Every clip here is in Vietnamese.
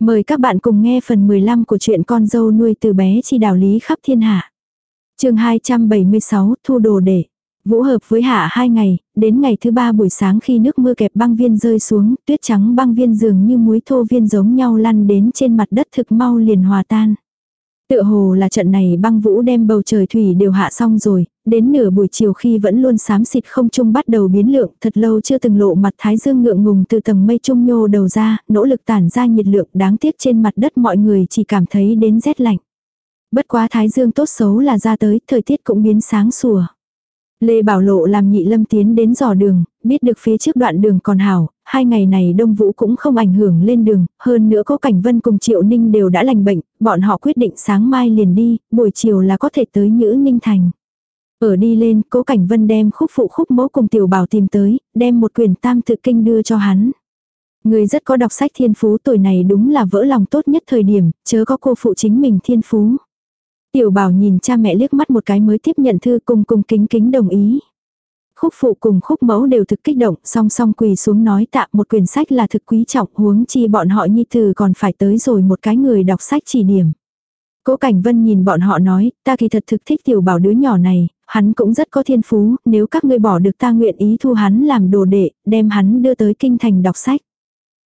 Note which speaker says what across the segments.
Speaker 1: Mời các bạn cùng nghe phần 15 của truyện con dâu nuôi từ bé chi đạo lý khắp thiên hạ. chương 276 Thu đồ để. Vũ hợp với hạ hai ngày, đến ngày thứ ba buổi sáng khi nước mưa kẹp băng viên rơi xuống, tuyết trắng băng viên dường như muối thô viên giống nhau lăn đến trên mặt đất thực mau liền hòa tan. Tựa hồ là trận này băng vũ đem bầu trời thủy đều hạ xong rồi, đến nửa buổi chiều khi vẫn luôn xám xịt không trung bắt đầu biến lượng, thật lâu chưa từng lộ mặt thái dương ngượng ngùng từ tầng mây trung nhô đầu ra, nỗ lực tản ra nhiệt lượng đáng tiếc trên mặt đất mọi người chỉ cảm thấy đến rét lạnh. Bất quá thái dương tốt xấu là ra tới, thời tiết cũng biến sáng sủa. Lê Bảo Lộ làm nhị lâm tiến đến dò đường, biết được phía trước đoạn đường còn hảo, hai ngày này Đông Vũ cũng không ảnh hưởng lên đường, hơn nữa có Cảnh Vân cùng Triệu Ninh đều đã lành bệnh, bọn họ quyết định sáng mai liền đi, buổi chiều là có thể tới Nhữ Ninh Thành. Ở đi lên, cố Cảnh Vân đem khúc phụ khúc mẫu cùng Tiểu Bảo tìm tới, đem một quyển tam tự kinh đưa cho hắn. Người rất có đọc sách thiên phú tuổi này đúng là vỡ lòng tốt nhất thời điểm, chớ có cô phụ chính mình thiên phú. Tiểu bảo nhìn cha mẹ liếc mắt một cái mới tiếp nhận thư cùng cùng kính kính đồng ý. Khúc phụ cùng khúc mẫu đều thực kích động, song song quỳ xuống nói tạ một quyển sách là thực quý trọng huống chi bọn họ nhi từ còn phải tới rồi một cái người đọc sách chỉ điểm. Cố Cảnh Vân nhìn bọn họ nói, ta kỳ thật thực thích tiểu bảo đứa nhỏ này, hắn cũng rất có thiên phú, nếu các ngươi bỏ được ta nguyện ý thu hắn làm đồ đệ, đem hắn đưa tới kinh thành đọc sách.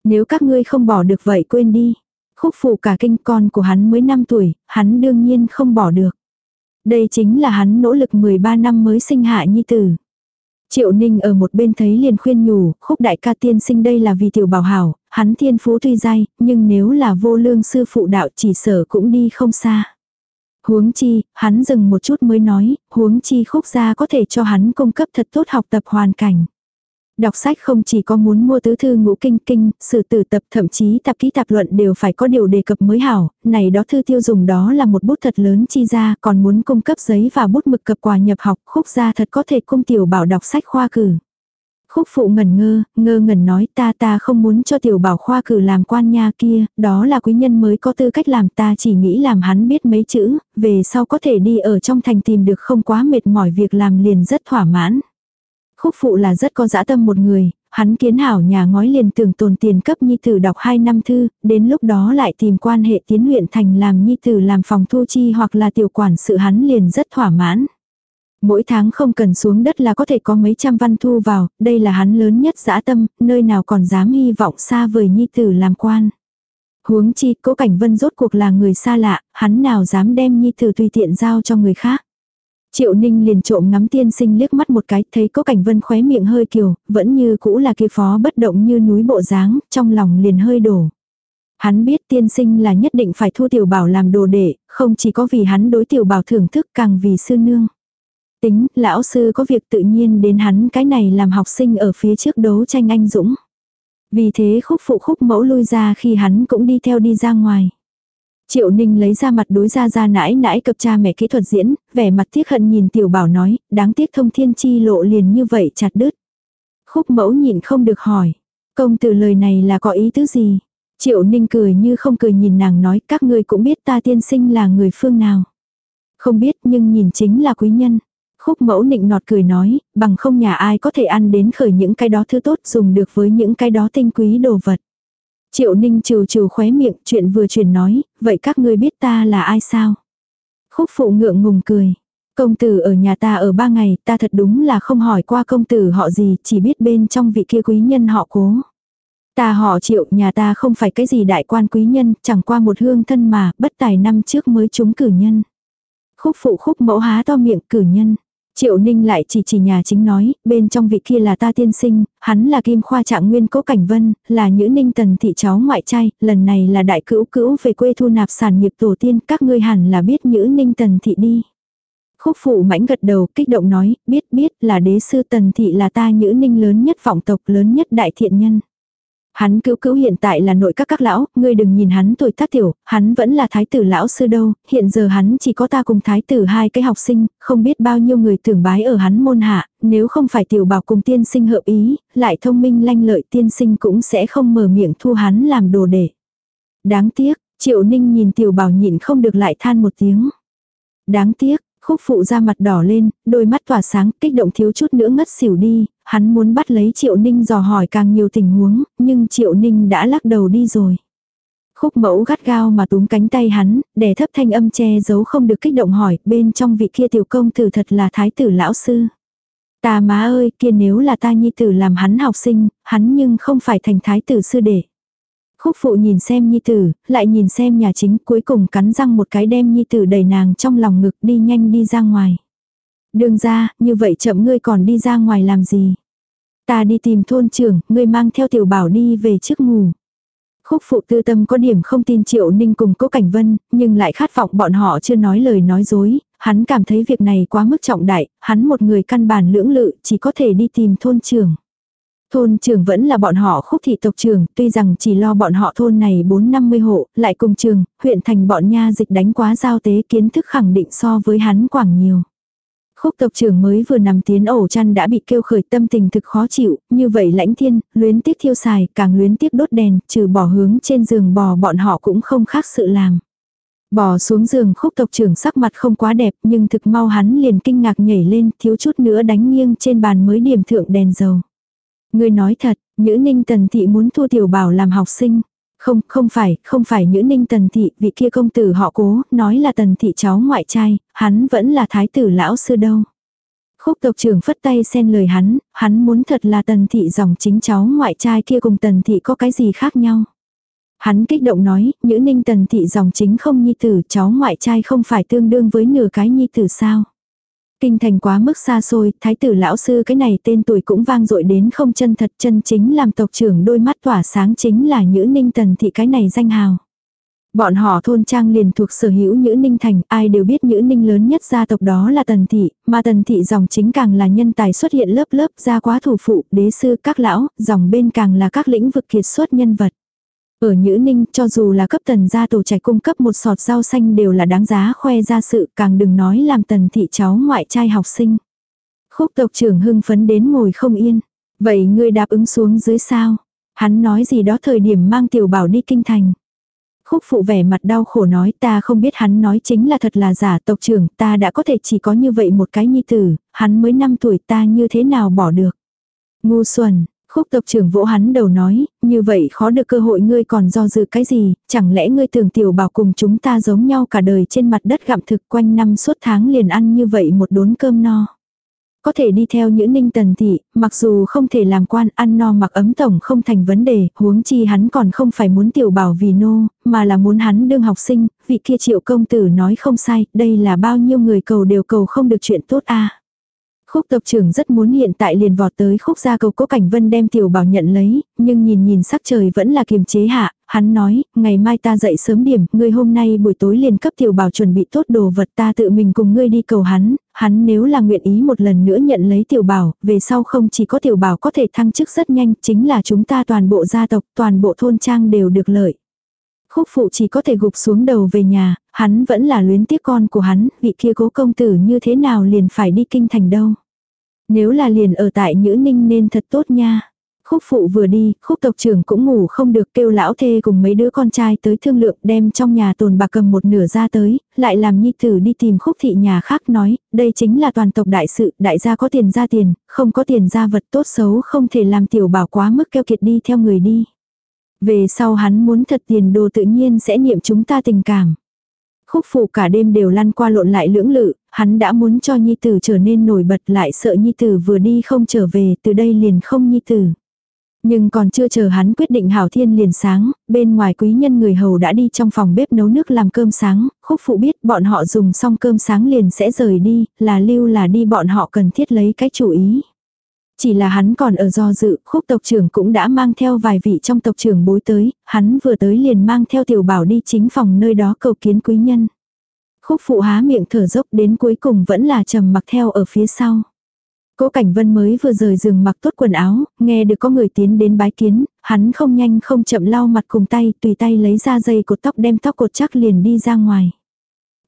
Speaker 1: Nếu các ngươi không bỏ được vậy quên đi. Khúc phụ cả kinh con của hắn mới 5 tuổi, hắn đương nhiên không bỏ được. Đây chính là hắn nỗ lực 13 năm mới sinh hạ nhi tử. Triệu Ninh ở một bên thấy liền khuyên nhủ, khúc đại ca tiên sinh đây là vì tiểu bảo hảo, hắn thiên phú tuy dai, nhưng nếu là vô lương sư phụ đạo chỉ sở cũng đi không xa. Huống chi, hắn dừng một chút mới nói, huống chi khúc gia có thể cho hắn cung cấp thật tốt học tập hoàn cảnh. Đọc sách không chỉ có muốn mua tứ thư ngũ kinh kinh, sử tử tập thậm chí tạp ký tạp luận đều phải có điều đề cập mới hảo, này đó thư tiêu dùng đó là một bút thật lớn chi ra, còn muốn cung cấp giấy và bút mực cập quà nhập học, khúc gia thật có thể cung tiểu bảo đọc sách khoa cử. Khúc phụ ngẩn ngơ, ngơ ngẩn nói ta ta không muốn cho tiểu bảo khoa cử làm quan nha kia, đó là quý nhân mới có tư cách làm ta chỉ nghĩ làm hắn biết mấy chữ, về sau có thể đi ở trong thành tìm được không quá mệt mỏi việc làm liền rất thỏa mãn. Khúc phụ là rất có dã tâm một người, hắn kiến hảo nhà ngói liền tưởng tồn tiền cấp nhi tử đọc 2 năm thư, đến lúc đó lại tìm quan hệ tiến huyện thành làm nhi tử làm phòng thu chi hoặc là tiểu quản sự hắn liền rất thỏa mãn. Mỗi tháng không cần xuống đất là có thể có mấy trăm văn thu vào, đây là hắn lớn nhất dã tâm, nơi nào còn dám hy vọng xa vời nhi tử làm quan. Huống chi, cố cảnh vân rốt cuộc là người xa lạ, hắn nào dám đem nhi tử tùy tiện giao cho người khác. Triệu Ninh liền trộm ngắm tiên sinh liếc mắt một cái, thấy có cảnh vân khóe miệng hơi kiều, vẫn như cũ là kia phó bất động như núi bộ dáng, trong lòng liền hơi đổ. Hắn biết tiên sinh là nhất định phải thu tiểu bảo làm đồ đệ, không chỉ có vì hắn đối tiểu bảo thưởng thức càng vì sư nương. Tính, lão sư có việc tự nhiên đến hắn cái này làm học sinh ở phía trước đấu tranh anh dũng. Vì thế khúc phụ khúc mẫu lui ra khi hắn cũng đi theo đi ra ngoài. Triệu Ninh lấy ra mặt đối ra ra nãi nãi cập cha mẹ kỹ thuật diễn, vẻ mặt tiếc hận nhìn tiểu bảo nói, đáng tiếc thông thiên chi lộ liền như vậy chặt đứt. Khúc mẫu nhìn không được hỏi, công từ lời này là có ý tứ gì? Triệu Ninh cười như không cười nhìn nàng nói các ngươi cũng biết ta tiên sinh là người phương nào. Không biết nhưng nhìn chính là quý nhân. Khúc mẫu nịnh nọt cười nói, bằng không nhà ai có thể ăn đến khởi những cái đó thứ tốt dùng được với những cái đó tinh quý đồ vật. Triệu ninh trừ trừ khóe miệng, chuyện vừa chuyển nói, vậy các ngươi biết ta là ai sao? Khúc phụ ngượng ngùng cười. Công tử ở nhà ta ở ba ngày, ta thật đúng là không hỏi qua công tử họ gì, chỉ biết bên trong vị kia quý nhân họ cố. Ta họ triệu, nhà ta không phải cái gì đại quan quý nhân, chẳng qua một hương thân mà, bất tài năm trước mới trúng cử nhân. Khúc phụ khúc mẫu há to miệng cử nhân. Triệu Ninh lại chỉ chỉ nhà chính nói, bên trong vị kia là ta tiên sinh, hắn là kim khoa trạng nguyên cố cảnh vân, là nhữ ninh tần thị cháu ngoại trai, lần này là đại cữu cữu về quê thu nạp sản nghiệp tổ tiên, các ngươi hẳn là biết nhữ ninh tần thị đi. Khúc phụ mãnh gật đầu kích động nói, biết biết là đế sư tần thị là ta nhữ ninh lớn nhất vọng tộc lớn nhất đại thiện nhân. Hắn cứu cứu hiện tại là nội các các lão, ngươi đừng nhìn hắn tuổi tác tiểu, hắn vẫn là thái tử lão sư đâu, hiện giờ hắn chỉ có ta cùng thái tử hai cái học sinh, không biết bao nhiêu người tưởng bái ở hắn môn hạ, nếu không phải tiểu bảo cùng tiên sinh hợp ý, lại thông minh lanh lợi tiên sinh cũng sẽ không mở miệng thu hắn làm đồ để. Đáng tiếc, triệu ninh nhìn tiểu bảo nhịn không được lại than một tiếng. Đáng tiếc, Khúc phụ ra mặt đỏ lên, đôi mắt tỏa sáng, kích động thiếu chút nữa ngất xỉu đi, hắn muốn bắt lấy Triệu Ninh dò hỏi càng nhiều tình huống, nhưng Triệu Ninh đã lắc đầu đi rồi. Khúc mẫu gắt gao mà túm cánh tay hắn, đè thấp thanh âm che giấu không được kích động hỏi, bên trong vị kia tiểu công tử thật là thái tử lão sư. Ta má ơi, kia nếu là ta nhi tử làm hắn học sinh, hắn nhưng không phải thành thái tử sư đệ. Khúc phụ nhìn xem nhi tử, lại nhìn xem nhà chính cuối cùng cắn răng một cái đem nhi tử đẩy nàng trong lòng ngực đi nhanh đi ra ngoài. Đường ra, như vậy chậm ngươi còn đi ra ngoài làm gì? Ta đi tìm thôn trưởng, ngươi mang theo tiểu bảo đi về trước ngủ. Khúc phụ tư tâm có điểm không tin Triệu Ninh cùng Cố Cảnh Vân, nhưng lại khát vọng bọn họ chưa nói lời nói dối, hắn cảm thấy việc này quá mức trọng đại, hắn một người căn bản lưỡng lự chỉ có thể đi tìm thôn trưởng. Thôn trường vẫn là bọn họ khúc thị tộc trưởng, tuy rằng chỉ lo bọn họ thôn này 4-50 hộ, lại cùng trường, huyện thành bọn nha dịch đánh quá giao tế kiến thức khẳng định so với hắn quảng nhiều. Khúc tộc trưởng mới vừa nằm tiến ổ chăn đã bị kêu khởi tâm tình thực khó chịu, như vậy lãnh thiên, luyến tiếc thiêu xài, càng luyến tiếc đốt đèn, trừ bỏ hướng trên giường bò bọn họ cũng không khác sự làm. Bò xuống giường khúc tộc trưởng sắc mặt không quá đẹp nhưng thực mau hắn liền kinh ngạc nhảy lên thiếu chút nữa đánh nghiêng trên bàn mới điểm thượng đèn dầu ngươi nói thật, Nhữ Ninh Tần Thị muốn thu tiểu bảo làm học sinh. Không, không phải, không phải Nhữ Ninh Tần Thị, vị kia công tử họ cố, nói là Tần Thị cháu ngoại trai, hắn vẫn là thái tử lão sư đâu. Khúc tộc trưởng phất tay xen lời hắn, hắn muốn thật là Tần Thị dòng chính cháu ngoại trai kia cùng Tần Thị có cái gì khác nhau. Hắn kích động nói, Nhữ Ninh Tần Thị dòng chính không nhi tử, cháu ngoại trai không phải tương đương với nửa cái nhi tử sao. Kinh thành quá mức xa xôi, thái tử lão sư cái này tên tuổi cũng vang dội đến không chân thật chân chính làm tộc trưởng đôi mắt tỏa sáng chính là Nhữ Ninh Tần Thị cái này danh hào. Bọn họ thôn trang liền thuộc sở hữu Nhữ Ninh Thành, ai đều biết Nhữ Ninh lớn nhất gia tộc đó là Tần Thị, mà Tần Thị dòng chính càng là nhân tài xuất hiện lớp lớp ra quá thủ phụ, đế sư, các lão, dòng bên càng là các lĩnh vực kiệt xuất nhân vật. Ở Nhữ Ninh, cho dù là cấp tần gia tổ trạch cung cấp một sọt rau xanh đều là đáng giá khoe ra sự, càng đừng nói làm tần thị cháu ngoại trai học sinh. Khúc tộc trưởng hưng phấn đến ngồi không yên. Vậy ngươi đáp ứng xuống dưới sao? Hắn nói gì đó thời điểm mang tiểu bảo đi kinh thành. Khúc phụ vẻ mặt đau khổ nói ta không biết hắn nói chính là thật là giả tộc trưởng ta đã có thể chỉ có như vậy một cái nhi tử, hắn mới 5 tuổi ta như thế nào bỏ được. Ngu xuẩn, Khúc tộc trưởng vỗ hắn đầu nói, như vậy khó được cơ hội ngươi còn do dự cái gì, chẳng lẽ ngươi tưởng tiểu bảo cùng chúng ta giống nhau cả đời trên mặt đất gặm thực quanh năm suốt tháng liền ăn như vậy một đốn cơm no. Có thể đi theo những ninh tần thị, mặc dù không thể làm quan ăn no mặc ấm tổng không thành vấn đề, huống chi hắn còn không phải muốn tiểu bảo vì nô, mà là muốn hắn đương học sinh, vị kia triệu công tử nói không sai, đây là bao nhiêu người cầu đều cầu không được chuyện tốt a Khúc tộc trưởng rất muốn hiện tại liền vọt tới khúc gia cầu cố cảnh vân đem tiểu bảo nhận lấy, nhưng nhìn nhìn sắc trời vẫn là kiềm chế hạ, hắn nói, ngày mai ta dậy sớm điểm, ngươi hôm nay buổi tối liền cấp tiểu bảo chuẩn bị tốt đồ vật ta tự mình cùng ngươi đi cầu hắn, hắn nếu là nguyện ý một lần nữa nhận lấy tiểu bảo, về sau không chỉ có tiểu bảo có thể thăng chức rất nhanh, chính là chúng ta toàn bộ gia tộc, toàn bộ thôn trang đều được lợi. Khúc phụ chỉ có thể gục xuống đầu về nhà, hắn vẫn là luyến tiếc con của hắn, vị kia cố công tử như thế nào liền phải đi kinh thành đâu. Nếu là liền ở tại Nhữ Ninh nên thật tốt nha. Khúc phụ vừa đi, khúc tộc trưởng cũng ngủ không được kêu lão thê cùng mấy đứa con trai tới thương lượng đem trong nhà tồn bạc cầm một nửa ra tới, lại làm nhi tử đi tìm khúc thị nhà khác nói, đây chính là toàn tộc đại sự, đại gia có tiền ra tiền, không có tiền ra vật tốt xấu không thể làm tiểu bảo quá mức keo kiệt đi theo người đi. Về sau hắn muốn thật tiền đồ tự nhiên sẽ niệm chúng ta tình cảm. Khúc phụ cả đêm đều lăn qua lộn lại lưỡng lự, hắn đã muốn cho nhi tử trở nên nổi bật lại sợ nhi tử vừa đi không trở về từ đây liền không nhi tử. Nhưng còn chưa chờ hắn quyết định hảo thiên liền sáng, bên ngoài quý nhân người hầu đã đi trong phòng bếp nấu nước làm cơm sáng, khúc phụ biết bọn họ dùng xong cơm sáng liền sẽ rời đi, là lưu là đi bọn họ cần thiết lấy cái chủ ý. Chỉ là hắn còn ở do dự, khúc tộc trưởng cũng đã mang theo vài vị trong tộc trưởng bối tới, hắn vừa tới liền mang theo tiểu bảo đi chính phòng nơi đó cầu kiến quý nhân. Khúc phụ há miệng thở dốc đến cuối cùng vẫn là trầm mặc theo ở phía sau. Cố Cảnh Vân mới vừa rời giường mặc tốt quần áo, nghe được có người tiến đến bái kiến, hắn không nhanh không chậm lau mặt cùng tay, tùy tay lấy ra dây cột tóc đem tóc cột chắc liền đi ra ngoài.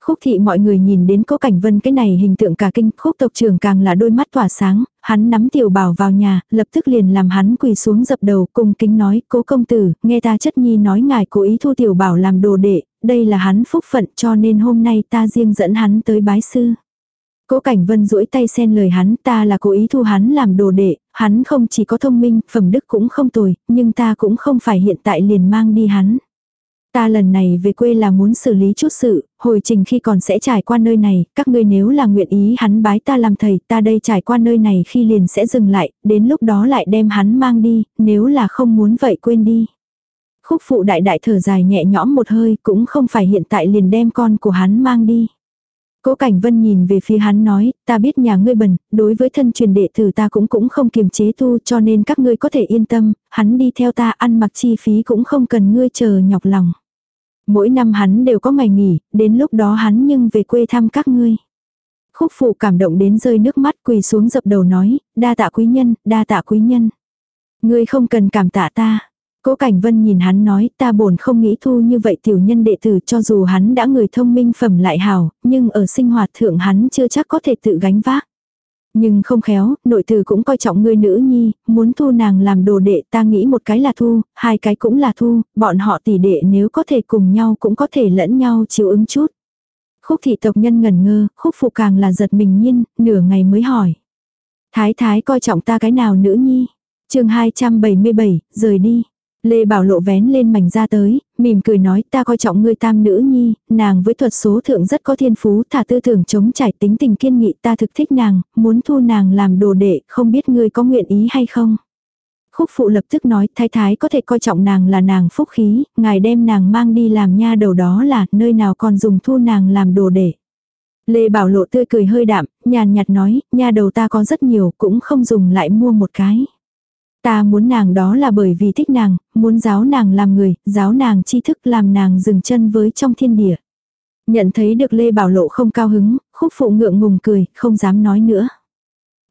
Speaker 1: Khúc thị mọi người nhìn đến cố cảnh vân cái này hình tượng cả kinh, khúc tộc trưởng càng là đôi mắt tỏa sáng, hắn nắm tiểu bảo vào nhà, lập tức liền làm hắn quỳ xuống dập đầu cùng kính nói, cố công tử, nghe ta chất nhi nói ngài cố ý thu tiểu bảo làm đồ đệ, đây là hắn phúc phận cho nên hôm nay ta riêng dẫn hắn tới bái sư. Cố Cảnh Vân duỗi tay xen lời hắn, ta là cố ý thu hắn làm đồ đệ, hắn không chỉ có thông minh, phẩm đức cũng không tồi, nhưng ta cũng không phải hiện tại liền mang đi hắn. Ta lần này về quê là muốn xử lý chút sự, hồi trình khi còn sẽ trải qua nơi này, các ngươi nếu là nguyện ý hắn bái ta làm thầy, ta đây trải qua nơi này khi liền sẽ dừng lại, đến lúc đó lại đem hắn mang đi, nếu là không muốn vậy quên đi. Khúc phụ đại đại thở dài nhẹ nhõm một hơi cũng không phải hiện tại liền đem con của hắn mang đi. Cố Cảnh Vân nhìn về phía hắn nói, ta biết nhà ngươi bần, đối với thân truyền đệ tử ta cũng cũng không kiềm chế tu cho nên các ngươi có thể yên tâm, hắn đi theo ta ăn mặc chi phí cũng không cần ngươi chờ nhọc lòng. Mỗi năm hắn đều có ngày nghỉ, đến lúc đó hắn nhưng về quê thăm các ngươi. Khúc phụ cảm động đến rơi nước mắt quỳ xuống dập đầu nói, đa tạ quý nhân, đa tạ quý nhân. Ngươi không cần cảm tạ ta. Cố Cảnh Vân nhìn hắn nói, ta bổn không nghĩ thu như vậy tiểu nhân đệ tử cho dù hắn đã người thông minh phẩm lại hảo, nhưng ở sinh hoạt thượng hắn chưa chắc có thể tự gánh vác. Nhưng không khéo, nội tử cũng coi trọng người nữ nhi, muốn thu nàng làm đồ đệ ta nghĩ một cái là thu, hai cái cũng là thu, bọn họ tỷ đệ nếu có thể cùng nhau cũng có thể lẫn nhau chiếu ứng chút. Khúc thị tộc nhân ngẩn ngơ, khúc phụ càng là giật mình nhiên, nửa ngày mới hỏi. Thái thái coi trọng ta cái nào nữ nhi? chương 277, rời đi. Lê Bảo Lộ vén lên mảnh ra tới, mỉm cười nói ta coi trọng ngươi tam nữ nhi, nàng với thuật số thượng rất có thiên phú, thả tư tưởng chống trải tính tình kiên nghị ta thực thích nàng, muốn thu nàng làm đồ đệ, không biết ngươi có nguyện ý hay không. Khúc phụ lập tức nói thái thái có thể coi trọng nàng là nàng phúc khí, ngài đem nàng mang đi làm nha đầu đó là nơi nào còn dùng thu nàng làm đồ đệ. Lê Bảo Lộ tươi cười hơi đạm, nhàn nhạt nói, nha đầu ta có rất nhiều, cũng không dùng lại mua một cái. Ta muốn nàng đó là bởi vì thích nàng, muốn giáo nàng làm người, giáo nàng tri thức làm nàng dừng chân với trong thiên địa. Nhận thấy được Lê Bảo Lộ không cao hứng, khúc phụ ngượng ngùng cười, không dám nói nữa.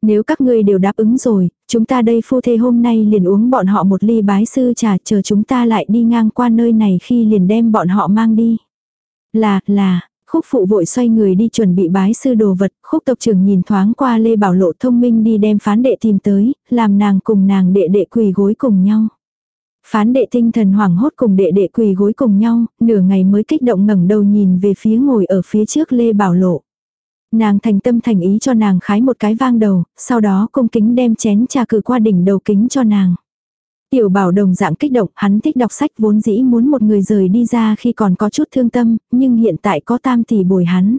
Speaker 1: Nếu các ngươi đều đáp ứng rồi, chúng ta đây phu thê hôm nay liền uống bọn họ một ly bái sư trà chờ chúng ta lại đi ngang qua nơi này khi liền đem bọn họ mang đi. Là, là, Khúc phụ vội xoay người đi chuẩn bị bái sư đồ vật, khúc tộc trưởng nhìn thoáng qua Lê Bảo Lộ thông minh đi đem phán đệ tìm tới, làm nàng cùng nàng đệ đệ quỳ gối cùng nhau. Phán đệ tinh thần hoảng hốt cùng đệ đệ quỳ gối cùng nhau, nửa ngày mới kích động ngẩng đầu nhìn về phía ngồi ở phía trước Lê Bảo Lộ. Nàng thành tâm thành ý cho nàng khái một cái vang đầu, sau đó cung kính đem chén trà cử qua đỉnh đầu kính cho nàng. Tiểu bảo đồng dạng kích động, hắn thích đọc sách vốn dĩ muốn một người rời đi ra khi còn có chút thương tâm, nhưng hiện tại có tam tỷ bồi hắn.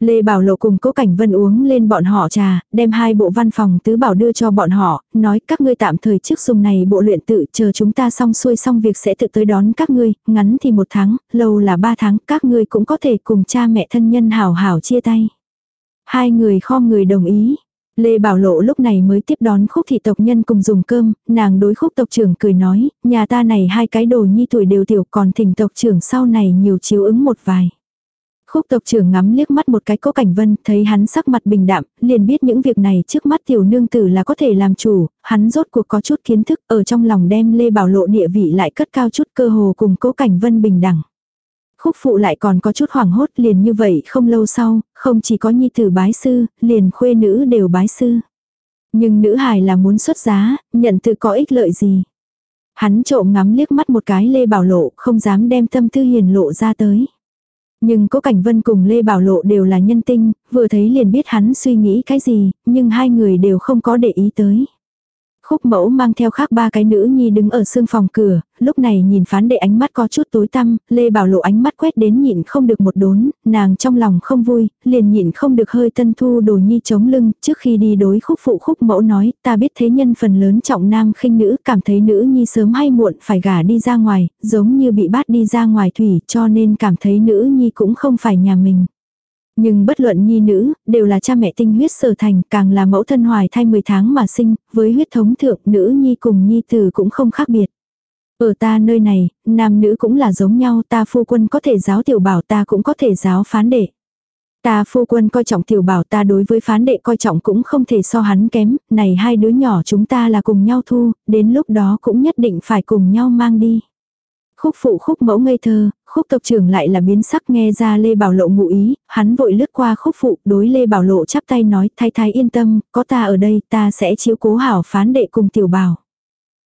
Speaker 1: Lê Bảo Lộ cùng Cố Cảnh Vân uống lên bọn họ trà, đem hai bộ văn phòng tứ bảo đưa cho bọn họ, nói các ngươi tạm thời trước dùng này bộ luyện tự chờ chúng ta xong xuôi xong việc sẽ tự tới đón các ngươi, ngắn thì một tháng, lâu là ba tháng, các ngươi cũng có thể cùng cha mẹ thân nhân hảo hảo chia tay. Hai người kho người đồng ý, Lê Bảo Lộ lúc này mới tiếp đón khúc thị tộc nhân cùng dùng cơm, nàng đối khúc tộc trưởng cười nói, nhà ta này hai cái đồ nhi tuổi đều tiểu còn thỉnh tộc trưởng sau này nhiều chiếu ứng một vài. Khúc tộc trưởng ngắm liếc mắt một cái cố cảnh vân, thấy hắn sắc mặt bình đạm, liền biết những việc này trước mắt tiểu nương tử là có thể làm chủ, hắn rốt cuộc có chút kiến thức ở trong lòng đem Lê Bảo Lộ địa vị lại cất cao chút cơ hồ cùng cố cảnh vân bình đẳng. Khúc phụ lại còn có chút hoảng hốt liền như vậy không lâu sau, không chỉ có nhi tử bái sư, liền khuê nữ đều bái sư. Nhưng nữ hài là muốn xuất giá, nhận tự có ích lợi gì. Hắn trộm ngắm liếc mắt một cái Lê Bảo Lộ, không dám đem tâm tư hiền lộ ra tới. Nhưng cố Cảnh Vân cùng Lê Bảo Lộ đều là nhân tinh, vừa thấy liền biết hắn suy nghĩ cái gì, nhưng hai người đều không có để ý tới. Khúc mẫu mang theo khác ba cái nữ nhi đứng ở xương phòng cửa, lúc này nhìn phán đệ ánh mắt có chút tối tăm, Lê Bảo Lộ ánh mắt quét đến nhịn không được một đốn, nàng trong lòng không vui, liền nhịn không được hơi tân thu đồ nhi chống lưng, trước khi đi đối khúc phụ khúc mẫu nói, ta biết thế nhân phần lớn trọng nam khinh nữ, cảm thấy nữ nhi sớm hay muộn phải gả đi ra ngoài, giống như bị bắt đi ra ngoài thủy, cho nên cảm thấy nữ nhi cũng không phải nhà mình. Nhưng bất luận nhi nữ, đều là cha mẹ tinh huyết sở thành, càng là mẫu thân hoài thai 10 tháng mà sinh, với huyết thống thượng nữ nhi cùng nhi tử cũng không khác biệt. Ở ta nơi này, nam nữ cũng là giống nhau, ta phu quân có thể giáo tiểu bảo ta cũng có thể giáo phán đệ. Ta phu quân coi trọng tiểu bảo ta đối với phán đệ coi trọng cũng không thể so hắn kém, này hai đứa nhỏ chúng ta là cùng nhau thu, đến lúc đó cũng nhất định phải cùng nhau mang đi. Khúc phụ khúc mẫu ngây thơ, khúc tộc trưởng lại là biến sắc nghe ra Lê Bảo Lộ ngụ ý, hắn vội lướt qua khúc phụ đối Lê Bảo Lộ chắp tay nói thay thái yên tâm, có ta ở đây ta sẽ chiếu cố hảo phán đệ cùng tiểu bảo.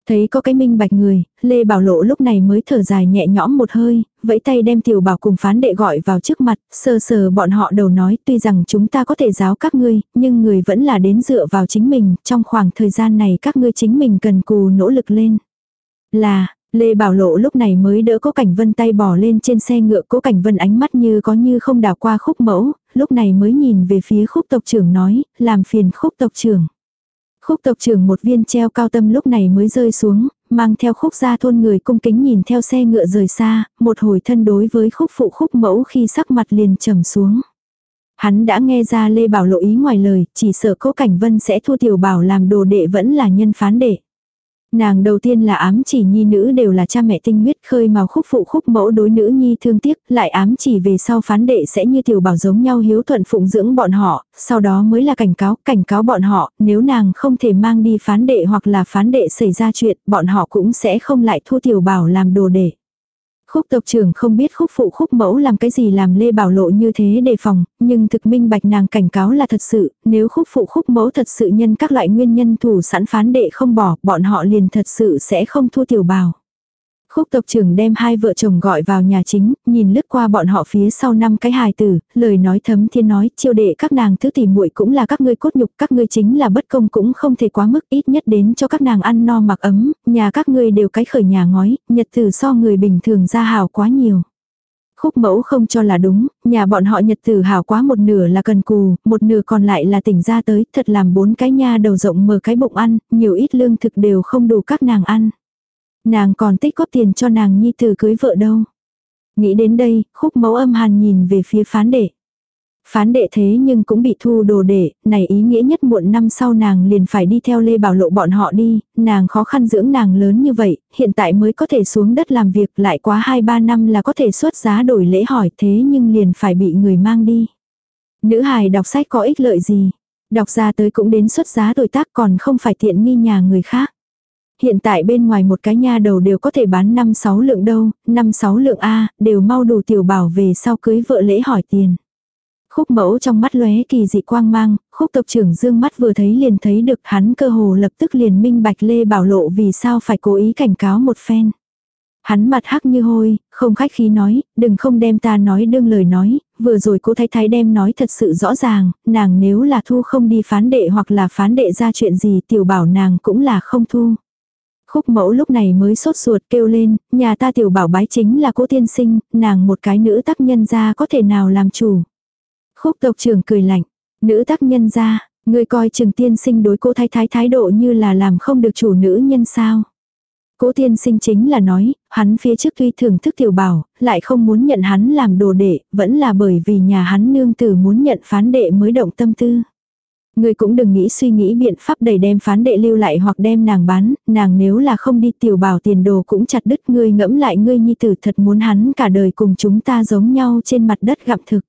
Speaker 1: Thấy có cái minh bạch người, Lê Bảo Lộ lúc này mới thở dài nhẹ nhõm một hơi, vẫy tay đem tiểu bảo cùng phán đệ gọi vào trước mặt, sờ sờ bọn họ đầu nói tuy rằng chúng ta có thể giáo các ngươi, nhưng người vẫn là đến dựa vào chính mình, trong khoảng thời gian này các ngươi chính mình cần cù nỗ lực lên. Là, Lê Bảo Lộ lúc này mới đỡ Cố Cảnh Vân tay bỏ lên trên xe ngựa Cố Cảnh Vân ánh mắt như có như không đảo qua khúc mẫu, lúc này mới nhìn về phía khúc tộc trưởng nói, làm phiền khúc tộc trưởng. Khúc tộc trưởng một viên treo cao tâm lúc này mới rơi xuống, mang theo khúc ra thôn người cung kính nhìn theo xe ngựa rời xa, một hồi thân đối với khúc phụ khúc mẫu khi sắc mặt liền trầm xuống. Hắn đã nghe ra Lê Bảo lộ ý ngoài lời, chỉ sợ cố cảnh vân sẽ thu tiểu bảo làm đồ đệ vẫn là nhân phán đệ. Nàng đầu tiên là ám chỉ nhi nữ đều là cha mẹ tinh huyết khơi màu khúc phụ khúc mẫu đối nữ nhi thương tiếc, lại ám chỉ về sau phán đệ sẽ như tiểu bảo giống nhau hiếu thuận phụng dưỡng bọn họ, sau đó mới là cảnh cáo, cảnh cáo bọn họ, nếu nàng không thể mang đi phán đệ hoặc là phán đệ xảy ra chuyện, bọn họ cũng sẽ không lại thu tiểu bảo làm đồ đệ. Khúc tộc trưởng không biết khúc phụ khúc mẫu làm cái gì làm Lê Bảo Lộ như thế đề phòng, nhưng thực minh bạch nàng cảnh cáo là thật sự, nếu khúc phụ khúc mẫu thật sự nhân các loại nguyên nhân thủ sẵn phán đệ không bỏ, bọn họ liền thật sự sẽ không thu tiểu bào. Khúc tộc trưởng đem hai vợ chồng gọi vào nhà chính, nhìn lướt qua bọn họ phía sau năm cái hài tử, lời nói thấm thiên nói, chiêu đệ các nàng thứ tỉ muội cũng là các ngươi cốt nhục, các ngươi chính là bất công cũng không thể quá mức ít nhất đến cho các nàng ăn no mặc ấm, nhà các ngươi đều cái khởi nhà ngói, nhật tử so người bình thường ra hào quá nhiều. Khúc mẫu không cho là đúng, nhà bọn họ nhật tử hào quá một nửa là cần cù, một nửa còn lại là tỉnh ra tới, thật làm bốn cái nha đầu rộng mở cái bụng ăn, nhiều ít lương thực đều không đủ các nàng ăn. Nàng còn tích góp tiền cho nàng nhi tử cưới vợ đâu. Nghĩ đến đây, khúc mẫu âm hàn nhìn về phía phán đệ. Phán đệ thế nhưng cũng bị thu đồ đệ, này ý nghĩa nhất muộn năm sau nàng liền phải đi theo Lê Bảo Lộ bọn họ đi, nàng khó khăn dưỡng nàng lớn như vậy, hiện tại mới có thể xuống đất làm việc lại quá 2-3 năm là có thể xuất giá đổi lễ hỏi thế nhưng liền phải bị người mang đi. Nữ hài đọc sách có ích lợi gì? Đọc ra tới cũng đến xuất giá đổi tác còn không phải tiện nghi nhà người khác hiện tại bên ngoài một cái nha đầu đều có thể bán 5-6 lượng đâu, 5-6 lượng A, đều mau đủ tiểu bảo về sau cưới vợ lễ hỏi tiền. Khúc mẫu trong mắt lóe kỳ dị quang mang, khúc tộc trưởng dương mắt vừa thấy liền thấy được hắn cơ hồ lập tức liền minh bạch Lê Bảo Lộ vì sao phải cố ý cảnh cáo một phen. Hắn mặt hắc như hôi, không khách khí nói, đừng không đem ta nói đương lời nói, vừa rồi cô thái thái đem nói thật sự rõ ràng, nàng nếu là thu không đi phán đệ hoặc là phán đệ ra chuyện gì tiểu bảo nàng cũng là không thu. Khúc mẫu lúc này mới sốt ruột kêu lên, nhà ta tiểu bảo bái chính là cô tiên sinh, nàng một cái nữ tác nhân gia có thể nào làm chủ. Khúc tộc trưởng cười lạnh, nữ tác nhân gia, người coi trường tiên sinh đối cô thái thái thái độ như là làm không được chủ nữ nhân sao. Cố tiên sinh chính là nói, hắn phía trước tuy thưởng thức tiểu bảo, lại không muốn nhận hắn làm đồ đệ, vẫn là bởi vì nhà hắn nương tử muốn nhận phán đệ mới động tâm tư. Ngươi cũng đừng nghĩ suy nghĩ biện pháp đầy đem phán đệ lưu lại hoặc đem nàng bán, nàng nếu là không đi tiểu bảo tiền đồ cũng chặt đứt ngươi ngẫm lại ngươi nhi tử thật muốn hắn cả đời cùng chúng ta giống nhau trên mặt đất gặm thực.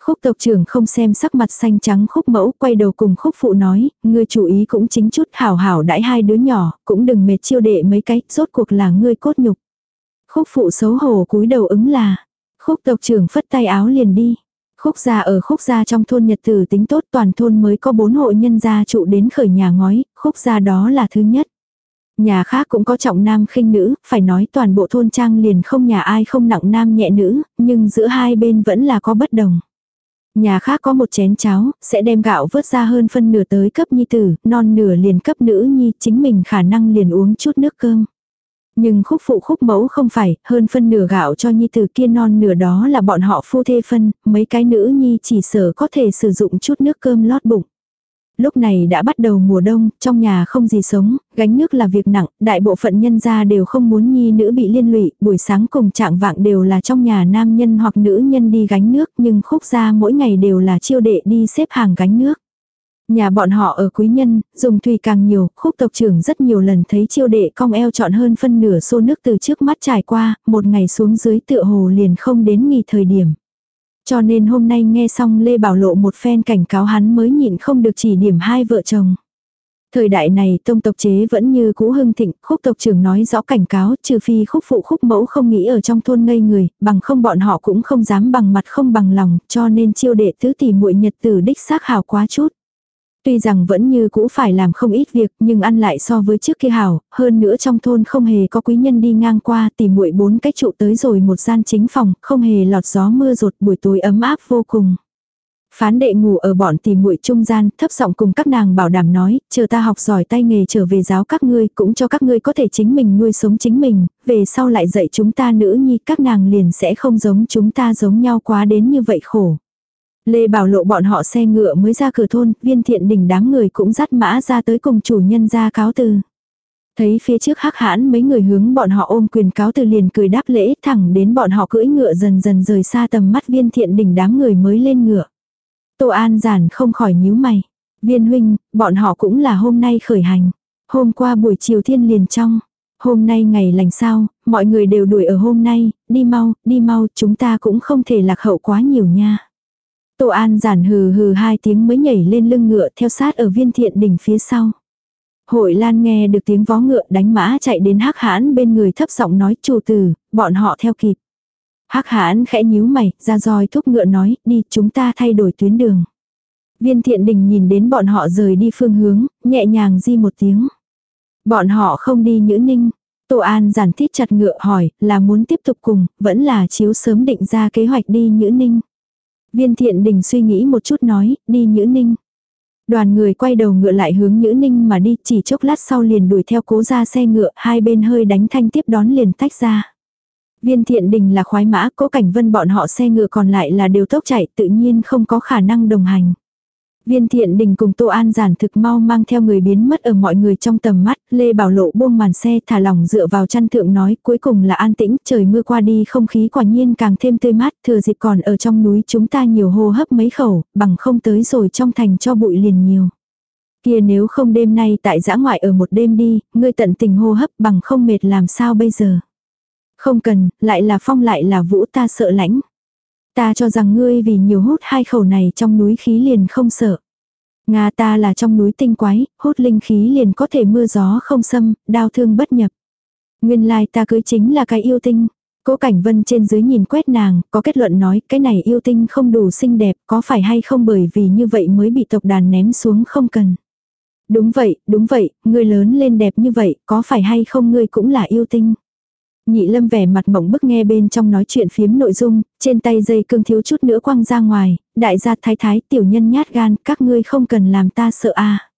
Speaker 1: Khúc tộc trưởng không xem sắc mặt xanh trắng khúc mẫu quay đầu cùng khúc phụ nói, ngươi chú ý cũng chính chút hảo hảo đãi hai đứa nhỏ, cũng đừng mệt chiêu đệ mấy cái, rốt cuộc là ngươi cốt nhục. Khúc phụ xấu hổ cúi đầu ứng là, khúc tộc trưởng phất tay áo liền đi. Khúc gia ở khúc gia trong thôn nhật tử tính tốt toàn thôn mới có bốn hộ nhân gia trụ đến khởi nhà ngói, khúc gia đó là thứ nhất. Nhà khác cũng có trọng nam khinh nữ, phải nói toàn bộ thôn trang liền không nhà ai không nặng nam nhẹ nữ, nhưng giữa hai bên vẫn là có bất đồng. Nhà khác có một chén cháo, sẽ đem gạo vớt ra hơn phân nửa tới cấp nhi tử, non nửa liền cấp nữ nhi, chính mình khả năng liền uống chút nước cơm. Nhưng khúc phụ khúc mẫu không phải, hơn phân nửa gạo cho nhi tử kia non nửa đó là bọn họ phu thê phân, mấy cái nữ nhi chỉ sở có thể sử dụng chút nước cơm lót bụng. Lúc này đã bắt đầu mùa đông, trong nhà không gì sống, gánh nước là việc nặng, đại bộ phận nhân gia đều không muốn nhi nữ bị liên lụy, buổi sáng cùng trạng vạng đều là trong nhà nam nhân hoặc nữ nhân đi gánh nước, nhưng khúc gia mỗi ngày đều là chiêu đệ đi xếp hàng gánh nước. Nhà bọn họ ở quý nhân, dùng thủy càng nhiều, khúc tộc trưởng rất nhiều lần thấy chiêu đệ cong eo chọn hơn phân nửa xô nước từ trước mắt trải qua, một ngày xuống dưới tựa hồ liền không đến nghỉ thời điểm. Cho nên hôm nay nghe xong Lê Bảo Lộ một phen cảnh cáo hắn mới nhịn không được chỉ điểm hai vợ chồng. Thời đại này tông tộc chế vẫn như cũ hưng thịnh, khúc tộc trưởng nói rõ cảnh cáo trừ phi khúc phụ khúc mẫu không nghĩ ở trong thôn ngây người, bằng không bọn họ cũng không dám bằng mặt không bằng lòng, cho nên chiêu đệ tứ tỷ muội nhật tử đích xác hào quá chút. Tuy rằng vẫn như cũ phải làm không ít việc nhưng ăn lại so với trước kia hảo, hơn nữa trong thôn không hề có quý nhân đi ngang qua tìm muội bốn cái trụ tới rồi một gian chính phòng, không hề lọt gió mưa rột buổi tối ấm áp vô cùng. Phán đệ ngủ ở bọn tìm muội trung gian, thấp giọng cùng các nàng bảo đảm nói, chờ ta học giỏi tay nghề trở về giáo các ngươi, cũng cho các ngươi có thể chính mình nuôi sống chính mình, về sau lại dạy chúng ta nữ nhi, các nàng liền sẽ không giống chúng ta giống nhau quá đến như vậy khổ. Lê Bảo Lộ bọn họ xe ngựa mới ra cửa thôn, viên thiện đình đám người cũng dắt mã ra tới cùng chủ nhân ra cáo từ. Thấy phía trước hắc hãn mấy người hướng bọn họ ôm quyền cáo từ liền cười đáp lễ thẳng đến bọn họ cưỡi ngựa dần dần rời xa tầm mắt viên thiện đình đám người mới lên ngựa. Tô An giản không khỏi nhíu mày. Viên huynh, bọn họ cũng là hôm nay khởi hành. Hôm qua buổi chiều thiên liền trong. Hôm nay ngày lành sao, mọi người đều đuổi ở hôm nay, đi mau, đi mau, chúng ta cũng không thể lạc hậu quá nhiều nha. Tô An giản hừ hừ hai tiếng mới nhảy lên lưng ngựa theo sát ở viên thiện đỉnh phía sau. Hội Lan nghe được tiếng vó ngựa đánh mã chạy đến hắc hãn bên người thấp giọng nói chủ tử, bọn họ theo kịp. Hắc hãn khẽ nhíu mày, ra roi thúc ngựa nói, đi chúng ta thay đổi tuyến đường. Viên thiện đình nhìn đến bọn họ rời đi phương hướng, nhẹ nhàng di một tiếng. Bọn họ không đi nhữ ninh. Tô An giản thít chặt ngựa hỏi, là muốn tiếp tục cùng, vẫn là chiếu sớm định ra kế hoạch đi nhữ ninh. Viên thiện đình suy nghĩ một chút nói, đi nhữ ninh. Đoàn người quay đầu ngựa lại hướng Nhữ Ninh mà đi, chỉ chốc lát sau liền đuổi theo cố ra xe ngựa, hai bên hơi đánh thanh tiếp đón liền tách ra. Viên thiện đình là khoái mã, cố cảnh vân bọn họ xe ngựa còn lại là đều tốc chạy, tự nhiên không có khả năng đồng hành. Viên thiện đình cùng Tô An giản thực mau mang theo người biến mất ở mọi người trong tầm mắt, Lê Bảo Lộ buông màn xe thả lòng dựa vào chăn thượng nói cuối cùng là an tĩnh, trời mưa qua đi không khí quả nhiên càng thêm tươi mát, thừa dịp còn ở trong núi chúng ta nhiều hô hấp mấy khẩu, bằng không tới rồi trong thành cho bụi liền nhiều. Kia nếu không đêm nay tại giã ngoại ở một đêm đi, ngươi tận tình hô hấp bằng không mệt làm sao bây giờ. Không cần, lại là phong lại là vũ ta sợ lãnh. Ta cho rằng ngươi vì nhiều hút hai khẩu này trong núi khí liền không sợ. Nga ta là trong núi tinh quái, hút linh khí liền có thể mưa gió không xâm, đau thương bất nhập. Nguyên lai ta cưới chính là cái yêu tinh. Cố Cảnh Vân trên dưới nhìn quét nàng, có kết luận nói cái này yêu tinh không đủ xinh đẹp, có phải hay không bởi vì như vậy mới bị tộc đàn ném xuống không cần. Đúng vậy, đúng vậy, ngươi lớn lên đẹp như vậy, có phải hay không ngươi cũng là yêu tinh. Nhị lâm vẻ mặt mộng bức nghe bên trong nói chuyện phiếm nội dung, trên tay dây cương thiếu chút nữa quăng ra ngoài, đại gia thái thái tiểu nhân nhát gan, các ngươi không cần làm ta sợ a à.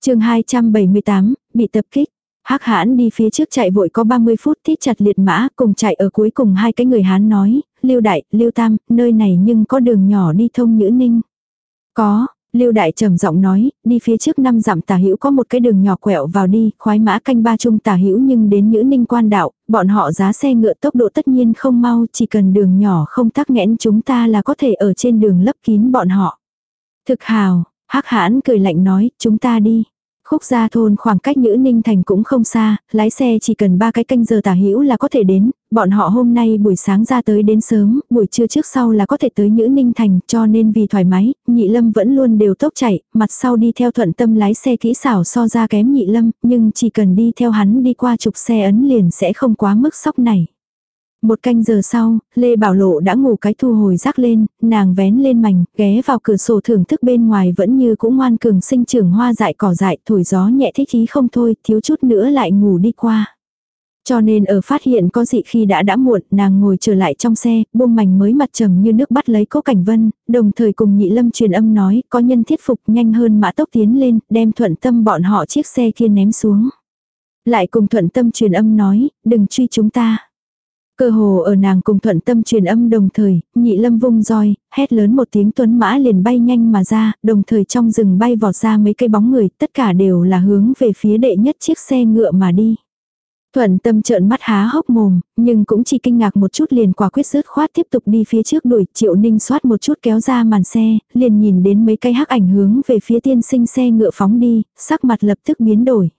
Speaker 1: chương 278, bị tập kích. Hắc hãn đi phía trước chạy vội có 30 phút thít chặt liệt mã, cùng chạy ở cuối cùng hai cái người hán nói, lưu đại, lưu tam, nơi này nhưng có đường nhỏ đi thông nhữ ninh. Có, Lưu đại trầm giọng nói, đi phía trước năm dặm tả hữu có một cái đường nhỏ quẹo vào đi, khoái mã canh ba trung tả hữu nhưng đến nhữ ninh quan đạo, bọn họ giá xe ngựa tốc độ tất nhiên không mau, chỉ cần đường nhỏ không tắc nghẽn chúng ta là có thể ở trên đường lấp kín bọn họ. Thực hào, hắc hãn cười lạnh nói, chúng ta đi. Khúc gia thôn khoảng cách Nhữ Ninh Thành cũng không xa, lái xe chỉ cần ba cái canh giờ tả hữu là có thể đến, bọn họ hôm nay buổi sáng ra tới đến sớm, buổi trưa trước sau là có thể tới Nhữ Ninh Thành, cho nên vì thoải mái, Nhị Lâm vẫn luôn đều tốc chạy, mặt sau đi theo thuận tâm lái xe kỹ xảo so ra kém Nhị Lâm, nhưng chỉ cần đi theo hắn đi qua trục xe ấn liền sẽ không quá mức sốc này. Một canh giờ sau, Lê Bảo Lộ đã ngủ cái thu hồi rác lên, nàng vén lên mảnh, ghé vào cửa sổ thưởng thức bên ngoài vẫn như cũng ngoan cường sinh trưởng hoa dại cỏ dại, thổi gió nhẹ thích ý không thôi, thiếu chút nữa lại ngủ đi qua. Cho nên ở phát hiện có dị khi đã đã muộn, nàng ngồi trở lại trong xe, buông mảnh mới mặt trầm như nước bắt lấy cố cảnh vân, đồng thời cùng nhị lâm truyền âm nói, có nhân thiết phục nhanh hơn mã tốc tiến lên, đem thuận tâm bọn họ chiếc xe kia ném xuống. Lại cùng thuận tâm truyền âm nói, đừng truy chúng ta. Cơ hồ ở nàng cùng thuận tâm truyền âm đồng thời, nhị lâm vung roi, hét lớn một tiếng tuấn mã liền bay nhanh mà ra, đồng thời trong rừng bay vọt ra mấy cây bóng người, tất cả đều là hướng về phía đệ nhất chiếc xe ngựa mà đi. Thuận tâm trợn mắt há hốc mồm, nhưng cũng chỉ kinh ngạc một chút liền quả quyết rớt khoát tiếp tục đi phía trước đuổi, triệu ninh xoát một chút kéo ra màn xe, liền nhìn đến mấy cây hắc ảnh hướng về phía tiên sinh xe ngựa phóng đi, sắc mặt lập tức biến đổi.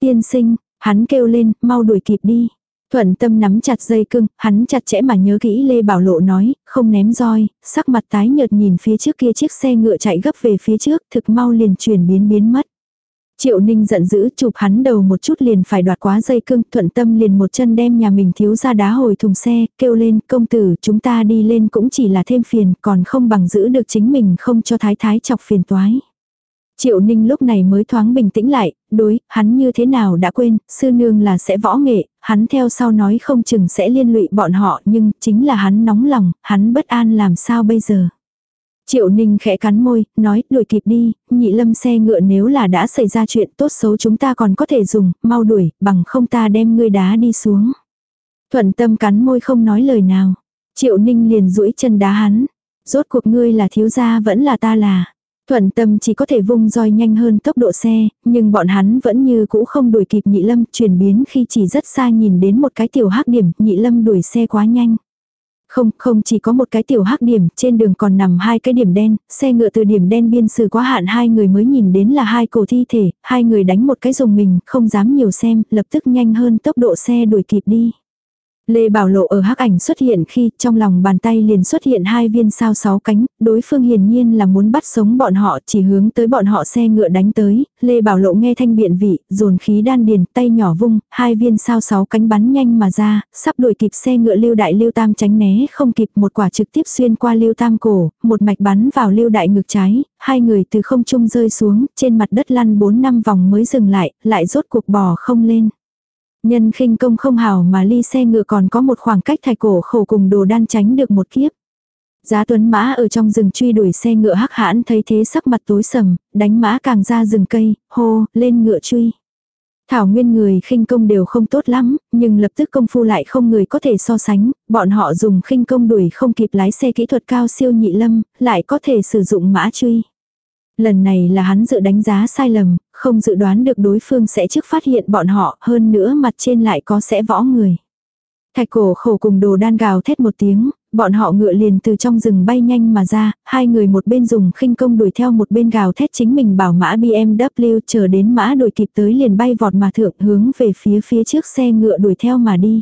Speaker 1: Tiên sinh, hắn kêu lên, mau đuổi kịp đi. Thuận tâm nắm chặt dây cưng, hắn chặt chẽ mà nhớ kỹ Lê Bảo Lộ nói, không ném roi, sắc mặt tái nhợt nhìn phía trước kia chiếc xe ngựa chạy gấp về phía trước, thực mau liền chuyển biến biến mất. Triệu Ninh giận dữ chụp hắn đầu một chút liền phải đoạt quá dây cưng, thuận tâm liền một chân đem nhà mình thiếu ra đá hồi thùng xe, kêu lên, công tử, chúng ta đi lên cũng chỉ là thêm phiền, còn không bằng giữ được chính mình không cho thái thái chọc phiền toái. Triệu Ninh lúc này mới thoáng bình tĩnh lại, đối, hắn như thế nào đã quên, sư nương là sẽ võ nghệ, hắn theo sau nói không chừng sẽ liên lụy bọn họ nhưng chính là hắn nóng lòng, hắn bất an làm sao bây giờ. Triệu Ninh khẽ cắn môi, nói, đuổi kịp đi, nhị lâm xe ngựa nếu là đã xảy ra chuyện tốt xấu chúng ta còn có thể dùng, mau đuổi, bằng không ta đem ngươi đá đi xuống. Thuận tâm cắn môi không nói lời nào. Triệu Ninh liền duỗi chân đá hắn. Rốt cuộc ngươi là thiếu gia vẫn là ta là. Thuận tâm chỉ có thể vung roi nhanh hơn tốc độ xe, nhưng bọn hắn vẫn như cũ không đuổi kịp nhị lâm, chuyển biến khi chỉ rất xa nhìn đến một cái tiểu hắc điểm, nhị lâm đuổi xe quá nhanh. Không, không chỉ có một cái tiểu hắc điểm, trên đường còn nằm hai cái điểm đen, xe ngựa từ điểm đen biên sử quá hạn hai người mới nhìn đến là hai cổ thi thể, hai người đánh một cái dùng mình, không dám nhiều xem, lập tức nhanh hơn tốc độ xe đuổi kịp đi. Lê Bảo Lộ ở hắc ảnh xuất hiện khi trong lòng bàn tay liền xuất hiện hai viên sao sáu cánh, đối phương hiển nhiên là muốn bắt sống bọn họ chỉ hướng tới bọn họ xe ngựa đánh tới, Lê Bảo Lộ nghe thanh biện vị, dồn khí đan điền, tay nhỏ vung, hai viên sao sáu cánh bắn nhanh mà ra, sắp đuổi kịp xe ngựa lưu đại lưu tam tránh né không kịp một quả trực tiếp xuyên qua lưu tam cổ, một mạch bắn vào lưu đại ngực trái, hai người từ không trung rơi xuống, trên mặt đất lăn bốn năm vòng mới dừng lại, lại rốt cuộc bò không lên. Nhân khinh công không hảo mà ly xe ngựa còn có một khoảng cách thạch cổ khổ cùng đồ đan tránh được một kiếp. Giá tuấn mã ở trong rừng truy đuổi xe ngựa hắc hãn thấy thế sắc mặt tối sầm, đánh mã càng ra rừng cây, hô, lên ngựa truy. Thảo nguyên người khinh công đều không tốt lắm, nhưng lập tức công phu lại không người có thể so sánh, bọn họ dùng khinh công đuổi không kịp lái xe kỹ thuật cao siêu nhị lâm, lại có thể sử dụng mã truy. Lần này là hắn dự đánh giá sai lầm, không dự đoán được đối phương sẽ trước phát hiện bọn họ, hơn nữa mặt trên lại có sẽ võ người. Thạch cổ khổ cùng đồ đan gào thét một tiếng, bọn họ ngựa liền từ trong rừng bay nhanh mà ra, hai người một bên dùng khinh công đuổi theo một bên gào thét chính mình bảo mã BMW chờ đến mã đuổi kịp tới liền bay vọt mà thượng hướng về phía phía trước xe ngựa đuổi theo mà đi.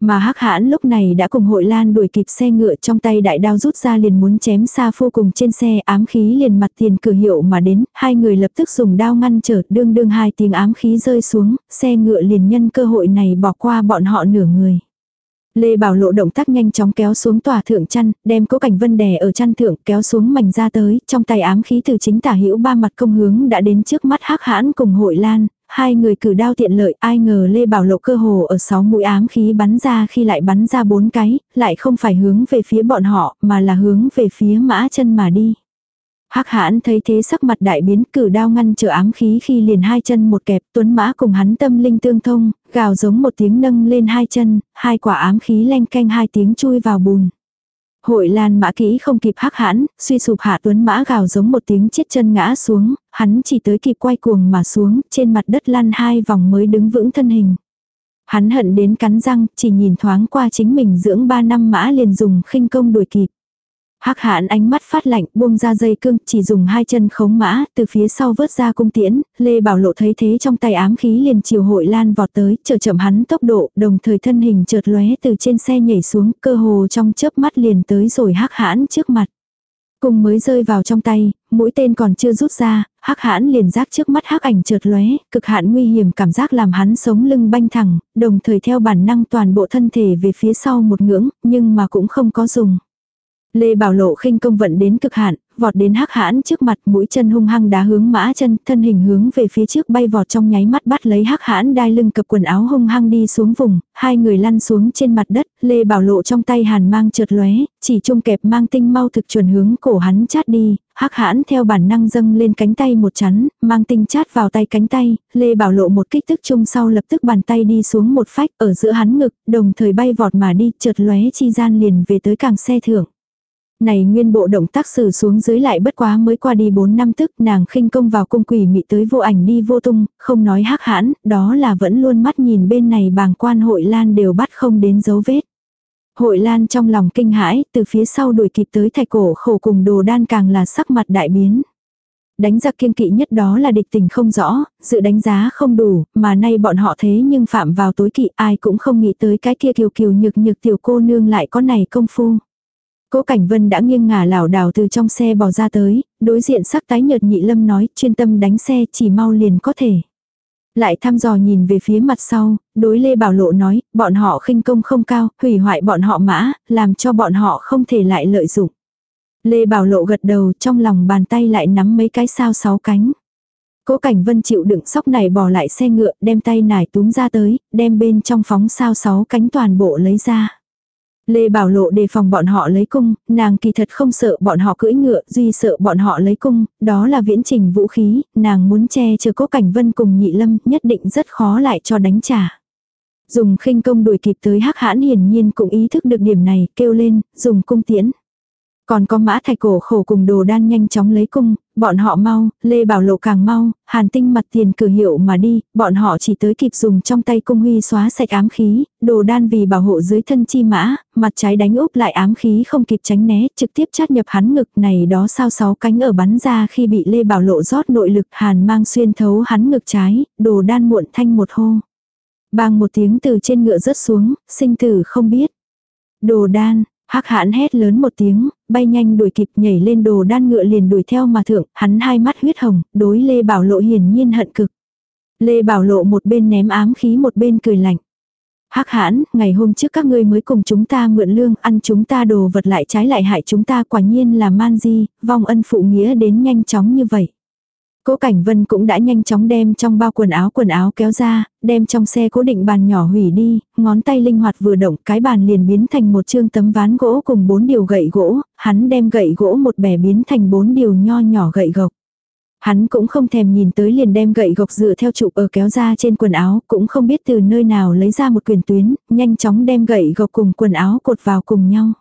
Speaker 1: Mà hắc hãn lúc này đã cùng hội lan đuổi kịp xe ngựa trong tay đại đao rút ra liền muốn chém xa phu cùng trên xe ám khí liền mặt tiền cửa hiệu mà đến, hai người lập tức dùng đao ngăn trở đương đương hai tiếng ám khí rơi xuống, xe ngựa liền nhân cơ hội này bỏ qua bọn họ nửa người. Lê Bảo Lộ động tác nhanh chóng kéo xuống tòa thượng chăn, đem cố cảnh vân đè ở chăn thượng kéo xuống mảnh ra tới, trong tay ám khí từ chính tả hữu ba mặt công hướng đã đến trước mắt hắc hãn cùng hội lan, hai người cử đao tiện lợi ai ngờ Lê Bảo Lộ cơ hồ ở sáu mũi ám khí bắn ra khi lại bắn ra bốn cái, lại không phải hướng về phía bọn họ mà là hướng về phía mã chân mà đi. Hắc hãn thấy thế sắc mặt đại biến cử đao ngăn trở ám khí khi liền hai chân một kẹp tuấn mã cùng hắn tâm linh tương thông, gào giống một tiếng nâng lên hai chân, hai quả ám khí len canh hai tiếng chui vào bùn. Hội lan mã kỹ không kịp hắc hãn, suy sụp hạ tuấn mã gào giống một tiếng chết chân ngã xuống, hắn chỉ tới kịp quay cuồng mà xuống, trên mặt đất lăn hai vòng mới đứng vững thân hình. Hắn hận đến cắn răng, chỉ nhìn thoáng qua chính mình dưỡng ba năm mã liền dùng khinh công đuổi kịp. Hắc hãn ánh mắt phát lạnh, buông ra dây cương, chỉ dùng hai chân khống mã, từ phía sau vớt ra cung tiễn, Lê Bảo Lộ thấy thế trong tay ám khí liền chiều hội lan vọt tới, chờ chậm hắn tốc độ, đồng thời thân hình chợt lóe từ trên xe nhảy xuống, cơ hồ trong chớp mắt liền tới rồi hắc hãn trước mặt. Cùng mới rơi vào trong tay, mũi tên còn chưa rút ra, hắc hãn liền giác trước mắt hắc ảnh chợt lóe, cực hạn nguy hiểm cảm giác làm hắn sống lưng banh thẳng, đồng thời theo bản năng toàn bộ thân thể về phía sau một ngưỡng, nhưng mà cũng không có dùng. Lê Bảo Lộ khinh công vận đến cực hạn, vọt đến hắc hãn trước mặt mũi chân hung hăng đá hướng mã chân, thân hình hướng về phía trước bay vọt trong nháy mắt bắt lấy hắc hãn đai lưng cập quần áo hung hăng đi xuống vùng, hai người lăn xuống trên mặt đất, Lê Bảo Lộ trong tay hàn mang trượt lóe, chỉ trung kẹp mang tinh mau thực chuẩn hướng cổ hắn chát đi, hắc hãn theo bản năng dâng lên cánh tay một chắn, mang tinh chát vào tay cánh tay, Lê Bảo Lộ một kích tức chung sau lập tức bàn tay đi xuống một phách ở giữa hắn ngực, đồng thời bay vọt mà đi, trượt lóe chi gian liền về tới càng xe thưởng. Này nguyên bộ động tác sử xuống dưới lại bất quá mới qua đi 4 năm tức nàng khinh công vào cung quỷ mị tới vô ảnh đi vô tung, không nói hắc hãn, đó là vẫn luôn mắt nhìn bên này bàng quan hội lan đều bắt không đến dấu vết. Hội lan trong lòng kinh hãi, từ phía sau đuổi kịp tới thạch cổ khổ cùng đồ đan càng là sắc mặt đại biến. Đánh giặc kiên kỵ nhất đó là địch tình không rõ, dự đánh giá không đủ, mà nay bọn họ thế nhưng phạm vào tối kỵ ai cũng không nghĩ tới cái kia kiều kiều nhược nhược tiểu cô nương lại có này công phu. Cố Cảnh Vân đã nghiêng ngả lảo đảo từ trong xe bò ra tới, đối diện sắc tái nhợt nhị lâm nói, chuyên tâm đánh xe chỉ mau liền có thể. Lại thăm dò nhìn về phía mặt sau, đối Lê Bảo Lộ nói, bọn họ khinh công không cao, hủy hoại bọn họ mã, làm cho bọn họ không thể lại lợi dụng. Lê Bảo Lộ gật đầu trong lòng bàn tay lại nắm mấy cái sao sáu cánh. Cố Cảnh Vân chịu đựng sóc này bỏ lại xe ngựa, đem tay nải túm ra tới, đem bên trong phóng sao sáu cánh toàn bộ lấy ra. Lê Bảo Lộ đề phòng bọn họ lấy cung, nàng kỳ thật không sợ bọn họ cưỡi ngựa, duy sợ bọn họ lấy cung, đó là viễn trình vũ khí, nàng muốn che chở cố cảnh vân cùng nhị lâm, nhất định rất khó lại cho đánh trả. Dùng khinh công đuổi kịp tới hắc hãn hiển nhiên cũng ý thức được điểm này, kêu lên, dùng cung tiễn. Còn có mã thạch cổ khổ cùng đồ đan nhanh chóng lấy cung, bọn họ mau, Lê Bảo Lộ càng mau, hàn tinh mặt tiền cử hiệu mà đi, bọn họ chỉ tới kịp dùng trong tay cung huy xóa sạch ám khí, đồ đan vì bảo hộ dưới thân chi mã, mặt trái đánh úp lại ám khí không kịp tránh né, trực tiếp chát nhập hắn ngực này đó sao sáu cánh ở bắn ra khi bị Lê Bảo Lộ rót nội lực hàn mang xuyên thấu hắn ngực trái, đồ đan muộn thanh một hô. Bang một tiếng từ trên ngựa rớt xuống, sinh tử không biết. Đồ đan, Hắc hãn hét lớn một tiếng, bay nhanh đuổi kịp nhảy lên đồ đan ngựa liền đuổi theo mà thượng, hắn hai mắt huyết hồng, đối Lê Bảo Lộ hiển nhiên hận cực. Lê Bảo Lộ một bên ném ám khí một bên cười lạnh. Hắc hãn, ngày hôm trước các ngươi mới cùng chúng ta mượn lương, ăn chúng ta đồ vật lại trái lại hại chúng ta quả nhiên là man di, vong ân phụ nghĩa đến nhanh chóng như vậy. Cố Cảnh Vân cũng đã nhanh chóng đem trong bao quần áo quần áo kéo ra, đem trong xe cố định bàn nhỏ hủy đi, ngón tay linh hoạt vừa động cái bàn liền biến thành một chương tấm ván gỗ cùng bốn điều gậy gỗ, hắn đem gậy gỗ một bẻ biến thành bốn điều nho nhỏ gậy gộc. Hắn cũng không thèm nhìn tới liền đem gậy gộc dựa theo trụ ở kéo ra trên quần áo, cũng không biết từ nơi nào lấy ra một quyền tuyến, nhanh chóng đem gậy gộc cùng quần áo cột vào cùng nhau.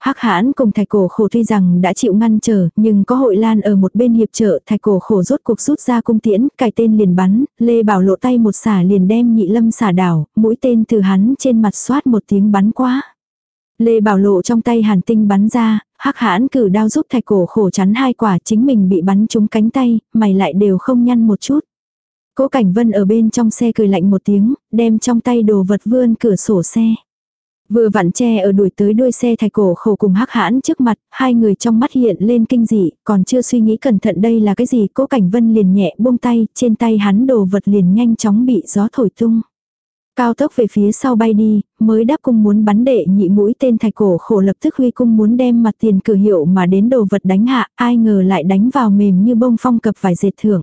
Speaker 1: Hắc hãn cùng thạch cổ khổ tuy rằng đã chịu ngăn trở, nhưng có hội lan ở một bên hiệp trợ, thạch cổ khổ rốt cuộc rút ra cung tiễn, cài tên liền bắn, Lê Bảo lộ tay một xả liền đem nhị lâm xả đảo, mũi tên từ hắn trên mặt xoát một tiếng bắn quá Lê Bảo lộ trong tay hàn tinh bắn ra, hắc hãn cử đao giúp thạch cổ khổ chắn hai quả chính mình bị bắn trúng cánh tay, mày lại đều không nhăn một chút. Cố Cảnh Vân ở bên trong xe cười lạnh một tiếng, đem trong tay đồ vật vươn cửa sổ xe. Vừa vặn che ở đuổi tới đuôi xe thạch cổ khổ cùng hắc hãn trước mặt, hai người trong mắt hiện lên kinh dị, còn chưa suy nghĩ cẩn thận đây là cái gì, cố cảnh vân liền nhẹ buông tay, trên tay hắn đồ vật liền nhanh chóng bị gió thổi tung. Cao tốc về phía sau bay đi, mới đáp cung muốn bắn đệ nhị mũi tên thạch cổ khổ lập tức huy cung muốn đem mặt tiền cử hiệu mà đến đồ vật đánh hạ, ai ngờ lại đánh vào mềm như bông phong cập vài dệt thưởng.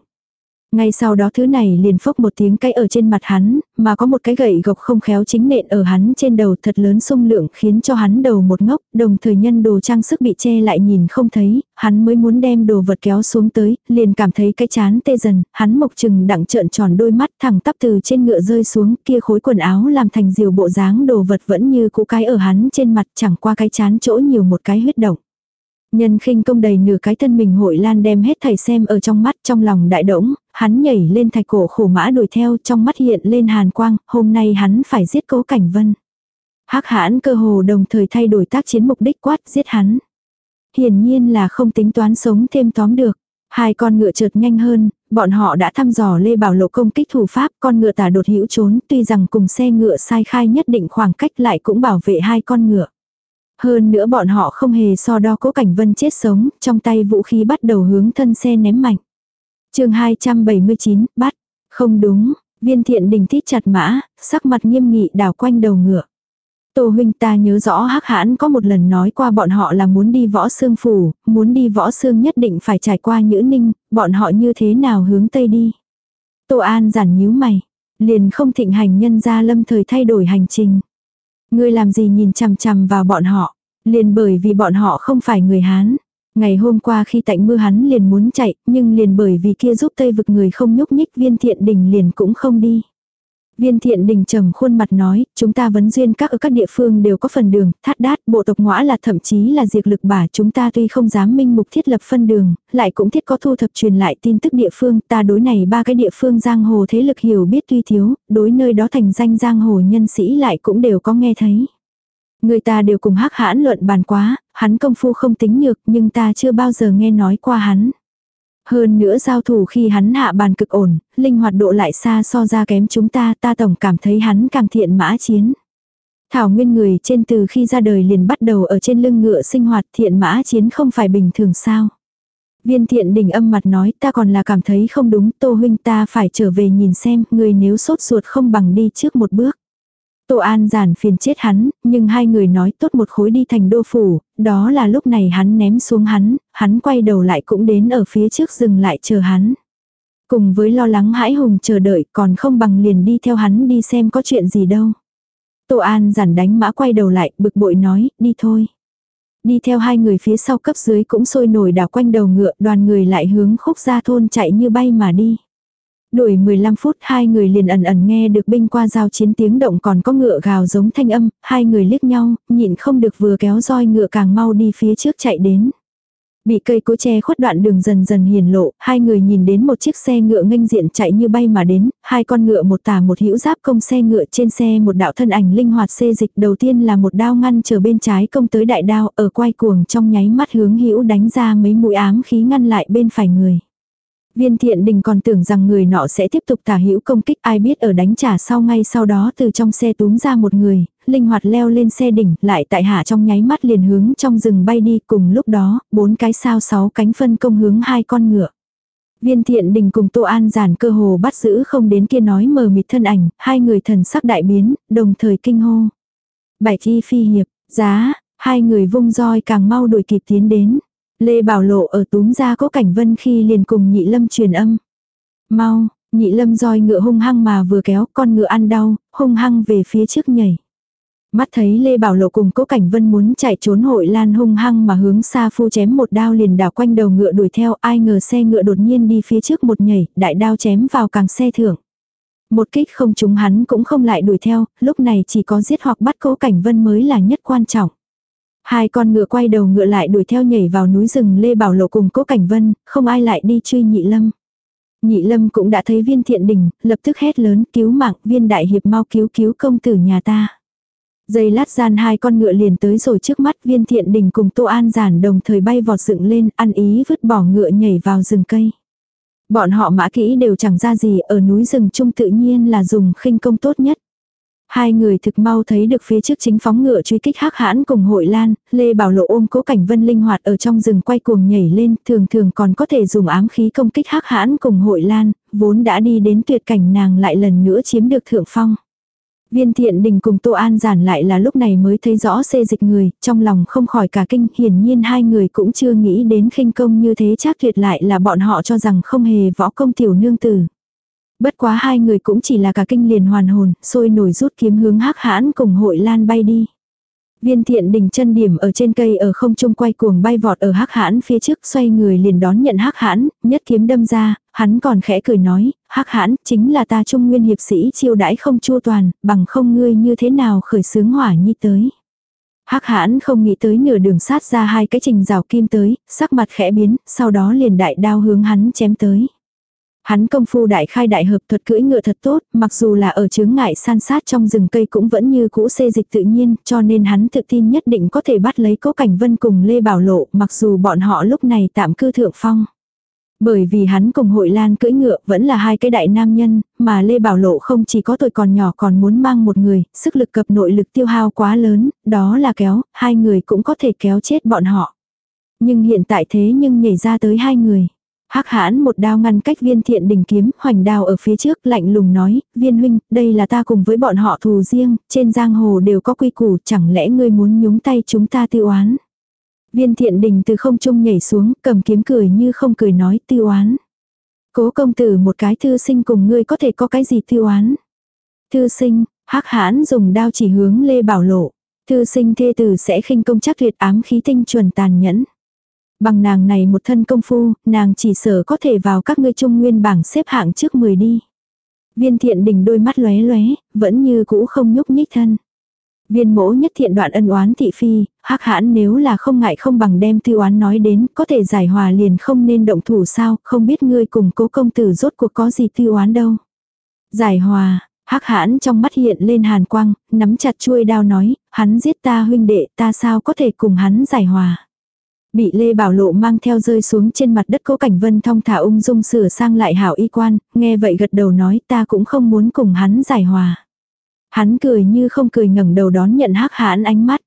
Speaker 1: Ngay sau đó thứ này liền phốc một tiếng cái ở trên mặt hắn, mà có một cái gậy gộc không khéo chính nện ở hắn trên đầu thật lớn xung lượng khiến cho hắn đầu một ngốc, đồng thời nhân đồ trang sức bị che lại nhìn không thấy, hắn mới muốn đem đồ vật kéo xuống tới, liền cảm thấy cái chán tê dần, hắn mộc chừng đặng trợn tròn đôi mắt thẳng tắp từ trên ngựa rơi xuống kia khối quần áo làm thành diều bộ dáng đồ vật vẫn như cũ cái ở hắn trên mặt chẳng qua cái chán chỗ nhiều một cái huyết động. Nhân khinh công đầy nửa cái thân mình hội lan đem hết thầy xem ở trong mắt trong lòng đại đỗng, hắn nhảy lên thạch cổ khổ mã đuổi theo trong mắt hiện lên hàn quang, hôm nay hắn phải giết cố cảnh vân. hắc hãn cơ hồ đồng thời thay đổi tác chiến mục đích quát giết hắn. Hiển nhiên là không tính toán sống thêm tóm được. Hai con ngựa trượt nhanh hơn, bọn họ đã thăm dò Lê Bảo Lộ công kích thủ pháp, con ngựa tả đột hữu trốn, tuy rằng cùng xe ngựa sai khai nhất định khoảng cách lại cũng bảo vệ hai con ngựa. Hơn nữa bọn họ không hề so đo cố cảnh vân chết sống, trong tay vũ khí bắt đầu hướng thân xe ném mạnh. chương 279, bắt. Không đúng, viên thiện đình thít chặt mã, sắc mặt nghiêm nghị đảo quanh đầu ngựa. Tô huynh ta nhớ rõ hắc hãn có một lần nói qua bọn họ là muốn đi võ xương phủ, muốn đi võ xương nhất định phải trải qua nhữ ninh, bọn họ như thế nào hướng tây đi. Tô An giản nhíu mày, liền không thịnh hành nhân ra lâm thời thay đổi hành trình. Ngươi làm gì nhìn chằm chằm vào bọn họ, liền bởi vì bọn họ không phải người Hán. Ngày hôm qua khi tạnh mưa hắn liền muốn chạy, nhưng liền bởi vì kia giúp Tây vực người không nhúc nhích viên thiện đình liền cũng không đi. Viên thiện đình trầm khuôn mặt nói, chúng ta vấn duyên các ở các địa phương đều có phần đường, thát đát, bộ tộc ngõa là thậm chí là diệt lực bả chúng ta tuy không dám minh mục thiết lập phân đường, lại cũng thiết có thu thập truyền lại tin tức địa phương, ta đối này ba cái địa phương giang hồ thế lực hiểu biết tuy thiếu, đối nơi đó thành danh giang hồ nhân sĩ lại cũng đều có nghe thấy. Người ta đều cùng hắc hãn luận bàn quá, hắn công phu không tính nhược nhưng ta chưa bao giờ nghe nói qua hắn. Hơn nữa giao thủ khi hắn hạ bàn cực ổn, linh hoạt độ lại xa so ra kém chúng ta, ta tổng cảm thấy hắn càng thiện mã chiến. Thảo nguyên người trên từ khi ra đời liền bắt đầu ở trên lưng ngựa sinh hoạt thiện mã chiến không phải bình thường sao. Viên thiện đình âm mặt nói ta còn là cảm thấy không đúng tô huynh ta phải trở về nhìn xem người nếu sốt ruột không bằng đi trước một bước. Tô An giản phiền chết hắn, nhưng hai người nói tốt một khối đi thành đô phủ, đó là lúc này hắn ném xuống hắn, hắn quay đầu lại cũng đến ở phía trước dừng lại chờ hắn. Cùng với lo lắng hãi hùng chờ đợi còn không bằng liền đi theo hắn đi xem có chuyện gì đâu. Tô An giản đánh mã quay đầu lại, bực bội nói, đi thôi. Đi theo hai người phía sau cấp dưới cũng sôi nổi đảo quanh đầu ngựa, đoàn người lại hướng khúc ra thôn chạy như bay mà đi. Đuổi 15 phút hai người liền ẩn ẩn nghe được binh qua giao chiến tiếng động còn có ngựa gào giống thanh âm, hai người liếc nhau, nhịn không được vừa kéo roi ngựa càng mau đi phía trước chạy đến. Bị cây cối che khuất đoạn đường dần dần hiền lộ, hai người nhìn đến một chiếc xe ngựa nghênh diện chạy như bay mà đến, hai con ngựa một tà một hữu giáp công xe ngựa trên xe một đạo thân ảnh linh hoạt xê dịch đầu tiên là một đao ngăn chờ bên trái công tới đại đao ở quay cuồng trong nháy mắt hướng hữu đánh ra mấy mũi ám khí ngăn lại bên phải người. Viên thiện đình còn tưởng rằng người nọ sẽ tiếp tục tả hữu công kích ai biết ở đánh trả sau ngay sau đó từ trong xe túm ra một người, linh hoạt leo lên xe đỉnh, lại tại hạ trong nháy mắt liền hướng trong rừng bay đi cùng lúc đó, bốn cái sao sáu cánh phân công hướng hai con ngựa. Viên thiện đình cùng Tô An giản cơ hồ bắt giữ không đến kia nói mờ mịt thân ảnh, hai người thần sắc đại biến, đồng thời kinh hô. Bảy chi phi hiệp, giá, hai người vung roi càng mau đuổi kịp tiến đến. Lê Bảo Lộ ở túm ra có cảnh vân khi liền cùng nhị lâm truyền âm. Mau, nhị lâm roi ngựa hung hăng mà vừa kéo con ngựa ăn đau, hung hăng về phía trước nhảy. Mắt thấy Lê Bảo Lộ cùng cố cảnh vân muốn chạy trốn hội lan hung hăng mà hướng xa phu chém một đao liền đảo quanh đầu ngựa đuổi theo ai ngờ xe ngựa đột nhiên đi phía trước một nhảy, đại đao chém vào càng xe thưởng. Một kích không trúng hắn cũng không lại đuổi theo, lúc này chỉ có giết hoặc bắt cố cảnh vân mới là nhất quan trọng. Hai con ngựa quay đầu ngựa lại đuổi theo nhảy vào núi rừng Lê Bảo Lộ cùng Cố Cảnh Vân, không ai lại đi truy nhị lâm. Nhị lâm cũng đã thấy viên thiện đình, lập tức hét lớn cứu mạng viên đại hiệp mau cứu cứu công tử nhà ta. Giây lát gian hai con ngựa liền tới rồi trước mắt viên thiện đình cùng Tô An giản đồng thời bay vọt dựng lên ăn ý vứt bỏ ngựa nhảy vào rừng cây. Bọn họ mã kỹ đều chẳng ra gì ở núi rừng chung tự nhiên là dùng khinh công tốt nhất. Hai người thực mau thấy được phía trước chính phóng ngựa truy kích hắc hãn cùng hội lan, Lê Bảo Lộ ôm cố cảnh vân linh hoạt ở trong rừng quay cuồng nhảy lên, thường thường còn có thể dùng ám khí công kích hắc hãn cùng hội lan, vốn đã đi đến tuyệt cảnh nàng lại lần nữa chiếm được thượng phong. Viên thiện đình cùng Tô An giản lại là lúc này mới thấy rõ xê dịch người, trong lòng không khỏi cả kinh, hiển nhiên hai người cũng chưa nghĩ đến khinh công như thế chắc tuyệt lại là bọn họ cho rằng không hề võ công tiểu nương tử. Bất quá hai người cũng chỉ là cả kinh liền hoàn hồn, sôi nổi rút kiếm hướng hắc hãn cùng hội lan bay đi. Viên thiện đình chân điểm ở trên cây ở không trung quay cuồng bay vọt ở hắc hãn phía trước xoay người liền đón nhận hắc hãn, nhất kiếm đâm ra, hắn còn khẽ cười nói, hắc hãn chính là ta trung nguyên hiệp sĩ chiêu đãi không chua toàn, bằng không ngươi như thế nào khởi sướng hỏa nhi tới. Hắc hãn không nghĩ tới nửa đường sát ra hai cái trình rào kim tới, sắc mặt khẽ biến, sau đó liền đại đao hướng hắn chém tới. Hắn công phu đại khai đại hợp thuật cưỡi ngựa thật tốt, mặc dù là ở chướng ngại san sát trong rừng cây cũng vẫn như cũ xê dịch tự nhiên, cho nên hắn tự tin nhất định có thể bắt lấy cố cảnh vân cùng Lê Bảo Lộ, mặc dù bọn họ lúc này tạm cư thượng phong. Bởi vì hắn cùng hội lan cưỡi ngựa vẫn là hai cái đại nam nhân, mà Lê Bảo Lộ không chỉ có tuổi còn nhỏ còn muốn mang một người, sức lực cập nội lực tiêu hao quá lớn, đó là kéo, hai người cũng có thể kéo chết bọn họ. Nhưng hiện tại thế nhưng nhảy ra tới hai người. Hắc hãn một đao ngăn cách viên thiện đình kiếm, hoành đao ở phía trước lạnh lùng nói, viên huynh, đây là ta cùng với bọn họ thù riêng, trên giang hồ đều có quy củ, chẳng lẽ ngươi muốn nhúng tay chúng ta tiêu oán. Viên thiện đình từ không trung nhảy xuống, cầm kiếm cười như không cười nói tiêu oán. Cố công tử một cái thư sinh cùng ngươi có thể có cái gì tiêu oán. Thư sinh, hắc hãn dùng đao chỉ hướng Lê Bảo Lộ. Thư sinh thê tử sẽ khinh công chắc tuyệt ám khí tinh chuẩn tàn nhẫn. Bằng nàng này một thân công phu, nàng chỉ sở có thể vào các ngươi trung nguyên bảng xếp hạng trước 10 đi. Viên thiện đình đôi mắt lóe lóe, vẫn như cũ không nhúc nhích thân. Viên mỗ nhất thiện đoạn ân oán thị phi, hắc hãn nếu là không ngại không bằng đem tư oán nói đến, có thể giải hòa liền không nên động thủ sao, không biết ngươi cùng cố công tử rốt cuộc có gì tư oán đâu. Giải hòa, hắc hãn trong mắt hiện lên hàn quang, nắm chặt chuôi đao nói, hắn giết ta huynh đệ ta sao có thể cùng hắn giải hòa. Bị Lê Bảo Lộ mang theo rơi xuống trên mặt đất cố cảnh vân thong thả ung dung sửa sang lại hảo y quan, nghe vậy gật đầu nói ta cũng không muốn cùng hắn giải hòa. Hắn cười như không cười ngẩng đầu đón nhận hắc hãn ánh mắt.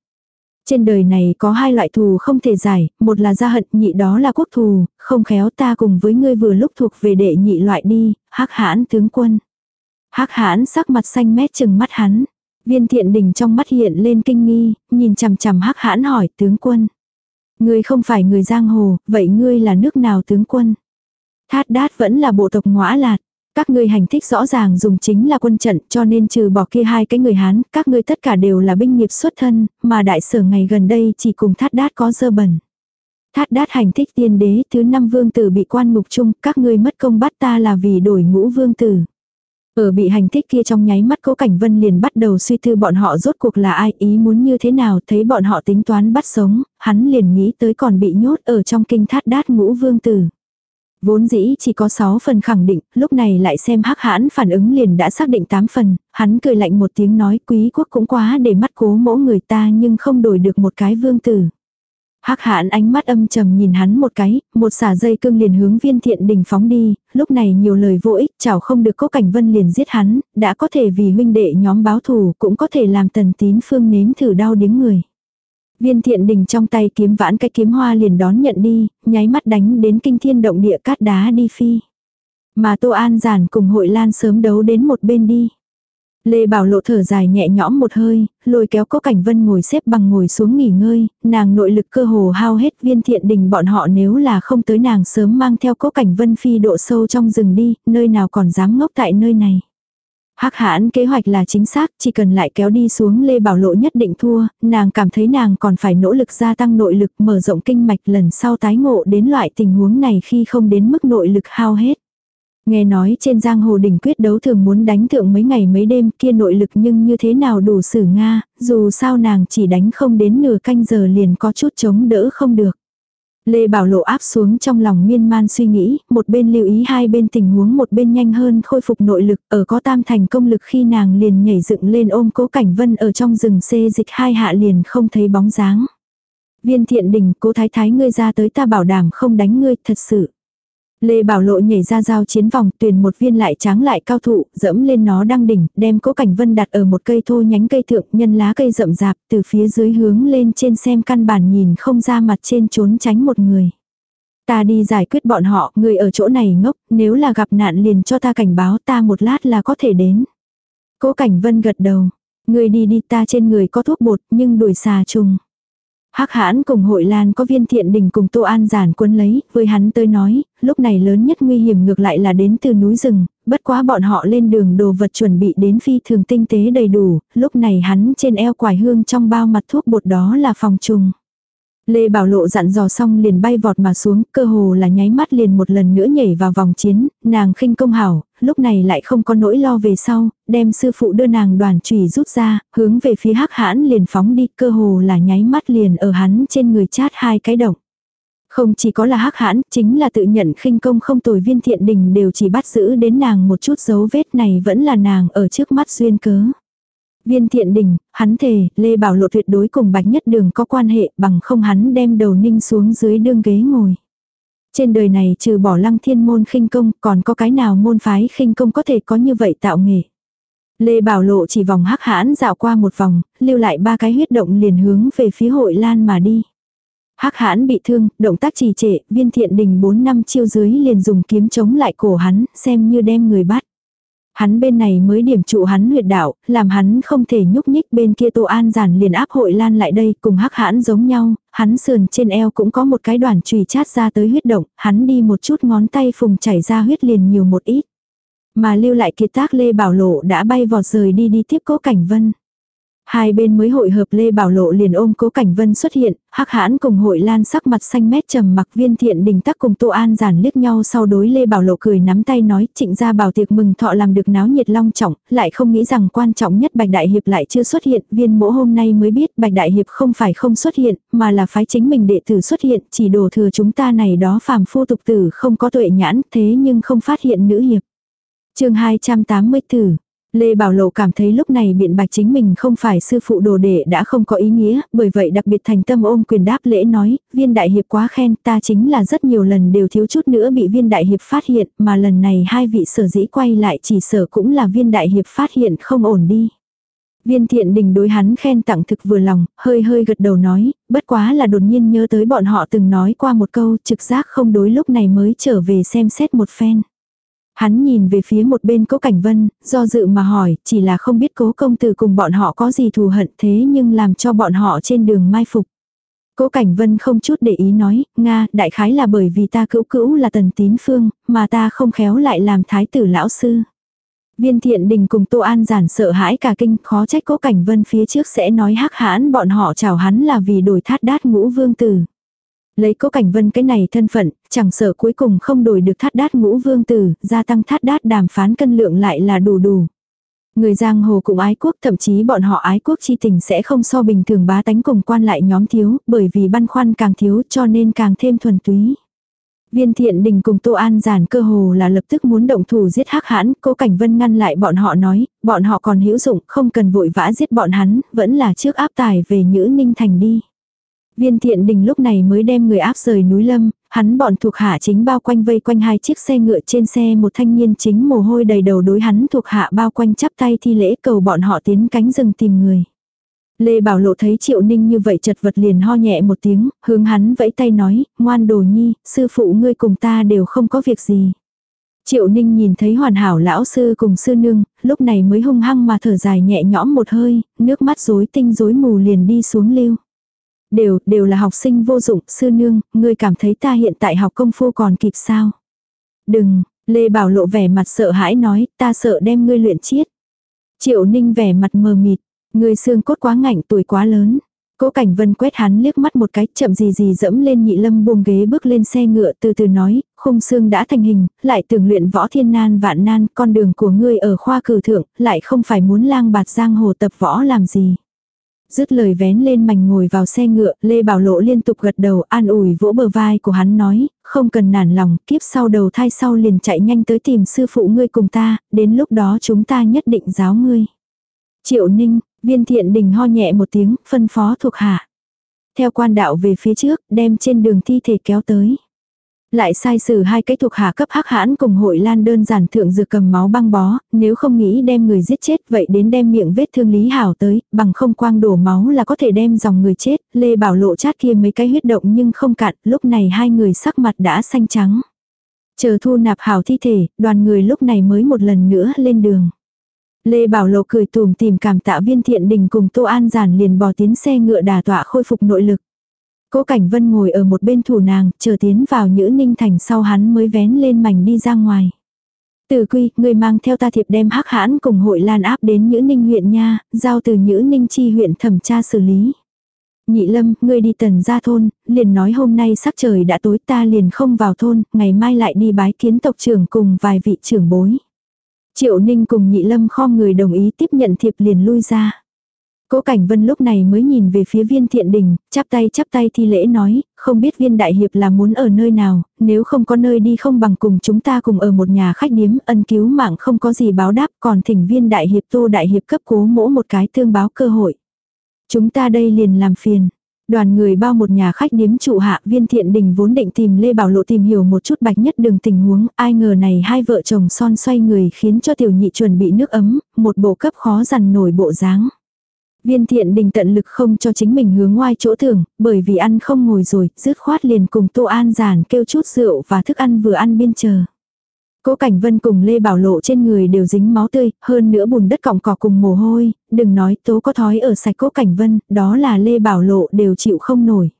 Speaker 1: Trên đời này có hai loại thù không thể giải, một là gia hận nhị đó là quốc thù, không khéo ta cùng với ngươi vừa lúc thuộc về đệ nhị loại đi, hắc hãn tướng quân. hắc hãn sắc mặt xanh mét chừng mắt hắn. Viên thiện đình trong mắt hiện lên kinh nghi, nhìn chằm chằm hắc hãn hỏi tướng quân. Ngươi không phải người giang hồ, vậy ngươi là nước nào tướng quân? Thát đát vẫn là bộ tộc ngõa lạt. Các ngươi hành thích rõ ràng dùng chính là quân trận cho nên trừ bỏ kia hai cái người Hán, các ngươi tất cả đều là binh nghiệp xuất thân, mà đại sở ngày gần đây chỉ cùng thát đát có dơ bẩn. Thát đát hành thích tiên đế thứ năm vương tử bị quan ngục chung, các ngươi mất công bắt ta là vì đổi ngũ vương tử. Ở bị hành thích kia trong nháy mắt cố cảnh vân liền bắt đầu suy tư bọn họ rốt cuộc là ai ý muốn như thế nào thấy bọn họ tính toán bắt sống, hắn liền nghĩ tới còn bị nhốt ở trong kinh thát đát ngũ vương tử. Vốn dĩ chỉ có 6 phần khẳng định, lúc này lại xem hắc hãn phản ứng liền đã xác định 8 phần, hắn cười lạnh một tiếng nói quý quốc cũng quá để mắt cố mỗ người ta nhưng không đổi được một cái vương tử. Hắc hãn ánh mắt âm trầm nhìn hắn một cái, một xả dây cương liền hướng viên thiện đình phóng đi, lúc này nhiều lời vô ích, chảo không được cố cảnh vân liền giết hắn, đã có thể vì huynh đệ nhóm báo thù, cũng có thể làm tần tín phương nếm thử đau điếng người. Viên thiện đình trong tay kiếm vãn cái kiếm hoa liền đón nhận đi, nháy mắt đánh đến kinh thiên động địa cát đá đi phi. Mà Tô An giản cùng hội lan sớm đấu đến một bên đi. Lê Bảo Lộ thở dài nhẹ nhõm một hơi, lôi kéo Cố Cảnh Vân ngồi xếp bằng ngồi xuống nghỉ ngơi, nàng nội lực cơ hồ hao hết viên thiện đình bọn họ nếu là không tới nàng sớm mang theo Cố Cảnh Vân phi độ sâu trong rừng đi, nơi nào còn dám ngốc tại nơi này. Hắc hãn kế hoạch là chính xác, chỉ cần lại kéo đi xuống Lê Bảo Lộ nhất định thua, nàng cảm thấy nàng còn phải nỗ lực gia tăng nội lực mở rộng kinh mạch lần sau tái ngộ đến loại tình huống này khi không đến mức nội lực hao hết. Nghe nói trên giang hồ đỉnh quyết đấu thường muốn đánh thượng mấy ngày mấy đêm kia nội lực nhưng như thế nào đủ xử Nga, dù sao nàng chỉ đánh không đến nửa canh giờ liền có chút chống đỡ không được. Lê Bảo Lộ áp xuống trong lòng miên man suy nghĩ, một bên lưu ý hai bên tình huống một bên nhanh hơn khôi phục nội lực, ở có tam thành công lực khi nàng liền nhảy dựng lên ôm cố cảnh vân ở trong rừng xê dịch hai hạ liền không thấy bóng dáng. Viên thiện đình, cố thái thái ngươi ra tới ta bảo đảm không đánh ngươi, thật sự. Lê Bảo Lộ nhảy ra giao chiến vòng, tuyển một viên lại tráng lại cao thụ, dẫm lên nó đăng đỉnh, đem cố cảnh vân đặt ở một cây thô nhánh cây thượng, nhân lá cây rậm rạp, từ phía dưới hướng lên trên xem căn bản nhìn không ra mặt trên trốn tránh một người. Ta đi giải quyết bọn họ, người ở chỗ này ngốc, nếu là gặp nạn liền cho ta cảnh báo ta một lát là có thể đến. Cố cảnh vân gật đầu, người đi đi ta trên người có thuốc bột nhưng đuổi xà trùng. Hắc hãn cùng hội lan có viên thiện đình cùng Tô An giản quân lấy, với hắn tới nói, lúc này lớn nhất nguy hiểm ngược lại là đến từ núi rừng, bất quá bọn họ lên đường đồ vật chuẩn bị đến phi thường tinh tế đầy đủ, lúc này hắn trên eo quải hương trong bao mặt thuốc bột đó là phòng trùng. Lê Bảo Lộ dặn dò xong liền bay vọt mà xuống, cơ hồ là nháy mắt liền một lần nữa nhảy vào vòng chiến, nàng khinh công hảo, lúc này lại không có nỗi lo về sau, đem sư phụ đưa nàng đoàn chùy rút ra, hướng về phía hắc hãn liền phóng đi, cơ hồ là nháy mắt liền ở hắn trên người chát hai cái động. Không chỉ có là hắc hãn, chính là tự nhận khinh công không tồi viên thiện đình đều chỉ bắt giữ đến nàng một chút dấu vết này vẫn là nàng ở trước mắt duyên cớ. Viên thiện đình, hắn thề, Lê Bảo Lộ tuyệt đối cùng Bạch Nhất Đường có quan hệ bằng không hắn đem đầu ninh xuống dưới đương ghế ngồi. Trên đời này trừ bỏ lăng thiên môn khinh công còn có cái nào môn phái khinh công có thể có như vậy tạo nghề. Lê Bảo Lộ chỉ vòng hắc hãn dạo qua một vòng, lưu lại ba cái huyết động liền hướng về phía hội lan mà đi. Hắc hãn bị thương, động tác trì trệ, viên thiện đình 4 năm chiêu dưới liền dùng kiếm chống lại cổ hắn, xem như đem người bắt. Hắn bên này mới điểm trụ hắn huyệt đạo, làm hắn không thể nhúc nhích bên kia Tô An giản liền áp hội lan lại đây cùng hắc hãn giống nhau, hắn sườn trên eo cũng có một cái đoàn chùy chát ra tới huyết động, hắn đi một chút ngón tay phùng chảy ra huyết liền nhiều một ít. Mà lưu lại kiệt tác Lê Bảo Lộ đã bay vọt rời đi đi tiếp cố cảnh vân. Hai bên mới hội hợp Lê Bảo Lộ liền ôm Cố Cảnh Vân xuất hiện, Hắc Hãn cùng hội Lan sắc mặt xanh mét trầm mặc viên thiện đình tắc cùng Tô An giản liếc nhau sau đối Lê Bảo Lộ cười nắm tay nói trịnh gia bảo tiệc mừng thọ làm được náo nhiệt long trọng, lại không nghĩ rằng quan trọng nhất Bạch Đại Hiệp lại chưa xuất hiện, viên mỗ hôm nay mới biết Bạch Đại Hiệp không phải không xuất hiện, mà là phái chính mình đệ tử xuất hiện, chỉ đồ thừa chúng ta này đó phàm phu tục tử không có tuệ nhãn thế nhưng không phát hiện nữ hiệp. chương 280 tử Lê Bảo Lộ cảm thấy lúc này biện bạch chính mình không phải sư phụ đồ đệ đã không có ý nghĩa, bởi vậy đặc biệt thành tâm ôm quyền đáp lễ nói, viên đại hiệp quá khen, ta chính là rất nhiều lần đều thiếu chút nữa bị viên đại hiệp phát hiện, mà lần này hai vị sở dĩ quay lại chỉ sở cũng là viên đại hiệp phát hiện không ổn đi. Viên thiện đình đối hắn khen tặng thực vừa lòng, hơi hơi gật đầu nói, bất quá là đột nhiên nhớ tới bọn họ từng nói qua một câu trực giác không đối lúc này mới trở về xem xét một phen. Hắn nhìn về phía một bên cố cảnh vân, do dự mà hỏi, chỉ là không biết cố công tử cùng bọn họ có gì thù hận thế nhưng làm cho bọn họ trên đường mai phục. Cố Cảnh Vân không chút để ý nói, Nga, đại khái là bởi vì ta cữu cữu là tần tín phương, mà ta không khéo lại làm thái tử lão sư. Viên thiện đình cùng Tô An giản sợ hãi cả kinh, khó trách Cố Cảnh Vân phía trước sẽ nói hắc hãn bọn họ chào hắn là vì đổi thát đát ngũ vương tử. Lấy Cố Cảnh Vân cái này thân phận, chẳng sợ cuối cùng không đổi được thát đát ngũ vương tử, gia tăng thát đát đàm phán cân lượng lại là đủ đủ. Người giang hồ cũng ái quốc thậm chí bọn họ ái quốc chi tình sẽ không so bình thường bá tánh cùng quan lại nhóm thiếu, bởi vì băn khoăn càng thiếu cho nên càng thêm thuần túy. Viên thiện đình cùng Tô An giản cơ hồ là lập tức muốn động thủ giết hắc hãn, cố cảnh vân ngăn lại bọn họ nói, bọn họ còn hữu dụng, không cần vội vã giết bọn hắn, vẫn là trước áp tài về Nhữ Ninh Thành đi. Viên thiện đình lúc này mới đem người áp rời núi lâm, hắn bọn thuộc hạ chính bao quanh vây quanh hai chiếc xe ngựa trên xe một thanh niên chính mồ hôi đầy đầu đối hắn thuộc hạ bao quanh chắp tay thi lễ cầu bọn họ tiến cánh rừng tìm người. Lê Bảo Lộ thấy Triệu Ninh như vậy chật vật liền ho nhẹ một tiếng, hướng hắn vẫy tay nói, ngoan đồ nhi, sư phụ ngươi cùng ta đều không có việc gì. Triệu Ninh nhìn thấy hoàn hảo lão sư cùng sư nương, lúc này mới hung hăng mà thở dài nhẹ nhõm một hơi, nước mắt rối tinh rối mù liền đi xuống lưu. Đều, đều là học sinh vô dụng, sư nương, ngươi cảm thấy ta hiện tại học công phu còn kịp sao? Đừng, Lê Bảo lộ vẻ mặt sợ hãi nói, ta sợ đem ngươi luyện chiết. Triệu Ninh vẻ mặt mờ mịt, ngươi xương cốt quá ngạnh tuổi quá lớn. Cố Cảnh Vân quét hắn liếc mắt một cái, chậm gì gì dẫm lên nhị lâm buông ghế bước lên xe ngựa từ từ nói, khung xương đã thành hình, lại tưởng luyện võ thiên nan vạn nan, con đường của ngươi ở khoa cử thượng, lại không phải muốn lang bạt giang hồ tập võ làm gì. Dứt lời vén lên mảnh ngồi vào xe ngựa, Lê Bảo Lộ liên tục gật đầu an ủi vỗ bờ vai của hắn nói, không cần nản lòng, kiếp sau đầu thai sau liền chạy nhanh tới tìm sư phụ ngươi cùng ta, đến lúc đó chúng ta nhất định giáo ngươi. Triệu Ninh, viên thiện đình ho nhẹ một tiếng, phân phó thuộc hạ. Theo quan đạo về phía trước, đem trên đường thi thể kéo tới. Lại sai sử hai cái thuộc hạ cấp hắc hãn cùng hội lan đơn giản thượng dược cầm máu băng bó, nếu không nghĩ đem người giết chết vậy đến đem miệng vết thương lý hảo tới, bằng không quang đổ máu là có thể đem dòng người chết, lê bảo lộ chát kia mấy cái huyết động nhưng không cạn, lúc này hai người sắc mặt đã xanh trắng. Chờ thu nạp hảo thi thể, đoàn người lúc này mới một lần nữa lên đường. Lê Bảo Lộ cười tùm tìm cảm tạ viên thiện đình cùng Tô An Giản liền bò tiến xe ngựa đà tọa khôi phục nội lực. Cố Cảnh Vân ngồi ở một bên thủ nàng, chờ tiến vào Nhữ Ninh Thành sau hắn mới vén lên mảnh đi ra ngoài. Từ quy, người mang theo ta thiệp đem hắc hãn cùng hội lan áp đến Nhữ Ninh huyện nha, giao từ Nhữ Ninh chi huyện thẩm tra xử lý. Nhị lâm, ngươi đi tần ra thôn, liền nói hôm nay sắc trời đã tối ta liền không vào thôn, ngày mai lại đi bái kiến tộc trưởng cùng vài vị trưởng bối. Triệu Ninh cùng nhị lâm kho người đồng ý tiếp nhận thiệp liền lui ra. Cố Cảnh Vân lúc này mới nhìn về phía viên thiện đình, chắp tay chắp tay thi lễ nói, không biết viên đại hiệp là muốn ở nơi nào, nếu không có nơi đi không bằng cùng chúng ta cùng ở một nhà khách điếm ân cứu mạng không có gì báo đáp còn thỉnh viên đại hiệp tô đại hiệp cấp cố mỗ một cái tương báo cơ hội. Chúng ta đây liền làm phiền. Đoàn người bao một nhà khách điếm trụ hạ viên thiện đình vốn định tìm Lê Bảo Lộ tìm hiểu một chút bạch nhất đường tình huống, ai ngờ này hai vợ chồng son xoay người khiến cho tiểu nhị chuẩn bị nước ấm, một bộ cấp khó dằn nổi bộ dáng. Viên thiện đình tận lực không cho chính mình hướng ngoài chỗ thường, bởi vì ăn không ngồi rồi, dứt khoát liền cùng Tô An giản kêu chút rượu và thức ăn vừa ăn biên chờ. Cố Cảnh Vân cùng Lê Bảo Lộ trên người đều dính máu tươi, hơn nữa bùn đất cọng cỏ cùng mồ hôi, đừng nói tố có thói ở sạch Cố Cảnh Vân, đó là Lê Bảo Lộ đều chịu không nổi.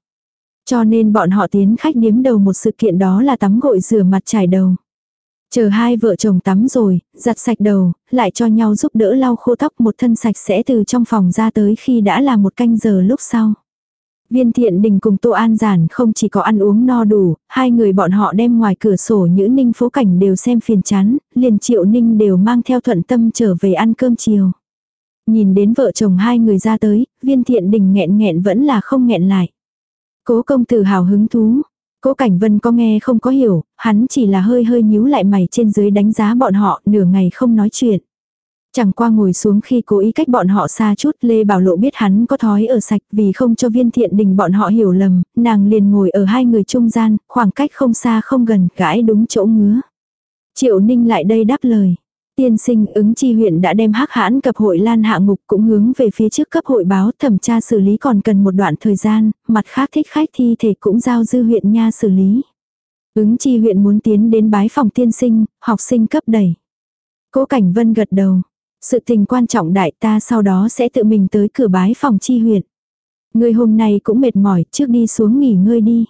Speaker 1: Cho nên bọn họ tiến khách điếm đầu một sự kiện đó là tắm gội rửa mặt trải đầu. Chờ hai vợ chồng tắm rồi, giặt sạch đầu, lại cho nhau giúp đỡ lau khô tóc một thân sạch sẽ từ trong phòng ra tới khi đã là một canh giờ lúc sau. Viên thiện đình cùng Tô An Giản không chỉ có ăn uống no đủ, hai người bọn họ đem ngoài cửa sổ những ninh phố cảnh đều xem phiền chán, liền triệu ninh đều mang theo thuận tâm trở về ăn cơm chiều. Nhìn đến vợ chồng hai người ra tới, viên thiện đình nghẹn nghẹn vẫn là không nghẹn lại. Cố công tử hào hứng thú, Cố Cảnh Vân có nghe không có hiểu, hắn chỉ là hơi hơi nhíu lại mày trên dưới đánh giá bọn họ nửa ngày không nói chuyện. Chẳng qua ngồi xuống khi cố ý cách bọn họ xa chút Lê Bảo Lộ biết hắn có thói ở sạch vì không cho viên thiện đình bọn họ hiểu lầm, nàng liền ngồi ở hai người trung gian, khoảng cách không xa không gần, gãi đúng chỗ ngứa. Triệu Ninh lại đây đáp lời. Tiên sinh ứng chi huyện đã đem hắc hãn cập hội lan hạ ngục cũng hướng về phía trước cấp hội báo thẩm tra xử lý còn cần một đoạn thời gian, mặt khác thích khách thi thể cũng giao dư huyện nha xử lý. Ứng chi huyện muốn tiến đến bái phòng tiên sinh, học sinh cấp đẩy. Cố Cảnh Vân gật đầu. Sự tình quan trọng đại ta sau đó sẽ tự mình tới cửa bái phòng chi huyện. Ngươi hôm nay cũng mệt mỏi, trước đi xuống nghỉ ngơi đi.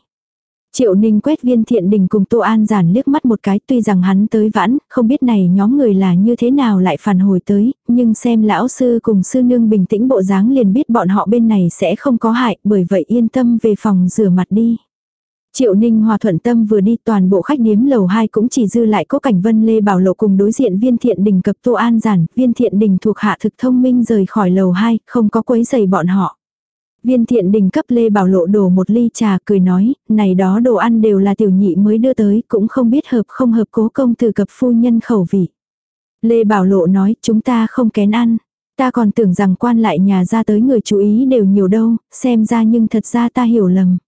Speaker 1: Triệu Ninh quét viên thiện đình cùng Tô An giản liếc mắt một cái tuy rằng hắn tới vãn, không biết này nhóm người là như thế nào lại phản hồi tới, nhưng xem lão sư cùng sư nương bình tĩnh bộ dáng liền biết bọn họ bên này sẽ không có hại, bởi vậy yên tâm về phòng rửa mặt đi. Triệu Ninh Hòa thuận tâm vừa đi toàn bộ khách điếm lầu 2 cũng chỉ dư lại có cảnh vân lê bảo lộ cùng đối diện viên thiện đình cập Tô An giản, viên thiện đình thuộc hạ thực thông minh rời khỏi lầu 2, không có quấy giày bọn họ. Viên thiện đình cấp Lê Bảo Lộ đổ một ly trà cười nói, này đó đồ ăn đều là tiểu nhị mới đưa tới, cũng không biết hợp không hợp cố công từ cập phu nhân khẩu vị. Lê Bảo Lộ nói, chúng ta không kén ăn. Ta còn tưởng rằng quan lại nhà ra tới người chú ý đều nhiều đâu, xem ra nhưng thật ra ta hiểu lầm.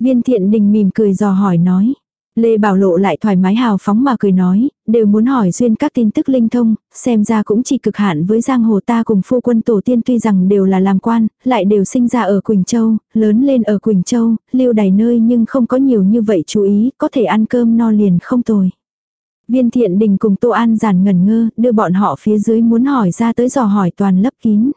Speaker 1: Viên thiện đình mỉm cười dò hỏi nói. Lê Bảo Lộ lại thoải mái hào phóng mà cười nói, đều muốn hỏi duyên các tin tức linh thông, xem ra cũng chỉ cực hạn với giang hồ ta cùng phu quân tổ tiên tuy rằng đều là làm quan, lại đều sinh ra ở Quỳnh Châu, lớn lên ở Quỳnh Châu, lưu đầy nơi nhưng không có nhiều như vậy chú ý, có thể ăn cơm no liền không tồi. Viên thiện đình cùng Tô An giản ngẩn ngơ, đưa bọn họ phía dưới muốn hỏi ra tới dò hỏi toàn lấp kín.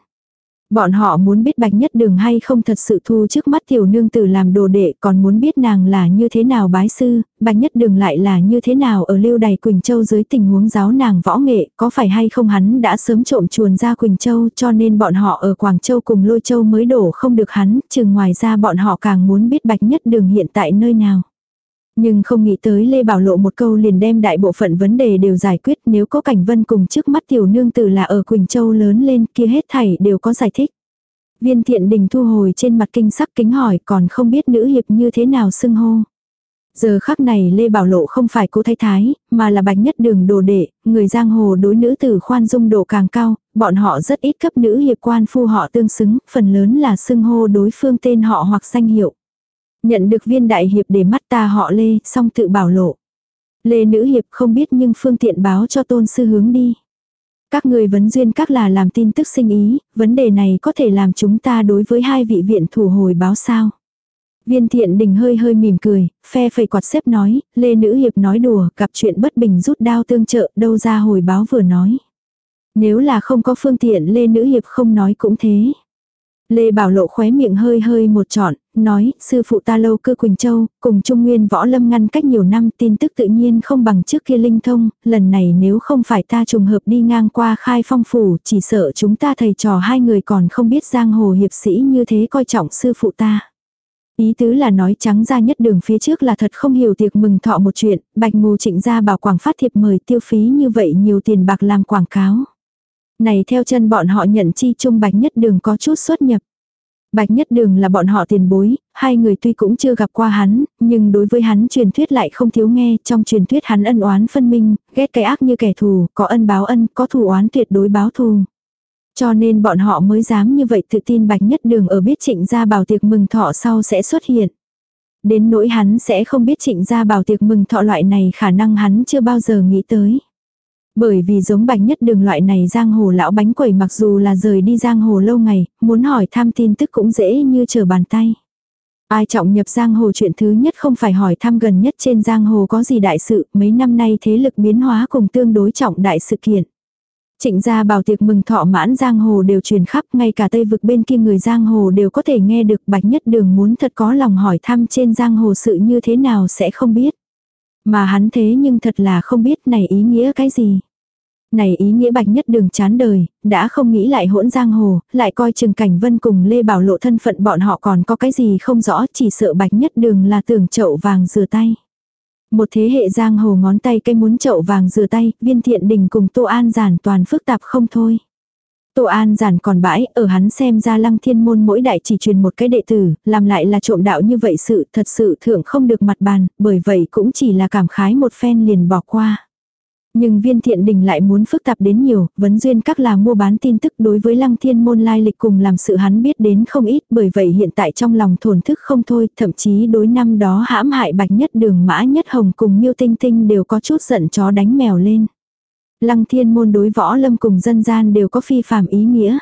Speaker 1: Bọn họ muốn biết bạch nhất đường hay không thật sự thu trước mắt tiểu nương tử làm đồ đệ còn muốn biết nàng là như thế nào bái sư, bạch nhất đường lại là như thế nào ở lưu đài Quỳnh Châu dưới tình huống giáo nàng võ nghệ, có phải hay không hắn đã sớm trộm chuồn ra Quỳnh Châu cho nên bọn họ ở Quảng Châu cùng Lôi Châu mới đổ không được hắn, chừng ngoài ra bọn họ càng muốn biết bạch nhất đường hiện tại nơi nào. Nhưng không nghĩ tới Lê Bảo Lộ một câu liền đem đại bộ phận vấn đề đều giải quyết nếu có cảnh vân cùng trước mắt tiểu nương tử là ở Quỳnh Châu lớn lên kia hết thảy đều có giải thích. Viên thiện đình thu hồi trên mặt kinh sắc kính hỏi còn không biết nữ hiệp như thế nào xưng hô. Giờ khắc này Lê Bảo Lộ không phải cố thái thái, mà là bạch nhất đường đồ đệ, người giang hồ đối nữ tử khoan dung độ càng cao, bọn họ rất ít cấp nữ hiệp quan phu họ tương xứng, phần lớn là xưng hô đối phương tên họ hoặc danh hiệu. Nhận được viên đại hiệp để mắt ta họ Lê, xong tự bảo lộ. Lê nữ hiệp không biết nhưng phương tiện báo cho tôn sư hướng đi. Các người vấn duyên các là làm tin tức sinh ý, vấn đề này có thể làm chúng ta đối với hai vị viện thủ hồi báo sao. Viên thiện đình hơi hơi mỉm cười, phe phẩy quạt xếp nói, Lê Nữ Hiệp nói đùa, gặp chuyện bất bình rút đao tương trợ, đâu ra hồi báo vừa nói. Nếu là không có phương tiện Lê Nữ Hiệp không nói cũng thế. Lê Bảo Lộ khóe miệng hơi hơi một trọn, nói, sư phụ ta lâu cư Quỳnh Châu, cùng Trung Nguyên Võ Lâm ngăn cách nhiều năm tin tức tự nhiên không bằng trước kia linh thông, lần này nếu không phải ta trùng hợp đi ngang qua khai phong phủ, chỉ sợ chúng ta thầy trò hai người còn không biết giang hồ hiệp sĩ như thế coi trọng sư phụ ta. Ý tứ là nói trắng ra nhất đường phía trước là thật không hiểu tiệc mừng thọ một chuyện, bạch mù trịnh ra bảo quảng phát thiệp mời tiêu phí như vậy nhiều tiền bạc làm quảng cáo. Này theo chân bọn họ nhận chi chung bạch nhất đường có chút xuất nhập. Bạch Nhất Đường là bọn họ tiền bối, hai người tuy cũng chưa gặp qua hắn, nhưng đối với hắn truyền thuyết lại không thiếu nghe, trong truyền thuyết hắn ân oán phân minh, ghét cái ác như kẻ thù, có ân báo ân, có thù oán tuyệt đối báo thù. Cho nên bọn họ mới dám như vậy tự tin Bạch Nhất Đường ở biết trịnh gia bảo tiệc mừng thọ sau sẽ xuất hiện. Đến nỗi hắn sẽ không biết trịnh gia bảo tiệc mừng thọ loại này khả năng hắn chưa bao giờ nghĩ tới. Bởi vì giống bạch nhất đường loại này giang hồ lão bánh quẩy mặc dù là rời đi giang hồ lâu ngày, muốn hỏi thăm tin tức cũng dễ như chờ bàn tay. Ai trọng nhập giang hồ chuyện thứ nhất không phải hỏi thăm gần nhất trên giang hồ có gì đại sự, mấy năm nay thế lực biến hóa cùng tương đối trọng đại sự kiện. Trịnh gia bảo tiệc mừng thọ mãn giang hồ đều truyền khắp, ngay cả tây vực bên kia người giang hồ đều có thể nghe được bạch nhất đường muốn thật có lòng hỏi thăm trên giang hồ sự như thế nào sẽ không biết. Mà hắn thế nhưng thật là không biết này ý nghĩa cái gì. Này ý nghĩa bạch nhất đường chán đời, đã không nghĩ lại hỗn giang hồ, lại coi Trừng Cảnh Vân cùng Lê Bảo Lộ thân phận bọn họ còn có cái gì không rõ, chỉ sợ bạch nhất đường là tưởng chậu vàng rửa tay. Một thế hệ giang hồ ngón tay cây muốn chậu vàng rửa tay, viên thiện đình cùng Tô An giản toàn phức tạp không thôi. Tô An giản còn bãi, ở hắn xem ra lăng thiên môn mỗi đại chỉ truyền một cái đệ tử, làm lại là trộm đạo như vậy sự thật sự thượng không được mặt bàn, bởi vậy cũng chỉ là cảm khái một phen liền bỏ qua. Nhưng viên thiện đình lại muốn phức tạp đến nhiều, vấn duyên các là mua bán tin tức đối với lăng thiên môn lai lịch cùng làm sự hắn biết đến không ít, bởi vậy hiện tại trong lòng thổn thức không thôi, thậm chí đối năm đó hãm hại bạch nhất đường mã nhất hồng cùng miêu tinh tinh đều có chút giận chó đánh mèo lên. Lăng thiên môn đối võ lâm cùng dân gian đều có phi phàm ý nghĩa.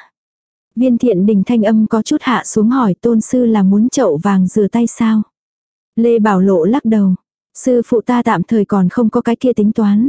Speaker 1: Viên thiện đình thanh âm có chút hạ xuống hỏi, tôn sư là muốn chậu vàng rửa tay sao. Lê Bảo Lộ lắc đầu. Sư phụ ta tạm thời còn không có cái kia tính toán.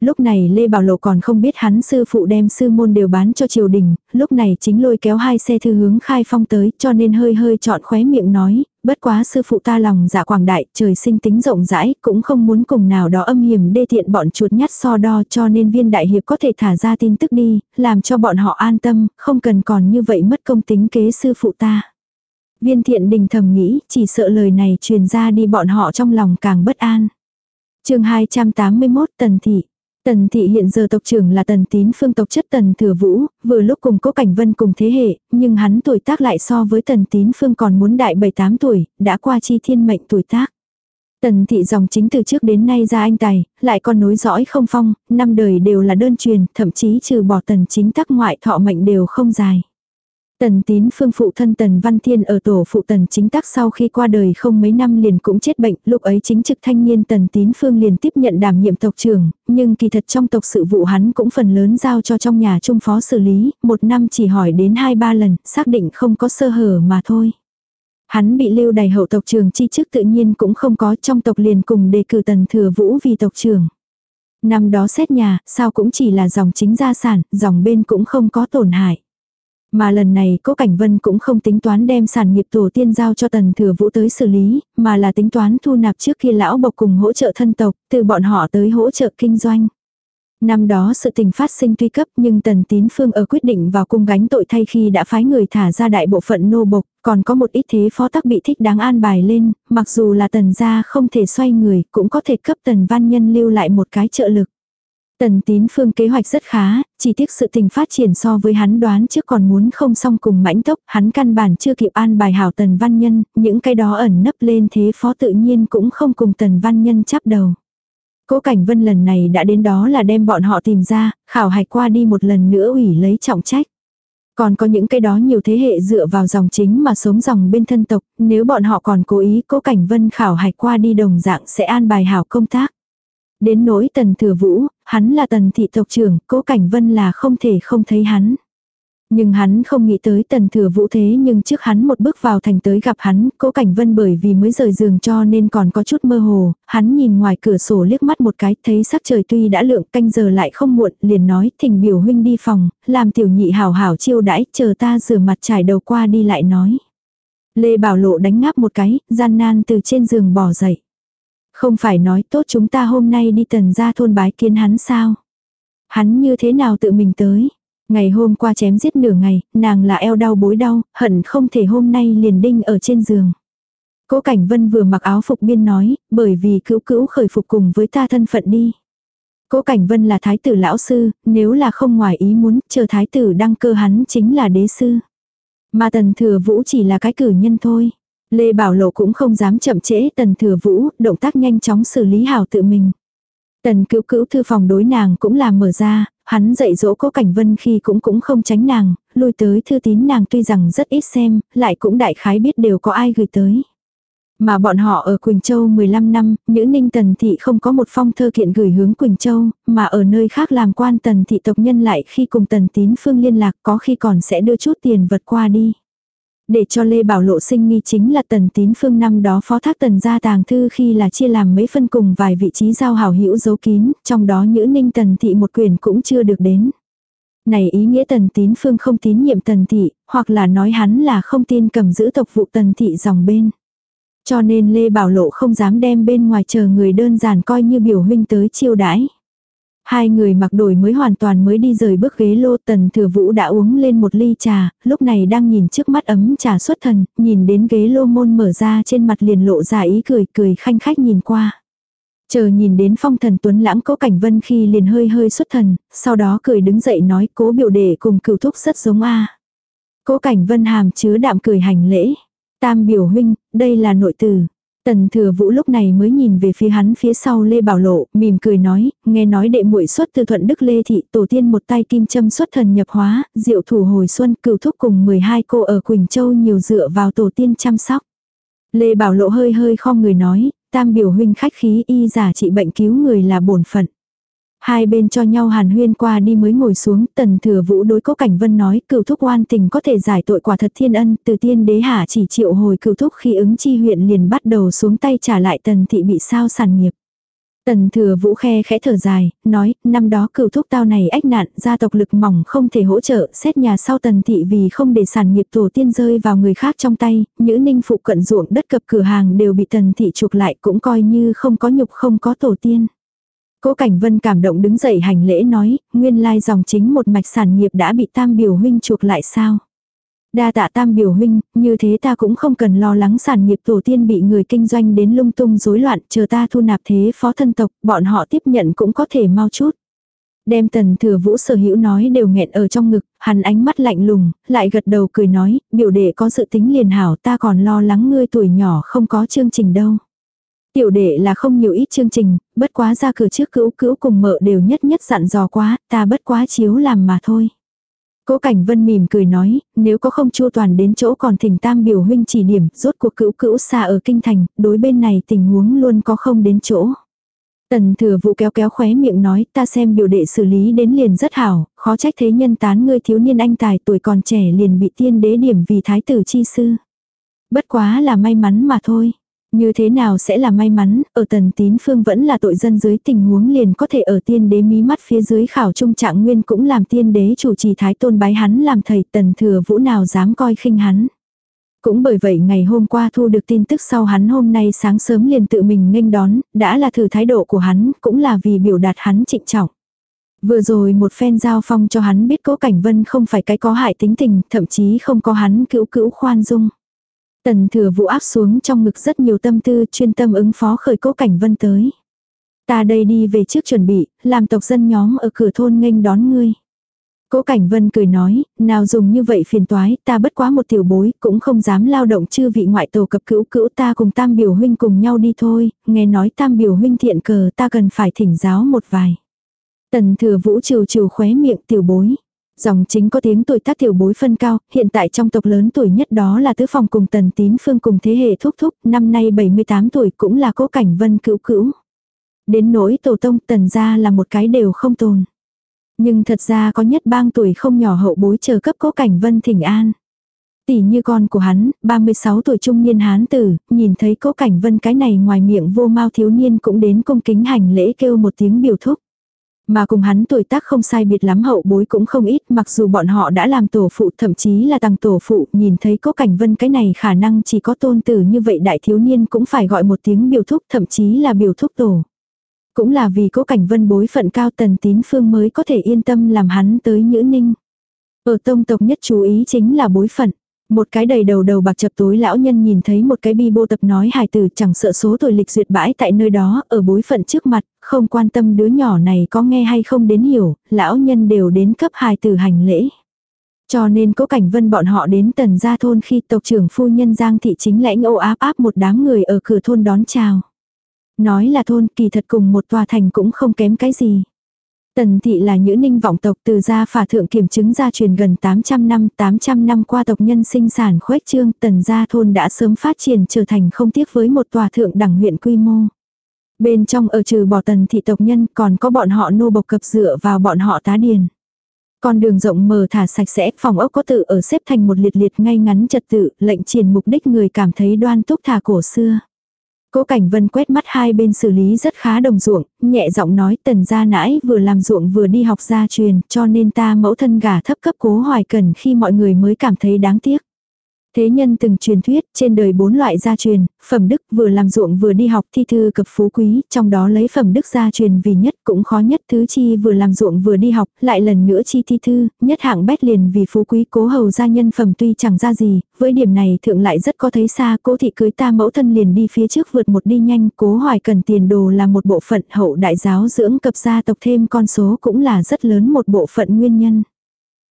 Speaker 1: Lúc này Lê Bảo Lộ còn không biết hắn sư phụ đem sư môn đều bán cho triều đình, lúc này chính lôi kéo hai xe thư hướng khai phong tới cho nên hơi hơi chọn khóe miệng nói, bất quá sư phụ ta lòng dạ quảng đại, trời sinh tính rộng rãi, cũng không muốn cùng nào đó âm hiểm đê tiện bọn chuột nhắt so đo cho nên viên đại hiệp có thể thả ra tin tức đi, làm cho bọn họ an tâm, không cần còn như vậy mất công tính kế sư phụ ta. Viên thiện đình thầm nghĩ, chỉ sợ lời này truyền ra đi bọn họ trong lòng càng bất an. chương 281 Tần Thị Tần thị hiện giờ tộc trưởng là tần tín phương tộc chất tần thừa vũ, vừa lúc cùng cố cảnh vân cùng thế hệ, nhưng hắn tuổi tác lại so với tần tín phương còn muốn đại 7-8 tuổi, đã qua chi thiên mệnh tuổi tác. Tần thị dòng chính từ trước đến nay ra anh tài, lại còn nối dõi không phong, năm đời đều là đơn truyền, thậm chí trừ bỏ tần chính tắc ngoại thọ mệnh đều không dài. Tần tín phương phụ thân tần văn thiên ở tổ phụ tần chính tắc sau khi qua đời không mấy năm liền cũng chết bệnh, lúc ấy chính trực thanh niên tần tín phương liền tiếp nhận đảm nhiệm tộc trưởng, nhưng kỳ thật trong tộc sự vụ hắn cũng phần lớn giao cho trong nhà trung phó xử lý, một năm chỉ hỏi đến hai ba lần, xác định không có sơ hở mà thôi. Hắn bị lưu đày hậu tộc trưởng chi chức tự nhiên cũng không có trong tộc liền cùng đề cử tần thừa vũ vì tộc trưởng. Năm đó xét nhà, sao cũng chỉ là dòng chính gia sản, dòng bên cũng không có tổn hại. Mà lần này Cố Cảnh Vân cũng không tính toán đem sản nghiệp tổ tiên giao cho Tần Thừa Vũ tới xử lý, mà là tính toán thu nạp trước khi lão bộc cùng hỗ trợ thân tộc, từ bọn họ tới hỗ trợ kinh doanh. Năm đó sự tình phát sinh tuy cấp nhưng Tần Tín Phương ở quyết định vào cung gánh tội thay khi đã phái người thả ra đại bộ phận nô bộc, còn có một ít thế phó tắc bị thích đáng an bài lên, mặc dù là Tần gia không thể xoay người, cũng có thể cấp Tần Văn Nhân lưu lại một cái trợ lực. Tần tín phương kế hoạch rất khá, chỉ tiếc sự tình phát triển so với hắn đoán trước còn muốn không xong cùng mãnh tốc, hắn căn bản chưa kịp an bài hảo tần văn nhân, những cái đó ẩn nấp lên thế phó tự nhiên cũng không cùng tần văn nhân chắp đầu. Cố Cảnh Vân lần này đã đến đó là đem bọn họ tìm ra, khảo hạch qua đi một lần nữa ủy lấy trọng trách. Còn có những cái đó nhiều thế hệ dựa vào dòng chính mà sống dòng bên thân tộc, nếu bọn họ còn cố ý Cố Cảnh Vân khảo hạch qua đi đồng dạng sẽ an bài hảo công tác. Đến nỗi tần thừa vũ, hắn là tần thị tộc trưởng, cố cảnh vân là không thể không thấy hắn. Nhưng hắn không nghĩ tới tần thừa vũ thế nhưng trước hắn một bước vào thành tới gặp hắn, cố cảnh vân bởi vì mới rời giường cho nên còn có chút mơ hồ, hắn nhìn ngoài cửa sổ liếc mắt một cái, thấy sắc trời tuy đã lượng canh giờ lại không muộn, liền nói thỉnh biểu huynh đi phòng, làm tiểu nhị hảo hảo chiêu đãi, chờ ta rửa mặt trải đầu qua đi lại nói. Lê Bảo Lộ đánh ngáp một cái, gian nan từ trên giường bỏ dậy. Không phải nói tốt chúng ta hôm nay đi tần ra thôn bái kiến hắn sao? Hắn như thế nào tự mình tới? Ngày hôm qua chém giết nửa ngày, nàng là eo đau bối đau, hận không thể hôm nay liền đinh ở trên giường. Cố Cảnh Vân vừa mặc áo phục biên nói, bởi vì cứu cứu khởi phục cùng với ta thân phận đi. Cố Cảnh Vân là thái tử lão sư, nếu là không ngoài ý muốn, chờ thái tử đăng cơ hắn chính là đế sư. Mà tần thừa vũ chỉ là cái cử nhân thôi. Lê Bảo Lộ cũng không dám chậm trễ tần thừa vũ, động tác nhanh chóng xử lý hảo tự mình. Tần cứu cữu thư phòng đối nàng cũng làm mở ra, hắn dạy dỗ cố cảnh vân khi cũng cũng không tránh nàng, lui tới thư tín nàng tuy rằng rất ít xem, lại cũng đại khái biết đều có ai gửi tới. Mà bọn họ ở Quỳnh Châu 15 năm, nữ ninh tần thị không có một phong thơ kiện gửi hướng Quỳnh Châu, mà ở nơi khác làm quan tần thị tộc nhân lại khi cùng tần tín phương liên lạc có khi còn sẽ đưa chút tiền vật qua đi. Để cho Lê Bảo Lộ sinh nghi chính là tần tín phương năm đó phó thác tần gia tàng thư khi là chia làm mấy phân cùng vài vị trí giao hảo hữu dấu kín, trong đó nhữ ninh tần thị một quyền cũng chưa được đến. Này ý nghĩa tần tín phương không tín nhiệm tần thị, hoặc là nói hắn là không tin cầm giữ tộc vụ tần thị dòng bên. Cho nên Lê Bảo Lộ không dám đem bên ngoài chờ người đơn giản coi như biểu huynh tới chiêu đãi. Hai người mặc đổi mới hoàn toàn mới đi rời bước ghế lô tần thừa vũ đã uống lên một ly trà, lúc này đang nhìn trước mắt ấm trà xuất thần, nhìn đến ghế lô môn mở ra trên mặt liền lộ ra ý cười cười khanh khách nhìn qua. Chờ nhìn đến phong thần tuấn lãng cố cảnh vân khi liền hơi hơi xuất thần, sau đó cười đứng dậy nói cố biểu đệ cùng cửu thúc rất giống a Cố cảnh vân hàm chứa đạm cười hành lễ. Tam biểu huynh, đây là nội tử. Tần thừa vũ lúc này mới nhìn về phía hắn phía sau Lê Bảo Lộ, mỉm cười nói, nghe nói đệ muội xuất từ thuận đức Lê Thị tổ tiên một tay kim châm xuất thần nhập hóa, diệu thủ hồi xuân cửu thúc cùng 12 cô ở Quỳnh Châu nhiều dựa vào tổ tiên chăm sóc. Lê Bảo Lộ hơi hơi khom người nói, tam biểu huynh khách khí y giả trị bệnh cứu người là bổn phận. Hai bên cho nhau hàn huyên qua đi mới ngồi xuống, tần thừa vũ đối cố cảnh vân nói, cửu thúc oan tình có thể giải tội quả thật thiên ân, từ tiên đế hạ chỉ triệu hồi cửu thúc khi ứng chi huyện liền bắt đầu xuống tay trả lại tần thị bị sao sản nghiệp. Tần thừa vũ khe khẽ thở dài, nói, năm đó cửu thúc tao này ách nạn, gia tộc lực mỏng không thể hỗ trợ, xét nhà sau tần thị vì không để sản nghiệp tổ tiên rơi vào người khác trong tay, những ninh phụ cận ruộng đất cập cửa hàng đều bị tần thị chuộc lại cũng coi như không có nhục không có tổ tiên. Cố Cảnh Vân cảm động đứng dậy hành lễ nói, nguyên lai dòng chính một mạch sản nghiệp đã bị tam biểu huynh chuộc lại sao. Đa tạ tam biểu huynh, như thế ta cũng không cần lo lắng sản nghiệp tổ tiên bị người kinh doanh đến lung tung rối loạn, chờ ta thu nạp thế phó thân tộc, bọn họ tiếp nhận cũng có thể mau chút. Đem tần thừa vũ sở hữu nói đều nghẹn ở trong ngực, hắn ánh mắt lạnh lùng, lại gật đầu cười nói, biểu đệ có sự tính liền hảo ta còn lo lắng ngươi tuổi nhỏ không có chương trình đâu. Tiểu đệ là không nhiều ít chương trình, bất quá ra cửa trước cữu cữu cùng mợ đều nhất nhất dặn dò quá, ta bất quá chiếu làm mà thôi. Cố Cảnh Vân mỉm cười nói, nếu có không chu toàn đến chỗ còn thỉnh tam biểu huynh chỉ điểm, rốt cuộc cữu cữu xa ở kinh thành, đối bên này tình huống luôn có không đến chỗ. Tần thừa vụ kéo kéo khóe miệng nói, ta xem biểu đệ xử lý đến liền rất hảo, khó trách thế nhân tán ngươi thiếu niên anh tài tuổi còn trẻ liền bị tiên đế điểm vì thái tử chi sư. Bất quá là may mắn mà thôi. Như thế nào sẽ là may mắn, ở tần tín phương vẫn là tội dân dưới tình huống liền có thể ở tiên đế mí mắt phía dưới khảo trung trạng nguyên cũng làm tiên đế chủ trì thái tôn bái hắn làm thầy tần thừa vũ nào dám coi khinh hắn. Cũng bởi vậy ngày hôm qua thu được tin tức sau hắn hôm nay sáng sớm liền tự mình nghênh đón, đã là thử thái độ của hắn, cũng là vì biểu đạt hắn trịnh trọng. Vừa rồi một phen giao phong cho hắn biết cố cảnh vân không phải cái có hại tính tình, thậm chí không có hắn cữu cữu khoan dung. Tần thừa vũ áp xuống trong ngực rất nhiều tâm tư chuyên tâm ứng phó khởi cố cảnh vân tới. Ta đây đi về trước chuẩn bị, làm tộc dân nhóm ở cửa thôn nghênh đón ngươi. Cố Cảnh Vân cười nói, nào dùng như vậy phiền toái, ta bất quá một tiểu bối, cũng không dám lao động chư vị ngoại tổ cập cữu cữu ta cùng tam biểu huynh cùng nhau đi thôi, nghe nói tam biểu huynh thiện cờ ta cần phải thỉnh giáo một vài. Tần thừa vũ trừ trừ khóe miệng tiểu bối. Dòng chính có tiếng tuổi tác tiểu bối phân cao, hiện tại trong tộc lớn tuổi nhất đó là tứ phòng cùng tần tín phương cùng thế hệ thúc thúc, năm nay 78 tuổi cũng là cố cảnh vân cữu cữu. Đến nỗi tổ tông tần gia là một cái đều không tồn. Nhưng thật ra có nhất bang tuổi không nhỏ hậu bối chờ cấp cố cảnh vân thỉnh an. Tỷ như con của hắn, 36 tuổi trung niên hán tử, nhìn thấy cố cảnh vân cái này ngoài miệng vô mau thiếu niên cũng đến cung kính hành lễ kêu một tiếng biểu thúc. Mà cùng hắn tuổi tác không sai biệt lắm hậu bối cũng không ít, mặc dù bọn họ đã làm tổ phụ, thậm chí là tăng tổ phụ, nhìn thấy cố cảnh vân cái này khả năng chỉ có tôn tử như vậy đại thiếu niên cũng phải gọi một tiếng biểu thúc, thậm chí là biểu thúc tổ. Cũng là vì cố cảnh vân bối phận cao tần tín phương mới có thể yên tâm làm hắn tới nhữ ninh. Ở tông tộc nhất chú ý chính là bối phận. Một cái đầy đầu đầu bạc chập tối lão nhân nhìn thấy một cái bi bô tập nói hài tử chẳng sợ số tuổi lịch duyệt bãi tại nơi đó, ở bối phận trước mặt, không quan tâm đứa nhỏ này có nghe hay không đến hiểu, lão nhân đều đến cấp hài tử hành lễ. Cho nên cố cảnh vân bọn họ đến tần gia thôn khi tộc trưởng phu nhân Giang thị chính lãnh ô áp áp một đám người ở cửa thôn đón chào. Nói là thôn kỳ thật cùng một tòa thành cũng không kém cái gì. Tần thị là nhữ ninh vọng tộc từ gia phả thượng kiểm chứng gia truyền gần 800 năm, 800 năm qua tộc nhân sinh sản khuếch trương, tần gia thôn đã sớm phát triển trở thành không tiếc với một tòa thượng đẳng huyện quy mô. Bên trong ở trừ bỏ tần thị tộc nhân còn có bọn họ nô bộc cập dựa vào bọn họ tá điền. Con đường rộng mở thả sạch sẽ, phòng ốc có tự ở xếp thành một liệt liệt ngay ngắn trật tự, lệnh triển mục đích người cảm thấy đoan túc thả cổ xưa. Cố Cảnh Vân quét mắt hai bên xử lý rất khá đồng ruộng, nhẹ giọng nói tần gia nãi vừa làm ruộng vừa đi học gia truyền, cho nên ta mẫu thân gả thấp cấp cố hoài cần khi mọi người mới cảm thấy đáng tiếc. Thế nhân từng truyền thuyết, trên đời bốn loại gia truyền, phẩm đức vừa làm ruộng vừa đi học thi thư cập phú quý, trong đó lấy phẩm đức gia truyền vì nhất cũng khó nhất thứ chi vừa làm ruộng vừa đi học, lại lần nữa chi thi thư, nhất hạng bét liền vì phú quý cố hầu gia nhân phẩm tuy chẳng ra gì, với điểm này thượng lại rất có thấy xa, cố thị cưới ta mẫu thân liền đi phía trước vượt một đi nhanh, cố hoài cần tiền đồ là một bộ phận hậu đại giáo dưỡng cập gia tộc thêm con số cũng là rất lớn một bộ phận nguyên nhân.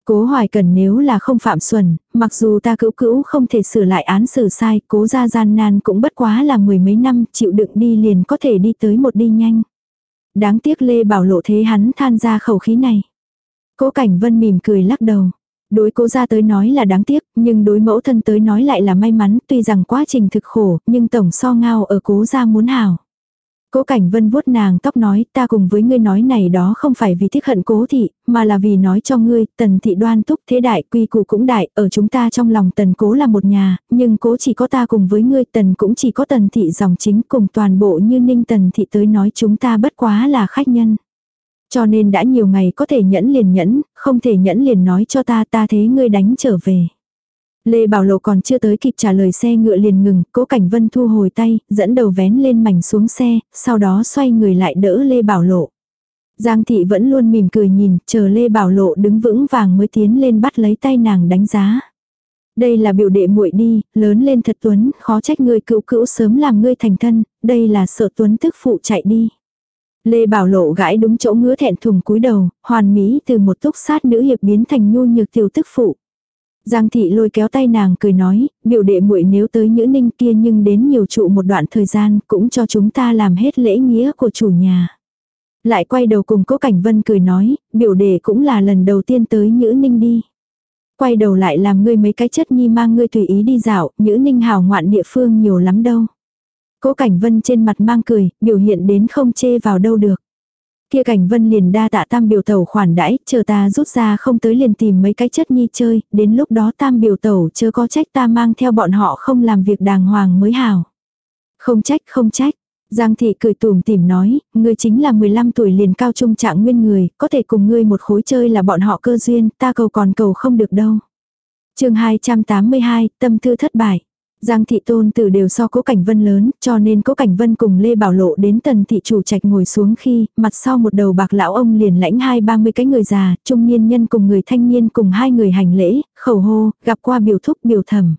Speaker 1: Cố hoài cần nếu là không phạm xuẩn, mặc dù ta cữu cữu không thể sửa lại án xử sai, cố ra gian nan cũng bất quá là mười mấy năm, chịu đựng đi liền có thể đi tới một đi nhanh. Đáng tiếc Lê Bảo lộ thế hắn than ra khẩu khí này. Cố Cảnh Vân mỉm cười lắc đầu. Đối cố ra tới nói là đáng tiếc, nhưng đối mẫu thân tới nói lại là may mắn, tuy rằng quá trình thực khổ, nhưng tổng so ngao ở cố ra muốn hảo. Cố Cảnh Vân vuốt nàng tóc nói ta cùng với ngươi nói này đó không phải vì tiếc hận cố thị, mà là vì nói cho ngươi, tần thị đoan túc thế đại quy củ cũng đại, ở chúng ta trong lòng tần cố là một nhà, nhưng cố chỉ có ta cùng với ngươi tần cũng chỉ có tần thị dòng chính cùng toàn bộ như ninh tần thị tới nói chúng ta bất quá là khách nhân. Cho nên đã nhiều ngày có thể nhẫn liền nhẫn, không thể nhẫn liền nói cho ta ta thế ngươi đánh trở về. Lê Bảo Lộ còn chưa tới kịp trả lời xe ngựa liền ngừng, cố Cảnh Vân thu hồi tay, dẫn đầu vén lên mảnh xuống xe, sau đó xoay người lại đỡ Lê Bảo Lộ. Giang thị vẫn luôn mỉm cười nhìn, chờ Lê Bảo Lộ đứng vững vàng mới tiến lên bắt lấy tay nàng đánh giá. Đây là biểu đệ muội đi, lớn lên thật tuấn, khó trách ngươi cựu cữu sớm làm ngươi thành thân, đây là sợ tuấn tức phụ chạy đi. Lê Bảo Lộ gãi đúng chỗ ngứa thẹn thùng cúi đầu, hoàn mỹ từ một túc sát nữ hiệp biến thành nhu nhược tiểu tức phụ. Giang thị lôi kéo tay nàng cười nói, biểu đệ muội nếu tới Nhữ Ninh kia nhưng đến nhiều trụ một đoạn thời gian cũng cho chúng ta làm hết lễ nghĩa của chủ nhà. Lại quay đầu cùng cố Cảnh Vân cười nói, biểu đệ cũng là lần đầu tiên tới Nhữ Ninh đi. Quay đầu lại làm ngươi mấy cái chất nhi mang ngươi tùy ý đi dạo, Nhữ Ninh hào ngoạn địa phương nhiều lắm đâu. Cố Cảnh Vân trên mặt mang cười, biểu hiện đến không chê vào đâu được. Kia cảnh vân liền đa tạ tam biểu tẩu khoản đãi, chờ ta rút ra không tới liền tìm mấy cái chất nhi chơi, đến lúc đó tam biểu tẩu chớ có trách ta mang theo bọn họ không làm việc đàng hoàng mới hào Không trách không trách. Giang thị cười tùm tìm nói, ngươi chính là 15 tuổi liền cao trung trạng nguyên người, có thể cùng ngươi một khối chơi là bọn họ cơ duyên, ta cầu còn cầu không được đâu. chương 282, tâm thư thất bại. Giang thị tôn tử đều so cố cảnh vân lớn, cho nên cố cảnh vân cùng Lê Bảo Lộ đến tần thị chủ trạch ngồi xuống khi, mặt sau một đầu bạc lão ông liền lãnh hai ba mươi cái người già, trung niên nhân cùng người thanh niên cùng hai người hành lễ, khẩu hô, gặp qua biểu thúc biểu thẩm.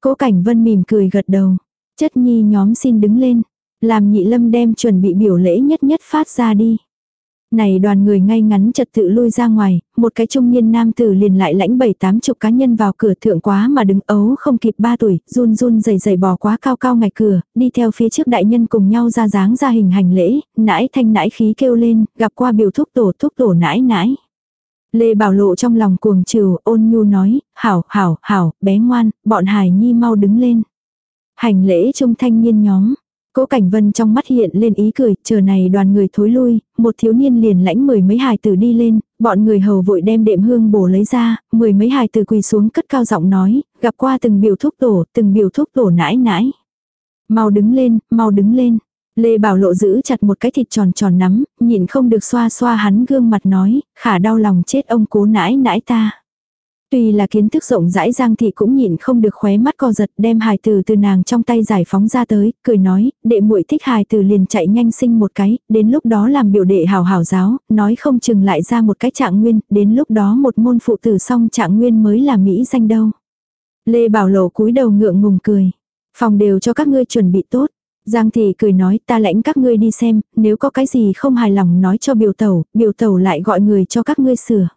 Speaker 1: Cố cảnh vân mỉm cười gật đầu, chất nhi nhóm xin đứng lên, làm nhị lâm đem chuẩn bị biểu lễ nhất nhất phát ra đi. Này đoàn người ngay ngắn trật tự lui ra ngoài, một cái trung niên nam tử liền lại lãnh bảy tám chục cá nhân vào cửa thượng quá mà đứng ấu không kịp ba tuổi, run run dày dày bò quá cao cao ngạch cửa, đi theo phía trước đại nhân cùng nhau ra dáng ra hình hành lễ, nãi thanh nãi khí kêu lên, gặp qua biểu thúc tổ thúc tổ nãi nãi. Lê Bảo Lộ trong lòng cuồng trừ ôn nhu nói, hảo, hảo, hảo, bé ngoan, bọn hài nhi mau đứng lên. Hành lễ trung thanh niên nhóm, Cố Cảnh Vân trong mắt hiện lên ý cười, chờ này đoàn người thối lui, một thiếu niên liền lãnh mười mấy hài tử đi lên, bọn người hầu vội đem đệm hương bổ lấy ra, mười mấy hài tử quỳ xuống cất cao giọng nói, gặp qua từng biểu thúc tổ, từng biểu thúc tổ nãi nãi. Mau đứng lên, mau đứng lên. Lê Bảo Lộ giữ chặt một cái thịt tròn tròn nắm, nhịn không được xoa xoa hắn gương mặt nói, khả đau lòng chết ông cố nãi nãi ta. Tuy là kiến thức rộng rãi Giang Thị cũng nhìn không được khóe mắt co giật đem hài tử từ nàng trong tay giải phóng ra tới, cười nói, đệ muội thích hài tử liền chạy nhanh sinh một cái, đến lúc đó làm biểu đệ hào hào giáo, nói không chừng lại ra một cái trạng nguyên, đến lúc đó một môn phụ tử xong trạng nguyên mới là Mỹ danh đâu. Lê Bảo Lộ cúi đầu ngượng ngùng cười. Phòng đều cho các ngươi chuẩn bị tốt. Giang Thị cười nói ta lãnh các ngươi đi xem, nếu có cái gì không hài lòng nói cho biểu tẩu, biểu tẩu lại gọi người cho các ngươi sửa.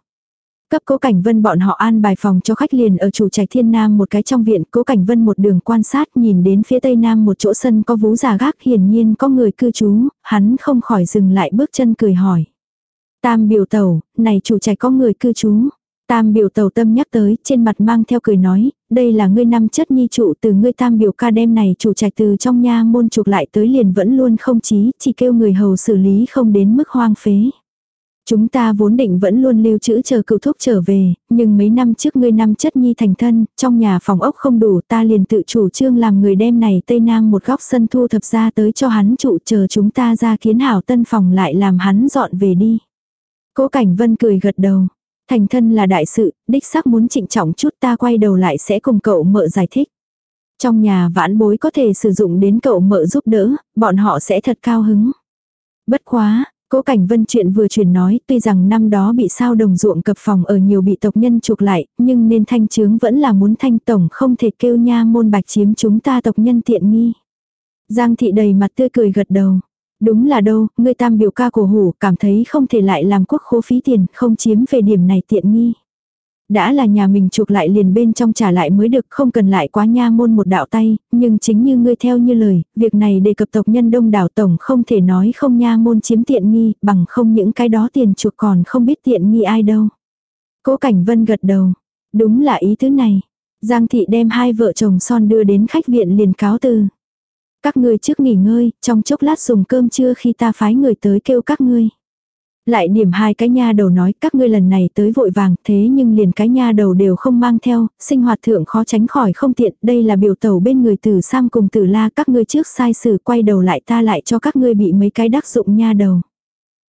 Speaker 1: Cấp cố cảnh vân bọn họ an bài phòng cho khách liền ở chủ trạch thiên nam một cái trong viện, cố cảnh vân một đường quan sát nhìn đến phía tây nam một chỗ sân có vú già gác hiển nhiên có người cư trú, hắn không khỏi dừng lại bước chân cười hỏi. Tam biểu tàu, này chủ trạch có người cư trú. Tam biểu tàu tâm nhắc tới, trên mặt mang theo cười nói, đây là ngươi năm chất nhi trụ từ ngươi tam biểu ca đêm này chủ trạch từ trong nha môn chuộc lại tới liền vẫn luôn không chí, chỉ kêu người hầu xử lý không đến mức hoang phế. Chúng ta vốn định vẫn luôn lưu trữ chờ cựu thúc trở về, nhưng mấy năm trước ngươi năm chất nhi thành thân, trong nhà phòng ốc không đủ ta liền tự chủ trương làm người đem này Tây Nam một góc sân thu thập ra tới cho hắn trụ chờ chúng ta ra kiến hảo tân phòng lại làm hắn dọn về đi. Cố Cảnh Vân cười gật đầu. Thành thân là đại sự, đích xác muốn trịnh trọng chút ta quay đầu lại sẽ cùng cậu mợ giải thích. Trong nhà vãn bối có thể sử dụng đến cậu mợ giúp đỡ, bọn họ sẽ thật cao hứng. Bất quá, Cố Cảnh Vân chuyện vừa truyền nói, tuy rằng năm đó bị sao đồng ruộng cập phòng ở nhiều bị tộc nhân chuộc lại, nhưng nên thanh chướng vẫn là muốn thanh tổng không thể kêu nha môn bạch chiếm chúng ta tộc nhân tiện nghi. Giang thị đầy mặt tươi cười gật đầu. Đúng là đâu, người tam biểu ca của hủ cảm thấy không thể lại làm quốc khố phí tiền, không chiếm về điểm này tiện nghi. Đã là nhà mình chuộc lại liền bên trong trả lại mới được không cần lại quá nha môn một đạo tay, nhưng chính như ngươi theo như lời, việc này đề cập tộc nhân đông đảo tổng không thể nói không nha môn chiếm tiện nghi, bằng không những cái đó tiền chuộc còn không biết tiện nghi ai đâu. Cố Cảnh Vân gật đầu. Đúng là ý thứ này. Giang thị đem hai vợ chồng son đưa đến khách viện liền cáo từ. Các ngươi trước nghỉ ngơi, trong chốc lát dùng cơm trưa khi ta phái người tới kêu các ngươi. Lại điểm hai cái nha đầu nói các ngươi lần này tới vội vàng thế nhưng liền cái nha đầu đều không mang theo, sinh hoạt thượng khó tránh khỏi không tiện, đây là biểu tẩu bên người tử Sam cùng tử la các ngươi trước sai sử quay đầu lại ta lại cho các ngươi bị mấy cái đắc dụng nha đầu.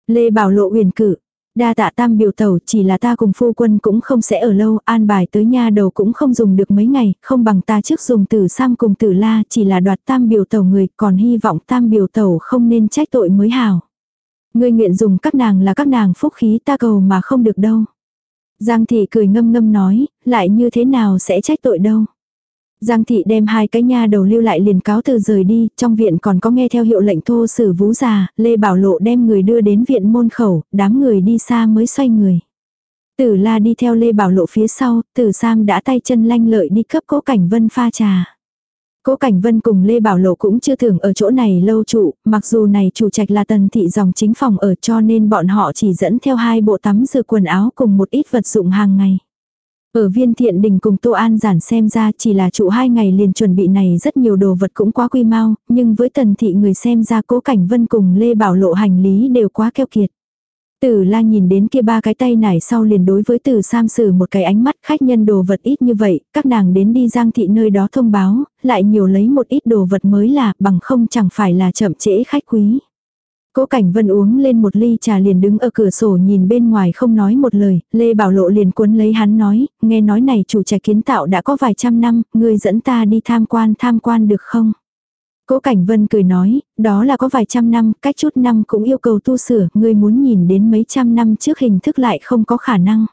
Speaker 1: Lê Bảo Lộ huyền cử, đa tạ tam biểu tẩu chỉ là ta cùng phu quân cũng không sẽ ở lâu, an bài tới nha đầu cũng không dùng được mấy ngày, không bằng ta trước dùng tử Sam cùng tử la chỉ là đoạt tam biểu tẩu người, còn hy vọng tam biểu tẩu không nên trách tội mới hảo. Ngươi nguyện dùng các nàng là các nàng phúc khí ta cầu mà không được đâu. Giang thị cười ngâm ngâm nói, lại như thế nào sẽ trách tội đâu. Giang thị đem hai cái nha đầu lưu lại liền cáo từ rời đi, trong viện còn có nghe theo hiệu lệnh thô sử vũ già, Lê Bảo Lộ đem người đưa đến viện môn khẩu, đám người đi xa mới xoay người. Tử la đi theo Lê Bảo Lộ phía sau, tử Sam đã tay chân lanh lợi đi cấp cố cảnh vân pha trà. Cố Cảnh Vân cùng Lê Bảo Lộ cũng chưa tưởng ở chỗ này lâu trụ, mặc dù này chủ trạch là tần thị dòng chính phòng ở cho nên bọn họ chỉ dẫn theo hai bộ tắm rửa quần áo cùng một ít vật dụng hàng ngày. Ở viên thiện đình cùng Tô An giản xem ra chỉ là trụ hai ngày liền chuẩn bị này rất nhiều đồ vật cũng quá quy mau, nhưng với tần thị người xem ra cố cảnh vân cùng Lê Bảo Lộ hành lý đều quá keo kiệt. Tử la nhìn đến kia ba cái tay nải sau liền đối với tử sam sử một cái ánh mắt khách nhân đồ vật ít như vậy, các nàng đến đi giang thị nơi đó thông báo, lại nhiều lấy một ít đồ vật mới là bằng không chẳng phải là chậm trễ khách quý. Cố Cảnh Vân uống lên một ly trà liền đứng ở cửa sổ nhìn bên ngoài không nói một lời, Lê Bảo Lộ liền cuốn lấy hắn nói, nghe nói này chủ trẻ kiến tạo đã có vài trăm năm, ngươi dẫn ta đi tham quan tham quan được không? Cố Cảnh Vân cười nói, đó là có vài trăm năm, cách chút năm cũng yêu cầu tu sửa, ngươi muốn nhìn đến mấy trăm năm trước hình thức lại không có khả năng.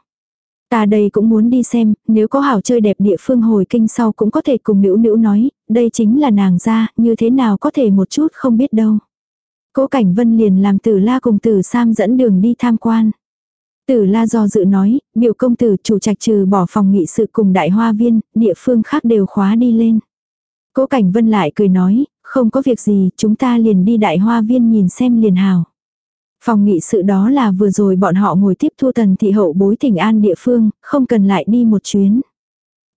Speaker 1: Ta đây cũng muốn đi xem, nếu có hảo chơi đẹp địa phương hồi kinh sau cũng có thể cùng nữ nữ nói, đây chính là nàng ra, như thế nào có thể một chút không biết đâu. Cố Cảnh Vân liền làm tử la cùng tử Sam dẫn đường đi tham quan. Tử la do dự nói, biểu công tử chủ trạch trừ bỏ phòng nghị sự cùng đại hoa viên, địa phương khác đều khóa đi lên. Cố Cảnh Vân lại cười nói, không có việc gì, chúng ta liền đi đại hoa viên nhìn xem liền hào. Phòng nghị sự đó là vừa rồi bọn họ ngồi tiếp thu tần thị hậu bối thỉnh an địa phương, không cần lại đi một chuyến.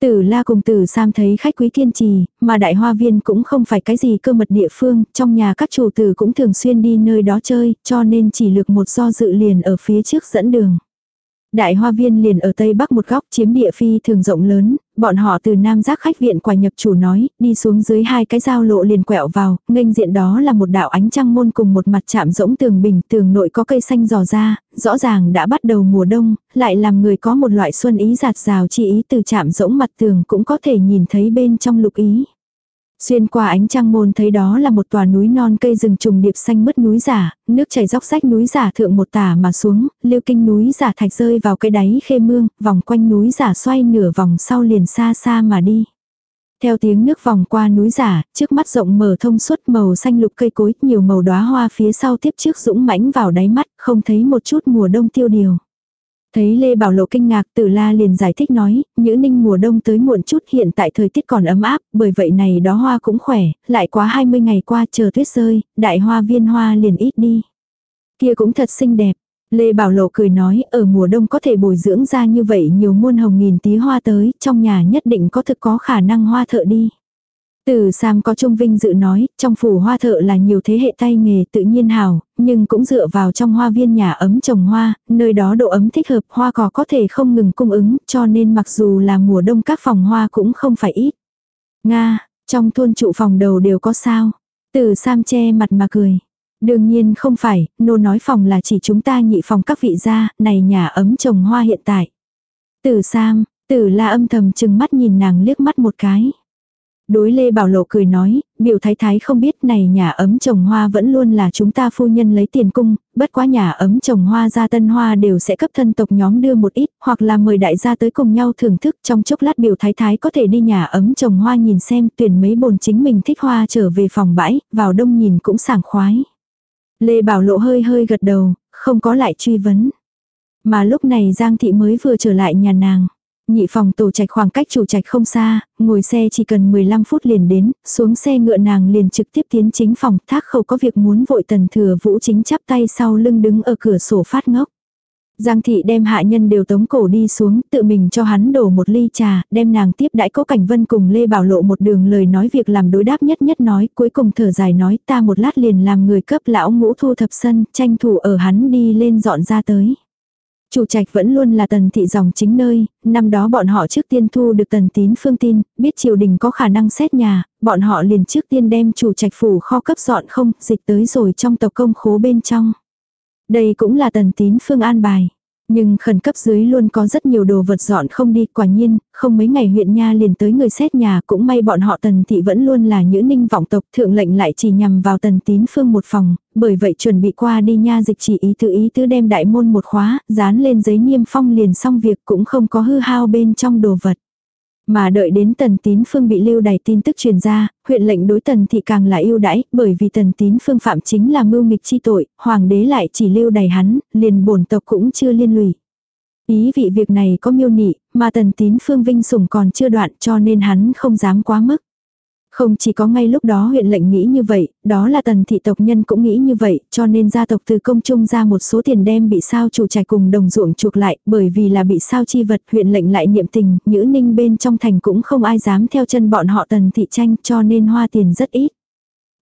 Speaker 1: Tử la cùng tử Sam thấy khách quý kiên trì, mà đại hoa viên cũng không phải cái gì cơ mật địa phương, trong nhà các chủ tử cũng thường xuyên đi nơi đó chơi, cho nên chỉ lược một do dự liền ở phía trước dẫn đường. Đại hoa viên liền ở tây bắc một góc chiếm địa phi thường rộng lớn, bọn họ từ nam giác khách viện quài nhập chủ nói, đi xuống dưới hai cái giao lộ liền quẹo vào, nghênh diện đó là một đạo ánh trăng môn cùng một mặt chạm rỗng tường bình, tường nội có cây xanh dò ra, rõ ràng đã bắt đầu mùa đông, lại làm người có một loại xuân ý giạt rào chi ý từ chạm rỗng mặt tường cũng có thể nhìn thấy bên trong lục ý. Xuyên qua ánh trăng môn thấy đó là một tòa núi non cây rừng trùng điệp xanh mứt núi giả, nước chảy dốc rách núi giả thượng một tả mà xuống, liêu kinh núi giả thạch rơi vào cái đáy khê mương, vòng quanh núi giả xoay nửa vòng sau liền xa xa mà đi. Theo tiếng nước vòng qua núi giả, trước mắt rộng mở thông suốt màu xanh lục cây cối, nhiều màu đóa hoa phía sau tiếp trước dũng mãnh vào đáy mắt, không thấy một chút mùa đông tiêu điều. Thấy Lê Bảo Lộ kinh ngạc tử la liền giải thích nói, nhữ ninh mùa đông tới muộn chút hiện tại thời tiết còn ấm áp, bởi vậy này đó hoa cũng khỏe, lại quá 20 ngày qua chờ tuyết rơi, đại hoa viên hoa liền ít đi. Kia cũng thật xinh đẹp. Lê Bảo Lộ cười nói, ở mùa đông có thể bồi dưỡng ra như vậy nhiều muôn hồng nghìn tí hoa tới, trong nhà nhất định có thực có khả năng hoa thợ đi. Từ Sam có trung vinh dự nói, trong phủ hoa thợ là nhiều thế hệ tay nghề tự nhiên hào, nhưng cũng dựa vào trong hoa viên nhà ấm trồng hoa, nơi đó độ ấm thích hợp hoa cỏ có thể không ngừng cung ứng, cho nên mặc dù là mùa đông các phòng hoa cũng không phải ít. Nga, trong thôn trụ phòng đầu đều có sao. Từ Sam che mặt mà cười. Đương nhiên không phải, nô nói phòng là chỉ chúng ta nhị phòng các vị gia, này nhà ấm trồng hoa hiện tại. Từ Sam, Tử la âm thầm chừng mắt nhìn nàng liếc mắt một cái. Đối Lê Bảo Lộ cười nói, biểu thái thái không biết này nhà ấm trồng hoa vẫn luôn là chúng ta phu nhân lấy tiền cung, bất quá nhà ấm trồng hoa ra tân hoa đều sẽ cấp thân tộc nhóm đưa một ít, hoặc là mời đại gia tới cùng nhau thưởng thức trong chốc lát biểu thái thái có thể đi nhà ấm trồng hoa nhìn xem tuyển mấy bồn chính mình thích hoa trở về phòng bãi, vào đông nhìn cũng sảng khoái. Lê Bảo Lộ hơi hơi gật đầu, không có lại truy vấn. Mà lúc này Giang Thị mới vừa trở lại nhà nàng. Nhị phòng tổ trạch khoảng cách chủ trạch không xa, ngồi xe chỉ cần 15 phút liền đến, xuống xe ngựa nàng liền trực tiếp tiến chính phòng, thác khẩu có việc muốn vội tần thừa vũ chính chắp tay sau lưng đứng ở cửa sổ phát ngốc. Giang thị đem hạ nhân đều tống cổ đi xuống, tự mình cho hắn đổ một ly trà, đem nàng tiếp đãi cố cảnh vân cùng Lê Bảo Lộ một đường lời nói việc làm đối đáp nhất nhất nói, cuối cùng thở dài nói ta một lát liền làm người cấp lão ngũ thu thập sân, tranh thủ ở hắn đi lên dọn ra tới. Chủ trạch vẫn luôn là tần thị dòng chính nơi, năm đó bọn họ trước tiên thu được tần tín phương tin, biết triều đình có khả năng xét nhà, bọn họ liền trước tiên đem chủ trạch phủ kho cấp dọn không, dịch tới rồi trong tộc công khố bên trong. Đây cũng là tần tín phương an bài. Nhưng khẩn cấp dưới luôn có rất nhiều đồ vật dọn không đi, quả nhiên, không mấy ngày huyện nha liền tới người xét nhà, cũng may bọn họ tần thị vẫn luôn là những ninh vọng tộc, thượng lệnh lại chỉ nhằm vào tần tín phương một phòng, bởi vậy chuẩn bị qua đi nha dịch chỉ ý tự ý tứ đem đại môn một khóa, dán lên giấy niêm phong liền xong việc cũng không có hư hao bên trong đồ vật. Mà đợi đến tần tín phương bị lưu đày tin tức truyền ra, huyện lệnh đối tần thị càng là yêu đãi, bởi vì tần tín phương phạm chính là mưu nghịch chi tội, hoàng đế lại chỉ lưu đày hắn, liền bổn tộc cũng chưa liên lụy. Ý vị việc này có miêu nị, mà tần tín phương vinh sủng còn chưa đoạn cho nên hắn không dám quá mức. Không chỉ có ngay lúc đó huyện lệnh nghĩ như vậy, đó là tần thị tộc nhân cũng nghĩ như vậy, cho nên gia tộc từ công trung ra một số tiền đem bị sao chủ trạch cùng đồng ruộng chuộc lại, bởi vì là bị sao chi vật huyện lệnh lại niệm tình, nhữ ninh bên trong thành cũng không ai dám theo chân bọn họ tần thị tranh cho nên hoa tiền rất ít.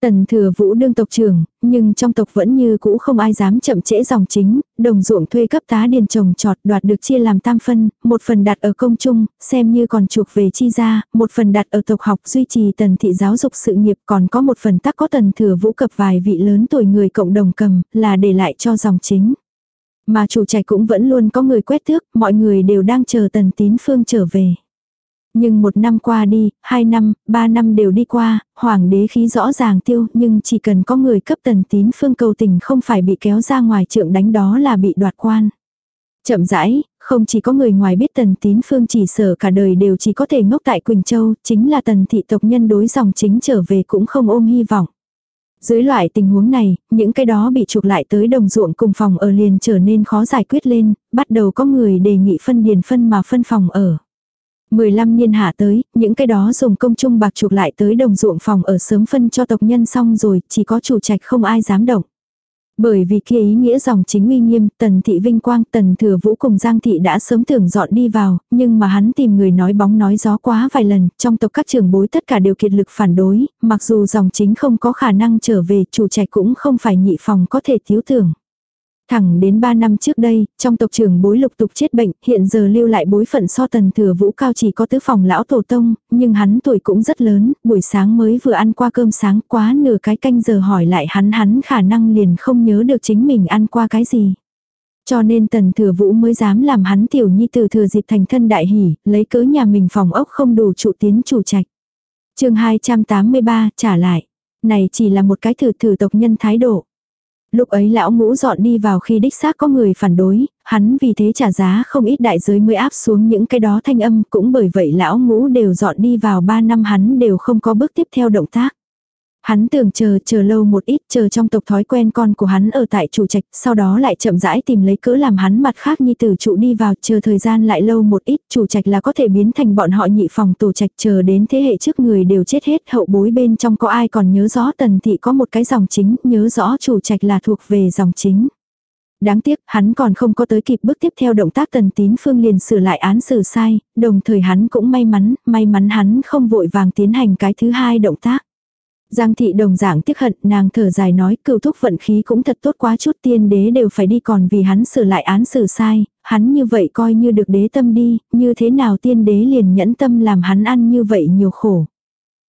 Speaker 1: Tần thừa vũ đương tộc trưởng, nhưng trong tộc vẫn như cũ không ai dám chậm trễ dòng chính, đồng ruộng thuê cấp tá điền trồng trọt đoạt được chia làm tam phân, một phần đặt ở công trung, xem như còn chuộc về chi ra, một phần đặt ở tộc học duy trì tần thị giáo dục sự nghiệp còn có một phần tắc có tần thừa vũ cập vài vị lớn tuổi người cộng đồng cầm, là để lại cho dòng chính. Mà chủ trạch cũng vẫn luôn có người quét thước, mọi người đều đang chờ tần tín phương trở về. Nhưng một năm qua đi, hai năm, ba năm đều đi qua, hoàng đế khí rõ ràng tiêu, nhưng chỉ cần có người cấp tần tín phương cầu tình không phải bị kéo ra ngoài trượng đánh đó là bị đoạt quan. Chậm rãi, không chỉ có người ngoài biết tần tín phương chỉ sở cả đời đều chỉ có thể ngốc tại Quỳnh Châu, chính là tần thị tộc nhân đối dòng chính trở về cũng không ôm hy vọng. Dưới loại tình huống này, những cái đó bị chuộc lại tới đồng ruộng cùng phòng ở liền trở nên khó giải quyết lên, bắt đầu có người đề nghị phân điền phân mà phân phòng ở. 15 niên hạ tới, những cái đó dùng công chung bạc chuộc lại tới đồng ruộng phòng ở sớm phân cho tộc nhân xong rồi, chỉ có chủ trạch không ai dám động. Bởi vì kia ý nghĩa dòng chính uy nghiêm, tần thị vinh quang, tần thừa vũ cùng giang thị đã sớm tưởng dọn đi vào, nhưng mà hắn tìm người nói bóng nói gió quá vài lần, trong tộc các trường bối tất cả đều kiệt lực phản đối, mặc dù dòng chính không có khả năng trở về, chủ trạch cũng không phải nhị phòng có thể thiếu tưởng. Thẳng đến 3 năm trước đây, trong tộc trưởng bối lục tục chết bệnh, hiện giờ lưu lại bối phận so tần thừa vũ cao chỉ có tứ phòng lão tổ tông, nhưng hắn tuổi cũng rất lớn, buổi sáng mới vừa ăn qua cơm sáng quá nửa cái canh giờ hỏi lại hắn hắn khả năng liền không nhớ được chính mình ăn qua cái gì. Cho nên tần thừa vũ mới dám làm hắn tiểu nhi từ thừa dịp thành thân đại hỉ, lấy cớ nhà mình phòng ốc không đủ trụ tiến chủ trạch. chương 283 trả lại. Này chỉ là một cái thử thử tộc nhân thái độ. Lúc ấy lão ngũ dọn đi vào khi đích xác có người phản đối, hắn vì thế trả giá không ít đại giới mới áp xuống những cái đó thanh âm, cũng bởi vậy lão ngũ đều dọn đi vào 3 năm hắn đều không có bước tiếp theo động tác. Hắn tưởng chờ, chờ lâu một ít, chờ trong tộc thói quen con của hắn ở tại chủ trạch, sau đó lại chậm rãi tìm lấy cỡ làm hắn mặt khác như tử trụ đi vào, chờ thời gian lại lâu một ít, chủ trạch là có thể biến thành bọn họ nhị phòng tổ trạch chờ đến thế hệ trước người đều chết hết, hậu bối bên trong có ai còn nhớ rõ tần thị có một cái dòng chính, nhớ rõ chủ trạch là thuộc về dòng chính. Đáng tiếc, hắn còn không có tới kịp bước tiếp theo động tác tần tín phương liền sửa lại án xử sai, đồng thời hắn cũng may mắn, may mắn hắn không vội vàng tiến hành cái thứ hai động tác. Giang thị đồng dạng tiếc hận, nàng thở dài nói cựu thúc vận khí cũng thật tốt quá chút tiên đế đều phải đi còn vì hắn sửa lại án xử sai, hắn như vậy coi như được đế tâm đi, như thế nào tiên đế liền nhẫn tâm làm hắn ăn như vậy nhiều khổ.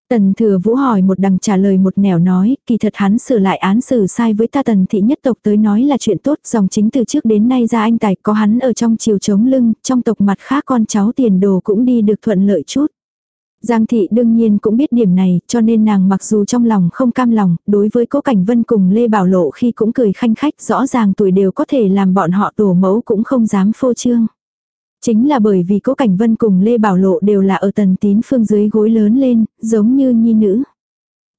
Speaker 1: Tần thừa vũ hỏi một đằng trả lời một nẻo nói, kỳ thật hắn sửa lại án xử sai với ta tần thị nhất tộc tới nói là chuyện tốt, dòng chính từ trước đến nay ra anh tài có hắn ở trong chiều chống lưng, trong tộc mặt khác con cháu tiền đồ cũng đi được thuận lợi chút. Giang thị đương nhiên cũng biết điểm này, cho nên nàng mặc dù trong lòng không cam lòng, đối với cố cảnh vân cùng Lê Bảo Lộ khi cũng cười khanh khách rõ ràng tuổi đều có thể làm bọn họ tổ mẫu cũng không dám phô trương. Chính là bởi vì cố cảnh vân cùng Lê Bảo Lộ đều là ở tần tín phương dưới gối lớn lên, giống như nhi nữ.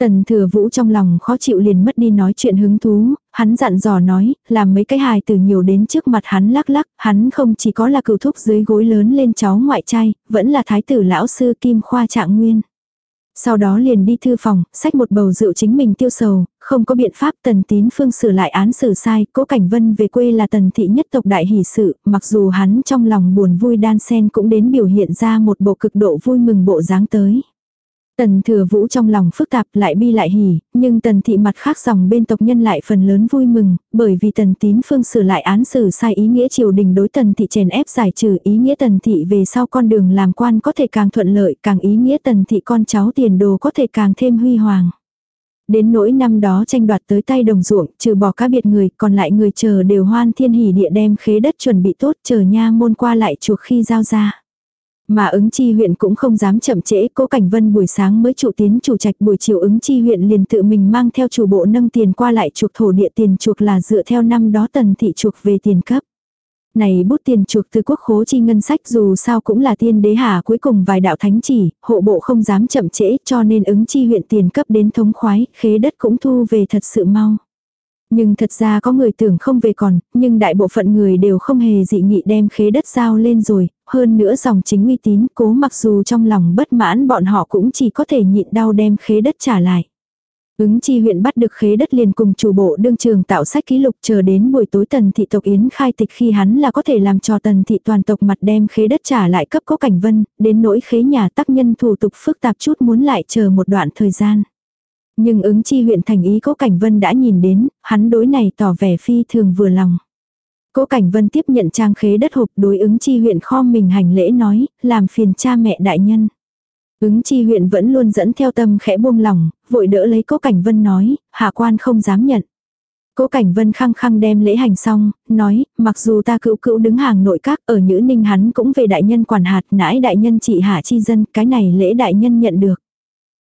Speaker 1: Tần thừa vũ trong lòng khó chịu liền mất đi nói chuyện hứng thú, hắn dặn dò nói, làm mấy cái hài từ nhiều đến trước mặt hắn lắc lắc, hắn không chỉ có là cựu thúc dưới gối lớn lên cháu ngoại trai, vẫn là thái tử lão sư kim khoa trạng nguyên. Sau đó liền đi thư phòng, xách một bầu rượu chính mình tiêu sầu, không có biện pháp tần tín phương sửa lại án xử sai, cố cảnh vân về quê là tần thị nhất tộc đại hỷ sự, mặc dù hắn trong lòng buồn vui đan sen cũng đến biểu hiện ra một bộ cực độ vui mừng bộ dáng tới. Tần thừa vũ trong lòng phức tạp lại bi lại hỉ, nhưng tần thị mặt khác dòng bên tộc nhân lại phần lớn vui mừng, bởi vì tần tín phương sửa lại án xử sai ý nghĩa triều đình đối tần thị chèn ép giải trừ ý nghĩa tần thị về sau con đường làm quan có thể càng thuận lợi càng ý nghĩa tần thị con cháu tiền đồ có thể càng thêm huy hoàng. Đến nỗi năm đó tranh đoạt tới tay đồng ruộng, trừ bỏ cá biệt người, còn lại người chờ đều hoan thiên hỉ địa đem khế đất chuẩn bị tốt chờ nha môn qua lại chuộc khi giao ra. Mà ứng chi huyện cũng không dám chậm trễ, cố cảnh vân buổi sáng mới chủ tiến chủ trạch buổi chiều ứng chi huyện liền tự mình mang theo chủ bộ nâng tiền qua lại chuộc thổ địa tiền chuộc là dựa theo năm đó tần thị chuộc về tiền cấp. Này bút tiền chuộc từ quốc khố chi ngân sách dù sao cũng là tiên đế hà cuối cùng vài đạo thánh chỉ, hộ bộ không dám chậm trễ cho nên ứng chi huyện tiền cấp đến thống khoái, khế đất cũng thu về thật sự mau. Nhưng thật ra có người tưởng không về còn, nhưng đại bộ phận người đều không hề dị nghị đem khế đất giao lên rồi, hơn nữa dòng chính uy tín cố mặc dù trong lòng bất mãn bọn họ cũng chỉ có thể nhịn đau đem khế đất trả lại. Ứng chi huyện bắt được khế đất liền cùng chủ bộ đương trường tạo sách ký lục chờ đến buổi tối tần thị tộc yến khai tịch khi hắn là có thể làm cho tần thị toàn tộc mặt đem khế đất trả lại cấp có cảnh vân, đến nỗi khế nhà tác nhân thủ tục phức tạp chút muốn lại chờ một đoạn thời gian. Nhưng ứng chi huyện thành ý cố cảnh vân đã nhìn đến, hắn đối này tỏ vẻ phi thường vừa lòng. Cố Cảnh Vân tiếp nhận trang khế đất hộp đối ứng chi huyện kho mình hành lễ nói, làm phiền cha mẹ đại nhân. Ứng chi huyện vẫn luôn dẫn theo tâm khẽ buông lòng, vội đỡ lấy Cố Cảnh Vân nói, hạ quan không dám nhận. Cố Cảnh Vân khăng khăng đem lễ hành xong, nói, mặc dù ta cựu cựu đứng hàng nội các ở Nhữ Ninh hắn cũng về đại nhân quản hạt nãi đại nhân trị hạ chi dân, cái này lễ đại nhân nhận được.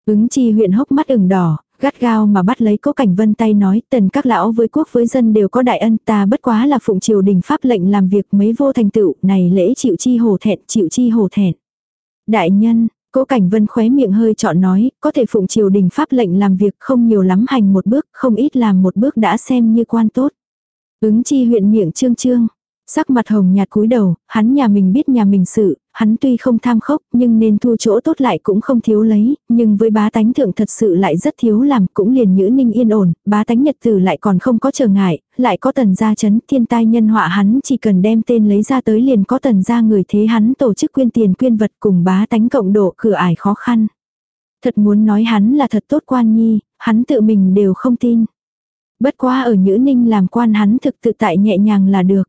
Speaker 1: Ứng chi huyện hốc mắt ửng đỏ, gắt gao mà bắt lấy cố cảnh vân tay nói tần các lão với quốc với dân đều có đại ân ta bất quá là phụng triều đình pháp lệnh làm việc mấy vô thành tựu này lễ chịu chi hổ thẹn chịu chi hổ thẹn. Đại nhân, cố cảnh vân khóe miệng hơi chọn nói có thể phụng triều đình pháp lệnh làm việc không nhiều lắm hành một bước không ít làm một bước đã xem như quan tốt. Ứng chi huyện miệng trương trương. Sắc mặt hồng nhạt cúi đầu, hắn nhà mình biết nhà mình sự, hắn tuy không tham khốc nhưng nên thu chỗ tốt lại cũng không thiếu lấy, nhưng với bá tánh thượng thật sự lại rất thiếu làm cũng liền nhữ ninh yên ổn, bá tánh nhật tử lại còn không có trở ngại, lại có tần gia chấn thiên tai nhân họa hắn chỉ cần đem tên lấy ra tới liền có tần gia người thế hắn tổ chức quyên tiền quyên vật cùng bá tánh cộng độ cửa ải khó khăn. Thật muốn nói hắn là thật tốt quan nhi, hắn tự mình đều không tin. Bất quá ở Nhữ Ninh làm quan hắn thực tự tại nhẹ nhàng là được.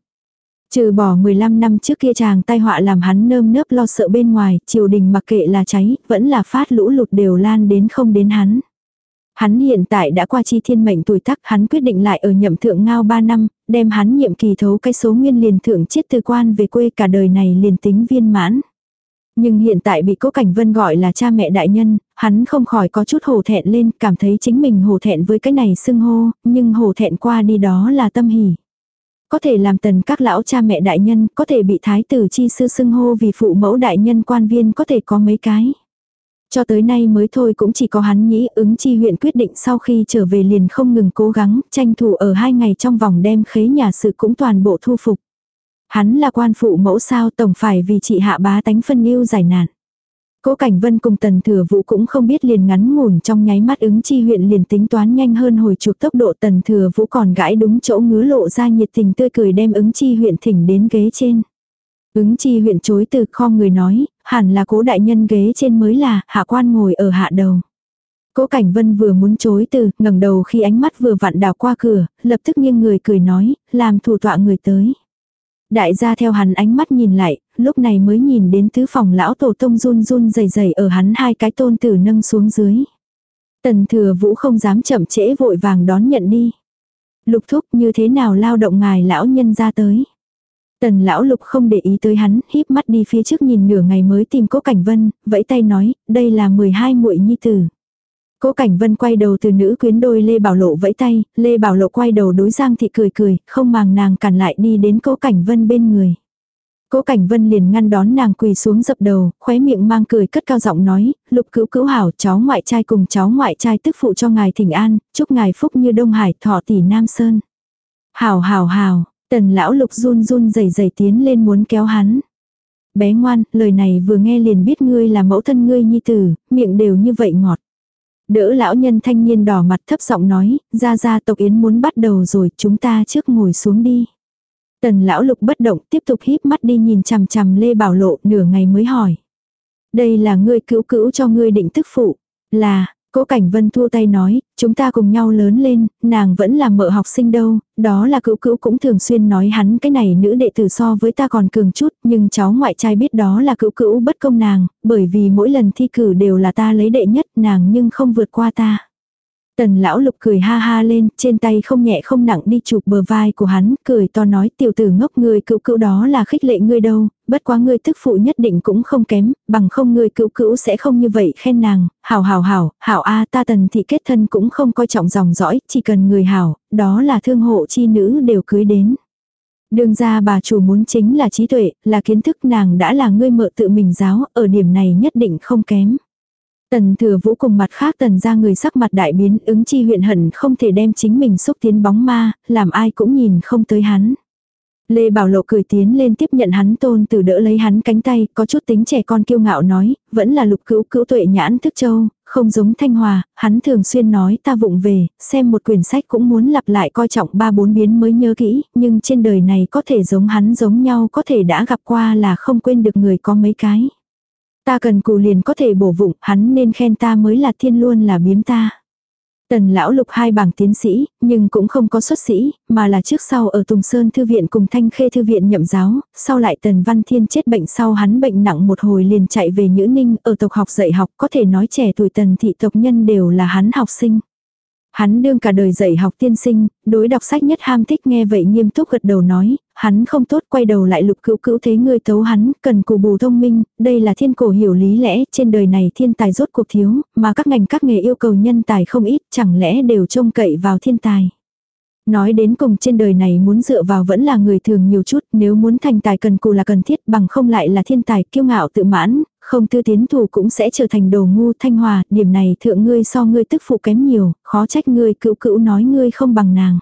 Speaker 1: Trừ bỏ 15 năm trước kia chàng tai họa làm hắn nơm nớp lo sợ bên ngoài, triều đình mặc kệ là cháy, vẫn là phát lũ lụt đều lan đến không đến hắn. Hắn hiện tại đã qua chi thiên mệnh tuổi tác, hắn quyết định lại ở nhậm thượng ngao 3 năm, đem hắn nhiệm kỳ thấu cái số nguyên liền thượng chiết tư quan về quê cả đời này liền tính viên mãn. Nhưng hiện tại bị cố cảnh vân gọi là cha mẹ đại nhân, hắn không khỏi có chút hổ thẹn lên, cảm thấy chính mình hổ thẹn với cái này xưng hô, nhưng hổ thẹn qua đi đó là tâm hỉ có thể làm tần các lão cha mẹ đại nhân, có thể bị thái tử chi sư xưng hô vì phụ mẫu đại nhân quan viên có thể có mấy cái. Cho tới nay mới thôi cũng chỉ có hắn nhĩ ứng chi huyện quyết định sau khi trở về liền không ngừng cố gắng, tranh thủ ở hai ngày trong vòng đem khế nhà sự cũng toàn bộ thu phục. Hắn là quan phụ mẫu sao tổng phải vì chị hạ bá tánh phân yêu giải nạn. Cố Cảnh Vân cùng Tần Thừa Vũ cũng không biết liền ngắn ngủn trong nháy mắt ứng chi huyện liền tính toán nhanh hơn hồi chụp tốc độ Tần Thừa Vũ còn gãi đúng chỗ ngứa lộ ra nhiệt tình tươi cười đem ứng chi huyện thỉnh đến ghế trên. Ứng chi huyện chối từ kho người nói, hẳn là cố đại nhân ghế trên mới là hạ quan ngồi ở hạ đầu. Cố Cảnh Vân vừa muốn chối từ, ngẩng đầu khi ánh mắt vừa vặn đào qua cửa, lập tức nghiêng người cười nói, làm thủ tọa người tới. Đại gia theo hắn ánh mắt nhìn lại, lúc này mới nhìn đến tứ phòng lão tổ tông run run dày dày ở hắn hai cái tôn tử nâng xuống dưới. Tần thừa vũ không dám chậm trễ vội vàng đón nhận đi. Lục thúc như thế nào lao động ngài lão nhân ra tới. Tần lão lục không để ý tới hắn, híp mắt đi phía trước nhìn nửa ngày mới tìm cố cảnh vân, vẫy tay nói, đây là 12 muội nhi tử. Cố Cảnh Vân quay đầu từ nữ quyến đôi Lê Bảo Lộ vẫy tay, Lê Bảo Lộ quay đầu đối Giang Thị cười cười, không màng nàng cản lại đi đến Cố Cảnh Vân bên người. Cố Cảnh Vân liền ngăn đón nàng quỳ xuống dập đầu, khóe miệng mang cười cất cao giọng nói, lục cữu cữu hảo cháu ngoại trai cùng cháu ngoại trai tức phụ cho ngài thỉnh an, chúc ngài phúc như Đông Hải thọ tỷ Nam Sơn. Hảo hảo hảo, tần lão lục run run rẩy rẩy tiến lên muốn kéo hắn. Bé ngoan, lời này vừa nghe liền biết ngươi là mẫu thân ngươi nhi tử, miệng đều như vậy ngọt. Đỡ lão nhân thanh niên đỏ mặt thấp giọng nói, ra ra tộc yến muốn bắt đầu rồi, chúng ta trước ngồi xuống đi. Tần lão lục bất động tiếp tục híp mắt đi nhìn chằm chằm Lê Bảo Lộ nửa ngày mới hỏi. Đây là ngươi cứu cứu cho ngươi định tức phụ. Là, Cố Cảnh Vân thua tay nói, chúng ta cùng nhau lớn lên, nàng vẫn là mợ học sinh đâu, đó là cữu cữu cũng thường xuyên nói hắn cái này nữ đệ tử so với ta còn cường chút, nhưng cháu ngoại trai biết đó là cữu cữu bất công nàng, bởi vì mỗi lần thi cử đều là ta lấy đệ nhất nàng nhưng không vượt qua ta. Tần lão lục cười ha ha lên, trên tay không nhẹ không nặng đi chụp bờ vai của hắn, cười to nói tiểu tử ngốc người cựu cựu đó là khích lệ ngươi đâu, bất quá ngươi tức phụ nhất định cũng không kém, bằng không ngươi cựu cữu sẽ không như vậy khen nàng, hảo hảo hảo, hảo a ta tần thị kết thân cũng không coi trọng dòng dõi, chỉ cần người hảo, đó là thương hộ chi nữ đều cưới đến. Đường ra bà chủ muốn chính là trí tuệ, là kiến thức nàng đã là ngươi mợ tự mình giáo, ở điểm này nhất định không kém. Tần thừa vũ cùng mặt khác tần ra người sắc mặt đại biến ứng chi huyện hận không thể đem chính mình xúc tiến bóng ma, làm ai cũng nhìn không tới hắn. Lê Bảo Lộ cười tiến lên tiếp nhận hắn tôn từ đỡ lấy hắn cánh tay, có chút tính trẻ con kiêu ngạo nói, vẫn là lục cữu cữu tuệ nhãn thức châu, không giống thanh hòa, hắn thường xuyên nói ta vụng về, xem một quyển sách cũng muốn lặp lại coi trọng ba bốn biến mới nhớ kỹ, nhưng trên đời này có thể giống hắn giống nhau có thể đã gặp qua là không quên được người có mấy cái. Ta cần cù liền có thể bổ vụng, hắn nên khen ta mới là thiên luôn là biếm ta. Tần lão lục hai bảng tiến sĩ, nhưng cũng không có xuất sĩ, mà là trước sau ở Tùng Sơn Thư viện cùng Thanh Khê Thư viện nhậm giáo, sau lại Tần Văn Thiên chết bệnh sau hắn bệnh nặng một hồi liền chạy về Nhữ Ninh ở tộc học dạy học có thể nói trẻ tuổi Tần thị tộc nhân đều là hắn học sinh. Hắn đương cả đời dạy học tiên sinh, đối đọc sách nhất ham thích nghe vậy nghiêm túc gật đầu nói, hắn không tốt quay đầu lại lục cữu cữu thế ngươi tấu hắn, cần cù bù thông minh, đây là thiên cổ hiểu lý lẽ, trên đời này thiên tài rốt cuộc thiếu, mà các ngành các nghề yêu cầu nhân tài không ít, chẳng lẽ đều trông cậy vào thiên tài. Nói đến cùng trên đời này muốn dựa vào vẫn là người thường nhiều chút, nếu muốn thành tài cần cù là cần thiết bằng không lại là thiên tài kiêu ngạo tự mãn, không tư tiến thủ cũng sẽ trở thành đồ ngu thanh hòa, điểm này thượng ngươi so ngươi tức phụ kém nhiều, khó trách ngươi cữu cữu nói ngươi không bằng nàng.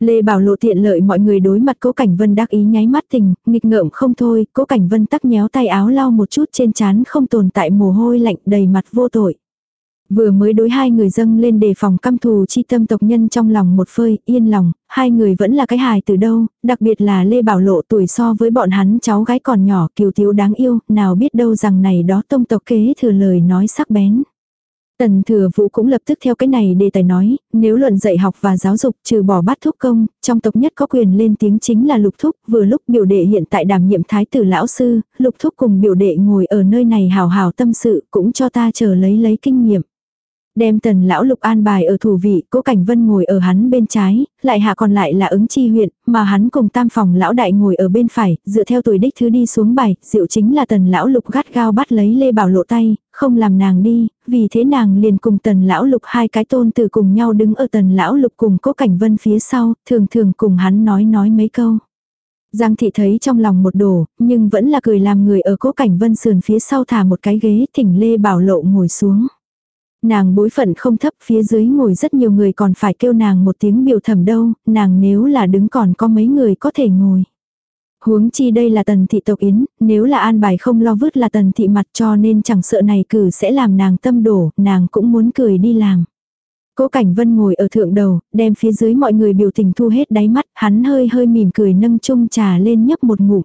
Speaker 1: Lê Bảo lộ tiện lợi mọi người đối mặt Cố Cảnh Vân đắc ý nháy mắt tình, nghịch ngợm không thôi, Cố Cảnh Vân tắc nhéo tay áo lau một chút trên trán không tồn tại mồ hôi lạnh đầy mặt vô tội. Vừa mới đối hai người dâng lên đề phòng căm thù chi tâm tộc nhân trong lòng một phơi, yên lòng, hai người vẫn là cái hài từ đâu, đặc biệt là Lê Bảo Lộ tuổi so với bọn hắn cháu gái còn nhỏ kiều thiếu đáng yêu, nào biết đâu rằng này đó tông tộc kế thừa lời nói sắc bén. Tần thừa vũ cũng lập tức theo cái này đề tài nói, nếu luận dạy học và giáo dục trừ bỏ bát thúc công, trong tộc nhất có quyền lên tiếng chính là lục thúc, vừa lúc biểu đệ hiện tại đảm nhiệm thái tử lão sư, lục thúc cùng biểu đệ ngồi ở nơi này hào hào tâm sự cũng cho ta chờ lấy lấy kinh nghiệm. Đem tần lão lục an bài ở thủ vị, cố cảnh vân ngồi ở hắn bên trái, lại hạ còn lại là ứng chi huyện, mà hắn cùng tam phòng lão đại ngồi ở bên phải, dựa theo tuổi đích thứ đi xuống bài, diệu chính là tần lão lục gắt gao bắt lấy lê bảo lộ tay, không làm nàng đi, vì thế nàng liền cùng tần lão lục hai cái tôn từ cùng nhau đứng ở tần lão lục cùng cố cảnh vân phía sau, thường thường cùng hắn nói nói mấy câu. Giang thị thấy trong lòng một đổ, nhưng vẫn là cười làm người ở cố cảnh vân sườn phía sau thả một cái ghế thỉnh lê bảo lộ ngồi xuống. Nàng bối phận không thấp phía dưới ngồi rất nhiều người còn phải kêu nàng một tiếng biểu thẩm đâu, nàng nếu là đứng còn có mấy người có thể ngồi. Huống chi đây là tần thị tộc yến, nếu là an bài không lo vứt là tần thị mặt cho nên chẳng sợ này cử sẽ làm nàng tâm đổ, nàng cũng muốn cười đi làm. Cố Cảnh Vân ngồi ở thượng đầu, đem phía dưới mọi người biểu tình thu hết đáy mắt, hắn hơi hơi mỉm cười nâng chung trà lên nhấp một ngụm.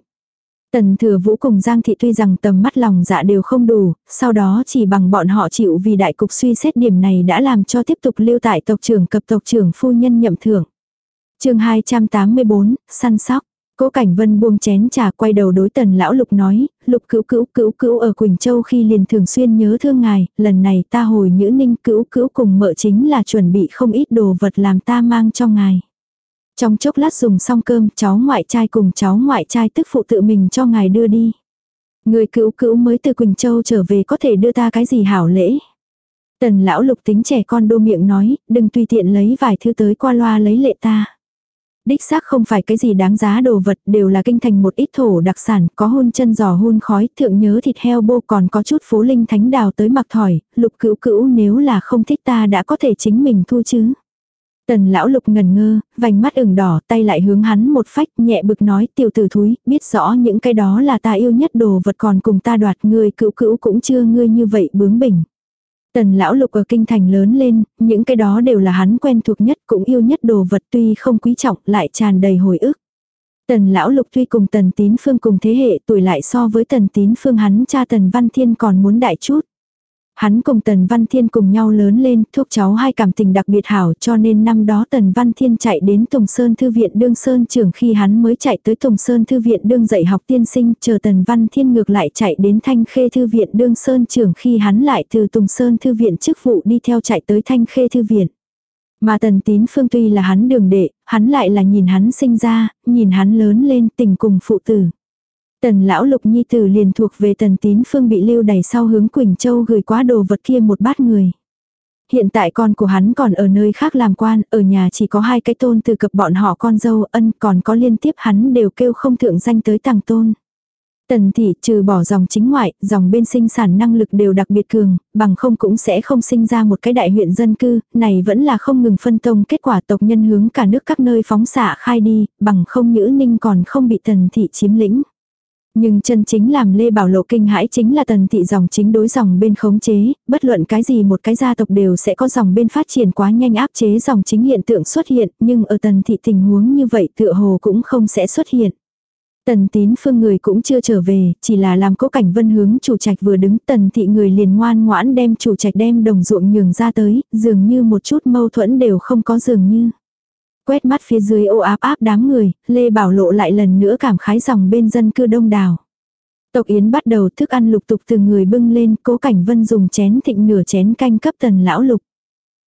Speaker 1: Tần thừa vũ cùng Giang thị tuy rằng tầm mắt lòng dạ đều không đủ, sau đó chỉ bằng bọn họ chịu vì đại cục suy xét điểm này đã làm cho tiếp tục lưu tại tộc trưởng cập tộc trưởng phu nhân nhậm thưởng. chương 284, săn sóc. Cố Cảnh Vân buông chén trà quay đầu đối tần lão lục nói, lục cữu cữu cữu cữu ở Quỳnh Châu khi liền thường xuyên nhớ thương ngài, lần này ta hồi nhữ ninh cữu cữu cùng mợ chính là chuẩn bị không ít đồ vật làm ta mang cho ngài. Trong chốc lát dùng xong cơm, cháu ngoại trai cùng cháu ngoại trai tức phụ tự mình cho ngài đưa đi. Người cữu cữu mới từ Quỳnh Châu trở về có thể đưa ta cái gì hảo lễ. Tần lão lục tính trẻ con đô miệng nói, đừng tùy tiện lấy vài thứ tới qua loa lấy lệ ta. Đích xác không phải cái gì đáng giá đồ vật đều là kinh thành một ít thổ đặc sản, có hôn chân giò hôn khói, thượng nhớ thịt heo bô còn có chút phố linh thánh đào tới mặc thỏi, lục cữu cữu nếu là không thích ta đã có thể chính mình thu chứ. Tần lão lục ngần ngơ, vành mắt ửng đỏ, tay lại hướng hắn một phách, nhẹ bực nói tiểu tử thúi, biết rõ những cái đó là ta yêu nhất đồ vật còn cùng ta đoạt ngươi cữu cữu cũng chưa ngươi như vậy bướng bỉnh. Tần lão lục ở kinh thành lớn lên, những cái đó đều là hắn quen thuộc nhất cũng yêu nhất đồ vật tuy không quý trọng lại tràn đầy hồi ức. Tần lão lục tuy cùng tần tín phương cùng thế hệ tuổi lại so với tần tín phương hắn cha tần văn thiên còn muốn đại chút. Hắn cùng Tần Văn Thiên cùng nhau lớn lên, thuốc cháu hai cảm tình đặc biệt hảo cho nên năm đó Tần Văn Thiên chạy đến Tùng Sơn Thư viện đương Sơn trưởng khi hắn mới chạy tới Tùng Sơn Thư viện đương dạy học tiên sinh, chờ Tần Văn Thiên ngược lại chạy đến Thanh Khê Thư viện đương Sơn trưởng khi hắn lại từ Tùng Sơn Thư viện chức vụ đi theo chạy tới Thanh Khê Thư viện. Mà Tần Tín Phương tuy là hắn đường đệ, hắn lại là nhìn hắn sinh ra, nhìn hắn lớn lên tình cùng phụ tử. Tần lão lục nhi tử liền thuộc về tần tín phương bị lưu đẩy sau hướng Quỳnh Châu gửi quá đồ vật kia một bát người. Hiện tại con của hắn còn ở nơi khác làm quan, ở nhà chỉ có hai cái tôn từ cập bọn họ con dâu ân còn có liên tiếp hắn đều kêu không thượng danh tới tàng tôn. Tần thị trừ bỏ dòng chính ngoại, dòng bên sinh sản năng lực đều đặc biệt cường, bằng không cũng sẽ không sinh ra một cái đại huyện dân cư, này vẫn là không ngừng phân tông kết quả tộc nhân hướng cả nước các nơi phóng xạ khai đi, bằng không nhữ ninh còn không bị tần thị chiếm lĩnh. Nhưng chân chính làm Lê Bảo Lộ kinh hãi chính là tần thị dòng chính đối dòng bên khống chế, bất luận cái gì một cái gia tộc đều sẽ có dòng bên phát triển quá nhanh áp chế dòng chính hiện tượng xuất hiện, nhưng ở tần thị tình huống như vậy tựa hồ cũng không sẽ xuất hiện. Tần tín phương người cũng chưa trở về, chỉ là làm cố cảnh vân hướng chủ trạch vừa đứng tần thị người liền ngoan ngoãn đem chủ trạch đem đồng ruộng nhường ra tới, dường như một chút mâu thuẫn đều không có dường như. Quét mắt phía dưới ô áp áp đám người, Lê Bảo Lộ lại lần nữa cảm khái dòng bên dân cư đông đảo. Tộc Yến bắt đầu thức ăn lục tục từ người bưng lên, cố cảnh vân dùng chén thịnh nửa chén canh cấp tần lão lục.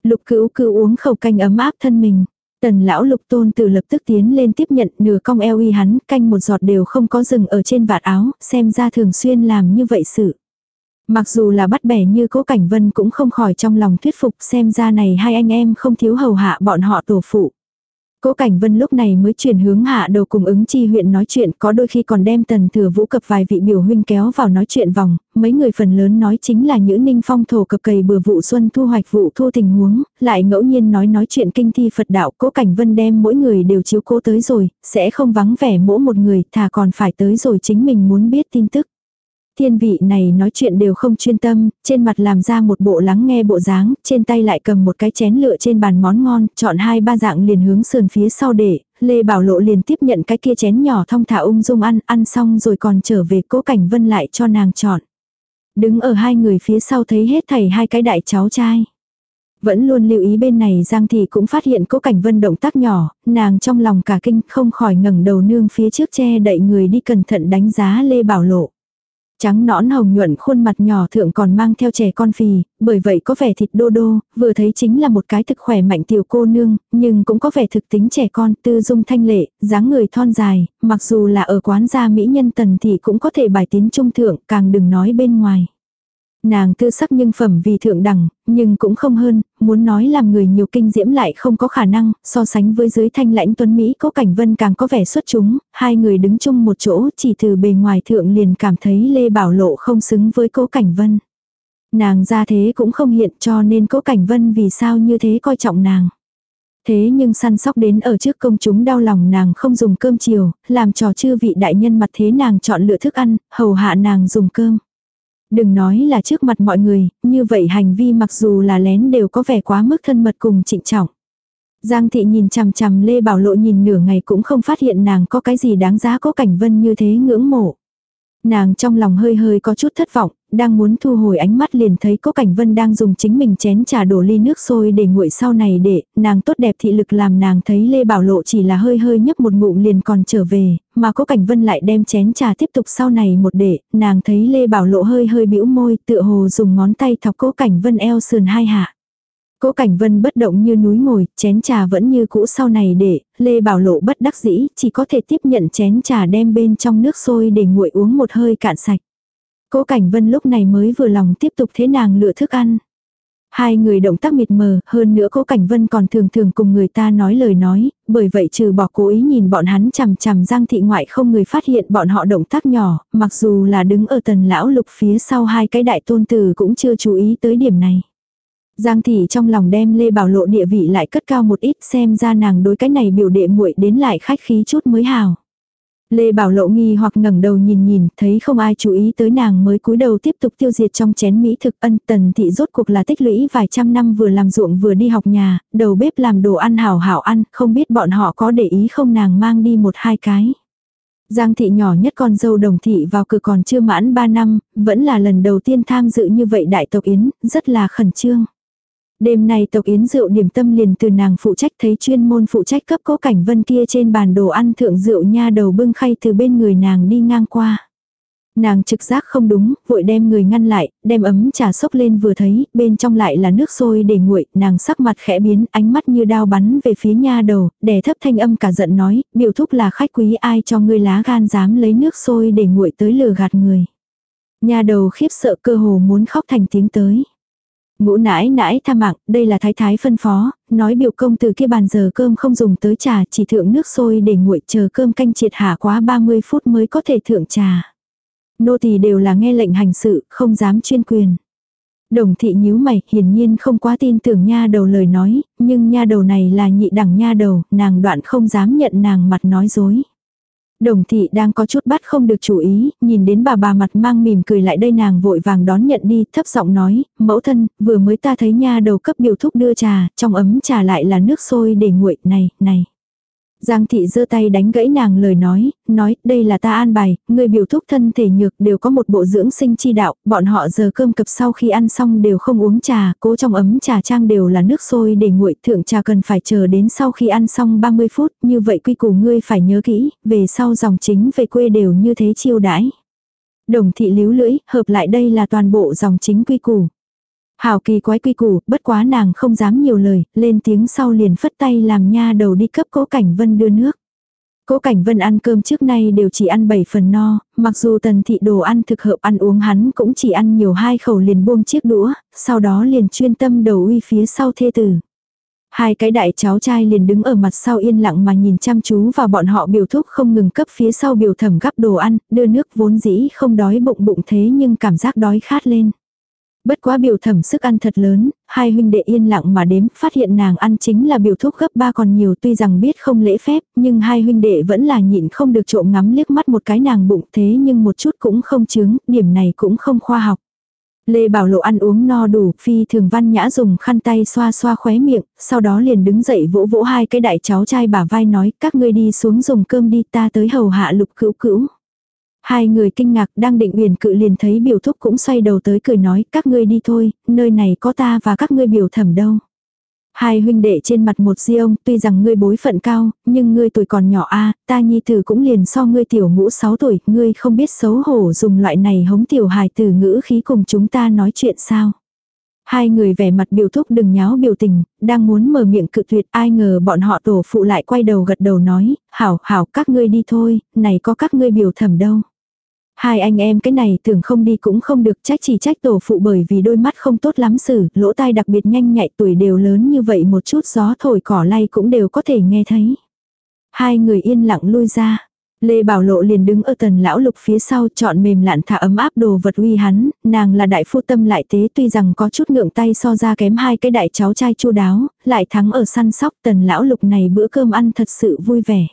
Speaker 1: Lục cữu cữu uống khẩu canh ấm áp thân mình. Tần lão lục tôn từ lập tức tiến lên tiếp nhận nửa cong eo y hắn, canh một giọt đều không có rừng ở trên vạt áo, xem ra thường xuyên làm như vậy sự. Mặc dù là bắt bẻ như cố cảnh vân cũng không khỏi trong lòng thuyết phục xem ra này hai anh em không thiếu hầu hạ bọn họ tổ phụ. Cố Cảnh Vân lúc này mới chuyển hướng hạ đầu cùng ứng chi huyện nói chuyện có đôi khi còn đem tần thừa vũ cập vài vị biểu huynh kéo vào nói chuyện vòng, mấy người phần lớn nói chính là những ninh phong thổ cập cầy bừa vụ xuân thu hoạch vụ thu tình huống, lại ngẫu nhiên nói nói chuyện kinh thi Phật đạo Cố Cảnh Vân đem mỗi người đều chiếu cố tới rồi, sẽ không vắng vẻ mỗi một người thà còn phải tới rồi chính mình muốn biết tin tức. Thiên vị này nói chuyện đều không chuyên tâm, trên mặt làm ra một bộ lắng nghe bộ dáng, trên tay lại cầm một cái chén lựa trên bàn món ngon, chọn hai ba dạng liền hướng sườn phía sau để, Lê Bảo Lộ liền tiếp nhận cái kia chén nhỏ thong thả ung dung ăn, ăn xong rồi còn trở về cố cảnh vân lại cho nàng chọn. Đứng ở hai người phía sau thấy hết thầy hai cái đại cháu trai. Vẫn luôn lưu ý bên này Giang Thị cũng phát hiện cố cảnh vân động tác nhỏ, nàng trong lòng cả kinh không khỏi ngẩng đầu nương phía trước che đậy người đi cẩn thận đánh giá Lê Bảo Lộ. Trắng nõn hồng nhuận khuôn mặt nhỏ thượng còn mang theo trẻ con phì, bởi vậy có vẻ thịt đô đô, vừa thấy chính là một cái thực khỏe mạnh tiểu cô nương, nhưng cũng có vẻ thực tính trẻ con, tư dung thanh lệ, dáng người thon dài, mặc dù là ở quán gia mỹ nhân tần thì cũng có thể bài tiến trung thượng, càng đừng nói bên ngoài. Nàng tư sắc nhưng phẩm vì thượng đẳng, nhưng cũng không hơn, muốn nói làm người nhiều kinh diễm lại không có khả năng, so sánh với dưới thanh lãnh tuấn Mỹ có cảnh vân càng có vẻ xuất chúng, hai người đứng chung một chỗ chỉ từ bề ngoài thượng liền cảm thấy Lê Bảo Lộ không xứng với cố cảnh vân. Nàng ra thế cũng không hiện cho nên cố cảnh vân vì sao như thế coi trọng nàng. Thế nhưng săn sóc đến ở trước công chúng đau lòng nàng không dùng cơm chiều, làm trò chư vị đại nhân mặt thế nàng chọn lựa thức ăn, hầu hạ nàng dùng cơm. Đừng nói là trước mặt mọi người, như vậy hành vi mặc dù là lén đều có vẻ quá mức thân mật cùng trịnh trọng. Giang thị nhìn chằm chằm Lê Bảo Lộ nhìn nửa ngày cũng không phát hiện nàng có cái gì đáng giá có cảnh vân như thế ngưỡng mộ. Nàng trong lòng hơi hơi có chút thất vọng, đang muốn thu hồi ánh mắt liền thấy Cố Cảnh Vân đang dùng chính mình chén trà đổ ly nước sôi để nguội sau này để, nàng tốt đẹp thị lực làm nàng thấy Lê Bảo Lộ chỉ là hơi hơi nhấp một ngụm liền còn trở về, mà Cố Cảnh Vân lại đem chén trà tiếp tục sau này một để, nàng thấy Lê Bảo Lộ hơi hơi bĩu môi, tựa hồ dùng ngón tay thọc Cố Cảnh Vân eo sườn hai hạ. Cố Cảnh Vân bất động như núi ngồi, chén trà vẫn như cũ sau này để, Lê Bảo Lộ bất đắc dĩ, chỉ có thể tiếp nhận chén trà đem bên trong nước sôi để nguội uống một hơi cạn sạch. Cố Cảnh Vân lúc này mới vừa lòng tiếp tục thế nàng lựa thức ăn. Hai người động tác mịt mờ, hơn nữa Cố Cảnh Vân còn thường thường cùng người ta nói lời nói, bởi vậy trừ bỏ cố ý nhìn bọn hắn chằm chằm Giang thị ngoại không người phát hiện bọn họ động tác nhỏ, mặc dù là đứng ở tần lão lục phía sau hai cái đại tôn tử cũng chưa chú ý tới điểm này. Giang thị trong lòng đem Lê Bảo Lộ địa vị lại cất cao một ít xem ra nàng đối cái này biểu đệ muội đến lại khách khí chút mới hào. Lê Bảo Lộ nghi hoặc ngẩng đầu nhìn nhìn, thấy không ai chú ý tới nàng mới cúi đầu tiếp tục tiêu diệt trong chén mỹ thực ân tần thị rốt cuộc là tích lũy vài trăm năm vừa làm ruộng vừa đi học nhà, đầu bếp làm đồ ăn hảo hảo ăn, không biết bọn họ có để ý không nàng mang đi một hai cái. Giang thị nhỏ nhất con dâu đồng thị vào cửa còn chưa mãn 3 năm, vẫn là lần đầu tiên tham dự như vậy đại tộc yến, rất là khẩn trương. Đêm nay tộc yến rượu điểm tâm liền từ nàng phụ trách thấy chuyên môn phụ trách cấp cố cảnh vân kia trên bàn đồ ăn thượng rượu nha đầu bưng khay từ bên người nàng đi ngang qua. Nàng trực giác không đúng, vội đem người ngăn lại, đem ấm trà sốc lên vừa thấy, bên trong lại là nước sôi để nguội, nàng sắc mặt khẽ biến, ánh mắt như đao bắn về phía nha đầu, đè thấp thanh âm cả giận nói, biểu thúc là khách quý ai cho ngươi lá gan dám lấy nước sôi để nguội tới lừa gạt người. Nha đầu khiếp sợ cơ hồ muốn khóc thành tiếng tới. Ngũ nãi nãi tha mạng, đây là thái thái phân phó, nói biểu công từ kia bàn giờ cơm không dùng tới trà, chỉ thượng nước sôi để nguội chờ cơm canh triệt hạ quá 30 phút mới có thể thượng trà. Nô tỳ đều là nghe lệnh hành sự, không dám chuyên quyền. Đồng thị nhíu mày, hiển nhiên không quá tin tưởng nha đầu lời nói, nhưng nha đầu này là nhị đẳng nha đầu, nàng đoạn không dám nhận nàng mặt nói dối. Đồng thị đang có chút bắt không được chủ ý, nhìn đến bà bà mặt mang mỉm cười lại đây nàng vội vàng đón nhận đi, thấp giọng nói, mẫu thân, vừa mới ta thấy nha đầu cấp biểu thúc đưa trà, trong ấm trà lại là nước sôi để nguội, này, này. Giang thị giơ tay đánh gãy nàng lời nói, nói, đây là ta an bài, người biểu thúc thân thể nhược đều có một bộ dưỡng sinh chi đạo, bọn họ giờ cơm cập sau khi ăn xong đều không uống trà, cố trong ấm trà trang đều là nước sôi để nguội, thượng trà cần phải chờ đến sau khi ăn xong 30 phút, như vậy quy củ ngươi phải nhớ kỹ, về sau dòng chính về quê đều như thế chiêu đãi. Đồng thị líu lưỡi, hợp lại đây là toàn bộ dòng chính quy củ. Hảo kỳ quái quy củ, bất quá nàng không dám nhiều lời, lên tiếng sau liền phất tay làm nha đầu đi cấp cố cảnh vân đưa nước. Cố Cảnh Vân ăn cơm trước nay đều chỉ ăn 7 phần no, mặc dù tần thị đồ ăn thực hợp ăn uống hắn cũng chỉ ăn nhiều hai khẩu liền buông chiếc đũa, sau đó liền chuyên tâm đầu uy phía sau thê tử. Hai cái đại cháu trai liền đứng ở mặt sau yên lặng mà nhìn chăm chú vào bọn họ biểu thúc không ngừng cấp phía sau biểu thẩm gắp đồ ăn, đưa nước vốn dĩ không đói bụng bụng thế nhưng cảm giác đói khát lên. Bất quá biểu thẩm sức ăn thật lớn, hai huynh đệ yên lặng mà đếm, phát hiện nàng ăn chính là biểu thuốc gấp ba còn nhiều tuy rằng biết không lễ phép, nhưng hai huynh đệ vẫn là nhịn không được trộm ngắm liếc mắt một cái nàng bụng thế nhưng một chút cũng không chứng, điểm này cũng không khoa học. Lê Bảo Lộ ăn uống no đủ, phi thường văn nhã dùng khăn tay xoa xoa khóe miệng, sau đó liền đứng dậy vỗ vỗ hai cái đại cháu trai bả vai nói các ngươi đi xuống dùng cơm đi ta tới hầu hạ lục cữu cữu. Hai người kinh ngạc đang định uyển cự liền thấy biểu thúc cũng xoay đầu tới cười nói các ngươi đi thôi, nơi này có ta và các ngươi biểu thẩm đâu. Hai huynh đệ trên mặt một di ông, tuy rằng ngươi bối phận cao, nhưng ngươi tuổi còn nhỏ a ta nhi tử cũng liền so ngươi tiểu ngũ 6 tuổi, ngươi không biết xấu hổ dùng loại này hống tiểu hài từ ngữ khí cùng chúng ta nói chuyện sao. Hai người vẻ mặt biểu thúc đừng nháo biểu tình, đang muốn mở miệng cự tuyệt ai ngờ bọn họ tổ phụ lại quay đầu gật đầu nói, hảo hảo các ngươi đi thôi, này có các ngươi biểu thẩm đâu. Hai anh em cái này tưởng không đi cũng không được trách chỉ trách tổ phụ bởi vì đôi mắt không tốt lắm xử, lỗ tai đặc biệt nhanh nhạy tuổi đều lớn như vậy một chút gió thổi cỏ lay cũng đều có thể nghe thấy. Hai người yên lặng lui ra. Lê Bảo Lộ liền đứng ở tần lão lục phía sau chọn mềm lạn thả ấm áp đồ vật uy hắn, nàng là đại phu tâm lại tế tuy rằng có chút ngượng tay so ra kém hai cái đại cháu trai chu đáo, lại thắng ở săn sóc tần lão lục này bữa cơm ăn thật sự vui vẻ.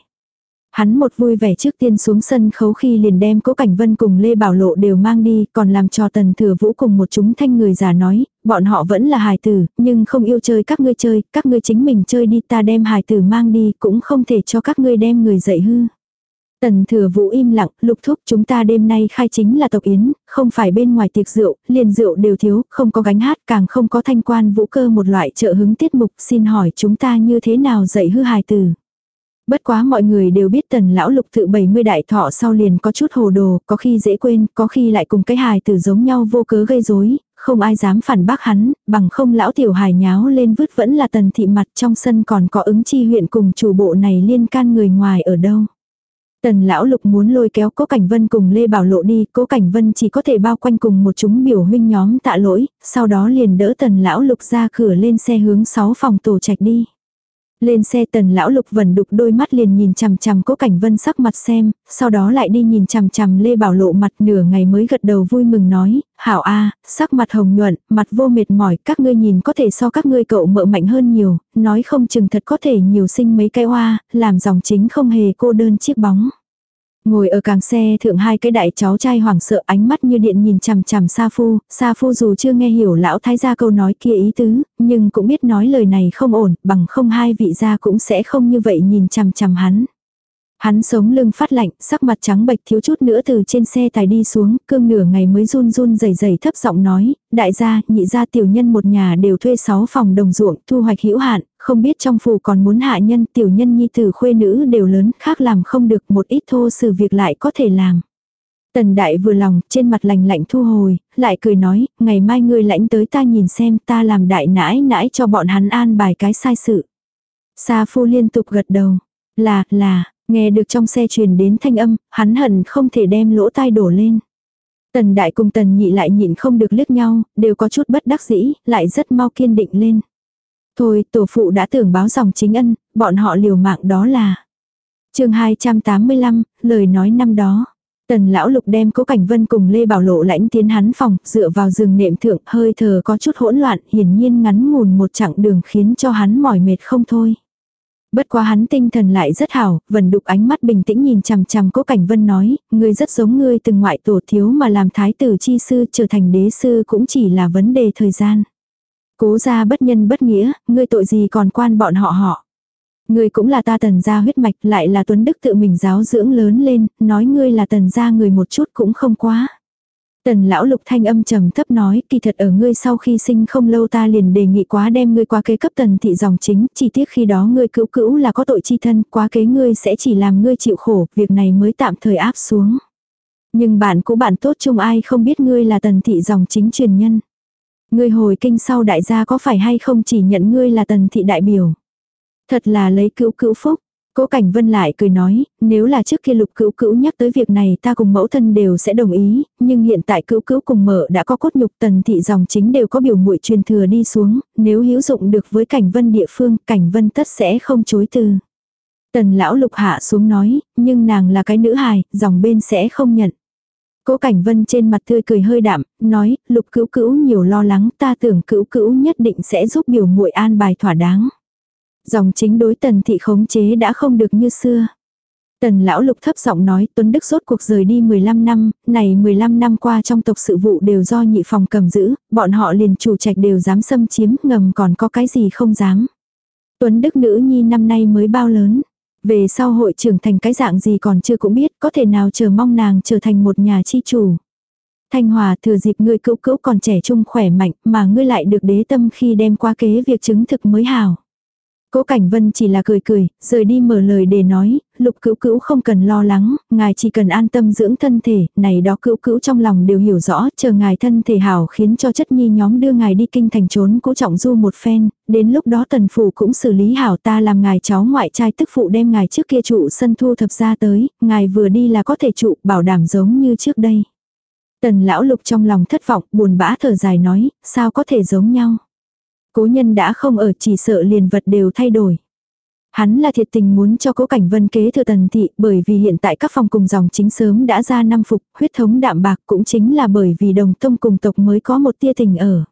Speaker 1: Hắn một vui vẻ trước tiên xuống sân khấu khi liền đem cố cảnh vân cùng Lê Bảo Lộ đều mang đi, còn làm cho tần thừa vũ cùng một chúng thanh người già nói, bọn họ vẫn là hài tử, nhưng không yêu chơi các ngươi chơi, các ngươi chính mình chơi đi ta đem hài tử mang đi, cũng không thể cho các ngươi đem người dạy hư. Tần thừa vũ im lặng, lục thúc chúng ta đêm nay khai chính là tộc yến, không phải bên ngoài tiệc rượu, liền rượu đều thiếu, không có gánh hát, càng không có thanh quan vũ cơ một loại trợ hứng tiết mục, xin hỏi chúng ta như thế nào dạy hư hài tử. Bất quá mọi người đều biết tần lão lục tự 70 đại thọ sau liền có chút hồ đồ, có khi dễ quên, có khi lại cùng cái hài tử giống nhau vô cớ gây rối không ai dám phản bác hắn, bằng không lão tiểu hài nháo lên vứt vẫn là tần thị mặt trong sân còn có ứng chi huyện cùng chủ bộ này liên can người ngoài ở đâu. Tần lão lục muốn lôi kéo cố cảnh vân cùng Lê Bảo Lộ đi, cố cảnh vân chỉ có thể bao quanh cùng một chúng biểu huynh nhóm tạ lỗi, sau đó liền đỡ tần lão lục ra cửa lên xe hướng 6 phòng tổ trạch đi. Lên xe tần lão lục vẩn đục đôi mắt liền nhìn chằm chằm cố cảnh vân sắc mặt xem, sau đó lại đi nhìn chằm chằm Lê Bảo lộ mặt nửa ngày mới gật đầu vui mừng nói, hảo a sắc mặt hồng nhuận, mặt vô mệt mỏi, các ngươi nhìn có thể so các ngươi cậu mợ mạnh hơn nhiều, nói không chừng thật có thể nhiều sinh mấy cái hoa, làm dòng chính không hề cô đơn chiếc bóng. Ngồi ở càng xe thượng hai cái đại cháu trai hoảng sợ ánh mắt như điện nhìn chằm chằm Sa Phu, Sa Phu dù chưa nghe hiểu lão thái gia câu nói kia ý tứ, nhưng cũng biết nói lời này không ổn, bằng không hai vị gia cũng sẽ không như vậy nhìn chằm chằm hắn. Hắn sống lưng phát lạnh, sắc mặt trắng bệch thiếu chút nữa từ trên xe tài đi xuống, cương nửa ngày mới run run rẩy rẩy thấp giọng nói, đại gia, nhị gia tiểu nhân một nhà đều thuê 6 phòng đồng ruộng, thu hoạch hữu hạn, không biết trong phủ còn muốn hạ nhân, tiểu nhân nhi tử khuê nữ đều lớn, khác làm không được một ít thô sự việc lại có thể làm. Tần đại vừa lòng, trên mặt lành lạnh thu hồi, lại cười nói, ngày mai ngươi lãnh tới ta nhìn xem ta làm đại nãi nãi cho bọn hắn an bài cái sai sự. Sa phu liên tục gật đầu, là, là, Nghe được trong xe truyền đến thanh âm, hắn hận không thể đem lỗ tai đổ lên. Tần đại cùng tần nhị lại nhịn không được liếc nhau, đều có chút bất đắc dĩ, lại rất mau kiên định lên. Thôi, tổ phụ đã tưởng báo dòng chính ân, bọn họ liều mạng đó là. chương 285, lời nói năm đó. Tần lão lục đem cố cảnh vân cùng Lê Bảo Lộ lãnh tiến hắn phòng, dựa vào giường nệm thượng, hơi thở có chút hỗn loạn, hiển nhiên ngắn ngủn một chặng đường khiến cho hắn mỏi mệt không thôi. Bất quá hắn tinh thần lại rất hảo, vần đục ánh mắt bình tĩnh nhìn chằm chằm cố cảnh vân nói, ngươi rất giống ngươi từng ngoại tổ thiếu mà làm thái tử chi sư trở thành đế sư cũng chỉ là vấn đề thời gian. Cố ra bất nhân bất nghĩa, ngươi tội gì còn quan bọn họ họ. Ngươi cũng là ta tần gia huyết mạch lại là tuấn đức tự mình giáo dưỡng lớn lên, nói ngươi là tần gia người một chút cũng không quá. Tần lão lục thanh âm trầm thấp nói, kỳ thật ở ngươi sau khi sinh không lâu ta liền đề nghị quá đem ngươi qua kế cấp tần thị dòng chính, chỉ tiếc khi đó ngươi cữu cữu là có tội chi thân, quá kế ngươi sẽ chỉ làm ngươi chịu khổ, việc này mới tạm thời áp xuống. Nhưng bạn cũ bạn tốt chung ai không biết ngươi là tần thị dòng chính truyền nhân. Ngươi hồi kinh sau đại gia có phải hay không chỉ nhận ngươi là tần thị đại biểu. Thật là lấy cữu cữu phúc, Cố Cảnh Vân lại cười nói, nếu là trước kia lục cữu cữu nhắc tới việc này ta cùng mẫu thân đều sẽ đồng ý, nhưng hiện tại cữu cữu cùng mở đã có cốt nhục tần thị dòng chính đều có biểu muội truyền thừa đi xuống, nếu hữu dụng được với Cảnh Vân địa phương, Cảnh Vân tất sẽ không chối từ. Tần lão lục hạ xuống nói, nhưng nàng là cái nữ hài, dòng bên sẽ không nhận. Cố Cảnh Vân trên mặt tươi cười hơi đạm, nói, lục cữu cữu nhiều lo lắng ta tưởng cữu cữu nhất định sẽ giúp biểu muội an bài thỏa đáng. Dòng chính đối tần thị khống chế đã không được như xưa. Tần lão lục thấp giọng nói Tuấn Đức rốt cuộc rời đi 15 năm, này 15 năm qua trong tộc sự vụ đều do nhị phòng cầm giữ, bọn họ liền chủ trạch đều dám xâm chiếm ngầm còn có cái gì không dám. Tuấn Đức nữ nhi năm nay mới bao lớn. Về sau hội trưởng thành cái dạng gì còn chưa cũng biết, có thể nào chờ mong nàng trở thành một nhà chi chủ. Thanh Hòa thừa dịp ngươi cữu cữu còn trẻ trung khỏe mạnh mà ngươi lại được đế tâm khi đem qua kế việc chứng thực mới hào. Cố Cảnh Vân chỉ là cười cười, rời đi mở lời để nói, lục cữu cữu không cần lo lắng, ngài chỉ cần an tâm dưỡng thân thể, này đó cữu cữu trong lòng đều hiểu rõ, chờ ngài thân thể hảo khiến cho chất nhi nhóm đưa ngài đi kinh thành trốn cũ trọng du một phen, đến lúc đó tần phủ cũng xử lý hảo ta làm ngài cháu ngoại trai tức phụ đem ngài trước kia trụ sân thu thập ra tới, ngài vừa đi là có thể trụ bảo đảm giống như trước đây. Tần lão lục trong lòng thất vọng, buồn bã thở dài nói, sao có thể giống nhau. Cố nhân đã không ở chỉ sợ liền vật đều thay đổi. Hắn là thiệt tình muốn cho cố cảnh vân kế thừa tần thị bởi vì hiện tại các phòng cùng dòng chính sớm đã ra năm phục, huyết thống đạm bạc cũng chính là bởi vì đồng tông cùng tộc mới có một tia tình ở.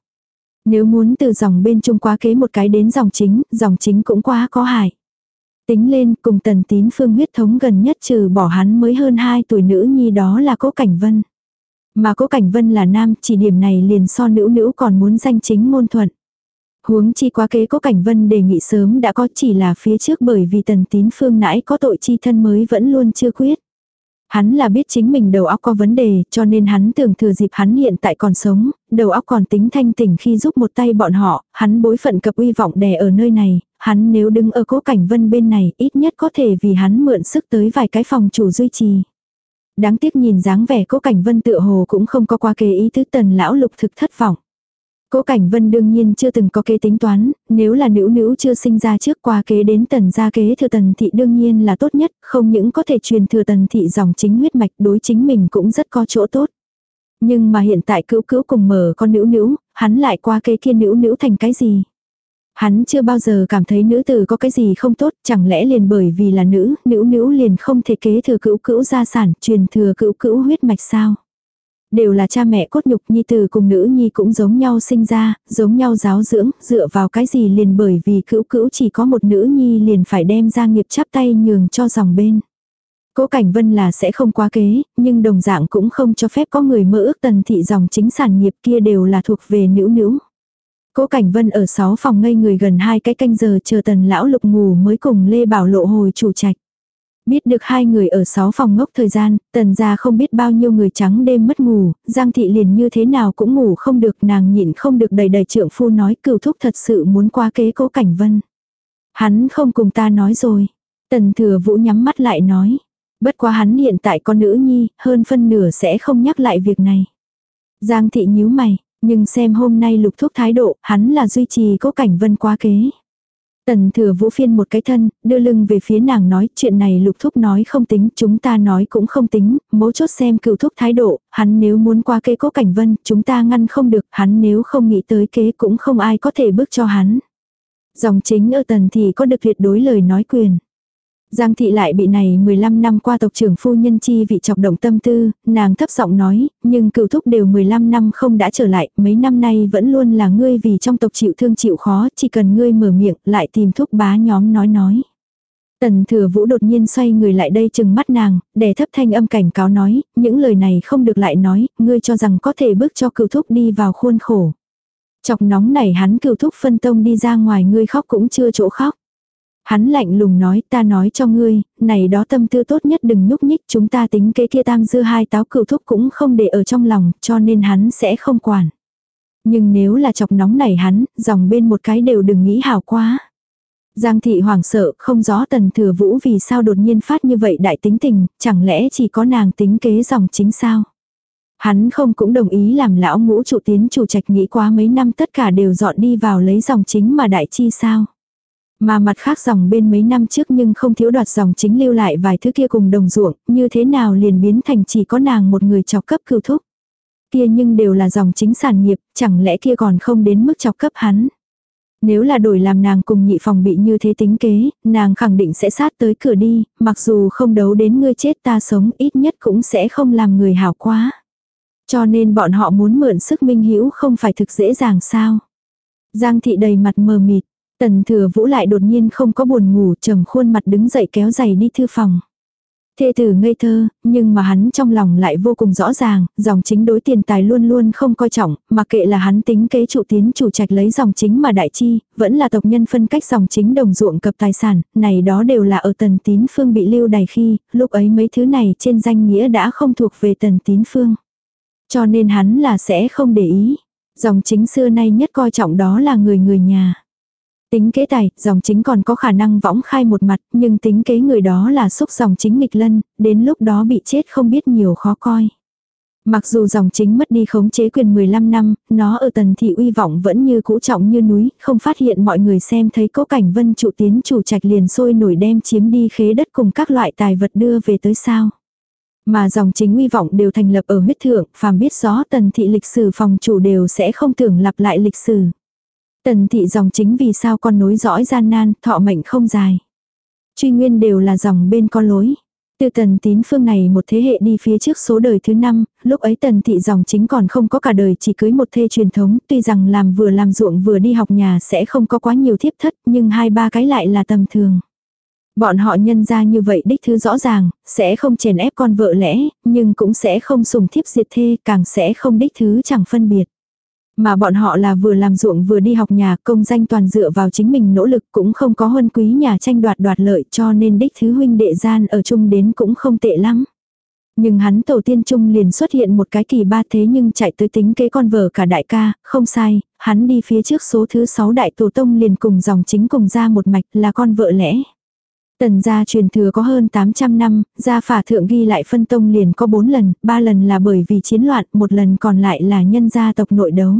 Speaker 1: Nếu muốn từ dòng bên trung quá kế một cái đến dòng chính, dòng chính cũng quá có hại. Tính lên cùng tần tín phương huyết thống gần nhất trừ bỏ hắn mới hơn 2 tuổi nữ nhi đó là cố cảnh vân. Mà cố cảnh vân là nam chỉ điểm này liền so nữ nữ còn muốn danh chính ngôn thuận. Huống chi quá kế có cảnh vân đề nghị sớm đã có chỉ là phía trước bởi vì tần tín phương nãi có tội chi thân mới vẫn luôn chưa quyết. Hắn là biết chính mình đầu óc có vấn đề, cho nên hắn tưởng thừa dịp hắn hiện tại còn sống, đầu óc còn tính thanh tỉnh khi giúp một tay bọn họ, hắn bối phận cập uy vọng đè ở nơi này, hắn nếu đứng ở cố cảnh vân bên này, ít nhất có thể vì hắn mượn sức tới vài cái phòng chủ duy trì. Đáng tiếc nhìn dáng vẻ cố cảnh vân tựa hồ cũng không có qua kế ý tứ tần lão lục thực thất vọng. Cố Cảnh Vân đương nhiên chưa từng có kế tính toán, nếu là nữ nữ chưa sinh ra trước qua kế đến tần gia kế thừa tần thị đương nhiên là tốt nhất, không những có thể truyền thừa tần thị dòng chính huyết mạch đối chính mình cũng rất có chỗ tốt. Nhưng mà hiện tại cữu cữu cùng mở con nữ nữ, hắn lại qua kế kia nữ nữ thành cái gì? Hắn chưa bao giờ cảm thấy nữ tử có cái gì không tốt, chẳng lẽ liền bởi vì là nữ, nữ nữ liền không thể kế thừa cữu cữu gia sản, truyền thừa cữu cữu huyết mạch sao. Đều là cha mẹ cốt nhục nhi tử cùng nữ nhi cũng giống nhau sinh ra, giống nhau giáo dưỡng, dựa vào cái gì liền bởi vì cữu cữu chỉ có một nữ nhi liền phải đem ra nghiệp chắp tay nhường cho dòng bên. Cố Cảnh Vân là sẽ không quá kế, nhưng đồng dạng cũng không cho phép có người mơ ước tần thị dòng chính sản nghiệp kia đều là thuộc về nữ nữ. Cố Cảnh Vân ở sáu phòng ngây người gần hai cái canh giờ chờ tần lão lục ngủ mới cùng Lê Bảo lộ hồi chủ trạch. Biết được hai người ở sáu phòng ngốc thời gian, tần gia không biết bao nhiêu người trắng đêm mất ngủ, Giang thị liền như thế nào cũng ngủ không được nàng nhịn không được đầy đầy trượng phu nói cửu thúc thật sự muốn qua kế cố cảnh vân. Hắn không cùng ta nói rồi. Tần thừa vũ nhắm mắt lại nói. Bất quá hắn hiện tại con nữ nhi, hơn phân nửa sẽ không nhắc lại việc này. Giang thị nhíu mày, nhưng xem hôm nay lục thúc thái độ, hắn là duy trì cố cảnh vân quá kế. Tần thừa vũ phiên một cái thân, đưa lưng về phía nàng nói chuyện này lục thúc nói không tính, chúng ta nói cũng không tính, mấu chốt xem cựu thúc thái độ, hắn nếu muốn qua kế cố cảnh vân, chúng ta ngăn không được, hắn nếu không nghĩ tới kế cũng không ai có thể bước cho hắn. Dòng chính ở tần thì có được tuyệt đối lời nói quyền. Giang thị lại bị này 15 năm qua tộc trưởng phu nhân chi vị chọc động tâm tư, nàng thấp giọng nói, nhưng cựu thúc đều 15 năm không đã trở lại, mấy năm nay vẫn luôn là ngươi vì trong tộc chịu thương chịu khó, chỉ cần ngươi mở miệng lại tìm thúc bá nhóm nói nói. Tần thừa vũ đột nhiên xoay người lại đây chừng mắt nàng, để thấp thanh âm cảnh cáo nói, những lời này không được lại nói, ngươi cho rằng có thể bước cho cựu thúc đi vào khuôn khổ. Chọc nóng này hắn cựu thúc phân tông đi ra ngoài ngươi khóc cũng chưa chỗ khóc. Hắn lạnh lùng nói ta nói cho ngươi, này đó tâm tư tốt nhất đừng nhúc nhích chúng ta tính kế kia tam dư hai táo cửu thúc cũng không để ở trong lòng cho nên hắn sẽ không quản. Nhưng nếu là chọc nóng này hắn, dòng bên một cái đều đừng nghĩ hảo quá. Giang thị hoảng sợ, không rõ tần thừa vũ vì sao đột nhiên phát như vậy đại tính tình, chẳng lẽ chỉ có nàng tính kế dòng chính sao. Hắn không cũng đồng ý làm lão ngũ trụ tiến chủ trạch nghĩ quá mấy năm tất cả đều dọn đi vào lấy dòng chính mà đại chi sao. Mà mặt khác dòng bên mấy năm trước nhưng không thiếu đoạt dòng chính lưu lại vài thứ kia cùng đồng ruộng, như thế nào liền biến thành chỉ có nàng một người chọc cấp cưu thúc. Kia nhưng đều là dòng chính sản nghiệp, chẳng lẽ kia còn không đến mức chọc cấp hắn. Nếu là đổi làm nàng cùng nhị phòng bị như thế tính kế, nàng khẳng định sẽ sát tới cửa đi, mặc dù không đấu đến ngươi chết ta sống ít nhất cũng sẽ không làm người hảo quá. Cho nên bọn họ muốn mượn sức minh hữu không phải thực dễ dàng sao. Giang thị đầy mặt mờ mịt, Tần thừa vũ lại đột nhiên không có buồn ngủ trầm khuôn mặt đứng dậy kéo giày đi thư phòng. Thê tử ngây thơ, nhưng mà hắn trong lòng lại vô cùng rõ ràng, dòng chính đối tiền tài luôn luôn không coi trọng, mà kệ là hắn tính kế trụ tiến chủ trạch lấy dòng chính mà đại chi, vẫn là tộc nhân phân cách dòng chính đồng ruộng cập tài sản, này đó đều là ở tần tín phương bị lưu đày khi, lúc ấy mấy thứ này trên danh nghĩa đã không thuộc về tần tín phương. Cho nên hắn là sẽ không để ý. Dòng chính xưa nay nhất coi trọng đó là người người nhà. Tính kế tài, dòng chính còn có khả năng võng khai một mặt, nhưng tính kế người đó là xúc dòng chính nghịch lân, đến lúc đó bị chết không biết nhiều khó coi. Mặc dù dòng chính mất đi khống chế quyền 15 năm, nó ở tần thị uy vọng vẫn như cũ trọng như núi, không phát hiện mọi người xem thấy cố cảnh vân trụ tiến chủ trạch liền sôi nổi đem chiếm đi khế đất cùng các loại tài vật đưa về tới sao. Mà dòng chính uy vọng đều thành lập ở huyết thượng, phàm biết rõ tần thị lịch sử phòng chủ đều sẽ không tưởng lặp lại lịch sử. Tần thị dòng chính vì sao con nối dõi gian nan, thọ mệnh không dài. Truy nguyên đều là dòng bên con lối. Từ tần tín phương này một thế hệ đi phía trước số đời thứ năm, lúc ấy tần thị dòng chính còn không có cả đời chỉ cưới một thê truyền thống, tuy rằng làm vừa làm ruộng vừa đi học nhà sẽ không có quá nhiều thiếp thất, nhưng hai ba cái lại là tầm thường. Bọn họ nhân ra như vậy đích thứ rõ ràng, sẽ không chèn ép con vợ lẽ, nhưng cũng sẽ không sùng thiếp diệt thê, càng sẽ không đích thứ chẳng phân biệt. Mà bọn họ là vừa làm ruộng vừa đi học nhà công danh toàn dựa vào chính mình nỗ lực cũng không có huân quý nhà tranh đoạt đoạt lợi cho nên đích thứ huynh đệ gian ở chung đến cũng không tệ lắm. Nhưng hắn tổ tiên trung liền xuất hiện một cái kỳ ba thế nhưng chạy tới tính kế con vợ cả đại ca, không sai, hắn đi phía trước số thứ sáu đại tổ tông liền cùng dòng chính cùng ra một mạch là con vợ lẽ. Tần gia truyền thừa có hơn 800 năm, gia phả thượng ghi lại phân tông liền có 4 lần, 3 lần là bởi vì chiến loạn, một lần còn lại là nhân gia tộc nội đấu.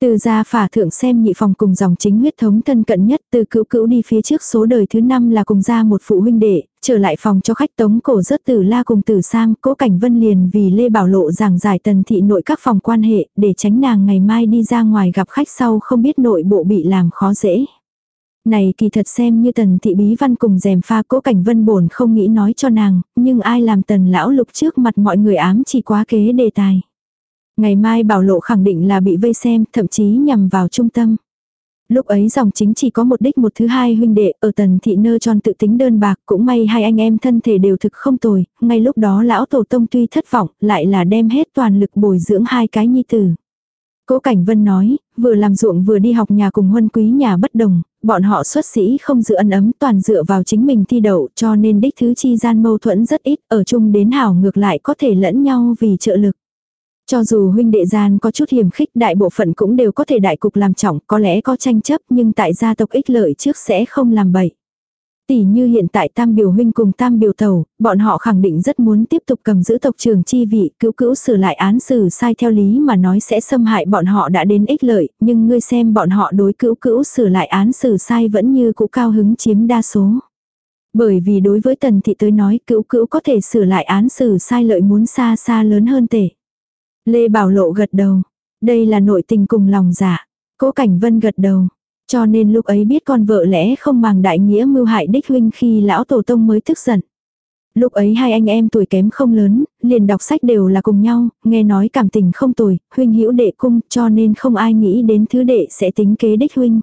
Speaker 1: Từ gia phả thượng xem nhị phòng cùng dòng chính huyết thống thân cận nhất từ cữu cữu đi phía trước số đời thứ năm là cùng gia một phụ huynh đệ, trở lại phòng cho khách tống cổ rớt tử la cùng tử sang, cố cảnh vân liền vì Lê Bảo Lộ giảng giải tần thị nội các phòng quan hệ, để tránh nàng ngày mai đi ra ngoài gặp khách sau không biết nội bộ bị làm khó dễ. Này kỳ thật xem như tần thị bí văn cùng dèm pha cố cảnh vân bổn không nghĩ nói cho nàng, nhưng ai làm tần lão lục trước mặt mọi người ám chỉ quá kế đề tài. Ngày mai bảo lộ khẳng định là bị vây xem, thậm chí nhằm vào trung tâm. Lúc ấy dòng chính chỉ có một đích một thứ hai huynh đệ ở tần thị nơ tròn tự tính đơn bạc cũng may hai anh em thân thể đều thực không tồi, ngay lúc đó lão tổ tông tuy thất vọng lại là đem hết toàn lực bồi dưỡng hai cái nhi tử. Cố Cảnh Vân nói, vừa làm ruộng vừa đi học nhà cùng huân quý nhà bất đồng, bọn họ xuất sĩ không dựa ân ấm toàn dựa vào chính mình thi đậu cho nên đích thứ chi gian mâu thuẫn rất ít, ở chung đến hảo ngược lại có thể lẫn nhau vì trợ lực. Cho dù huynh đệ gian có chút hiểm khích đại bộ phận cũng đều có thể đại cục làm trọng, có lẽ có tranh chấp nhưng tại gia tộc ích lợi trước sẽ không làm bậy. Tỷ như hiện tại tam biểu huynh cùng tam biểu tàu, bọn họ khẳng định rất muốn tiếp tục cầm giữ tộc trường chi vị, cứu cứu sửa lại án xử sai theo lý mà nói sẽ xâm hại bọn họ đã đến ích lợi, nhưng ngươi xem bọn họ đối cứu cứu sửa lại án xử sai vẫn như cũ cao hứng chiếm đa số. Bởi vì đối với tần thị tới nói cứu cứu có thể sửa lại án xử sai lợi muốn xa xa lớn hơn tể. Lê Bảo Lộ gật đầu. Đây là nội tình cùng lòng giả. Cố Cảnh Vân gật đầu. Cho nên lúc ấy biết con vợ lẽ không màng đại nghĩa mưu hại đích huynh khi lão tổ tông mới tức giận. Lúc ấy hai anh em tuổi kém không lớn, liền đọc sách đều là cùng nhau, nghe nói cảm tình không tồi, huynh hữu đệ cung cho nên không ai nghĩ đến thứ đệ sẽ tính kế đích huynh.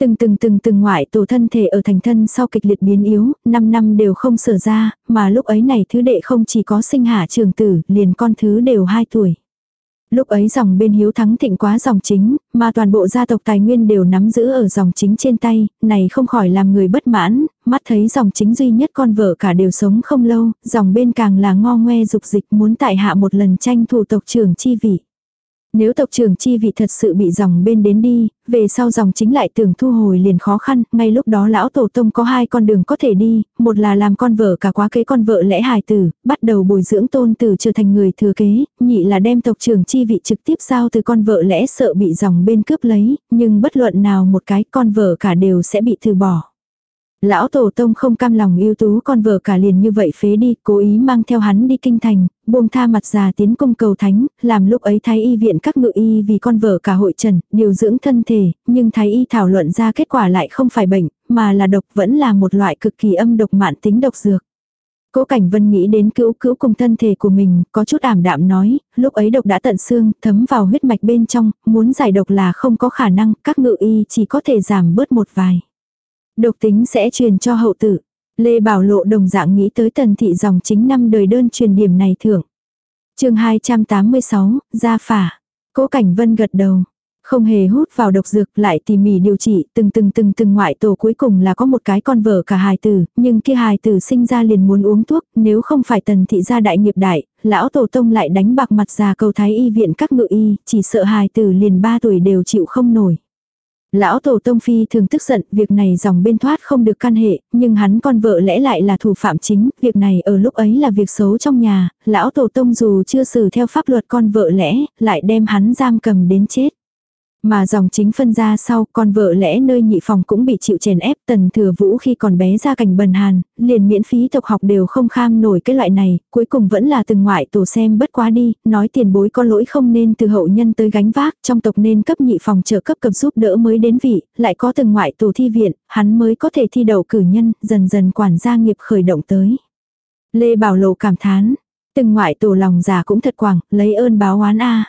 Speaker 1: Từng từng từng từng ngoại tổ thân thể ở thành thân sau kịch liệt biến yếu, 5 năm đều không sở ra, mà lúc ấy này thứ đệ không chỉ có sinh hạ trường tử, liền con thứ đều 2 tuổi. Lúc ấy dòng bên hiếu thắng thịnh quá dòng chính, mà toàn bộ gia tộc tài nguyên đều nắm giữ ở dòng chính trên tay, này không khỏi làm người bất mãn, mắt thấy dòng chính duy nhất con vợ cả đều sống không lâu, dòng bên càng là ngo ngoe dục dịch muốn tại hạ một lần tranh thủ tộc trưởng chi vị. Nếu tộc trưởng chi vị thật sự bị dòng bên đến đi, về sau dòng chính lại tưởng thu hồi liền khó khăn, ngay lúc đó lão tổ tông có hai con đường có thể đi, một là làm con vợ cả quá kế con vợ lẽ hài tử, bắt đầu bồi dưỡng tôn tử trở thành người thừa kế, nhị là đem tộc trưởng chi vị trực tiếp giao từ con vợ lẽ sợ bị dòng bên cướp lấy, nhưng bất luận nào một cái con vợ cả đều sẽ bị từ bỏ. Lão tổ tông không cam lòng yêu tú con vợ cả liền như vậy phế đi, cố ý mang theo hắn đi kinh thành, buông tha mặt già tiến cung cầu thánh, làm lúc ấy thái y viện các ngự y vì con vợ cả hội trần, điều dưỡng thân thể, nhưng thái y thảo luận ra kết quả lại không phải bệnh, mà là độc vẫn là một loại cực kỳ âm độc mạn tính độc dược. Cố Cảnh Vân nghĩ đến cữu cữu cùng thân thể của mình, có chút ảm đạm nói, lúc ấy độc đã tận xương, thấm vào huyết mạch bên trong, muốn giải độc là không có khả năng, các ngự y chỉ có thể giảm bớt một vài. Độc tính sẽ truyền cho hậu tử. Lê Bảo Lộ đồng dạng nghĩ tới tần thị dòng chính năm đời đơn truyền điểm này thưởng. chương 286, gia phả. Cố Cảnh Vân gật đầu. Không hề hút vào độc dược lại tỉ mỉ điều trị từng từng từng từng ngoại tổ cuối cùng là có một cái con vợ cả hài tử, nhưng kia hài tử sinh ra liền muốn uống thuốc, nếu không phải tần thị gia đại nghiệp đại, lão tổ tông lại đánh bạc mặt già cầu thái y viện các ngự y, chỉ sợ hài tử liền 3 tuổi đều chịu không nổi. Lão tổ tông phi thường tức giận, việc này dòng bên thoát không được can hệ, nhưng hắn con vợ lẽ lại là thủ phạm chính, việc này ở lúc ấy là việc xấu trong nhà, lão tổ tông dù chưa xử theo pháp luật con vợ lẽ, lại đem hắn giam cầm đến chết. Mà dòng chính phân ra sau, con vợ lẽ nơi nhị phòng cũng bị chịu chèn ép tần thừa vũ khi còn bé ra cảnh bần hàn, liền miễn phí tộc học đều không kham nổi cái loại này, cuối cùng vẫn là từng ngoại tổ xem bất quá đi, nói tiền bối có lỗi không nên từ hậu nhân tới gánh vác, trong tộc nên cấp nhị phòng trợ cấp cầm giúp đỡ mới đến vị, lại có từng ngoại tổ thi viện, hắn mới có thể thi đầu cử nhân, dần dần quản gia nghiệp khởi động tới. Lê Bảo Lộ cảm thán, từng ngoại tổ lòng già cũng thật quảng, lấy ơn báo oán a.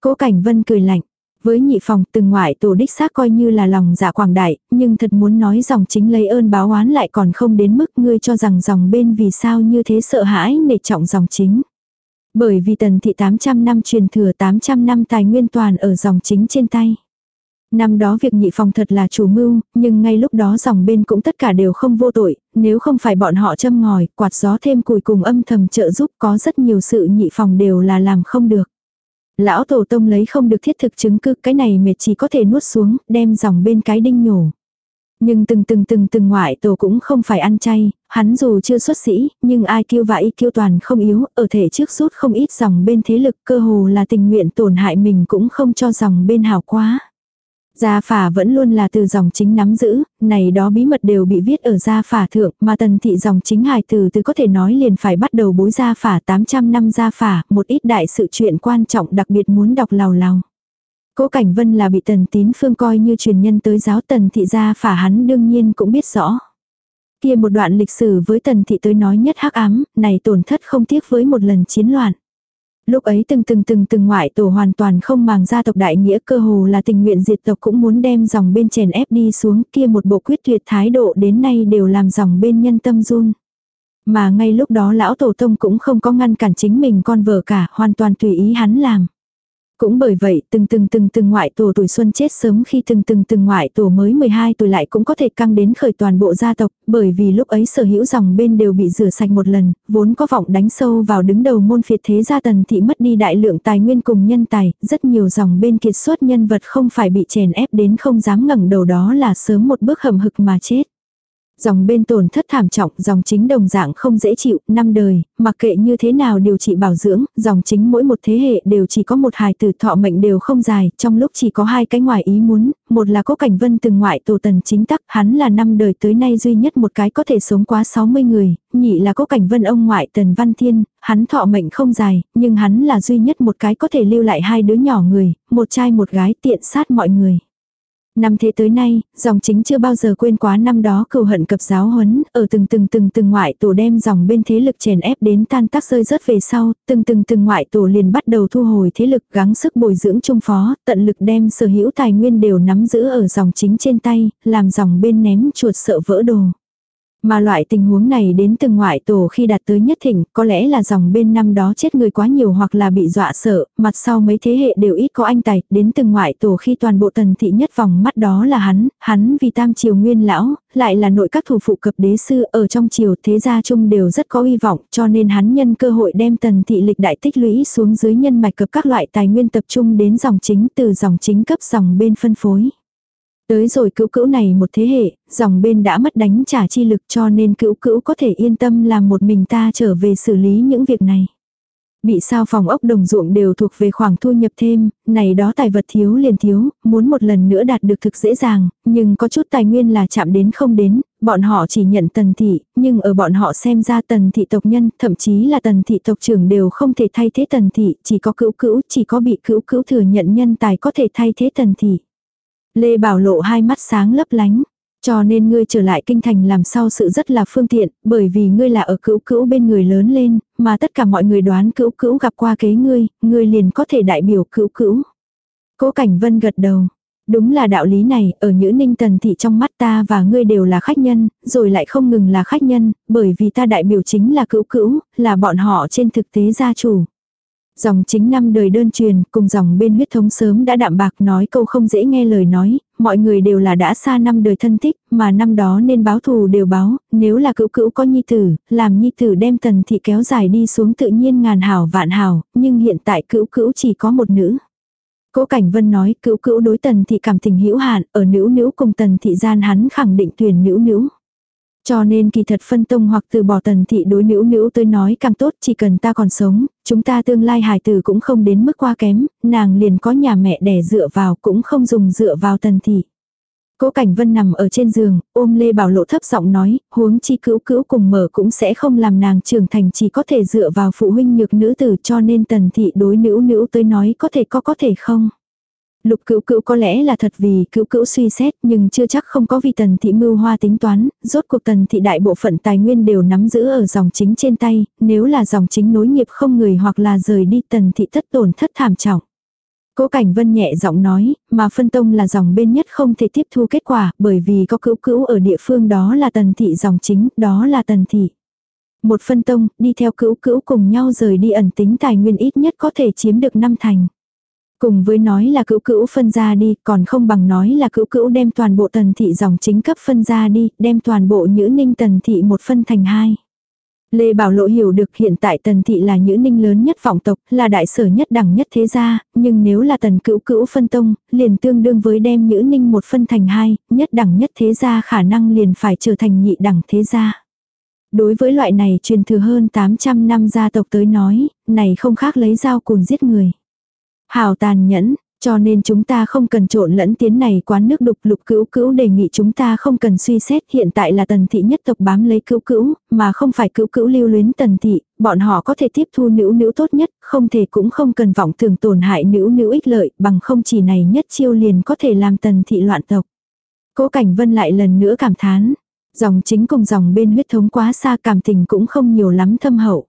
Speaker 1: Cố Cảnh Vân cười lạnh, với nhị phòng từng ngoại tổ đích xác coi như là lòng dạ quảng đại, nhưng thật muốn nói dòng chính lấy ơn báo oán lại còn không đến mức ngươi cho rằng dòng bên vì sao như thế sợ hãi nể trọng dòng chính. Bởi vì tần thị 800 năm truyền thừa 800 năm tài nguyên toàn ở dòng chính trên tay. Năm đó việc nhị phòng thật là chủ mưu, nhưng ngay lúc đó dòng bên cũng tất cả đều không vô tội, nếu không phải bọn họ châm ngòi, quạt gió thêm cùi cùng âm thầm trợ giúp có rất nhiều sự nhị phòng đều là làm không được. Lão tổ tông lấy không được thiết thực chứng cứ cái này mệt chỉ có thể nuốt xuống, đem dòng bên cái đinh nhổ. Nhưng từng từng từng từng ngoại tổ cũng không phải ăn chay, hắn dù chưa xuất sĩ, nhưng ai kêu và y kêu toàn không yếu, ở thể trước rút không ít dòng bên thế lực cơ hồ là tình nguyện tổn hại mình cũng không cho dòng bên hào quá. Gia phả vẫn luôn là từ dòng chính nắm giữ, này đó bí mật đều bị viết ở gia phả thượng, mà tần thị dòng chính hài từ từ có thể nói liền phải bắt đầu bối gia phả 800 năm gia phả, một ít đại sự chuyện quan trọng đặc biệt muốn đọc lào lào. Cố Cảnh Vân là bị tần tín phương coi như truyền nhân tới giáo tần thị gia phả hắn đương nhiên cũng biết rõ. Kia một đoạn lịch sử với tần thị tới nói nhất hắc ám, này tổn thất không tiếc với một lần chiến loạn. Lúc ấy từng từng từng từng ngoại tổ hoàn toàn không màng gia tộc đại nghĩa, cơ hồ là tình nguyện diệt tộc cũng muốn đem dòng bên chèn ép đi xuống, kia một bộ quyết tuyệt thái độ đến nay đều làm dòng bên nhân tâm run. Mà ngay lúc đó lão tổ tông cũng không có ngăn cản chính mình con vợ cả, hoàn toàn tùy ý hắn làm. Cũng bởi vậy, từng từng từng từng ngoại tổ tuổi xuân chết sớm khi từng từng từng ngoại tổ mới 12 tuổi lại cũng có thể căng đến khởi toàn bộ gia tộc, bởi vì lúc ấy sở hữu dòng bên đều bị rửa sạch một lần, vốn có vọng đánh sâu vào đứng đầu môn phiệt thế gia tần thị mất đi đại lượng tài nguyên cùng nhân tài, rất nhiều dòng bên kiệt xuất nhân vật không phải bị chèn ép đến không dám ngẩng đầu đó là sớm một bước hầm hực mà chết. Dòng bên tổn thất thảm trọng, dòng chính đồng dạng không dễ chịu, năm đời, mặc kệ như thế nào điều trị bảo dưỡng, dòng chính mỗi một thế hệ đều chỉ có một hài tử thọ mệnh đều không dài, trong lúc chỉ có hai cái ngoài ý muốn, một là có cảnh vân từng ngoại tổ tần chính tắc, hắn là năm đời tới nay duy nhất một cái có thể sống quá 60 người, nhị là có cảnh vân ông ngoại tần văn thiên, hắn thọ mệnh không dài, nhưng hắn là duy nhất một cái có thể lưu lại hai đứa nhỏ người, một trai một gái tiện sát mọi người. Năm thế tới nay, dòng chính chưa bao giờ quên quá năm đó cầu hận cập giáo huấn, ở từng từng từng từng ngoại tổ đem dòng bên thế lực chèn ép đến tan tác rơi rớt về sau, từng từng từng ngoại tổ liền bắt đầu thu hồi thế lực gắng sức bồi dưỡng trung phó, tận lực đem sở hữu tài nguyên đều nắm giữ ở dòng chính trên tay, làm dòng bên ném chuột sợ vỡ đồ. Mà loại tình huống này đến từng ngoại tổ khi đạt tới nhất thỉnh, có lẽ là dòng bên năm đó chết người quá nhiều hoặc là bị dọa sợ, mặt sau mấy thế hệ đều ít có anh tài, đến từng ngoại tổ khi toàn bộ tần thị nhất vòng mắt đó là hắn, hắn vì tam triều nguyên lão, lại là nội các thủ phụ cập đế sư ở trong triều thế gia chung đều rất có uy vọng, cho nên hắn nhân cơ hội đem tần thị lịch đại tích lũy xuống dưới nhân mạch cập các loại tài nguyên tập trung đến dòng chính từ dòng chính cấp dòng bên phân phối. Tới rồi cữu cữu này một thế hệ, dòng bên đã mất đánh trả chi lực cho nên cữu cữu có thể yên tâm làm một mình ta trở về xử lý những việc này. Bị sao phòng ốc đồng ruộng đều thuộc về khoảng thu nhập thêm, này đó tài vật thiếu liền thiếu, muốn một lần nữa đạt được thực dễ dàng, nhưng có chút tài nguyên là chạm đến không đến, bọn họ chỉ nhận tần thị, nhưng ở bọn họ xem ra tần thị tộc nhân, thậm chí là tần thị tộc trưởng đều không thể thay thế tần thị, chỉ có cữu cữu, chỉ có bị cữu cữu thừa nhận nhân tài có thể thay thế tần thị. Lê Bảo Lộ hai mắt sáng lấp lánh. Cho nên ngươi trở lại kinh thành làm sao sự rất là phương tiện, bởi vì ngươi là ở cữu cữu bên người lớn lên, mà tất cả mọi người đoán cữu cữu gặp qua kế ngươi, ngươi liền có thể đại biểu cữu cữu. Cố Cảnh Vân gật đầu. Đúng là đạo lý này, ở Nhữ Ninh Tần Thị trong mắt ta và ngươi đều là khách nhân, rồi lại không ngừng là khách nhân, bởi vì ta đại biểu chính là cữu cữu, là bọn họ trên thực tế gia chủ. Dòng chính năm đời đơn truyền, cùng dòng bên huyết thống sớm đã đạm bạc nói câu không dễ nghe lời nói, mọi người đều là đã xa năm đời thân thích, mà năm đó nên báo thù đều báo, nếu là cữu cữu có nhi tử, làm nhi tử đem tần thị kéo dài đi xuống tự nhiên ngàn hảo vạn hảo, nhưng hiện tại cữu cữu chỉ có một nữ. Cố Cảnh Vân nói cữu cữu đối tần thị cảm tình hữu hạn, ở nữ nữ cùng tần thị gian hắn khẳng định tuyển nữ nữ. Cho nên kỳ thật phân tông hoặc từ bỏ tần thị đối nữ nữ tôi nói càng tốt chỉ cần ta còn sống, chúng ta tương lai hài tử cũng không đến mức qua kém, nàng liền có nhà mẹ đẻ dựa vào cũng không dùng dựa vào tần thị. Cố Cảnh Vân nằm ở trên giường, ôm Lê Bảo Lộ thấp giọng nói, huống chi cữu cữu cùng mở cũng sẽ không làm nàng trưởng thành chỉ có thể dựa vào phụ huynh nhược nữ tử cho nên tần thị đối nữ nữ tới nói có thể có có thể không. Lục cữu cữu có lẽ là thật vì cữu cữu suy xét nhưng chưa chắc không có vì tần thị mưu hoa tính toán, rốt cuộc tần thị đại bộ phận tài nguyên đều nắm giữ ở dòng chính trên tay, nếu là dòng chính nối nghiệp không người hoặc là rời đi tần thị thất tổn thất thảm trọng. Cố Cảnh Vân nhẹ giọng nói, mà phân tông là dòng bên nhất không thể tiếp thu kết quả bởi vì có cữu cữu ở địa phương đó là tần thị dòng chính, đó là tần thị. Một phân tông, đi theo cữu cữu cùng nhau rời đi ẩn tính tài nguyên ít nhất có thể chiếm được năm thành. Cùng với nói là cữu cữu phân ra đi, còn không bằng nói là cữu cữu đem toàn bộ tần thị dòng chính cấp phân ra đi, đem toàn bộ nhữ ninh tần thị một phân thành hai. Lê Bảo Lộ hiểu được hiện tại tần thị là nhữ ninh lớn nhất vọng tộc, là đại sở nhất đẳng nhất thế gia, nhưng nếu là tần cữu cữu phân tông, liền tương đương với đem nhữ ninh một phân thành hai, nhất đẳng nhất thế gia khả năng liền phải trở thành nhị đẳng thế gia. Đối với loại này truyền thừa hơn 800 năm gia tộc tới nói, này không khác lấy dao cùn giết người. Hào tàn nhẫn, Cho nên chúng ta không cần trộn lẫn tiến này quán nước đục lục cữu cữu đề nghị chúng ta không cần suy xét hiện tại là tần thị nhất tộc bám lấy cữu cữu, mà không phải cữu cữu lưu luyến tần thị, bọn họ có thể tiếp thu nữ nữ tốt nhất, không thể cũng không cần vọng tưởng tổn hại nữ nữ ích lợi, bằng không chỉ này nhất chiêu liền có thể làm tần thị loạn tộc. Cố Cảnh Vân lại lần nữa cảm thán, dòng chính cùng dòng bên huyết thống quá xa cảm tình cũng không nhiều lắm thâm hậu.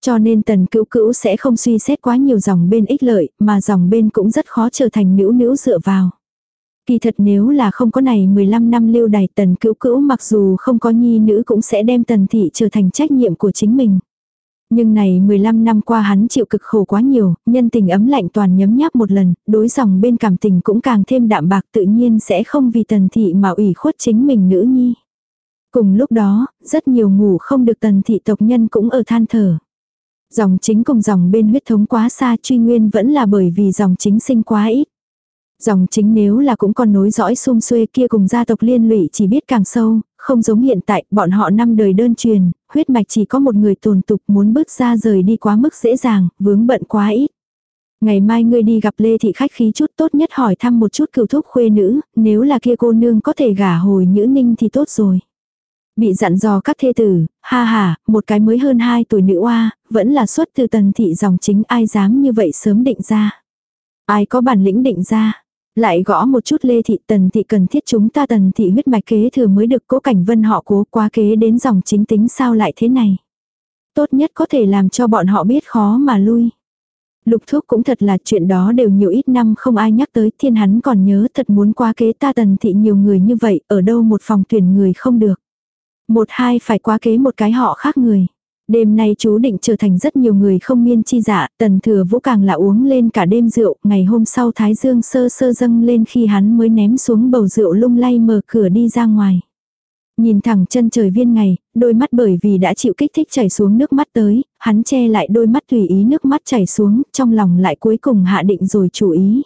Speaker 1: Cho nên tần cữu cữu sẽ không suy xét quá nhiều dòng bên ích lợi, mà dòng bên cũng rất khó trở thành nữ nữ dựa vào. Kỳ thật nếu là không có này 15 năm lưu đài tần cữu cữu mặc dù không có nhi nữ cũng sẽ đem tần thị trở thành trách nhiệm của chính mình. Nhưng này 15 năm qua hắn chịu cực khổ quá nhiều, nhân tình ấm lạnh toàn nhấm nháp một lần, đối dòng bên cảm tình cũng càng thêm đạm bạc tự nhiên sẽ không vì tần thị mà ủy khuất chính mình nữ nhi. Cùng lúc đó, rất nhiều ngủ không được tần thị tộc nhân cũng ở than thở. Dòng chính cùng dòng bên huyết thống quá xa truy nguyên vẫn là bởi vì dòng chính sinh quá ít. Dòng chính nếu là cũng còn nối dõi xung xuê kia cùng gia tộc liên lụy chỉ biết càng sâu, không giống hiện tại, bọn họ năm đời đơn truyền, huyết mạch chỉ có một người tồn tục muốn bước ra rời đi quá mức dễ dàng, vướng bận quá ít. Ngày mai ngươi đi gặp Lê Thị khách khí chút tốt nhất hỏi thăm một chút cựu thúc khuê nữ, nếu là kia cô nương có thể gả hồi nhữ ninh thì tốt rồi. Bị dặn dò các thê tử, ha ha, một cái mới hơn 2 tuổi nữ oa, vẫn là xuất từ tần thị dòng chính ai dám như vậy sớm định ra. Ai có bản lĩnh định ra. Lại gõ một chút lê thị tần thị cần thiết chúng ta tần thị huyết mạch kế thừa mới được cố cảnh vân họ cố quá kế đến dòng chính tính sao lại thế này. Tốt nhất có thể làm cho bọn họ biết khó mà lui. Lục thuốc cũng thật là chuyện đó đều nhiều ít năm không ai nhắc tới thiên hắn còn nhớ thật muốn qua kế ta tần thị nhiều người như vậy ở đâu một phòng tuyển người không được. Một hai phải quá kế một cái họ khác người. Đêm nay chú định trở thành rất nhiều người không miên chi dạ, tần thừa vũ càng là uống lên cả đêm rượu, ngày hôm sau thái dương sơ sơ dâng lên khi hắn mới ném xuống bầu rượu lung lay mở cửa đi ra ngoài. Nhìn thẳng chân trời viên ngày, đôi mắt bởi vì đã chịu kích thích chảy xuống nước mắt tới, hắn che lại đôi mắt tùy ý nước mắt chảy xuống, trong lòng lại cuối cùng hạ định rồi chủ ý.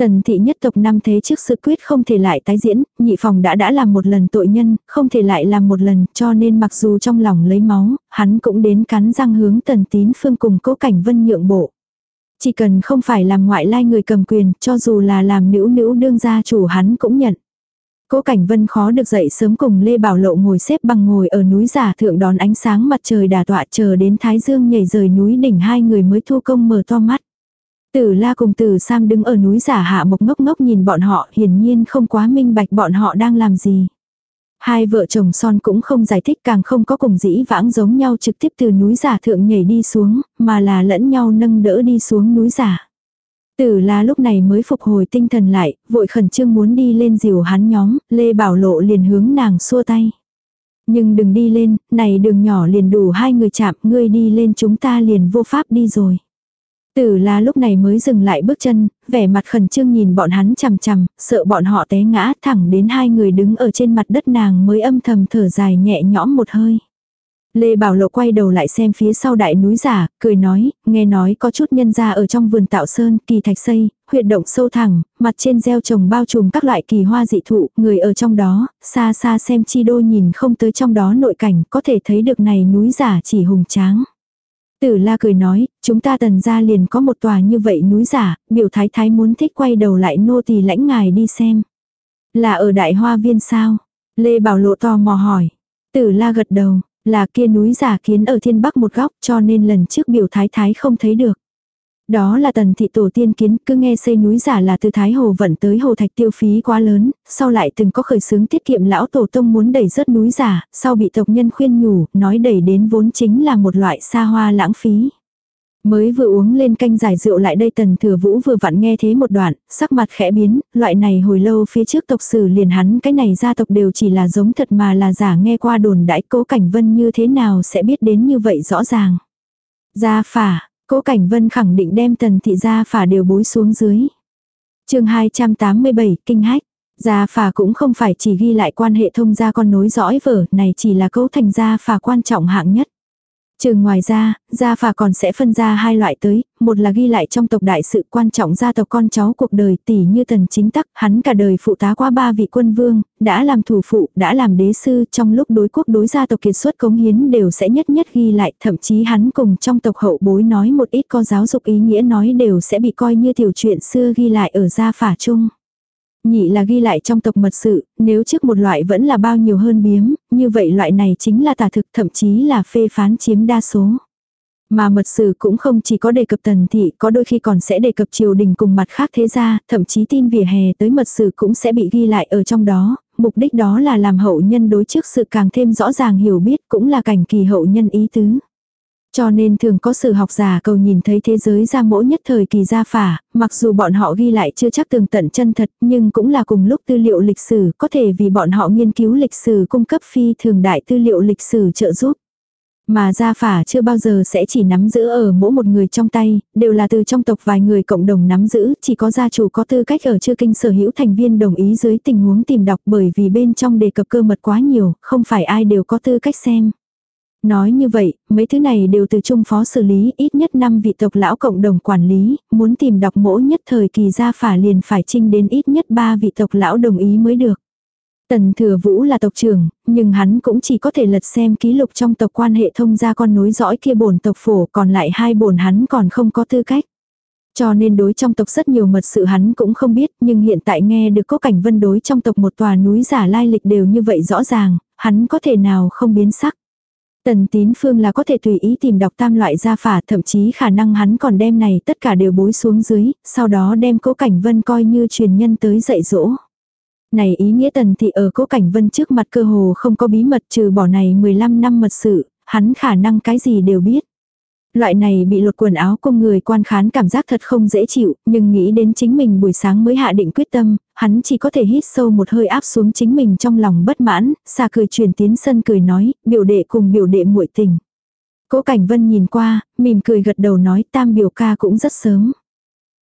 Speaker 1: Tần thị nhất tộc năm thế trước sự quyết không thể lại tái diễn, nhị phòng đã đã làm một lần tội nhân, không thể lại làm một lần, cho nên mặc dù trong lòng lấy máu, hắn cũng đến cắn răng hướng tần tín phương cùng cố cảnh vân nhượng bộ. Chỉ cần không phải làm ngoại lai người cầm quyền, cho dù là làm nữ nữ đương gia chủ hắn cũng nhận. Cố Cảnh Vân khó được dậy sớm cùng Lê Bảo Lộ ngồi xếp bằng ngồi ở núi giả thượng đón ánh sáng mặt trời đà tọa chờ đến Thái Dương nhảy rời núi đỉnh hai người mới thu công mở to mắt. Tử la cùng tử Sam đứng ở núi giả hạ một ngốc ngốc nhìn bọn họ hiển nhiên không quá minh bạch bọn họ đang làm gì. Hai vợ chồng son cũng không giải thích càng không có cùng dĩ vãng giống nhau trực tiếp từ núi giả thượng nhảy đi xuống, mà là lẫn nhau nâng đỡ đi xuống núi giả. Tử la lúc này mới phục hồi tinh thần lại, vội khẩn trương muốn đi lên dìu hắn nhóm, Lê Bảo Lộ liền hướng nàng xua tay. Nhưng đừng đi lên, này đường nhỏ liền đủ hai người chạm, ngươi đi lên chúng ta liền vô pháp đi rồi. Tử là lúc này mới dừng lại bước chân, vẻ mặt khẩn trương nhìn bọn hắn chằm chằm, sợ bọn họ té ngã thẳng đến hai người đứng ở trên mặt đất nàng mới âm thầm thở dài nhẹ nhõm một hơi. Lê Bảo Lộ quay đầu lại xem phía sau đại núi giả, cười nói, nghe nói có chút nhân gia ở trong vườn tạo sơn, kỳ thạch xây, huyệt động sâu thẳng, mặt trên gieo trồng bao trùm các loại kỳ hoa dị thụ, người ở trong đó, xa xa xem chi đô nhìn không tới trong đó nội cảnh, có thể thấy được này núi giả chỉ hùng tráng. Tử la cười nói, chúng ta tần ra liền có một tòa như vậy núi giả, biểu thái thái muốn thích quay đầu lại nô tỳ lãnh ngài đi xem. Là ở đại hoa viên sao? Lê Bảo Lộ to mò hỏi. Tử la gật đầu, là kia núi giả kiến ở thiên bắc một góc cho nên lần trước biểu thái thái không thấy được. Đó là tần thị tổ tiên kiến, cứ nghe xây núi giả là từ Thái Hồ vận tới Hồ Thạch tiêu phí quá lớn, sau lại từng có khởi xướng tiết kiệm lão tổ tông muốn đẩy rớt núi giả, sau bị tộc nhân khuyên nhủ, nói đẩy đến vốn chính là một loại xa hoa lãng phí. Mới vừa uống lên canh giải rượu lại đây tần thừa vũ vừa vặn nghe thế một đoạn, sắc mặt khẽ biến, loại này hồi lâu phía trước tộc sử liền hắn cái này gia tộc đều chỉ là giống thật mà là giả nghe qua đồn đãi cố cảnh vân như thế nào sẽ biết đến như vậy rõ ràng. Gia phả, Cố Cảnh Vân khẳng định đem tần thị gia phả đều bối xuống dưới. chương 287, Kinh Hách. Gia phả cũng không phải chỉ ghi lại quan hệ thông gia con nối dõi vở, này chỉ là cấu thành gia phả quan trọng hạng nhất. Trừ ngoài ra, gia phả còn sẽ phân ra hai loại tới, một là ghi lại trong tộc đại sự quan trọng gia tộc con cháu cuộc đời tỷ như tần chính tắc, hắn cả đời phụ tá qua ba vị quân vương, đã làm thủ phụ, đã làm đế sư, trong lúc đối quốc đối gia tộc kiệt xuất cống hiến đều sẽ nhất nhất ghi lại, thậm chí hắn cùng trong tộc hậu bối nói một ít có giáo dục ý nghĩa nói đều sẽ bị coi như tiểu chuyện xưa ghi lại ở gia phả chung. Nhị là ghi lại trong tộc mật sự, nếu trước một loại vẫn là bao nhiêu hơn biếm, như vậy loại này chính là tà thực thậm chí là phê phán chiếm đa số. Mà mật sử cũng không chỉ có đề cập tần thị, có đôi khi còn sẽ đề cập triều đình cùng mặt khác thế gia, thậm chí tin vỉa hè tới mật sử cũng sẽ bị ghi lại ở trong đó, mục đích đó là làm hậu nhân đối trước sự càng thêm rõ ràng hiểu biết cũng là cảnh kỳ hậu nhân ý tứ. Cho nên thường có sự học giả cầu nhìn thấy thế giới ra mỗi nhất thời kỳ gia phả, mặc dù bọn họ ghi lại chưa chắc tường tận chân thật nhưng cũng là cùng lúc tư liệu lịch sử có thể vì bọn họ nghiên cứu lịch sử cung cấp phi thường đại tư liệu lịch sử trợ giúp. Mà gia phả chưa bao giờ sẽ chỉ nắm giữ ở mỗi một người trong tay, đều là từ trong tộc vài người cộng đồng nắm giữ, chỉ có gia chủ có tư cách ở chưa kinh sở hữu thành viên đồng ý dưới tình huống tìm đọc bởi vì bên trong đề cập cơ mật quá nhiều, không phải ai đều có tư cách xem. Nói như vậy, mấy thứ này đều từ trung phó xử lý, ít nhất 5 vị tộc lão cộng đồng quản lý, muốn tìm đọc mỗi nhất thời kỳ ra phả liền phải trinh đến ít nhất 3 vị tộc lão đồng ý mới được. Tần thừa vũ là tộc trưởng, nhưng hắn cũng chỉ có thể lật xem ký lục trong tộc quan hệ thông gia con nối dõi kia bổn tộc phổ còn lại hai bổn hắn còn không có tư cách. Cho nên đối trong tộc rất nhiều mật sự hắn cũng không biết nhưng hiện tại nghe được có cảnh vân đối trong tộc một tòa núi giả lai lịch đều như vậy rõ ràng, hắn có thể nào không biến sắc. Tần tín phương là có thể tùy ý tìm đọc tam loại gia phả thậm chí khả năng hắn còn đem này tất cả đều bối xuống dưới, sau đó đem cố cảnh vân coi như truyền nhân tới dạy dỗ. Này ý nghĩa tần thị ở cố cảnh vân trước mặt cơ hồ không có bí mật trừ bỏ này 15 năm mật sự, hắn khả năng cái gì đều biết. Loại này bị lột quần áo cùng người quan khán cảm giác thật không dễ chịu, nhưng nghĩ đến chính mình buổi sáng mới hạ định quyết tâm, hắn chỉ có thể hít sâu một hơi áp xuống chính mình trong lòng bất mãn, xa cười truyền tiến sân cười nói, biểu đệ cùng biểu đệ muội tình. Cố Cảnh Vân nhìn qua, mỉm cười gật đầu nói tam biểu ca cũng rất sớm.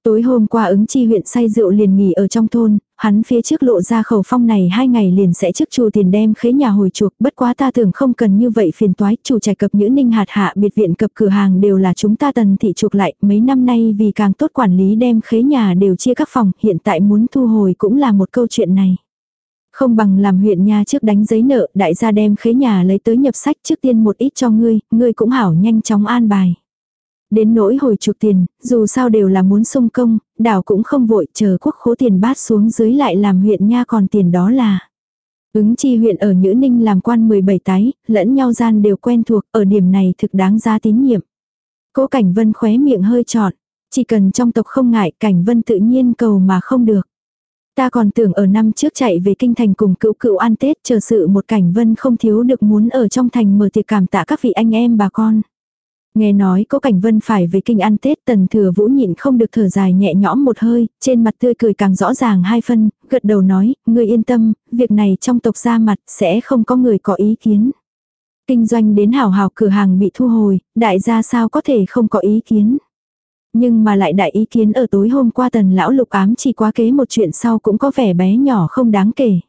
Speaker 1: Tối hôm qua ứng chi huyện say rượu liền nghỉ ở trong thôn, hắn phía trước lộ ra khẩu phong này hai ngày liền sẽ trước chu tiền đem khế nhà hồi chuộc, bất quá ta tưởng không cần như vậy phiền toái, chủ trải cập những ninh hạt hạ biệt viện cập cửa hàng đều là chúng ta tần thị chuộc lại, mấy năm nay vì càng tốt quản lý đem khế nhà đều chia các phòng, hiện tại muốn thu hồi cũng là một câu chuyện này. Không bằng làm huyện nha trước đánh giấy nợ, đại gia đem khế nhà lấy tới nhập sách trước tiên một ít cho ngươi, ngươi cũng hảo nhanh chóng an bài. Đến nỗi hồi chuộc tiền, dù sao đều là muốn sung công, đảo cũng không vội chờ quốc khố tiền bát xuống dưới lại làm huyện nha còn tiền đó là. Ứng chi huyện ở Nhữ Ninh làm quan 17 tái, lẫn nhau gian đều quen thuộc, ở điểm này thực đáng ra tín nhiệm. Cố Cảnh Vân khóe miệng hơi trọn, chỉ cần trong tộc không ngại Cảnh Vân tự nhiên cầu mà không được. Ta còn tưởng ở năm trước chạy về kinh thành cùng cựu cựu ăn Tết chờ sự một Cảnh Vân không thiếu được muốn ở trong thành mở tiệc cảm tạ các vị anh em bà con. Nghe nói có cảnh vân phải về kinh ăn Tết tần thừa vũ nhịn không được thở dài nhẹ nhõm một hơi, trên mặt tươi cười càng rõ ràng hai phân, gật đầu nói, người yên tâm, việc này trong tộc ra mặt sẽ không có người có ý kiến. Kinh doanh đến hảo hảo cửa hàng bị thu hồi, đại gia sao có thể không có ý kiến. Nhưng mà lại đại ý kiến ở tối hôm qua tần lão lục ám chỉ quá kế một chuyện sau cũng có vẻ bé nhỏ không đáng kể.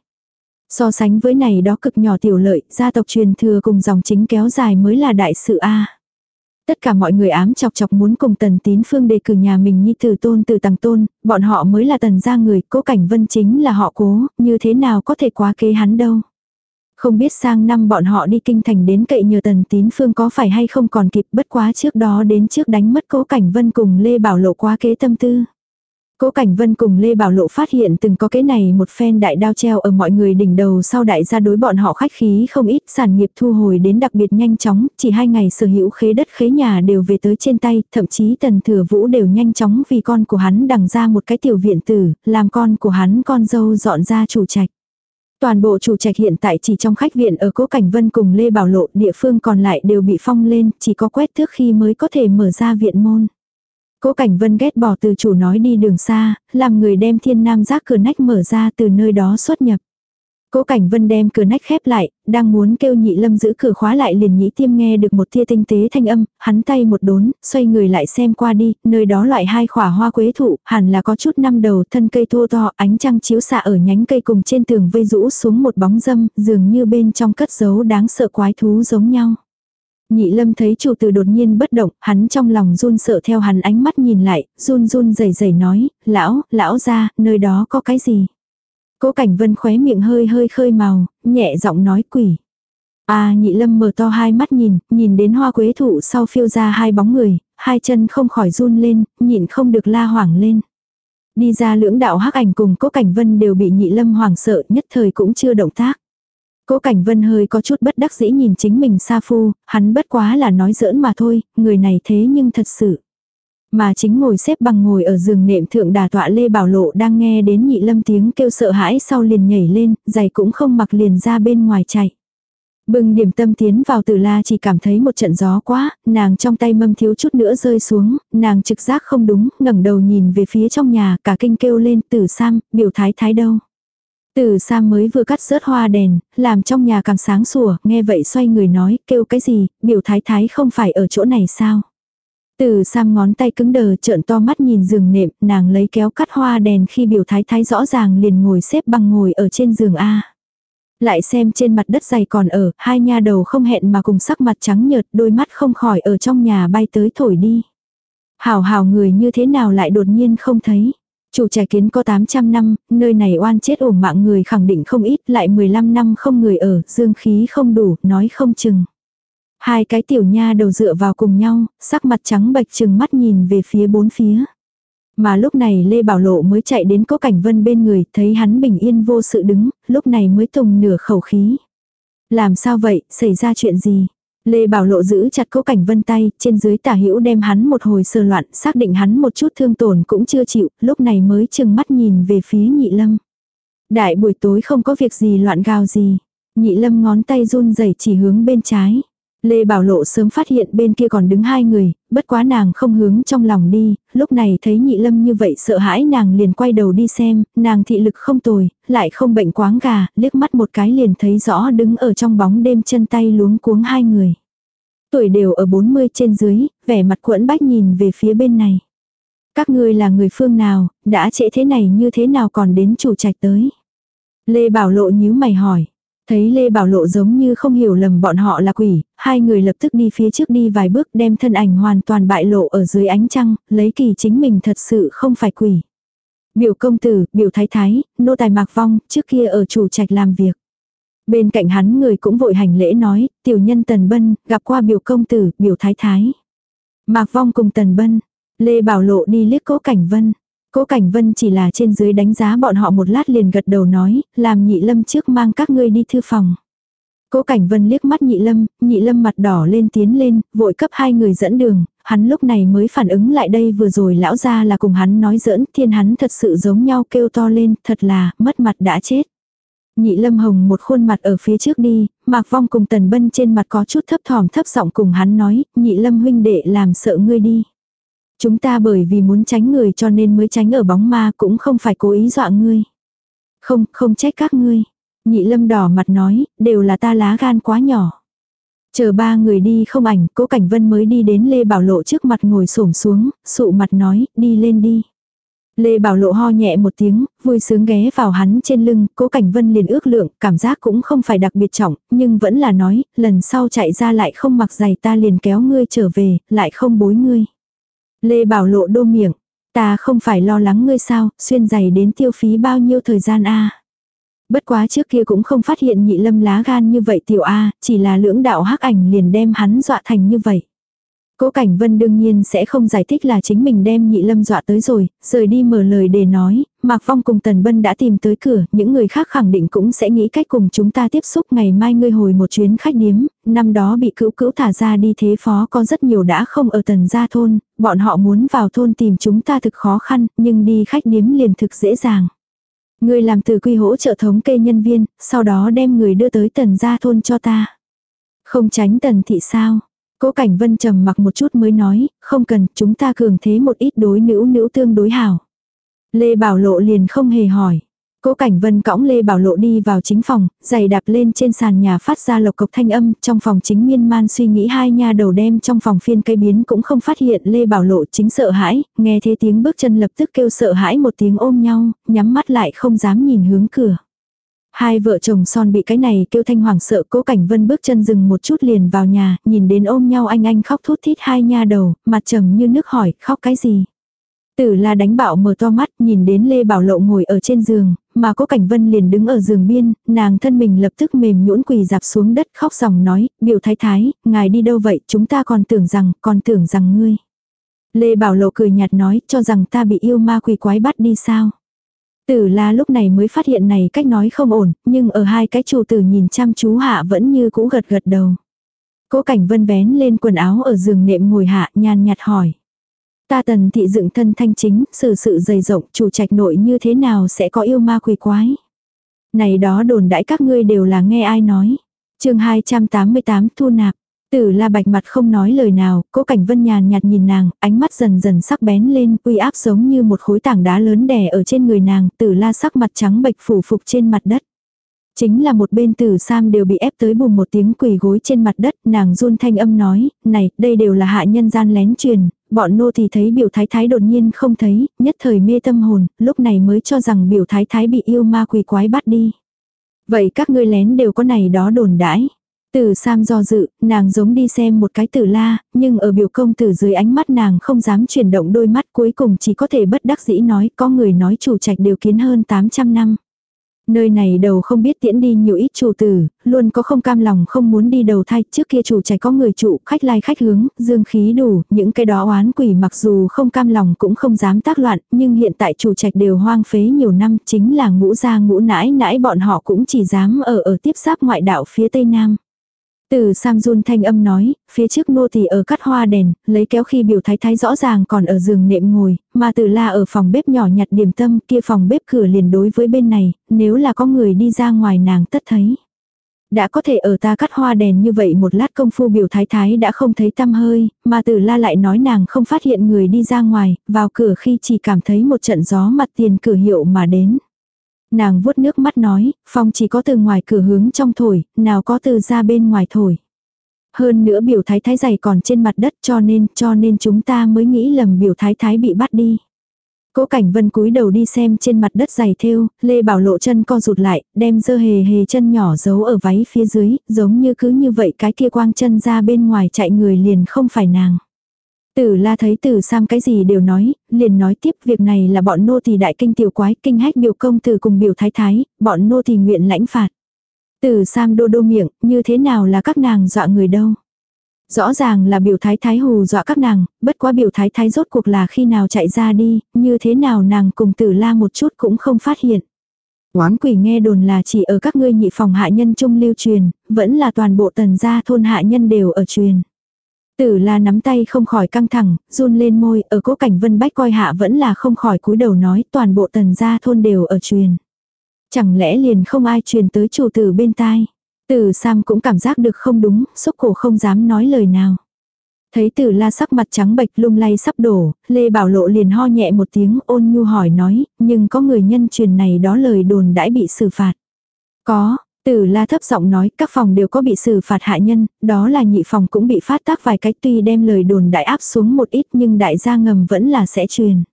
Speaker 1: So sánh với này đó cực nhỏ tiểu lợi, gia tộc truyền thừa cùng dòng chính kéo dài mới là đại sự A. Tất cả mọi người ám chọc chọc muốn cùng tần tín phương đề cử nhà mình như từ tôn từ tàng tôn, bọn họ mới là tần gia người, cố cảnh vân chính là họ cố, như thế nào có thể quá kế hắn đâu. Không biết sang năm bọn họ đi kinh thành đến cậy nhờ tần tín phương có phải hay không còn kịp bất quá trước đó đến trước đánh mất cố cảnh vân cùng Lê Bảo Lộ quá kế tâm tư. Cố Cảnh Vân cùng Lê Bảo Lộ phát hiện từng có cái này một phen đại đao treo ở mọi người đỉnh đầu sau đại gia đối bọn họ khách khí không ít sản nghiệp thu hồi đến đặc biệt nhanh chóng, chỉ hai ngày sở hữu khế đất khế nhà đều về tới trên tay, thậm chí tần thừa vũ đều nhanh chóng vì con của hắn đằng ra một cái tiểu viện tử, làm con của hắn con dâu dọn ra chủ trạch. Toàn bộ chủ trạch hiện tại chỉ trong khách viện ở Cố Cảnh Vân cùng Lê Bảo Lộ địa phương còn lại đều bị phong lên, chỉ có quét thước khi mới có thể mở ra viện môn. Cố Cảnh Vân ghét bỏ từ chủ nói đi đường xa, làm người đem thiên nam giác cửa nách mở ra từ nơi đó xuất nhập. Cố Cảnh Vân đem cửa nách khép lại, đang muốn kêu nhị lâm giữ cửa khóa lại liền nhĩ tiêm nghe được một tia tinh tế thanh âm, hắn tay một đốn, xoay người lại xem qua đi, nơi đó loại hai khỏa hoa quế thụ, hẳn là có chút năm đầu, thân cây thô to, ánh trăng chiếu xạ ở nhánh cây cùng trên tường vây rũ xuống một bóng dâm, dường như bên trong cất giấu đáng sợ quái thú giống nhau. Nhị lâm thấy chủ tử đột nhiên bất động, hắn trong lòng run sợ theo hắn ánh mắt nhìn lại, run run rẩy rẩy nói, lão, lão ra, nơi đó có cái gì? Cố cảnh vân khóe miệng hơi hơi khơi màu, nhẹ giọng nói quỷ. À nhị lâm mở to hai mắt nhìn, nhìn đến hoa quế thụ sau phiêu ra hai bóng người, hai chân không khỏi run lên, nhịn không được la hoảng lên. Đi ra lưỡng đạo hắc ảnh cùng cố cảnh vân đều bị nhị lâm hoảng sợ nhất thời cũng chưa động tác. Cố Cảnh Vân hơi có chút bất đắc dĩ nhìn chính mình Sa Phu, hắn bất quá là nói giỡn mà thôi, người này thế nhưng thật sự. Mà chính ngồi xếp bằng ngồi ở giường nệm thượng đà tọa Lê Bảo Lộ đang nghe đến nhị lâm tiếng kêu sợ hãi sau liền nhảy lên, giày cũng không mặc liền ra bên ngoài chạy. Bừng điểm tâm tiến vào từ la chỉ cảm thấy một trận gió quá, nàng trong tay mâm thiếu chút nữa rơi xuống, nàng trực giác không đúng, ngẩng đầu nhìn về phía trong nhà, cả kinh kêu lên tử sam, biểu thái thái đâu. Từ Sam mới vừa cắt rớt hoa đèn, làm trong nhà càng sáng sủa, nghe vậy xoay người nói, kêu cái gì, biểu thái thái không phải ở chỗ này sao. Từ Sam ngón tay cứng đờ trợn to mắt nhìn giường nệm, nàng lấy kéo cắt hoa đèn khi biểu thái thái rõ ràng liền ngồi xếp bằng ngồi ở trên giường A. Lại xem trên mặt đất dày còn ở, hai nha đầu không hẹn mà cùng sắc mặt trắng nhợt, đôi mắt không khỏi ở trong nhà bay tới thổi đi. Hảo hảo người như thế nào lại đột nhiên không thấy. Chủ trại kiến có 800 năm, nơi này oan chết ổn mạng người khẳng định không ít, lại 15 năm không người ở, dương khí không đủ, nói không chừng. Hai cái tiểu nha đầu dựa vào cùng nhau, sắc mặt trắng bệch chừng mắt nhìn về phía bốn phía. Mà lúc này Lê Bảo Lộ mới chạy đến cố cảnh vân bên người, thấy hắn bình yên vô sự đứng, lúc này mới tùng nửa khẩu khí. Làm sao vậy, xảy ra chuyện gì? Lê Bảo Lộ giữ chặt cố cảnh vân tay, trên dưới tả hữu đem hắn một hồi sơ loạn, xác định hắn một chút thương tổn cũng chưa chịu, lúc này mới chừng mắt nhìn về phía nhị lâm. Đại buổi tối không có việc gì loạn gào gì. Nhị lâm ngón tay run rẩy chỉ hướng bên trái. Lê Bảo Lộ sớm phát hiện bên kia còn đứng hai người, bất quá nàng không hướng trong lòng đi, lúc này thấy nhị lâm như vậy sợ hãi nàng liền quay đầu đi xem, nàng thị lực không tồi, lại không bệnh quáng gà, liếc mắt một cái liền thấy rõ đứng ở trong bóng đêm chân tay luống cuống hai người. Tuổi đều ở 40 trên dưới, vẻ mặt quẫn bách nhìn về phía bên này. Các ngươi là người phương nào, đã trễ thế này như thế nào còn đến chủ trạch tới. Lê Bảo Lộ nhíu mày hỏi. Thấy Lê Bảo Lộ giống như không hiểu lầm bọn họ là quỷ, hai người lập tức đi phía trước đi vài bước đem thân ảnh hoàn toàn bại lộ ở dưới ánh trăng, lấy kỳ chính mình thật sự không phải quỷ. Biểu công tử, biểu thái thái, nô tài mạc vong, trước kia ở chủ trạch làm việc. Bên cạnh hắn người cũng vội hành lễ nói, tiểu nhân Tần Bân, gặp qua biểu công tử, biểu thái thái. Mạc vong cùng Tần Bân, Lê Bảo Lộ đi liếc cố cảnh vân. Cố Cảnh Vân chỉ là trên dưới đánh giá bọn họ một lát liền gật đầu nói, làm nhị lâm trước mang các ngươi đi thư phòng. Cố Cảnh Vân liếc mắt nhị lâm, nhị lâm mặt đỏ lên tiến lên, vội cấp hai người dẫn đường, hắn lúc này mới phản ứng lại đây vừa rồi lão ra là cùng hắn nói giỡn, thiên hắn thật sự giống nhau kêu to lên, thật là, mất mặt đã chết. Nhị lâm hồng một khuôn mặt ở phía trước đi, mạc vong cùng tần bân trên mặt có chút thấp thỏm thấp giọng cùng hắn nói, nhị lâm huynh đệ làm sợ ngươi đi. Chúng ta bởi vì muốn tránh người cho nên mới tránh ở bóng ma cũng không phải cố ý dọa ngươi. Không, không trách các ngươi. Nhị lâm đỏ mặt nói, đều là ta lá gan quá nhỏ. Chờ ba người đi không ảnh, cố cảnh vân mới đi đến Lê Bảo Lộ trước mặt ngồi xổm xuống, sụ mặt nói, đi lên đi. Lê Bảo Lộ ho nhẹ một tiếng, vui sướng ghé vào hắn trên lưng, cố cảnh vân liền ước lượng, cảm giác cũng không phải đặc biệt trọng, nhưng vẫn là nói, lần sau chạy ra lại không mặc giày ta liền kéo ngươi trở về, lại không bối ngươi. Lê Bảo Lộ đô miệng, ta không phải lo lắng ngươi sao, xuyên giày đến tiêu phí bao nhiêu thời gian a Bất quá trước kia cũng không phát hiện nhị lâm lá gan như vậy tiểu A, chỉ là lưỡng đạo hắc ảnh liền đem hắn dọa thành như vậy. Cố Cảnh Vân đương nhiên sẽ không giải thích là chính mình đem nhị lâm dọa tới rồi, rời đi mở lời để nói, Mạc Phong cùng Tần Bân đã tìm tới cửa, những người khác khẳng định cũng sẽ nghĩ cách cùng chúng ta tiếp xúc ngày mai ngươi hồi một chuyến khách điếm, năm đó bị cữu cữu thả ra đi thế phó có rất nhiều đã không ở tần gia thôn, bọn họ muốn vào thôn tìm chúng ta thực khó khăn, nhưng đi khách điếm liền thực dễ dàng. Ngươi làm từ quy hỗ trợ thống kê nhân viên, sau đó đem người đưa tới tần gia thôn cho ta. Không tránh tần thị sao? Cố Cảnh Vân trầm mặc một chút mới nói, không cần, chúng ta cường thế một ít đối nữ nữ tương đối hảo. Lê Bảo Lộ liền không hề hỏi. Cố Cảnh Vân cõng Lê Bảo Lộ đi vào chính phòng, giày đạp lên trên sàn nhà phát ra lộc cộc thanh âm, trong phòng chính miên man suy nghĩ hai nha đầu đem trong phòng phiên cây biến cũng không phát hiện Lê Bảo Lộ chính sợ hãi, nghe thế tiếng bước chân lập tức kêu sợ hãi một tiếng ôm nhau, nhắm mắt lại không dám nhìn hướng cửa. Hai vợ chồng son bị cái này kêu thanh hoảng sợ cố cảnh vân bước chân dừng một chút liền vào nhà, nhìn đến ôm nhau anh anh khóc thút thít hai nha đầu, mặt trầm như nước hỏi, khóc cái gì. Tử la đánh bạo mở to mắt, nhìn đến Lê Bảo Lộ ngồi ở trên giường, mà cố cảnh vân liền đứng ở giường biên, nàng thân mình lập tức mềm nhũn quỳ dạp xuống đất khóc ròng nói, biểu thái thái, ngài đi đâu vậy, chúng ta còn tưởng rằng, còn tưởng rằng ngươi. Lê Bảo Lộ cười nhạt nói, cho rằng ta bị yêu ma quỷ quái bắt đi sao. Tử la lúc này mới phát hiện này cách nói không ổn, nhưng ở hai cái chủ tử nhìn chăm chú hạ vẫn như cũ gật gật đầu. Cố cảnh vân vén lên quần áo ở giường nệm ngồi hạ nhàn nhạt hỏi. Ta tần thị dựng thân thanh chính, xử sự dày rộng, chủ trạch nội như thế nào sẽ có yêu ma quỷ quái. Này đó đồn đãi các ngươi đều là nghe ai nói. chương 288 thu nạp. Tử la bạch mặt không nói lời nào, cố cảnh vân nhàn nhạt nhìn nàng, ánh mắt dần dần sắc bén lên, uy áp giống như một khối tảng đá lớn đè ở trên người nàng, tử la sắc mặt trắng bệch phủ phục trên mặt đất. Chính là một bên tử sam đều bị ép tới bùm một tiếng quỳ gối trên mặt đất, nàng run thanh âm nói, này, đây đều là hạ nhân gian lén truyền, bọn nô thì thấy biểu thái thái đột nhiên không thấy, nhất thời mê tâm hồn, lúc này mới cho rằng biểu thái thái bị yêu ma quỷ quái bắt đi. Vậy các ngươi lén đều có này đó đồn đãi. Từ Sam do dự, nàng giống đi xem một cái tử la, nhưng ở biểu công tử dưới ánh mắt nàng không dám chuyển động đôi mắt cuối cùng chỉ có thể bất đắc dĩ nói có người nói chủ trạch đều kiến hơn 800 năm. Nơi này đầu không biết tiễn đi nhiều ít chủ tử, luôn có không cam lòng không muốn đi đầu thai, trước kia chủ trạch có người trụ, khách lai khách hướng, dương khí đủ, những cái đó oán quỷ mặc dù không cam lòng cũng không dám tác loạn, nhưng hiện tại chủ trạch đều hoang phế nhiều năm, chính là ngũ gia ngũ nãi nãi bọn họ cũng chỉ dám ở ở tiếp giáp ngoại đạo phía tây nam. Từ Samjun thanh âm nói, phía trước nô tỳ ở cắt hoa đèn, lấy kéo khi biểu thái thái rõ ràng còn ở giường nệm ngồi, mà từ la ở phòng bếp nhỏ nhặt điểm tâm kia phòng bếp cửa liền đối với bên này, nếu là có người đi ra ngoài nàng tất thấy. Đã có thể ở ta cắt hoa đèn như vậy một lát công phu biểu thái thái đã không thấy tâm hơi, mà từ la lại nói nàng không phát hiện người đi ra ngoài, vào cửa khi chỉ cảm thấy một trận gió mặt tiền cửa hiệu mà đến. Nàng vuốt nước mắt nói, phong chỉ có từ ngoài cửa hướng trong thổi, nào có từ ra bên ngoài thổi. Hơn nữa biểu thái thái giày còn trên mặt đất cho nên, cho nên chúng ta mới nghĩ lầm biểu thái thái bị bắt đi. Cố cảnh vân cúi đầu đi xem trên mặt đất giày thêu, Lê Bảo lộ chân co rụt lại, đem dơ hề hề chân nhỏ giấu ở váy phía dưới, giống như cứ như vậy cái kia quang chân ra bên ngoài chạy người liền không phải nàng. Tử la thấy tử sam cái gì đều nói, liền nói tiếp việc này là bọn nô tỳ đại kinh tiểu quái, kinh hách biểu công tử cùng biểu thái thái, bọn nô tỳ nguyện lãnh phạt. Tử sam đô đô miệng, như thế nào là các nàng dọa người đâu. Rõ ràng là biểu thái thái hù dọa các nàng, bất quá biểu thái thái rốt cuộc là khi nào chạy ra đi, như thế nào nàng cùng tử la một chút cũng không phát hiện. Oán quỷ nghe đồn là chỉ ở các ngươi nhị phòng hạ nhân trung lưu truyền, vẫn là toàn bộ tần gia thôn hạ nhân đều ở truyền. Tử la nắm tay không khỏi căng thẳng, run lên môi, ở cố cảnh vân bách coi hạ vẫn là không khỏi cúi đầu nói toàn bộ tần gia thôn đều ở truyền. Chẳng lẽ liền không ai truyền tới chủ tử bên tai. Tử Sam cũng cảm giác được không đúng, xúc cổ không dám nói lời nào. Thấy tử la sắc mặt trắng bệch lung lay sắp đổ, Lê Bảo Lộ liền ho nhẹ một tiếng ôn nhu hỏi nói, nhưng có người nhân truyền này đó lời đồn đãi bị xử phạt. Có, Tử la thấp giọng nói, các phòng đều có bị xử phạt hạ nhân, đó là nhị phòng cũng bị phát tác vài cách tuy đem lời đồn đại áp xuống một ít nhưng đại gia ngầm vẫn là sẽ truyền.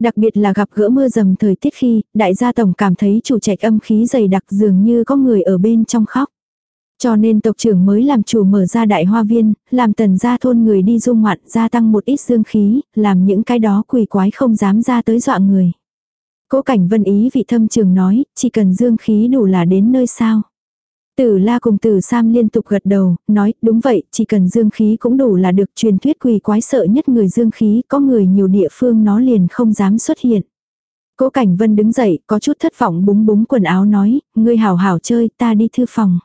Speaker 1: Đặc biệt là gặp gỡ mưa dầm thời tiết khi, đại gia tổng cảm thấy chủ trạch âm khí dày đặc dường như có người ở bên trong khóc. Cho nên tộc trưởng mới làm chủ mở ra đại hoa viên, làm tần gia thôn người đi du ngoạn, gia tăng một ít dương khí, làm những cái đó quỷ quái không dám ra tới dọa người. Cố cảnh vân ý vị thâm trường nói, chỉ cần dương khí đủ là đến nơi sao. Tử la cùng tử Sam liên tục gật đầu, nói, đúng vậy, chỉ cần dương khí cũng đủ là được truyền thuyết quỳ quái sợ nhất người dương khí, có người nhiều địa phương nó liền không dám xuất hiện. Cố Cảnh Vân đứng dậy, có chút thất vọng búng búng quần áo nói, ngươi hảo hảo chơi, ta đi thư phòng.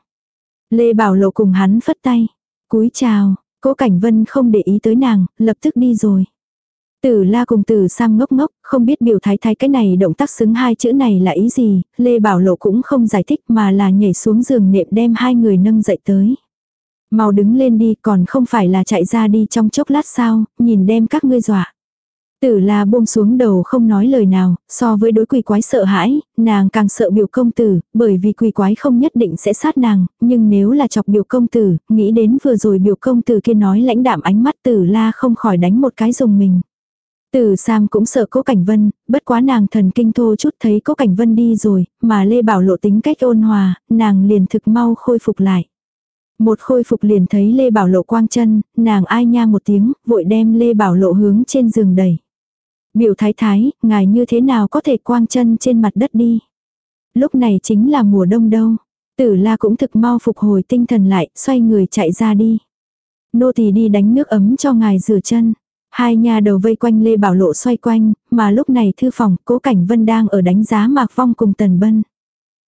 Speaker 1: Lê Bảo Lộ cùng hắn phất tay. Cúi chào, Cố Cảnh Vân không để ý tới nàng, lập tức đi rồi. Tử la cùng tử sam ngốc ngốc, không biết biểu thái thái cái này động tác xứng hai chữ này là ý gì, Lê Bảo Lộ cũng không giải thích mà là nhảy xuống giường nệm đem hai người nâng dậy tới. Mau đứng lên đi còn không phải là chạy ra đi trong chốc lát sao, nhìn đem các ngươi dọa. Tử la buông xuống đầu không nói lời nào, so với đối quỷ quái sợ hãi, nàng càng sợ biểu công tử, bởi vì quỷ quái không nhất định sẽ sát nàng, nhưng nếu là chọc biểu công tử, nghĩ đến vừa rồi biểu công tử kia nói lãnh đạm ánh mắt tử la không khỏi đánh một cái dùng mình. Từ Sam cũng sợ Cố Cảnh Vân, bất quá nàng thần kinh thô chút thấy Cố Cảnh Vân đi rồi, mà Lê Bảo Lộ tính cách ôn hòa, nàng liền thực mau khôi phục lại. Một khôi phục liền thấy Lê Bảo Lộ quang chân, nàng ai nha một tiếng, vội đem Lê Bảo Lộ hướng trên giường đẩy. Biểu thái thái, ngài như thế nào có thể quang chân trên mặt đất đi. Lúc này chính là mùa đông đâu. Tử la cũng thực mau phục hồi tinh thần lại, xoay người chạy ra đi. Nô tỳ đi đánh nước ấm cho ngài rửa chân. Hai nhà đầu vây quanh Lê Bảo Lộ xoay quanh, mà lúc này thư phòng, cố cảnh vân đang ở đánh giá mạc vong cùng tần bân.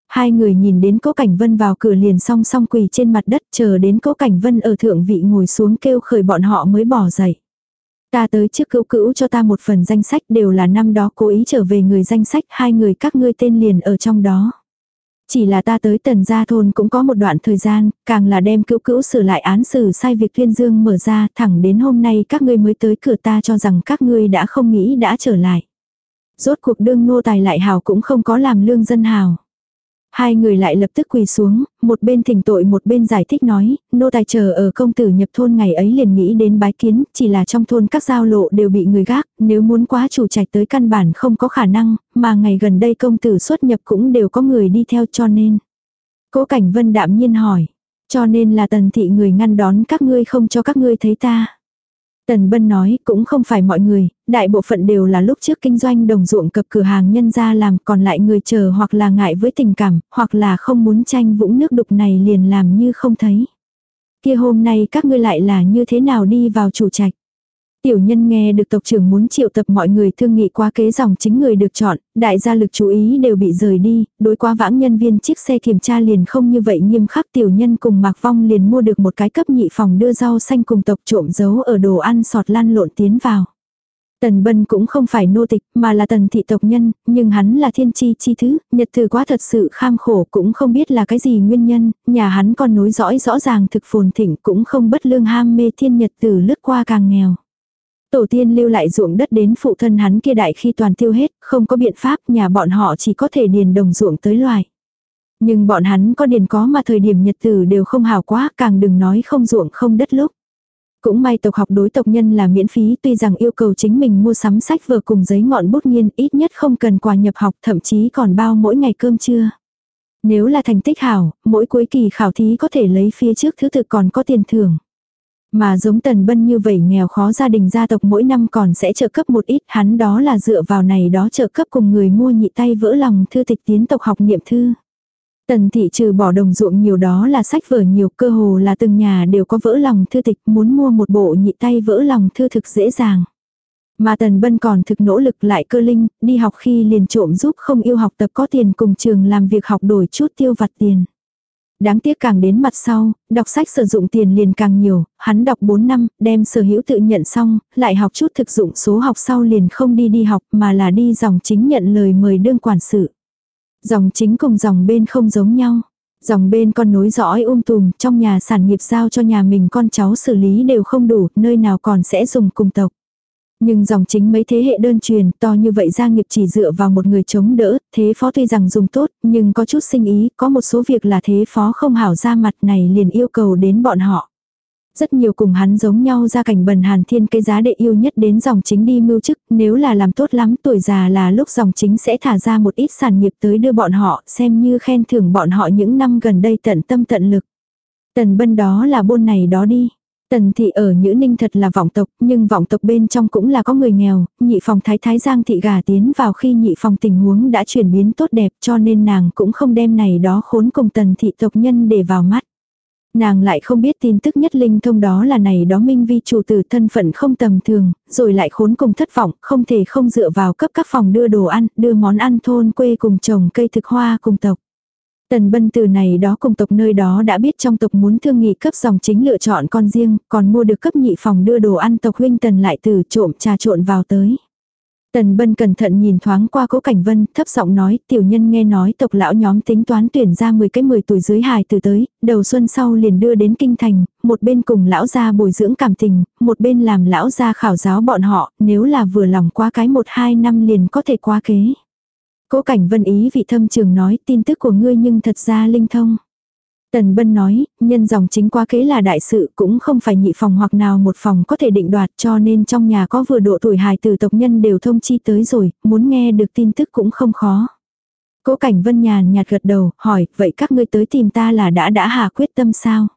Speaker 1: Hai người nhìn đến cố cảnh vân vào cửa liền song song quỳ trên mặt đất chờ đến cố cảnh vân ở thượng vị ngồi xuống kêu khởi bọn họ mới bỏ dậy. Ta tới trước cứu cữu cho ta một phần danh sách đều là năm đó cố ý trở về người danh sách hai người các ngươi tên liền ở trong đó. Chỉ là ta tới tần gia thôn cũng có một đoạn thời gian, càng là đem cữu cữu sửa lại án xử sai việc thiên dương mở ra thẳng đến hôm nay các ngươi mới tới cửa ta cho rằng các ngươi đã không nghĩ đã trở lại. Rốt cuộc đương nô tài lại hào cũng không có làm lương dân hào. Hai người lại lập tức quỳ xuống, một bên thỉnh tội một bên giải thích nói, nô tài chờ ở công tử nhập thôn ngày ấy liền nghĩ đến bái kiến, chỉ là trong thôn các giao lộ đều bị người gác, nếu muốn quá chủ trạch tới căn bản không có khả năng, mà ngày gần đây công tử xuất nhập cũng đều có người đi theo cho nên. Cố Cảnh Vân đạm nhiên hỏi, cho nên là tần thị người ngăn đón các ngươi không cho các ngươi thấy ta. Tần Bân nói cũng không phải mọi người, đại bộ phận đều là lúc trước kinh doanh đồng ruộng cập cửa hàng nhân ra làm còn lại người chờ hoặc là ngại với tình cảm, hoặc là không muốn tranh vũng nước đục này liền làm như không thấy. Kia hôm nay các ngươi lại là như thế nào đi vào chủ trạch. Tiểu nhân nghe được tộc trưởng muốn triệu tập mọi người thương nghị qua kế dòng chính người được chọn, đại gia lực chú ý đều bị rời đi, đối qua vãng nhân viên chiếc xe kiểm tra liền không như vậy nghiêm khắc tiểu nhân cùng Mạc Vong liền mua được một cái cấp nhị phòng đưa rau xanh cùng tộc trộm giấu ở đồ ăn sọt lăn lộn tiến vào. Tần Bân cũng không phải nô tịch mà là tần thị tộc nhân, nhưng hắn là thiên chi chi thứ, nhật từ quá thật sự kham khổ cũng không biết là cái gì nguyên nhân, nhà hắn còn nối dõi rõ ràng thực phồn thịnh cũng không bất lương ham mê thiên nhật từ lướt qua càng nghèo. Tổ tiên lưu lại ruộng đất đến phụ thân hắn kia đại khi toàn tiêu hết, không có biện pháp, nhà bọn họ chỉ có thể điền đồng ruộng tới loài. Nhưng bọn hắn có điền có mà thời điểm nhật tử đều không hào quá, càng đừng nói không ruộng không đất lúc. Cũng may tộc học đối tộc nhân là miễn phí tuy rằng yêu cầu chính mình mua sắm sách vừa cùng giấy ngọn bút nghiên ít nhất không cần quà nhập học thậm chí còn bao mỗi ngày cơm trưa. Nếu là thành tích hảo, mỗi cuối kỳ khảo thí có thể lấy phía trước thứ tự còn có tiền thưởng. Mà giống Tần Bân như vậy nghèo khó gia đình gia tộc mỗi năm còn sẽ trợ cấp một ít, hắn đó là dựa vào này đó trợ cấp cùng người mua nhị tay vỡ lòng thư tịch tiến tộc học niệm thư. Tần thị trừ bỏ đồng ruộng nhiều đó là sách vở nhiều cơ hồ là từng nhà đều có vỡ lòng thư tịch muốn mua một bộ nhị tay vỡ lòng thư thực dễ dàng. Mà Tần Bân còn thực nỗ lực lại cơ linh, đi học khi liền trộm giúp không yêu học tập có tiền cùng trường làm việc học đổi chút tiêu vặt tiền. Đáng tiếc càng đến mặt sau, đọc sách sử dụng tiền liền càng nhiều, hắn đọc 4 năm, đem sở hữu tự nhận xong, lại học chút thực dụng số học sau liền không đi đi học mà là đi dòng chính nhận lời mời đương quản sự. Dòng chính cùng dòng bên không giống nhau. Dòng bên con nối dõi um tùm, trong nhà sản nghiệp giao cho nhà mình con cháu xử lý đều không đủ, nơi nào còn sẽ dùng cùng tộc. Nhưng dòng chính mấy thế hệ đơn truyền, to như vậy gia nghiệp chỉ dựa vào một người chống đỡ, thế phó tuy rằng dùng tốt, nhưng có chút sinh ý, có một số việc là thế phó không hảo ra mặt này liền yêu cầu đến bọn họ. Rất nhiều cùng hắn giống nhau ra cảnh bần hàn thiên cái giá đệ yêu nhất đến dòng chính đi mưu chức, nếu là làm tốt lắm tuổi già là lúc dòng chính sẽ thả ra một ít sản nghiệp tới đưa bọn họ, xem như khen thưởng bọn họ những năm gần đây tận tâm tận lực. Tần bân đó là bôn này đó đi. Tần thị ở Nhữ Ninh thật là vọng tộc, nhưng vọng tộc bên trong cũng là có người nghèo, nhị phòng thái thái giang thị gà tiến vào khi nhị phòng tình huống đã chuyển biến tốt đẹp cho nên nàng cũng không đem này đó khốn cùng tần thị tộc nhân để vào mắt. Nàng lại không biết tin tức nhất linh thông đó là này đó minh vi chủ tử thân phận không tầm thường, rồi lại khốn cùng thất vọng, không thể không dựa vào cấp các phòng đưa đồ ăn, đưa món ăn thôn quê cùng trồng cây thực hoa cùng tộc. Tần bân từ này đó cùng tộc nơi đó đã biết trong tộc muốn thương nghị cấp dòng chính lựa chọn con riêng, còn mua được cấp nhị phòng đưa đồ ăn tộc huynh tần lại từ trộm trà trộn vào tới. Tần bân cẩn thận nhìn thoáng qua cố cảnh vân, thấp giọng nói, tiểu nhân nghe nói tộc lão nhóm tính toán tuyển ra 10 cái 10 tuổi dưới hài từ tới, đầu xuân sau liền đưa đến kinh thành, một bên cùng lão gia bồi dưỡng cảm tình, một bên làm lão gia khảo giáo bọn họ, nếu là vừa lòng qua cái 1-2 năm liền có thể qua kế. Cố cảnh vân ý vị thâm trường nói tin tức của ngươi nhưng thật ra linh thông. Tần Bân nói, nhân dòng chính quá kế là đại sự cũng không phải nhị phòng hoặc nào một phòng có thể định đoạt cho nên trong nhà có vừa độ tuổi hài từ tộc nhân đều thông chi tới rồi, muốn nghe được tin tức cũng không khó. Cố Cảnh Vân nhàn nhạt gật đầu, hỏi, vậy các ngươi tới tìm ta là đã đã hạ quyết tâm sao?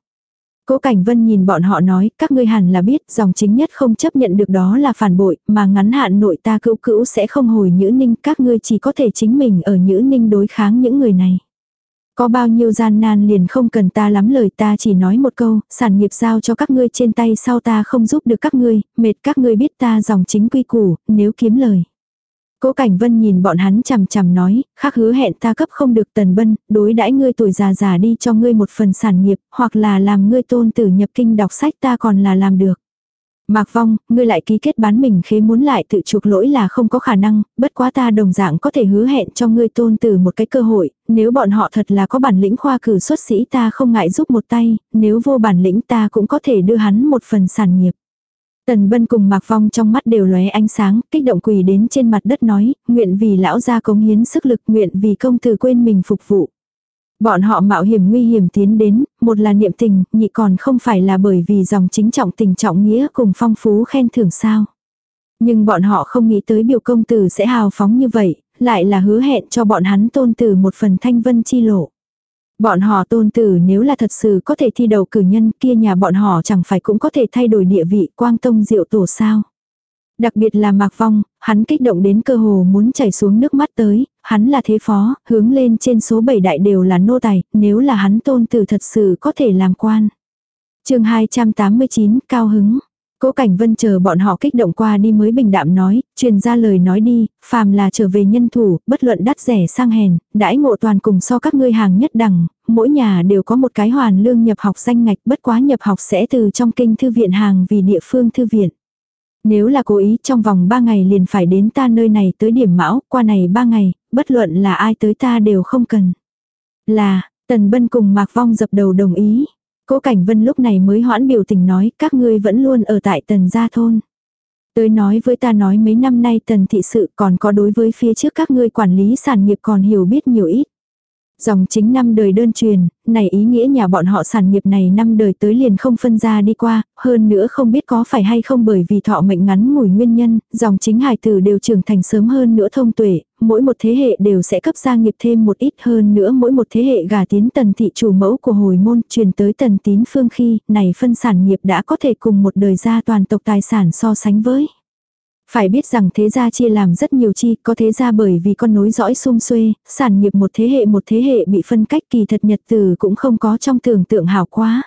Speaker 1: Cố Cảnh Vân nhìn bọn họ nói, các ngươi hẳn là biết, dòng chính nhất không chấp nhận được đó là phản bội, mà ngắn hạn nội ta cữu cữu sẽ không hồi Nhữ Ninh, các ngươi chỉ có thể chính mình ở Nhữ Ninh đối kháng những người này. Có bao nhiêu gian nan liền không cần ta lắm lời ta chỉ nói một câu, sản nghiệp giao cho các ngươi trên tay sau ta không giúp được các ngươi, mệt các ngươi biết ta dòng chính quy củ, nếu kiếm lời. Cố Cảnh Vân nhìn bọn hắn chằm chằm nói, khác hứa hẹn ta cấp không được tần bân, đối đãi ngươi tuổi già già đi cho ngươi một phần sản nghiệp, hoặc là làm ngươi tôn tử nhập kinh đọc sách ta còn là làm được. Mạc Vong, ngươi lại ký kết bán mình khế muốn lại tự chuộc lỗi là không có khả năng, bất quá ta đồng dạng có thể hứa hẹn cho ngươi tôn tử một cái cơ hội, nếu bọn họ thật là có bản lĩnh khoa cử xuất sĩ ta không ngại giúp một tay, nếu vô bản lĩnh ta cũng có thể đưa hắn một phần sản nghiệp. Tần Bân cùng Mạc Phong trong mắt đều lóe ánh sáng, kích động quỳ đến trên mặt đất nói, nguyện vì lão gia cống hiến sức lực, nguyện vì công tử quên mình phục vụ. Bọn họ mạo hiểm nguy hiểm tiến đến, một là niệm tình, nhị còn không phải là bởi vì dòng chính trọng tình trọng nghĩa cùng phong phú khen thưởng sao. Nhưng bọn họ không nghĩ tới biểu công tử sẽ hào phóng như vậy, lại là hứa hẹn cho bọn hắn tôn tử một phần thanh vân chi lộ. Bọn họ tôn tử nếu là thật sự có thể thi đầu cử nhân kia nhà bọn họ chẳng phải cũng có thể thay đổi địa vị quang tông diệu tổ sao. Đặc biệt là Mạc Phong, hắn kích động đến cơ hồ muốn chảy xuống nước mắt tới, hắn là thế phó, hướng lên trên số 7 đại đều là nô tài, nếu là hắn tôn tử thật sự có thể làm quan. chương 289, cao hứng. Cố Cảnh Vân chờ bọn họ kích động qua đi mới bình đạm nói, truyền ra lời nói đi, phàm là trở về nhân thủ, bất luận đắt rẻ sang hèn, đãi ngộ toàn cùng so các ngươi hàng nhất đẳng, mỗi nhà đều có một cái hoàn lương nhập học danh ngạch, bất quá nhập học sẽ từ trong kinh thư viện hàng vì địa phương thư viện. Nếu là cố ý trong vòng 3 ngày liền phải đến ta nơi này tới điểm mão, qua này 3 ngày, bất luận là ai tới ta đều không cần. Là, Tần Bân cùng Mạc Vong dập đầu đồng ý. Cố Cảnh Vân lúc này mới hoãn biểu tình nói, các ngươi vẫn luôn ở tại Tần Gia Thôn. Tới nói với ta nói mấy năm nay Tần Thị Sự còn có đối với phía trước các ngươi quản lý sản nghiệp còn hiểu biết nhiều ít. Dòng chính năm đời đơn truyền, này ý nghĩa nhà bọn họ sản nghiệp này năm đời tới liền không phân ra đi qua, hơn nữa không biết có phải hay không bởi vì thọ mệnh ngắn ngủi nguyên nhân, dòng chính hài tử đều trưởng thành sớm hơn nữa thông tuệ, mỗi một thế hệ đều sẽ cấp gia nghiệp thêm một ít hơn nữa mỗi một thế hệ gà tiến tần thị chủ mẫu của hồi môn truyền tới tần tín phương khi, này phân sản nghiệp đã có thể cùng một đời gia toàn tộc tài sản so sánh với. Phải biết rằng thế gia chia làm rất nhiều chi, có thế gia bởi vì con nối dõi xung xuê, sản nghiệp một thế hệ một thế hệ bị phân cách kỳ thật nhật từ cũng không có trong tưởng tượng hảo quá.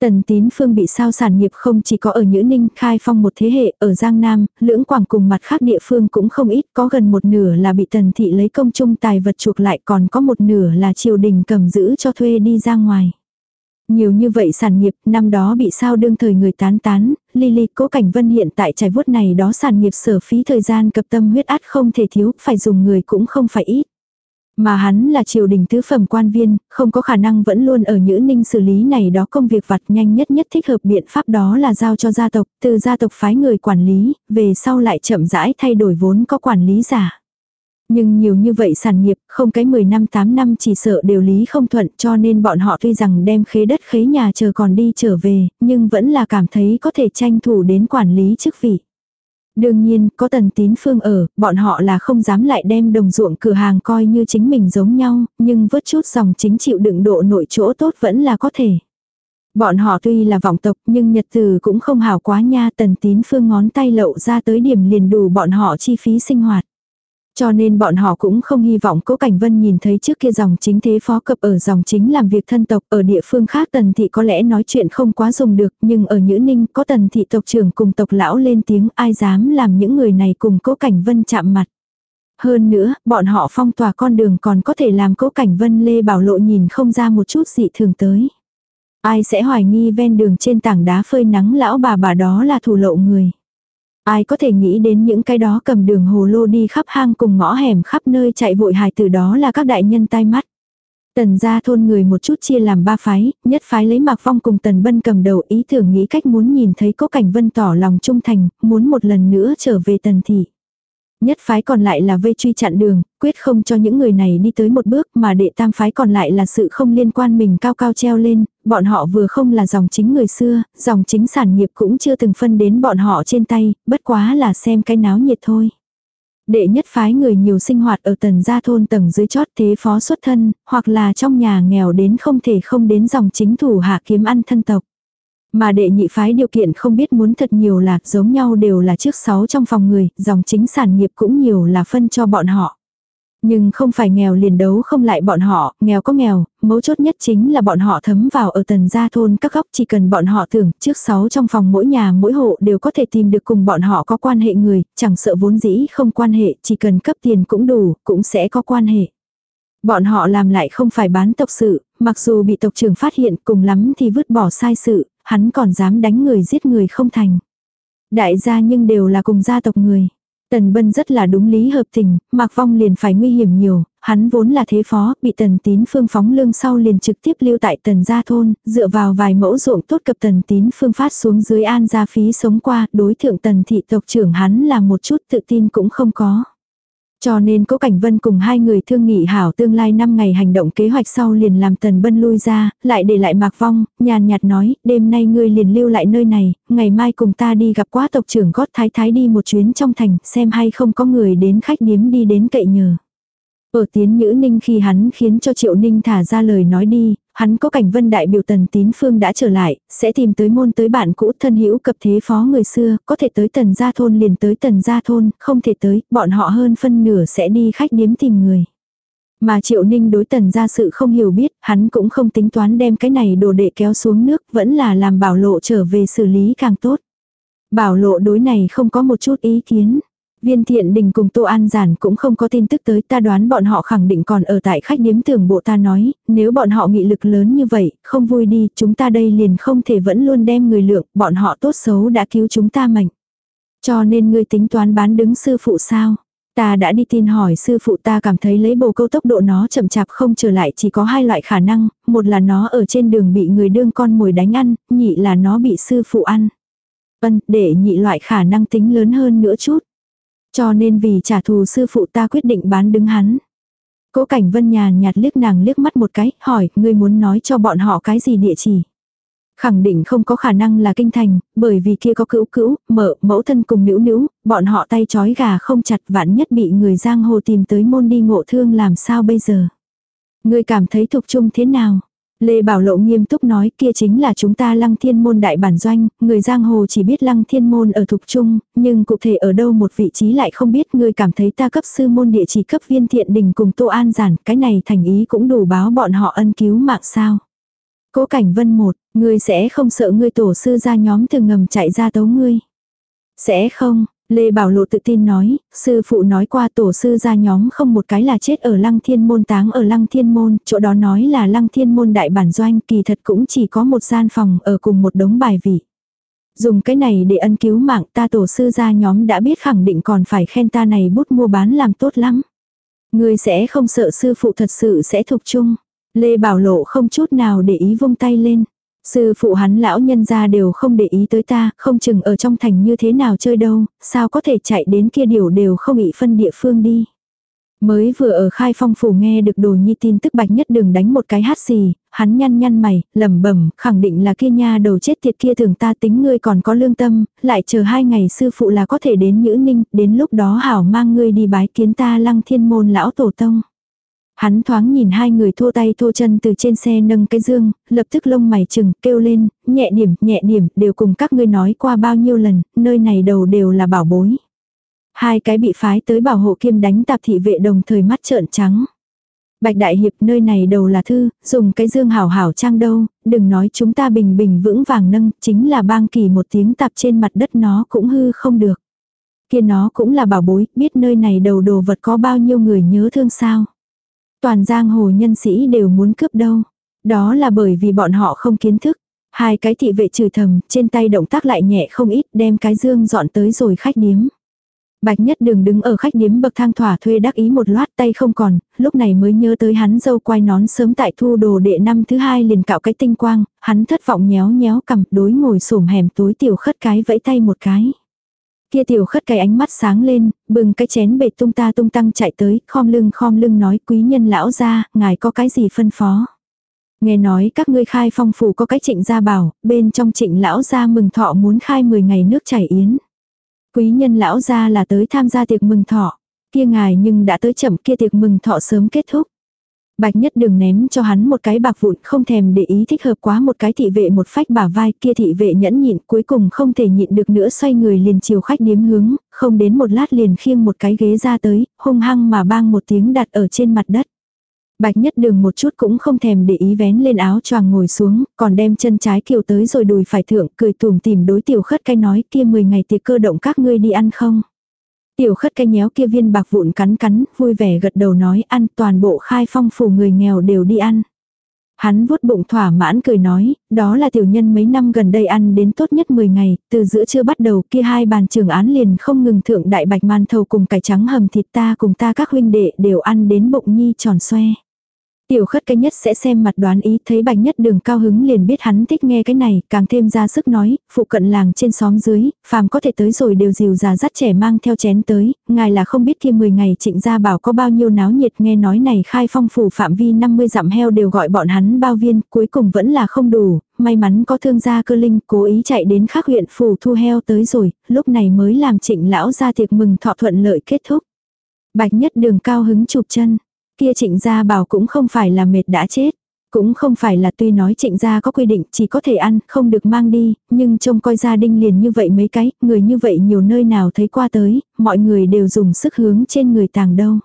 Speaker 1: Tần tín phương bị sao sản nghiệp không chỉ có ở Nhữ Ninh khai phong một thế hệ, ở Giang Nam, lưỡng quảng cùng mặt khác địa phương cũng không ít, có gần một nửa là bị tần thị lấy công chung tài vật chuộc lại còn có một nửa là triều đình cầm giữ cho thuê đi ra ngoài. Nhiều như vậy sản nghiệp, năm đó bị sao đương thời người tán tán, Lily cố cảnh vân hiện tại trải vuốt này đó sản nghiệp sở phí thời gian cập tâm huyết át không thể thiếu, phải dùng người cũng không phải ít. Mà hắn là triều đình tứ phẩm quan viên, không có khả năng vẫn luôn ở Nhữ Ninh xử lý này đó công việc vặt nhanh nhất nhất thích hợp biện pháp đó là giao cho gia tộc, từ gia tộc phái người quản lý, về sau lại chậm rãi thay đổi vốn có quản lý giả. Nhưng nhiều như vậy sản nghiệp, không cái 10 năm 8 năm chỉ sợ đều lý không thuận cho nên bọn họ tuy rằng đem khế đất khế nhà chờ còn đi trở về, nhưng vẫn là cảm thấy có thể tranh thủ đến quản lý chức vị. Đương nhiên, có tần tín phương ở, bọn họ là không dám lại đem đồng ruộng cửa hàng coi như chính mình giống nhau, nhưng vớt chút dòng chính chịu đựng độ nội chỗ tốt vẫn là có thể. Bọn họ tuy là vọng tộc nhưng nhật từ cũng không hảo quá nha tần tín phương ngón tay lậu ra tới điểm liền đủ bọn họ chi phí sinh hoạt. Cho nên bọn họ cũng không hy vọng Cố Cảnh Vân nhìn thấy trước kia dòng chính thế phó cập ở dòng chính làm việc thân tộc ở địa phương khác tần thị có lẽ nói chuyện không quá dùng được nhưng ở Nhữ Ninh có tần thị tộc trưởng cùng tộc lão lên tiếng ai dám làm những người này cùng Cố Cảnh Vân chạm mặt. Hơn nữa, bọn họ phong tỏa con đường còn có thể làm Cố Cảnh Vân Lê Bảo Lộ nhìn không ra một chút dị thường tới. Ai sẽ hoài nghi ven đường trên tảng đá phơi nắng lão bà bà đó là thủ lộ người. Ai có thể nghĩ đến những cái đó cầm đường hồ lô đi khắp hang cùng ngõ hẻm khắp nơi chạy vội hài từ đó là các đại nhân tai mắt. Tần gia thôn người một chút chia làm ba phái, nhất phái lấy Mạc Phong cùng Tần Bân cầm đầu ý tưởng nghĩ cách muốn nhìn thấy Cố Cảnh Vân tỏ lòng trung thành, muốn một lần nữa trở về Tần Thị. Nhất phái còn lại là vây truy chặn đường, quyết không cho những người này đi tới một bước mà đệ tam phái còn lại là sự không liên quan mình cao cao treo lên, bọn họ vừa không là dòng chính người xưa, dòng chính sản nghiệp cũng chưa từng phân đến bọn họ trên tay, bất quá là xem cái náo nhiệt thôi. Đệ nhất phái người nhiều sinh hoạt ở tần gia thôn tầng dưới chót thế phó xuất thân, hoặc là trong nhà nghèo đến không thể không đến dòng chính thủ hạ kiếm ăn thân tộc. Mà đệ nhị phái điều kiện không biết muốn thật nhiều là giống nhau đều là trước sáu trong phòng người, dòng chính sản nghiệp cũng nhiều là phân cho bọn họ. Nhưng không phải nghèo liền đấu không lại bọn họ, nghèo có nghèo, mấu chốt nhất chính là bọn họ thấm vào ở tần gia thôn các góc chỉ cần bọn họ tưởng trước sáu trong phòng mỗi nhà mỗi hộ đều có thể tìm được cùng bọn họ có quan hệ người, chẳng sợ vốn dĩ không quan hệ, chỉ cần cấp tiền cũng đủ, cũng sẽ có quan hệ. Bọn họ làm lại không phải bán tộc sự, mặc dù bị tộc trưởng phát hiện cùng lắm thì vứt bỏ sai sự, hắn còn dám đánh người giết người không thành. Đại gia nhưng đều là cùng gia tộc người. Tần Bân rất là đúng lý hợp tình, Mạc Vong liền phải nguy hiểm nhiều, hắn vốn là thế phó, bị Tần Tín Phương phóng lương sau liền trực tiếp lưu tại Tần Gia Thôn, dựa vào vài mẫu ruộng tốt cập Tần Tín Phương phát xuống dưới an gia phí sống qua, đối thượng Tần Thị tộc trưởng hắn là một chút tự tin cũng không có. Cho nên Cố Cảnh Vân cùng hai người thương nghị hảo tương lai 5 ngày hành động kế hoạch sau liền làm Tần Bân lui ra, lại để lại Mạc Vong, nhàn nhạt nói, đêm nay ngươi liền lưu lại nơi này, ngày mai cùng ta đi gặp quá tộc trưởng gót thái thái đi một chuyến trong thành, xem hay không có người đến khách điếm đi đến cậy nhờ. Ở tiến nhữ ninh khi hắn khiến cho triệu ninh thả ra lời nói đi, hắn có cảnh vân đại biểu tần tín phương đã trở lại, sẽ tìm tới môn tới bạn cũ thân hữu cập thế phó người xưa, có thể tới tần gia thôn liền tới tần gia thôn, không thể tới, bọn họ hơn phân nửa sẽ đi khách điếm tìm người. Mà triệu ninh đối tần gia sự không hiểu biết, hắn cũng không tính toán đem cái này đồ đệ kéo xuống nước, vẫn là làm bảo lộ trở về xử lý càng tốt. Bảo lộ đối này không có một chút ý kiến. Viên thiện đình cùng Tô An Giản cũng không có tin tức tới ta đoán bọn họ khẳng định còn ở tại khách điếm tưởng bộ ta nói, nếu bọn họ nghị lực lớn như vậy, không vui đi, chúng ta đây liền không thể vẫn luôn đem người lượng, bọn họ tốt xấu đã cứu chúng ta mạnh. Cho nên ngươi tính toán bán đứng sư phụ sao? Ta đã đi tin hỏi sư phụ ta cảm thấy lấy bồ câu tốc độ nó chậm chạp không trở lại chỉ có hai loại khả năng, một là nó ở trên đường bị người đương con mồi đánh ăn, nhị là nó bị sư phụ ăn. Vân, để nhị loại khả năng tính lớn hơn nữa chút. Cho nên vì trả thù sư phụ ta quyết định bán đứng hắn. Cố cảnh vân nhàn nhạt liếc nàng liếc mắt một cái, hỏi, ngươi muốn nói cho bọn họ cái gì địa chỉ. Khẳng định không có khả năng là kinh thành, bởi vì kia có cữu cữu, mở, mẫu thân cùng nữ nữ, bọn họ tay chói gà không chặt vạn nhất bị người giang hồ tìm tới môn đi ngộ thương làm sao bây giờ. Ngươi cảm thấy thục chung thế nào? Lê Bảo Lộ nghiêm túc nói kia chính là chúng ta lăng thiên môn đại bản doanh, người giang hồ chỉ biết lăng thiên môn ở thục trung, nhưng cụ thể ở đâu một vị trí lại không biết người cảm thấy ta cấp sư môn địa chỉ cấp viên thiện đình cùng tô an giản, cái này thành ý cũng đủ báo bọn họ ân cứu mạng sao. Cố cảnh vân một, ngươi sẽ không sợ ngươi tổ sư ra nhóm từ ngầm chạy ra tấu ngươi. Sẽ không, Lê Bảo Lộ tự tin nói, sư phụ nói qua tổ sư ra nhóm không một cái là chết ở lăng thiên môn táng ở lăng thiên môn, chỗ đó nói là lăng thiên môn đại bản doanh kỳ thật cũng chỉ có một gian phòng ở cùng một đống bài vị. Dùng cái này để ân cứu mạng ta tổ sư ra nhóm đã biết khẳng định còn phải khen ta này bút mua bán làm tốt lắm. Người sẽ không sợ sư phụ thật sự sẽ thuộc chung. Lê Bảo Lộ không chút nào để ý vung tay lên. Sư phụ hắn lão nhân ra đều không để ý tới ta, không chừng ở trong thành như thế nào chơi đâu, sao có thể chạy đến kia điều đều không bị phân địa phương đi. Mới vừa ở khai phong phủ nghe được đồ nhi tin tức bạch nhất đừng đánh một cái hát xì, hắn nhăn nhăn mày, lẩm bẩm khẳng định là kia nha đầu chết tiệt kia thường ta tính ngươi còn có lương tâm, lại chờ hai ngày sư phụ là có thể đến Nhữ Ninh, đến lúc đó hảo mang ngươi đi bái kiến ta lăng thiên môn lão tổ tông. Hắn thoáng nhìn hai người thô tay thô chân từ trên xe nâng cái dương, lập tức lông mày chừng, kêu lên, nhẹ điểm, nhẹ điểm, đều cùng các ngươi nói qua bao nhiêu lần, nơi này đầu đều là bảo bối. Hai cái bị phái tới bảo hộ kiêm đánh tạp thị vệ đồng thời mắt trợn trắng. Bạch Đại Hiệp nơi này đầu là thư, dùng cái dương hảo hảo trang đâu, đừng nói chúng ta bình bình vững vàng nâng, chính là bang kỳ một tiếng tạp trên mặt đất nó cũng hư không được. Kia nó cũng là bảo bối, biết nơi này đầu đồ vật có bao nhiêu người nhớ thương sao. Toàn giang hồ nhân sĩ đều muốn cướp đâu. Đó là bởi vì bọn họ không kiến thức. Hai cái thị vệ trừ thầm, trên tay động tác lại nhẹ không ít, đem cái dương dọn tới rồi khách điếm. Bạch nhất đường đứng ở khách điếm bậc thang thỏa thuê đắc ý một loát tay không còn, lúc này mới nhớ tới hắn dâu quai nón sớm tại thu đồ đệ năm thứ hai liền cạo cái tinh quang, hắn thất vọng nhéo nhéo cầm đối ngồi sổm hẻm tối tiểu khất cái vẫy tay một cái. Kia tiểu khất cái ánh mắt sáng lên, bừng cái chén bệt tung ta tung tăng chạy tới, khom lưng khom lưng nói quý nhân lão ra, ngài có cái gì phân phó. Nghe nói các ngươi khai phong phủ có cái trịnh gia bảo, bên trong trịnh lão gia mừng thọ muốn khai 10 ngày nước chảy yến. Quý nhân lão gia là tới tham gia tiệc mừng thọ. Kia ngài nhưng đã tới chậm kia tiệc mừng thọ sớm kết thúc. Bạch nhất đường ném cho hắn một cái bạc vụn không thèm để ý thích hợp quá một cái thị vệ một phách bả vai kia thị vệ nhẫn nhịn cuối cùng không thể nhịn được nữa xoay người liền chiều khách điếm hướng, không đến một lát liền khiêng một cái ghế ra tới, hung hăng mà bang một tiếng đặt ở trên mặt đất. Bạch nhất đường một chút cũng không thèm để ý vén lên áo choàng ngồi xuống, còn đem chân trái kiều tới rồi đùi phải thượng, cười tùm tìm đối tiểu khất cái nói kia 10 ngày tiệc cơ động các ngươi đi ăn không. Tiểu khất cái nhéo kia viên bạc vụn cắn cắn, vui vẻ gật đầu nói ăn toàn bộ khai phong phủ người nghèo đều đi ăn. Hắn vuốt bụng thỏa mãn cười nói, đó là tiểu nhân mấy năm gần đây ăn đến tốt nhất 10 ngày, từ giữa trưa bắt đầu kia hai bàn trường án liền không ngừng thượng đại bạch man thầu cùng cải trắng hầm thịt ta cùng ta các huynh đệ đều ăn đến bụng nhi tròn xoe. Tiểu khất cái nhất sẽ xem mặt đoán ý thấy bạch nhất đường cao hứng liền biết hắn thích nghe cái này, càng thêm ra sức nói, phụ cận làng trên xóm dưới, phàm có thể tới rồi đều dìu già dắt trẻ mang theo chén tới, ngài là không biết kia 10 ngày trịnh gia bảo có bao nhiêu náo nhiệt nghe nói này khai phong phủ phạm vi 50 dặm heo đều gọi bọn hắn bao viên, cuối cùng vẫn là không đủ, may mắn có thương gia cơ linh cố ý chạy đến khác huyện phủ thu heo tới rồi, lúc này mới làm trịnh lão ra tiệc mừng thọ thuận lợi kết thúc. Bạch nhất đường cao hứng chụp chân. Kia trịnh gia bảo cũng không phải là mệt đã chết. Cũng không phải là tuy nói trịnh gia có quy định chỉ có thể ăn, không được mang đi, nhưng trông coi gia đình liền như vậy mấy cái, người như vậy nhiều nơi nào thấy qua tới, mọi người đều dùng sức hướng trên người tàng đâu.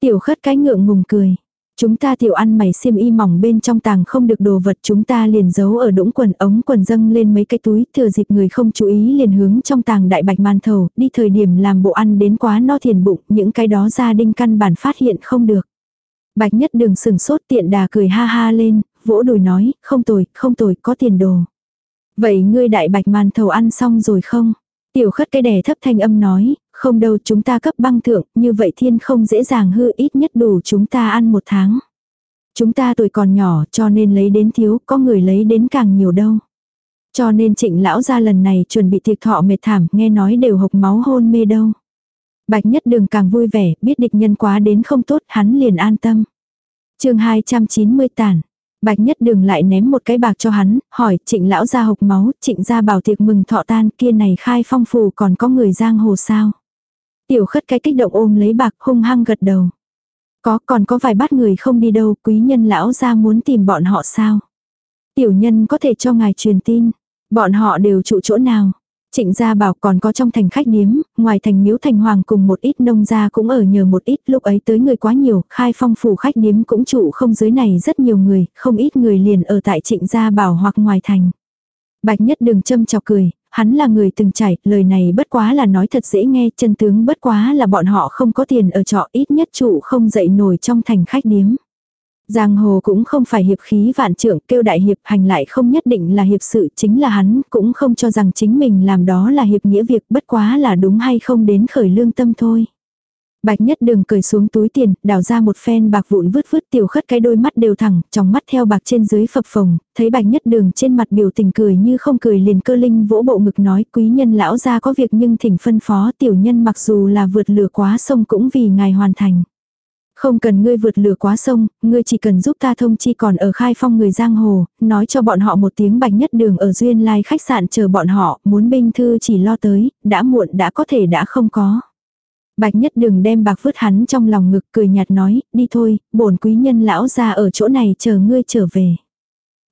Speaker 1: Tiểu khất cái ngượng ngùng cười. Chúng ta tiểu ăn mày xiêm y mỏng bên trong tàng không được đồ vật chúng ta liền giấu ở đũng quần ống quần dâng lên mấy cái túi thừa dịp người không chú ý liền hướng trong tàng đại bạch man thầu đi thời điểm làm bộ ăn đến quá no thiền bụng những cái đó gia đinh căn bản phát hiện không được. Bạch nhất đường sừng sốt tiện đà cười ha ha lên, vỗ đùi nói, không tồi, không tồi, có tiền đồ. Vậy ngươi đại bạch màn thầu ăn xong rồi không? Tiểu khất cái đè thấp thanh âm nói, không đâu chúng ta cấp băng thượng, như vậy thiên không dễ dàng hư ít nhất đủ chúng ta ăn một tháng. Chúng ta tuổi còn nhỏ cho nên lấy đến thiếu, có người lấy đến càng nhiều đâu. Cho nên trịnh lão ra lần này chuẩn bị tiệc thọ mệt thảm, nghe nói đều hộc máu hôn mê đâu. Bạch nhất đường càng vui vẻ, biết địch nhân quá đến không tốt, hắn liền an tâm. chương 290 tản. Bạch nhất đường lại ném một cái bạc cho hắn, hỏi trịnh lão ra hộc máu, trịnh ra bảo tiệc mừng thọ tan kia này khai phong phù còn có người giang hồ sao. Tiểu khất cái kích động ôm lấy bạc hung hăng gật đầu. Có còn có vài bắt người không đi đâu, quý nhân lão ra muốn tìm bọn họ sao. Tiểu nhân có thể cho ngài truyền tin. Bọn họ đều trụ chỗ nào. Trịnh gia bảo còn có trong thành khách điếm, ngoài thành miếu thành hoàng cùng một ít nông gia cũng ở nhờ một ít lúc ấy tới người quá nhiều, khai phong phủ khách điếm cũng trụ không dưới này rất nhiều người, không ít người liền ở tại trịnh gia bảo hoặc ngoài thành. Bạch nhất đừng châm chọc cười, hắn là người từng trải, lời này bất quá là nói thật dễ nghe, chân tướng bất quá là bọn họ không có tiền ở trọ ít nhất trụ không dậy nổi trong thành khách điếm. Giang hồ cũng không phải hiệp khí vạn trưởng kêu đại hiệp hành lại không nhất định là hiệp sự chính là hắn cũng không cho rằng chính mình làm đó là hiệp nghĩa việc bất quá là đúng hay không đến khởi lương tâm thôi. Bạch nhất đường cười xuống túi tiền, đào ra một phen bạc vụn vứt vứt tiểu khất cái đôi mắt đều thẳng, trong mắt theo bạc trên dưới phập phồng, thấy bạch nhất đường trên mặt biểu tình cười như không cười liền cơ linh vỗ bộ ngực nói quý nhân lão ra có việc nhưng thỉnh phân phó tiểu nhân mặc dù là vượt lửa quá sông cũng vì ngài hoàn thành. Không cần ngươi vượt lửa quá sông, ngươi chỉ cần giúp ta thông chi còn ở khai phong người giang hồ, nói cho bọn họ một tiếng bạch nhất đường ở duyên lai khách sạn chờ bọn họ, muốn binh thư chỉ lo tới, đã muộn đã có thể đã không có. Bạch nhất đường đem bạc vứt hắn trong lòng ngực cười nhạt nói, đi thôi, bổn quý nhân lão ra ở chỗ này chờ ngươi trở về.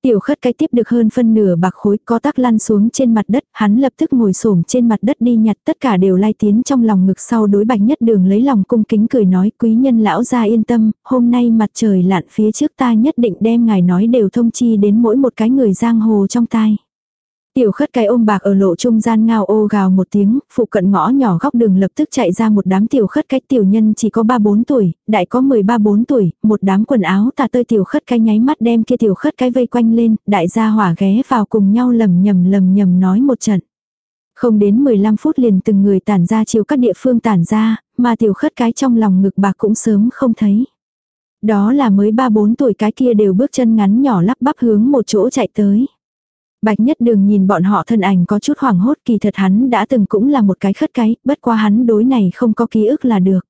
Speaker 1: Tiểu khất cái tiếp được hơn phân nửa bạc khối có tác lăn xuống trên mặt đất, hắn lập tức ngồi xổm trên mặt đất đi nhặt tất cả đều lai tiến trong lòng ngực sau đối bạch nhất đường lấy lòng cung kính cười nói quý nhân lão ra yên tâm, hôm nay mặt trời lặn phía trước ta nhất định đem ngài nói đều thông chi đến mỗi một cái người giang hồ trong tai. Tiểu khất cái ôm bạc ở lộ trung gian ngao ô gào một tiếng, phụ cận ngõ nhỏ góc đường lập tức chạy ra một đám tiểu khất cái tiểu nhân chỉ có 3-4 tuổi, đại có 13-4 tuổi, một đám quần áo tà tơi tiểu khất cái nháy mắt đem kia tiểu khất cái vây quanh lên, đại gia hỏa ghé vào cùng nhau lầm nhầm lầm nhầm nói một trận. Không đến 15 phút liền từng người tản ra chiều các địa phương tản ra, mà tiểu khất cái trong lòng ngực bạc cũng sớm không thấy. Đó là mới 3-4 tuổi cái kia đều bước chân ngắn nhỏ lắp bắp hướng một chỗ chạy tới. Bạch Nhất Đường nhìn bọn họ thân ảnh có chút hoảng hốt kỳ thật hắn đã từng cũng là một cái khất cái, bất qua hắn đối này không có ký ức là được.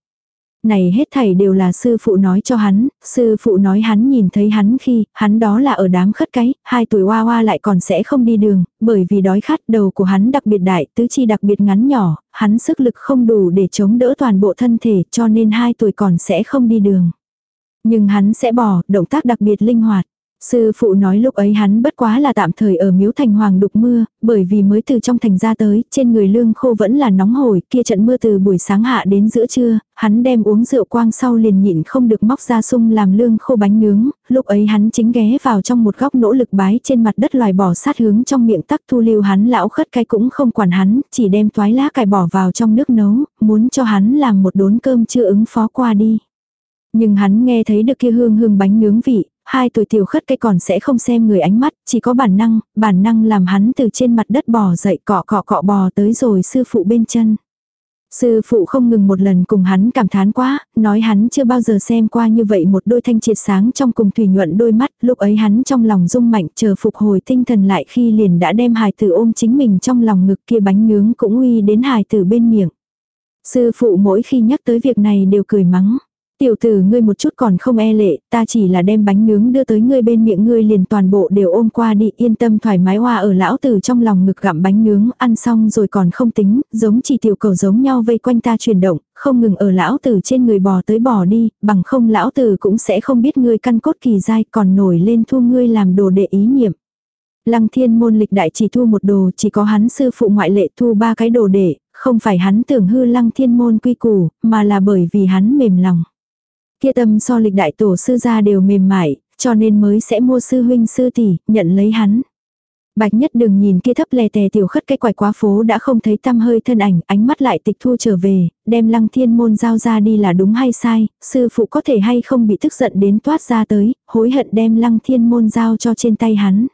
Speaker 1: Này hết thảy đều là sư phụ nói cho hắn, sư phụ nói hắn nhìn thấy hắn khi, hắn đó là ở đám khất cái, hai tuổi hoa hoa lại còn sẽ không đi đường, bởi vì đói khát đầu của hắn đặc biệt đại, tứ chi đặc biệt ngắn nhỏ, hắn sức lực không đủ để chống đỡ toàn bộ thân thể cho nên hai tuổi còn sẽ không đi đường. Nhưng hắn sẽ bỏ, động tác đặc biệt linh hoạt. Sư phụ nói lúc ấy hắn bất quá là tạm thời ở miếu thành hoàng đục mưa, bởi vì mới từ trong thành ra tới, trên người lương khô vẫn là nóng hổi, kia trận mưa từ buổi sáng hạ đến giữa trưa, hắn đem uống rượu quang sau liền nhịn không được móc ra sung làm lương khô bánh nướng, lúc ấy hắn chính ghé vào trong một góc nỗ lực bái trên mặt đất loài bỏ sát hướng trong miệng tắc thu lưu hắn lão khất cái cũng không quản hắn, chỉ đem toái lá cải bỏ vào trong nước nấu, muốn cho hắn làm một đốn cơm chưa ứng phó qua đi. Nhưng hắn nghe thấy được kia hương hương bánh nướng vị, hai tuổi tiểu khất cái còn sẽ không xem người ánh mắt, chỉ có bản năng, bản năng làm hắn từ trên mặt đất bò dậy cọ cọ cọ bò tới rồi sư phụ bên chân. Sư phụ không ngừng một lần cùng hắn cảm thán quá, nói hắn chưa bao giờ xem qua như vậy một đôi thanh triệt sáng trong cùng thủy nhuận đôi mắt, lúc ấy hắn trong lòng rung mạnh chờ phục hồi tinh thần lại khi liền đã đem hài tử ôm chính mình trong lòng ngực kia bánh nướng cũng uy đến hài tử bên miệng. Sư phụ mỗi khi nhắc tới việc này đều cười mắng. Tiểu tử ngươi một chút còn không e lệ, ta chỉ là đem bánh nướng đưa tới ngươi bên miệng ngươi liền toàn bộ đều ôm qua đi yên tâm thoải mái hoa ở lão tử trong lòng ngực gặm bánh nướng ăn xong rồi còn không tính, giống chỉ tiểu cầu giống nhau vây quanh ta chuyển động, không ngừng ở lão tử trên người bò tới bò đi, bằng không lão tử cũng sẽ không biết ngươi căn cốt kỳ dai còn nổi lên thu ngươi làm đồ đệ ý niệm. Lăng thiên môn lịch đại chỉ thu một đồ, chỉ có hắn sư phụ ngoại lệ thu ba cái đồ đệ, không phải hắn tưởng hư lăng thiên môn quy củ, mà là bởi vì hắn mềm lòng. Kia tâm so lịch đại tổ sư gia đều mềm mại, cho nên mới sẽ mua sư huynh sư tỷ, nhận lấy hắn. Bạch nhất đừng nhìn kia thấp lè tè tiểu khất cái quải quá phố đã không thấy tăm hơi thân ảnh, ánh mắt lại tịch thu trở về, đem lăng thiên môn giao ra đi là đúng hay sai, sư phụ có thể hay không bị tức giận đến toát ra tới, hối hận đem lăng thiên môn giao cho trên tay hắn.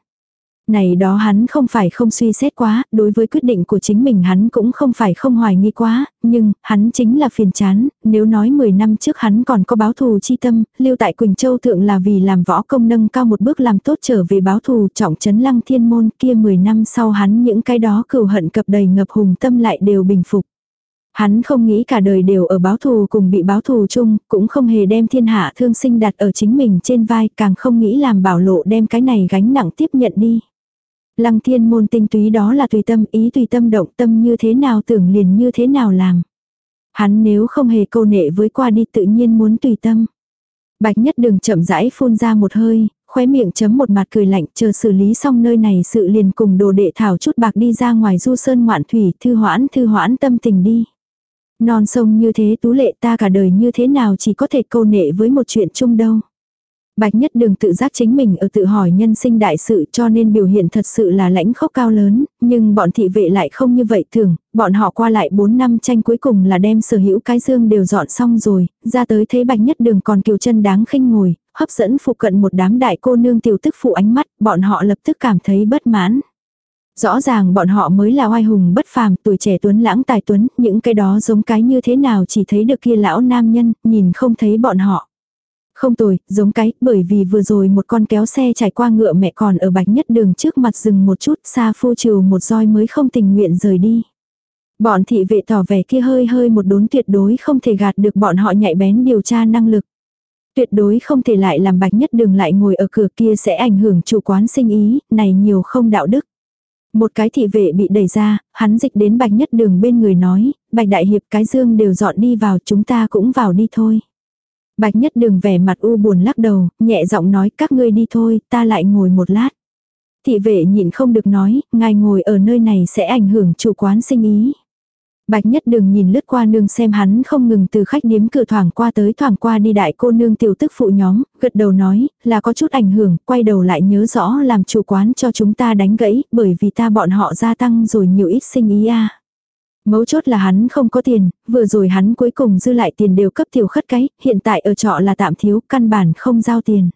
Speaker 1: Này đó hắn không phải không suy xét quá, đối với quyết định của chính mình hắn cũng không phải không hoài nghi quá, nhưng, hắn chính là phiền chán, nếu nói 10 năm trước hắn còn có báo thù chi tâm, lưu tại Quỳnh Châu Thượng là vì làm võ công nâng cao một bước làm tốt trở về báo thù trọng trấn lăng thiên môn kia 10 năm sau hắn những cái đó cừu hận cập đầy ngập hùng tâm lại đều bình phục. Hắn không nghĩ cả đời đều ở báo thù cùng bị báo thù chung, cũng không hề đem thiên hạ thương sinh đặt ở chính mình trên vai, càng không nghĩ làm bảo lộ đem cái này gánh nặng tiếp nhận đi. Lăng thiên môn tinh túy đó là tùy tâm ý tùy tâm động tâm như thế nào tưởng liền như thế nào làm. Hắn nếu không hề câu nệ với qua đi tự nhiên muốn tùy tâm. Bạch nhất đừng chậm rãi phun ra một hơi, khóe miệng chấm một mặt cười lạnh chờ xử lý xong nơi này sự liền cùng đồ đệ thảo chút bạc đi ra ngoài du sơn ngoạn thủy thư hoãn thư hoãn tâm tình đi. Non sông như thế tú lệ ta cả đời như thế nào chỉ có thể câu nệ với một chuyện chung đâu. Bạch nhất đường tự giác chính mình ở tự hỏi nhân sinh đại sự cho nên biểu hiện thật sự là lãnh khốc cao lớn, nhưng bọn thị vệ lại không như vậy thường, bọn họ qua lại 4 năm tranh cuối cùng là đem sở hữu cái dương đều dọn xong rồi, ra tới thấy bạch nhất đường còn kiều chân đáng khinh ngồi, hấp dẫn phụ cận một đám đại cô nương tiểu tức phụ ánh mắt, bọn họ lập tức cảm thấy bất mãn. Rõ ràng bọn họ mới là oai hùng bất phàm, tuổi trẻ tuấn lãng tài tuấn, những cái đó giống cái như thế nào chỉ thấy được kia lão nam nhân, nhìn không thấy bọn họ. Không tồi, giống cái, bởi vì vừa rồi một con kéo xe trải qua ngựa mẹ còn ở bạch nhất đường trước mặt dừng một chút, xa phu trừ một roi mới không tình nguyện rời đi. Bọn thị vệ tỏ vẻ kia hơi hơi một đốn tuyệt đối không thể gạt được bọn họ nhạy bén điều tra năng lực. Tuyệt đối không thể lại làm bạch nhất đường lại ngồi ở cửa kia sẽ ảnh hưởng chủ quán sinh ý, này nhiều không đạo đức. Một cái thị vệ bị đẩy ra, hắn dịch đến bạch nhất đường bên người nói, bạch đại hiệp cái dương đều dọn đi vào chúng ta cũng vào đi thôi. Bạch nhất đường vẻ mặt u buồn lắc đầu, nhẹ giọng nói các ngươi đi thôi, ta lại ngồi một lát. Thị vệ nhịn không được nói, ngài ngồi ở nơi này sẽ ảnh hưởng chủ quán sinh ý. Bạch nhất đường nhìn lướt qua nương xem hắn không ngừng từ khách điếm cửa thoảng qua tới thoảng qua đi đại cô nương tiểu tức phụ nhóm, gật đầu nói, là có chút ảnh hưởng, quay đầu lại nhớ rõ làm chủ quán cho chúng ta đánh gãy, bởi vì ta bọn họ gia tăng rồi nhiều ít sinh ý a. Mấu chốt là hắn không có tiền, vừa rồi hắn cuối cùng dư lại tiền đều cấp tiểu khất cái, hiện tại ở trọ là tạm thiếu, căn bản không giao tiền.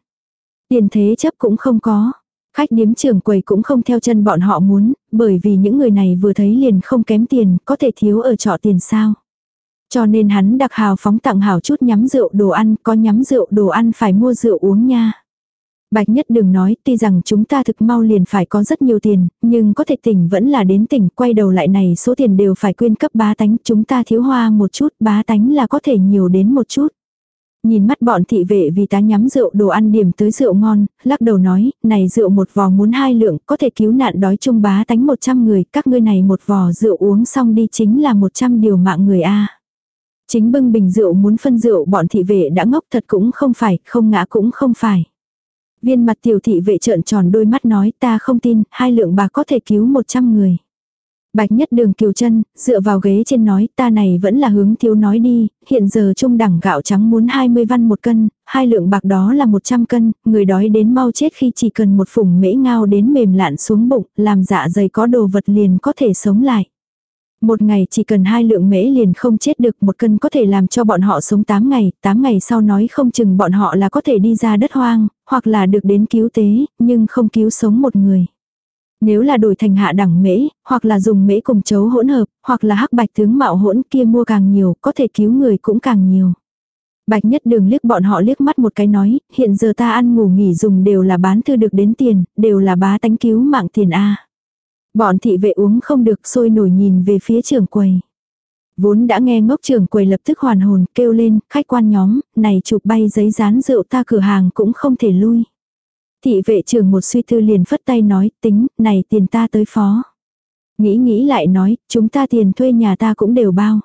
Speaker 1: Tiền thế chấp cũng không có. Khách điếm trưởng quầy cũng không theo chân bọn họ muốn, bởi vì những người này vừa thấy liền không kém tiền, có thể thiếu ở trọ tiền sao. Cho nên hắn đặc hào phóng tặng hào chút nhắm rượu đồ ăn, có nhắm rượu đồ ăn phải mua rượu uống nha. Bạch Nhất đừng nói, tuy rằng chúng ta thực mau liền phải có rất nhiều tiền, nhưng có thể tỉnh vẫn là đến tỉnh, quay đầu lại này số tiền đều phải quyên cấp bá tánh, chúng ta thiếu hoa một chút, bá tánh là có thể nhiều đến một chút. Nhìn mắt bọn thị vệ vì tá nhắm rượu đồ ăn điểm tới rượu ngon, lắc đầu nói, này rượu một vò muốn hai lượng, có thể cứu nạn đói chung bá tánh 100 người, các ngươi này một vò rượu uống xong đi chính là 100 điều mạng người a. Chính bưng bình rượu muốn phân rượu bọn thị vệ đã ngốc thật cũng không phải, không ngã cũng không phải. Viên mặt tiểu thị vệ trợn tròn đôi mắt nói ta không tin, hai lượng bạc có thể cứu 100 người. Bạch nhất đường kiều chân, dựa vào ghế trên nói ta này vẫn là hướng thiếu nói đi, hiện giờ trung đẳng gạo trắng muốn 20 văn một cân, hai lượng bạc đó là 100 cân, người đói đến mau chết khi chỉ cần một phủng mễ ngao đến mềm lạn xuống bụng, làm dạ dày có đồ vật liền có thể sống lại. Một ngày chỉ cần hai lượng mễ liền không chết được một cân có thể làm cho bọn họ sống 8 ngày, 8 ngày sau nói không chừng bọn họ là có thể đi ra đất hoang, hoặc là được đến cứu tế, nhưng không cứu sống một người. Nếu là đổi thành hạ đẳng mễ, hoặc là dùng mễ cùng chấu hỗn hợp, hoặc là hắc bạch tướng mạo hỗn kia mua càng nhiều, có thể cứu người cũng càng nhiều. Bạch nhất đường liếc bọn họ liếc mắt một cái nói, hiện giờ ta ăn ngủ nghỉ dùng đều là bán thư được đến tiền, đều là bá tánh cứu mạng tiền A. Bọn thị vệ uống không được sôi nổi nhìn về phía trưởng quầy. Vốn đã nghe ngốc trưởng quầy lập tức hoàn hồn kêu lên, khách quan nhóm, này chụp bay giấy dán rượu ta cửa hàng cũng không thể lui. Thị vệ trưởng một suy tư liền phất tay nói, tính, này tiền ta tới phó. Nghĩ nghĩ lại nói, chúng ta tiền thuê nhà ta cũng đều bao.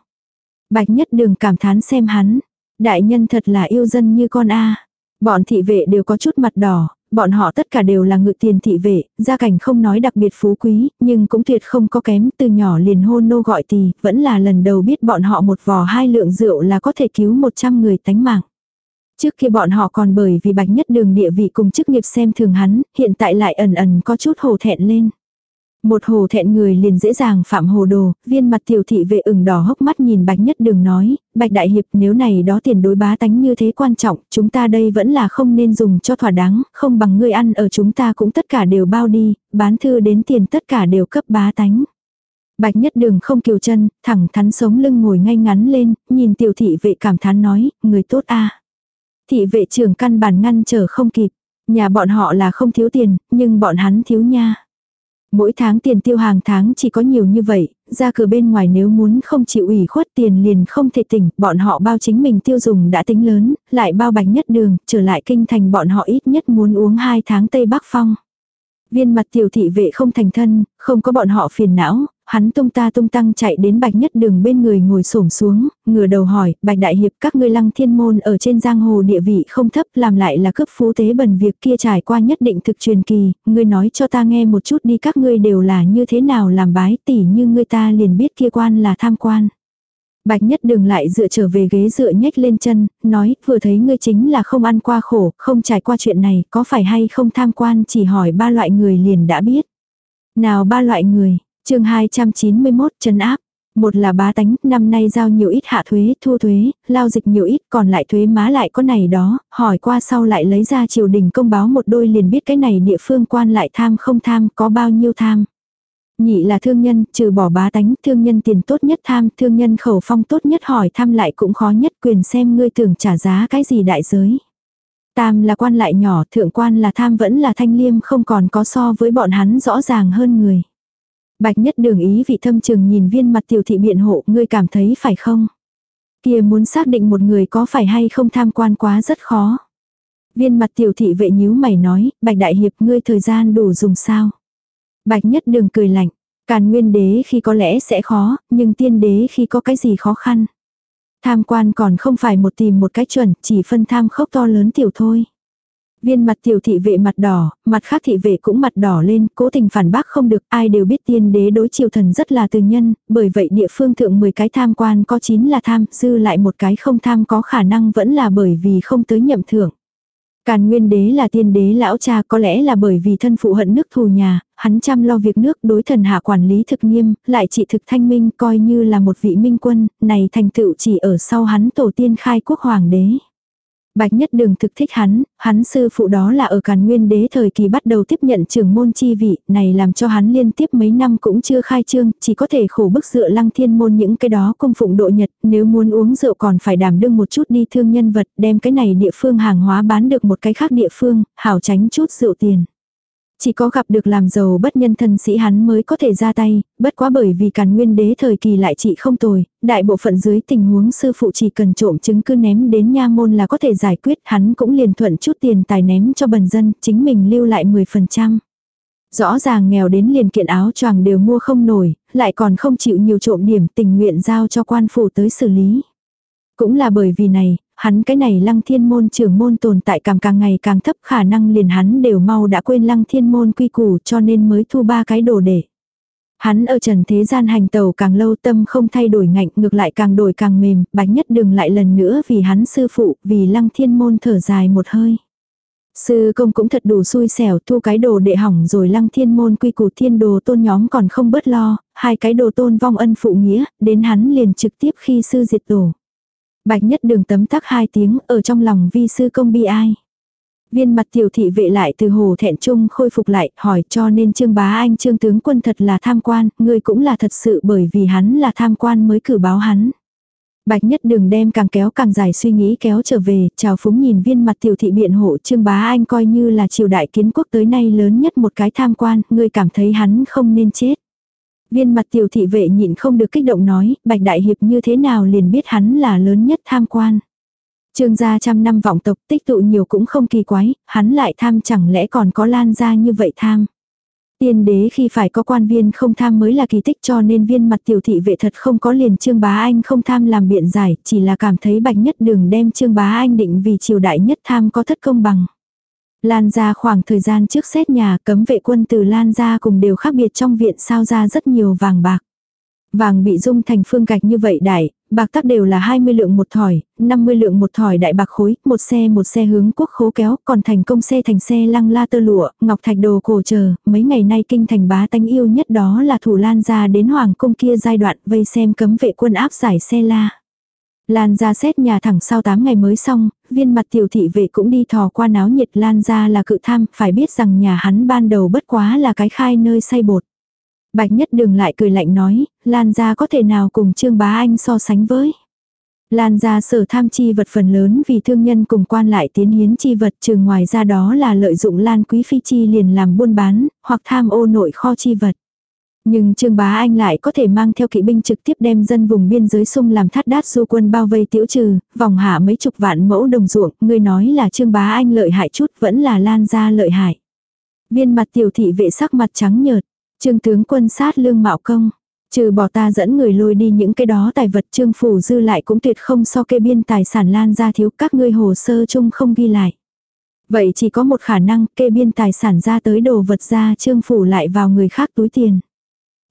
Speaker 1: Bạch nhất đường cảm thán xem hắn. Đại nhân thật là yêu dân như con A. Bọn thị vệ đều có chút mặt đỏ, bọn họ tất cả đều là ngự tiền thị vệ, gia cảnh không nói đặc biệt phú quý, nhưng cũng tuyệt không có kém, từ nhỏ liền hôn nô gọi tỳ, vẫn là lần đầu biết bọn họ một vò hai lượng rượu là có thể cứu 100 người tánh mạng. Trước kia bọn họ còn bởi vì bạch nhất đường địa vị cùng chức nghiệp xem thường hắn, hiện tại lại ẩn ẩn có chút hồ thẹn lên. Một hồ thẹn người liền dễ dàng phạm hồ đồ, viên mặt tiểu thị vệ ửng đỏ hốc mắt nhìn bạch nhất đường nói, bạch đại hiệp nếu này đó tiền đối bá tánh như thế quan trọng, chúng ta đây vẫn là không nên dùng cho thỏa đáng, không bằng ngươi ăn ở chúng ta cũng tất cả đều bao đi, bán thư đến tiền tất cả đều cấp bá tánh. Bạch nhất đường không kiều chân, thẳng thắn sống lưng ngồi ngay ngắn lên, nhìn tiểu thị vệ cảm thán nói, người tốt a Thị vệ trưởng căn bản ngăn trở không kịp. Nhà bọn họ là không thiếu tiền, nhưng bọn hắn thiếu nha. Mỗi tháng tiền tiêu hàng tháng chỉ có nhiều như vậy, ra cửa bên ngoài nếu muốn không chịu ủy khuất tiền liền không thể tỉnh, bọn họ bao chính mình tiêu dùng đã tính lớn, lại bao bánh nhất đường, trở lại kinh thành bọn họ ít nhất muốn uống hai tháng Tây Bắc Phong. Viên mặt tiểu thị vệ không thành thân, không có bọn họ phiền não, hắn tung ta tung tăng chạy đến bạch nhất đường bên người ngồi xổm xuống, ngửa đầu hỏi, bạch đại hiệp các ngươi lăng thiên môn ở trên giang hồ địa vị không thấp làm lại là cướp phú tế bần việc kia trải qua nhất định thực truyền kỳ, ngươi nói cho ta nghe một chút đi các ngươi đều là như thế nào làm bái tỉ như ngươi ta liền biết kia quan là tham quan. Bạch nhất đường lại dựa trở về ghế dựa nhếch lên chân, nói, vừa thấy ngươi chính là không ăn qua khổ, không trải qua chuyện này, có phải hay không tham quan chỉ hỏi ba loại người liền đã biết. Nào ba loại người, chương 291 chân áp. Một là bá tánh, năm nay giao nhiều ít hạ thuế, thu thuế, lao dịch nhiều ít, còn lại thuế má lại có này đó, hỏi qua sau lại lấy ra triều đình công báo một đôi liền biết cái này địa phương quan lại tham không tham, có bao nhiêu tham. Nhị là thương nhân, trừ bỏ bá tánh, thương nhân tiền tốt nhất tham, thương nhân khẩu phong tốt nhất hỏi tham lại cũng khó nhất quyền xem ngươi tưởng trả giá cái gì đại giới. Tam là quan lại nhỏ, thượng quan là tham vẫn là thanh liêm không còn có so với bọn hắn rõ ràng hơn người. Bạch nhất đường ý vị thâm trường nhìn viên mặt tiểu thị biện hộ, ngươi cảm thấy phải không? Kia muốn xác định một người có phải hay không tham quan quá rất khó. Viên mặt tiểu thị vệ nhíu mày nói, bạch đại hiệp ngươi thời gian đủ dùng sao? Bạch nhất đường cười lạnh, càn nguyên đế khi có lẽ sẽ khó, nhưng tiên đế khi có cái gì khó khăn. Tham quan còn không phải một tìm một cái chuẩn, chỉ phân tham khốc to lớn tiểu thôi. Viên mặt tiểu thị vệ mặt đỏ, mặt khác thị vệ cũng mặt đỏ lên, cố tình phản bác không được, ai đều biết tiên đế đối triều thần rất là từ nhân, bởi vậy địa phương thượng 10 cái tham quan có 9 là tham, dư lại một cái không tham có khả năng vẫn là bởi vì không tới nhậm thưởng. Càn nguyên đế là tiên đế lão cha có lẽ là bởi vì thân phụ hận nước thù nhà, hắn chăm lo việc nước đối thần hạ quản lý thực nghiêm, lại trị thực thanh minh coi như là một vị minh quân, này thành tựu chỉ ở sau hắn tổ tiên khai quốc hoàng đế. Bạch Nhất Đường thực thích hắn, hắn sư phụ đó là ở Càn Nguyên Đế thời kỳ bắt đầu tiếp nhận trưởng môn chi vị, này làm cho hắn liên tiếp mấy năm cũng chưa khai trương, chỉ có thể khổ bức dựa lăng thiên môn những cái đó cung phụng độ nhật, nếu muốn uống rượu còn phải đảm đương một chút đi thương nhân vật, đem cái này địa phương hàng hóa bán được một cái khác địa phương, hảo tránh chút rượu tiền. Chỉ có gặp được làm giàu bất nhân thân sĩ hắn mới có thể ra tay, bất quá bởi vì càn nguyên đế thời kỳ lại trị không tồi, đại bộ phận dưới tình huống sư phụ chỉ cần trộm chứng cứ ném đến nha môn là có thể giải quyết, hắn cũng liền thuận chút tiền tài ném cho bần dân, chính mình lưu lại 10%. Rõ ràng nghèo đến liền kiện áo choàng đều mua không nổi, lại còn không chịu nhiều trộm điểm tình nguyện giao cho quan phủ tới xử lý. Cũng là bởi vì này, hắn cái này lăng thiên môn trưởng môn tồn tại càng càng ngày càng thấp khả năng liền hắn đều mau đã quên lăng thiên môn quy củ cho nên mới thu ba cái đồ để. Hắn ở trần thế gian hành tàu càng lâu tâm không thay đổi ngạnh ngược lại càng đổi càng mềm, bạch nhất đừng lại lần nữa vì hắn sư phụ, vì lăng thiên môn thở dài một hơi. Sư công cũng thật đủ xui xẻo thu cái đồ đệ hỏng rồi lăng thiên môn quy củ thiên đồ tôn nhóm còn không bớt lo, hai cái đồ tôn vong ân phụ nghĩa, đến hắn liền trực tiếp khi sư diệt tổ. Bạch nhất đường tấm tắc hai tiếng ở trong lòng vi sư công bi ai. Viên mặt tiểu thị vệ lại từ hồ thẹn trung khôi phục lại, hỏi cho nên trương bá anh trương tướng quân thật là tham quan, ngươi cũng là thật sự bởi vì hắn là tham quan mới cử báo hắn. Bạch nhất đường đem càng kéo càng dài suy nghĩ kéo trở về, chào phúng nhìn viên mặt tiểu thị biện hộ trương bá anh coi như là triều đại kiến quốc tới nay lớn nhất một cái tham quan, ngươi cảm thấy hắn không nên chết. Viên mặt tiểu thị vệ nhịn không được kích động nói, bạch đại hiệp như thế nào liền biết hắn là lớn nhất tham quan. Trương gia trăm năm vọng tộc tích tụ nhiều cũng không kỳ quái, hắn lại tham chẳng lẽ còn có lan ra như vậy tham. Tiên đế khi phải có quan viên không tham mới là kỳ tích cho nên viên mặt tiểu thị vệ thật không có liền Trương Bá Anh không tham làm biện giải, chỉ là cảm thấy bạch nhất đường đem Trương Bá Anh định vì triều đại nhất tham có thất công bằng. Lan ra khoảng thời gian trước xét nhà cấm vệ quân từ Lan ra cùng đều khác biệt trong viện sao ra rất nhiều vàng bạc. Vàng bị dung thành phương gạch như vậy đại, bạc tắc đều là 20 lượng một thỏi, 50 lượng một thỏi đại bạc khối, một xe một xe hướng quốc khố kéo, còn thành công xe thành xe lăng la tơ lụa, ngọc thạch đồ cổ chờ, mấy ngày nay kinh thành bá tánh yêu nhất đó là thủ lan ra đến hoàng cung kia giai đoạn vây xem cấm vệ quân áp giải xe la. Lan ra xét nhà thẳng sau 8 ngày mới xong, viên mặt tiểu thị vệ cũng đi thò qua náo nhiệt Lan ra là cự tham, phải biết rằng nhà hắn ban đầu bất quá là cái khai nơi say bột. Bạch nhất đường lại cười lạnh nói, Lan ra có thể nào cùng Trương Bá Anh so sánh với. Lan ra sở tham chi vật phần lớn vì thương nhân cùng quan lại tiến hiến chi vật trừ ngoài ra đó là lợi dụng Lan Quý Phi chi liền làm buôn bán, hoặc tham ô nội kho chi vật. Nhưng Trương Bá Anh lại có thể mang theo kỵ binh trực tiếp đem dân vùng biên giới sung làm thắt đát du quân bao vây tiểu trừ, vòng hạ mấy chục vạn mẫu đồng ruộng, người nói là Trương Bá Anh lợi hại chút vẫn là Lan ra lợi hại. Viên mặt tiểu thị vệ sắc mặt trắng nhợt, Trương tướng quân sát lương mạo công. Trừ bỏ ta dẫn người lôi đi những cái đó tài vật trương phủ dư lại cũng tuyệt không so kê biên tài sản lan ra thiếu các ngươi hồ sơ chung không ghi lại. Vậy chỉ có một khả năng kê biên tài sản ra tới đồ vật ra trương phủ lại vào người khác túi tiền.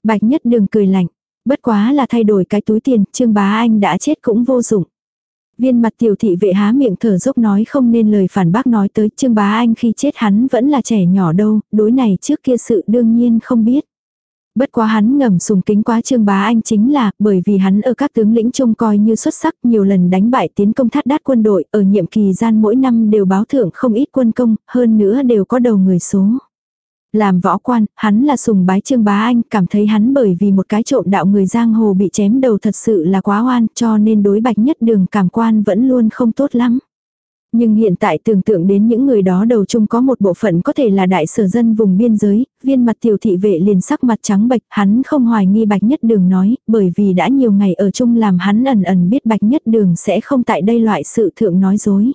Speaker 1: Bạch nhất đường cười lạnh. Bất quá là thay đổi cái túi tiền, Trương Bá Anh đã chết cũng vô dụng. Viên mặt tiểu thị vệ há miệng thở dốc nói không nên lời phản bác nói tới Trương Bá Anh khi chết hắn vẫn là trẻ nhỏ đâu, đối này trước kia sự đương nhiên không biết. Bất quá hắn ngầm sùng kính quá Trương Bá Anh chính là bởi vì hắn ở các tướng lĩnh trông coi như xuất sắc nhiều lần đánh bại tiến công thắt đát quân đội ở nhiệm kỳ gian mỗi năm đều báo thưởng không ít quân công, hơn nữa đều có đầu người số. Làm võ quan, hắn là sùng bái Trương Bá Anh, cảm thấy hắn bởi vì một cái trộm đạo người giang hồ bị chém đầu thật sự là quá oan, cho nên đối bạch nhất đường cảm quan vẫn luôn không tốt lắm. Nhưng hiện tại tưởng tượng đến những người đó đầu chung có một bộ phận có thể là đại sở dân vùng biên giới, viên mặt tiểu thị vệ liền sắc mặt trắng bệch, hắn không hoài nghi bạch nhất đường nói, bởi vì đã nhiều ngày ở chung làm hắn ẩn ẩn biết bạch nhất đường sẽ không tại đây loại sự thượng nói dối.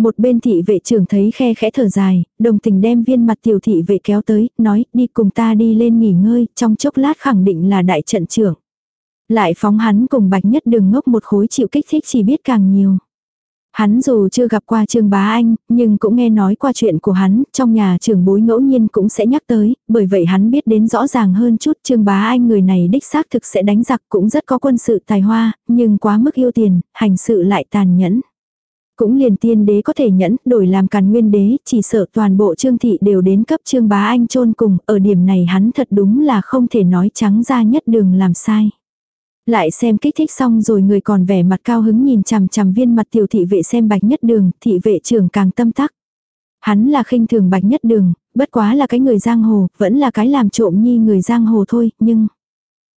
Speaker 1: Một bên thị vệ trưởng thấy khe khẽ thở dài, đồng tình đem viên mặt tiểu thị vệ kéo tới, nói đi cùng ta đi lên nghỉ ngơi, trong chốc lát khẳng định là đại trận trưởng. Lại phóng hắn cùng bạch nhất đường ngốc một khối chịu kích thích chỉ biết càng nhiều. Hắn dù chưa gặp qua Trương Bá Anh, nhưng cũng nghe nói qua chuyện của hắn, trong nhà trưởng bối ngẫu nhiên cũng sẽ nhắc tới, bởi vậy hắn biết đến rõ ràng hơn chút Trương Bá Anh người này đích xác thực sẽ đánh giặc cũng rất có quân sự tài hoa, nhưng quá mức yêu tiền, hành sự lại tàn nhẫn. Cũng liền tiên đế có thể nhẫn, đổi làm càn nguyên đế, chỉ sợ toàn bộ trương thị đều đến cấp trương bá anh chôn cùng, ở điểm này hắn thật đúng là không thể nói trắng ra nhất đường làm sai. Lại xem kích thích xong rồi người còn vẻ mặt cao hứng nhìn chằm chằm viên mặt tiểu thị vệ xem bạch nhất đường, thị vệ trưởng càng tâm tắc. Hắn là khinh thường bạch nhất đường, bất quá là cái người giang hồ, vẫn là cái làm trộm nhi người giang hồ thôi, nhưng...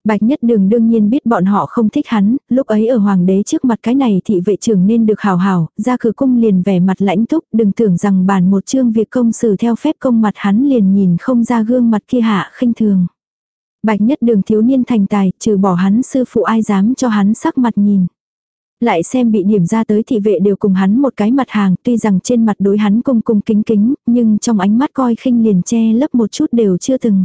Speaker 1: Bạch Nhất Đường đương nhiên biết bọn họ không thích hắn, lúc ấy ở hoàng đế trước mặt cái này thị vệ trưởng nên được hào hào, ra cửa cung liền vẻ mặt lãnh túc, đừng tưởng rằng bàn một chương việc công xử theo phép công mặt hắn liền nhìn không ra gương mặt kia hạ khinh thường. Bạch Nhất Đường thiếu niên thành tài, trừ bỏ hắn sư phụ ai dám cho hắn sắc mặt nhìn. Lại xem bị điểm ra tới thị vệ đều cùng hắn một cái mặt hàng, tuy rằng trên mặt đối hắn cung cung kính kính, nhưng trong ánh mắt coi khinh liền che lấp một chút đều chưa từng.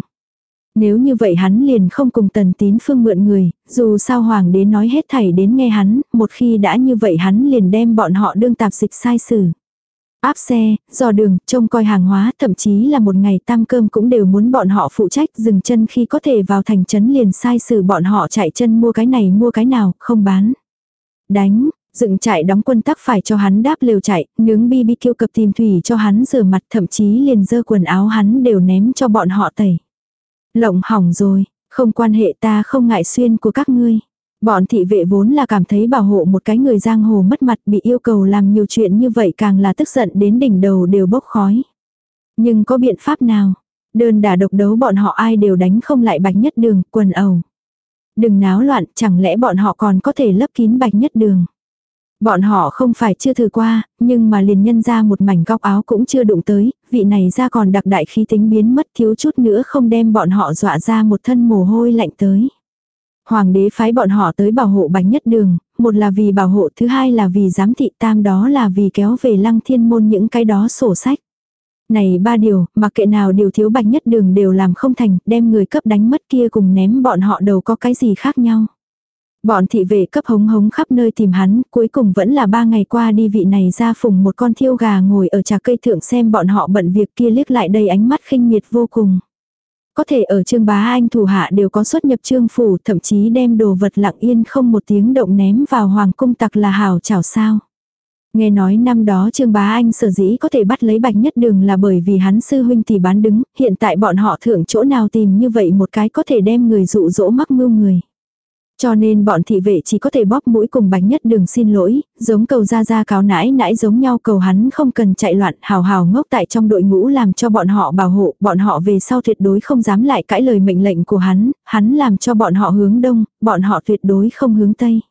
Speaker 1: Nếu như vậy hắn liền không cùng tần tín phương mượn người, dù sao hoàng đế nói hết thảy đến nghe hắn, một khi đã như vậy hắn liền đem bọn họ đương tạp dịch sai xử. Áp xe, dò đường, trông coi hàng hóa, thậm chí là một ngày tam cơm cũng đều muốn bọn họ phụ trách dừng chân khi có thể vào thành trấn liền sai xử bọn họ chạy chân mua cái này mua cái nào, không bán. Đánh, dựng trại đóng quân tắc phải cho hắn đáp lều chạy, nướng bi bi kêu cập tìm thủy cho hắn rửa mặt thậm chí liền dơ quần áo hắn đều ném cho bọn họ tẩy. Lộng hỏng rồi, không quan hệ ta không ngại xuyên của các ngươi. Bọn thị vệ vốn là cảm thấy bảo hộ một cái người giang hồ mất mặt bị yêu cầu làm nhiều chuyện như vậy càng là tức giận đến đỉnh đầu đều bốc khói. Nhưng có biện pháp nào? Đơn đả độc đấu bọn họ ai đều đánh không lại bạch nhất đường, quần ẩu. Đừng náo loạn, chẳng lẽ bọn họ còn có thể lấp kín bạch nhất đường. Bọn họ không phải chưa thử qua, nhưng mà liền nhân ra một mảnh góc áo cũng chưa đụng tới, vị này ra còn đặc đại khí tính biến mất thiếu chút nữa không đem bọn họ dọa ra một thân mồ hôi lạnh tới. Hoàng đế phái bọn họ tới bảo hộ bánh nhất đường, một là vì bảo hộ thứ hai là vì giám thị tam đó là vì kéo về lăng thiên môn những cái đó sổ sách. Này ba điều, mặc kệ nào điều thiếu bạch nhất đường đều làm không thành, đem người cấp đánh mất kia cùng ném bọn họ đầu có cái gì khác nhau. Bọn thị vệ cấp hống hống khắp nơi tìm hắn, cuối cùng vẫn là ba ngày qua đi vị này ra phùng một con thiêu gà ngồi ở trà cây thượng xem bọn họ bận việc kia liếc lại đầy ánh mắt khinh miệt vô cùng. Có thể ở trương bá anh thủ hạ đều có xuất nhập trương phủ, thậm chí đem đồ vật lặng yên không một tiếng động ném vào hoàng cung tặc là hào chảo sao. Nghe nói năm đó Trương Bá Anh sở dĩ có thể bắt lấy Bạch Nhất Đường là bởi vì hắn sư huynh thì bán đứng, hiện tại bọn họ thượng chỗ nào tìm như vậy một cái có thể đem người dụ dỗ mắc mưu người. Cho nên bọn thị vệ chỉ có thể bóp mũi cùng bánh nhất đường xin lỗi, giống cầu ra ra cáo nãi nãi giống nhau cầu hắn không cần chạy loạn hào hào ngốc tại trong đội ngũ làm cho bọn họ bảo hộ, bọn họ về sau tuyệt đối không dám lại cãi lời mệnh lệnh của hắn, hắn làm cho bọn họ hướng đông, bọn họ tuyệt đối không hướng tây.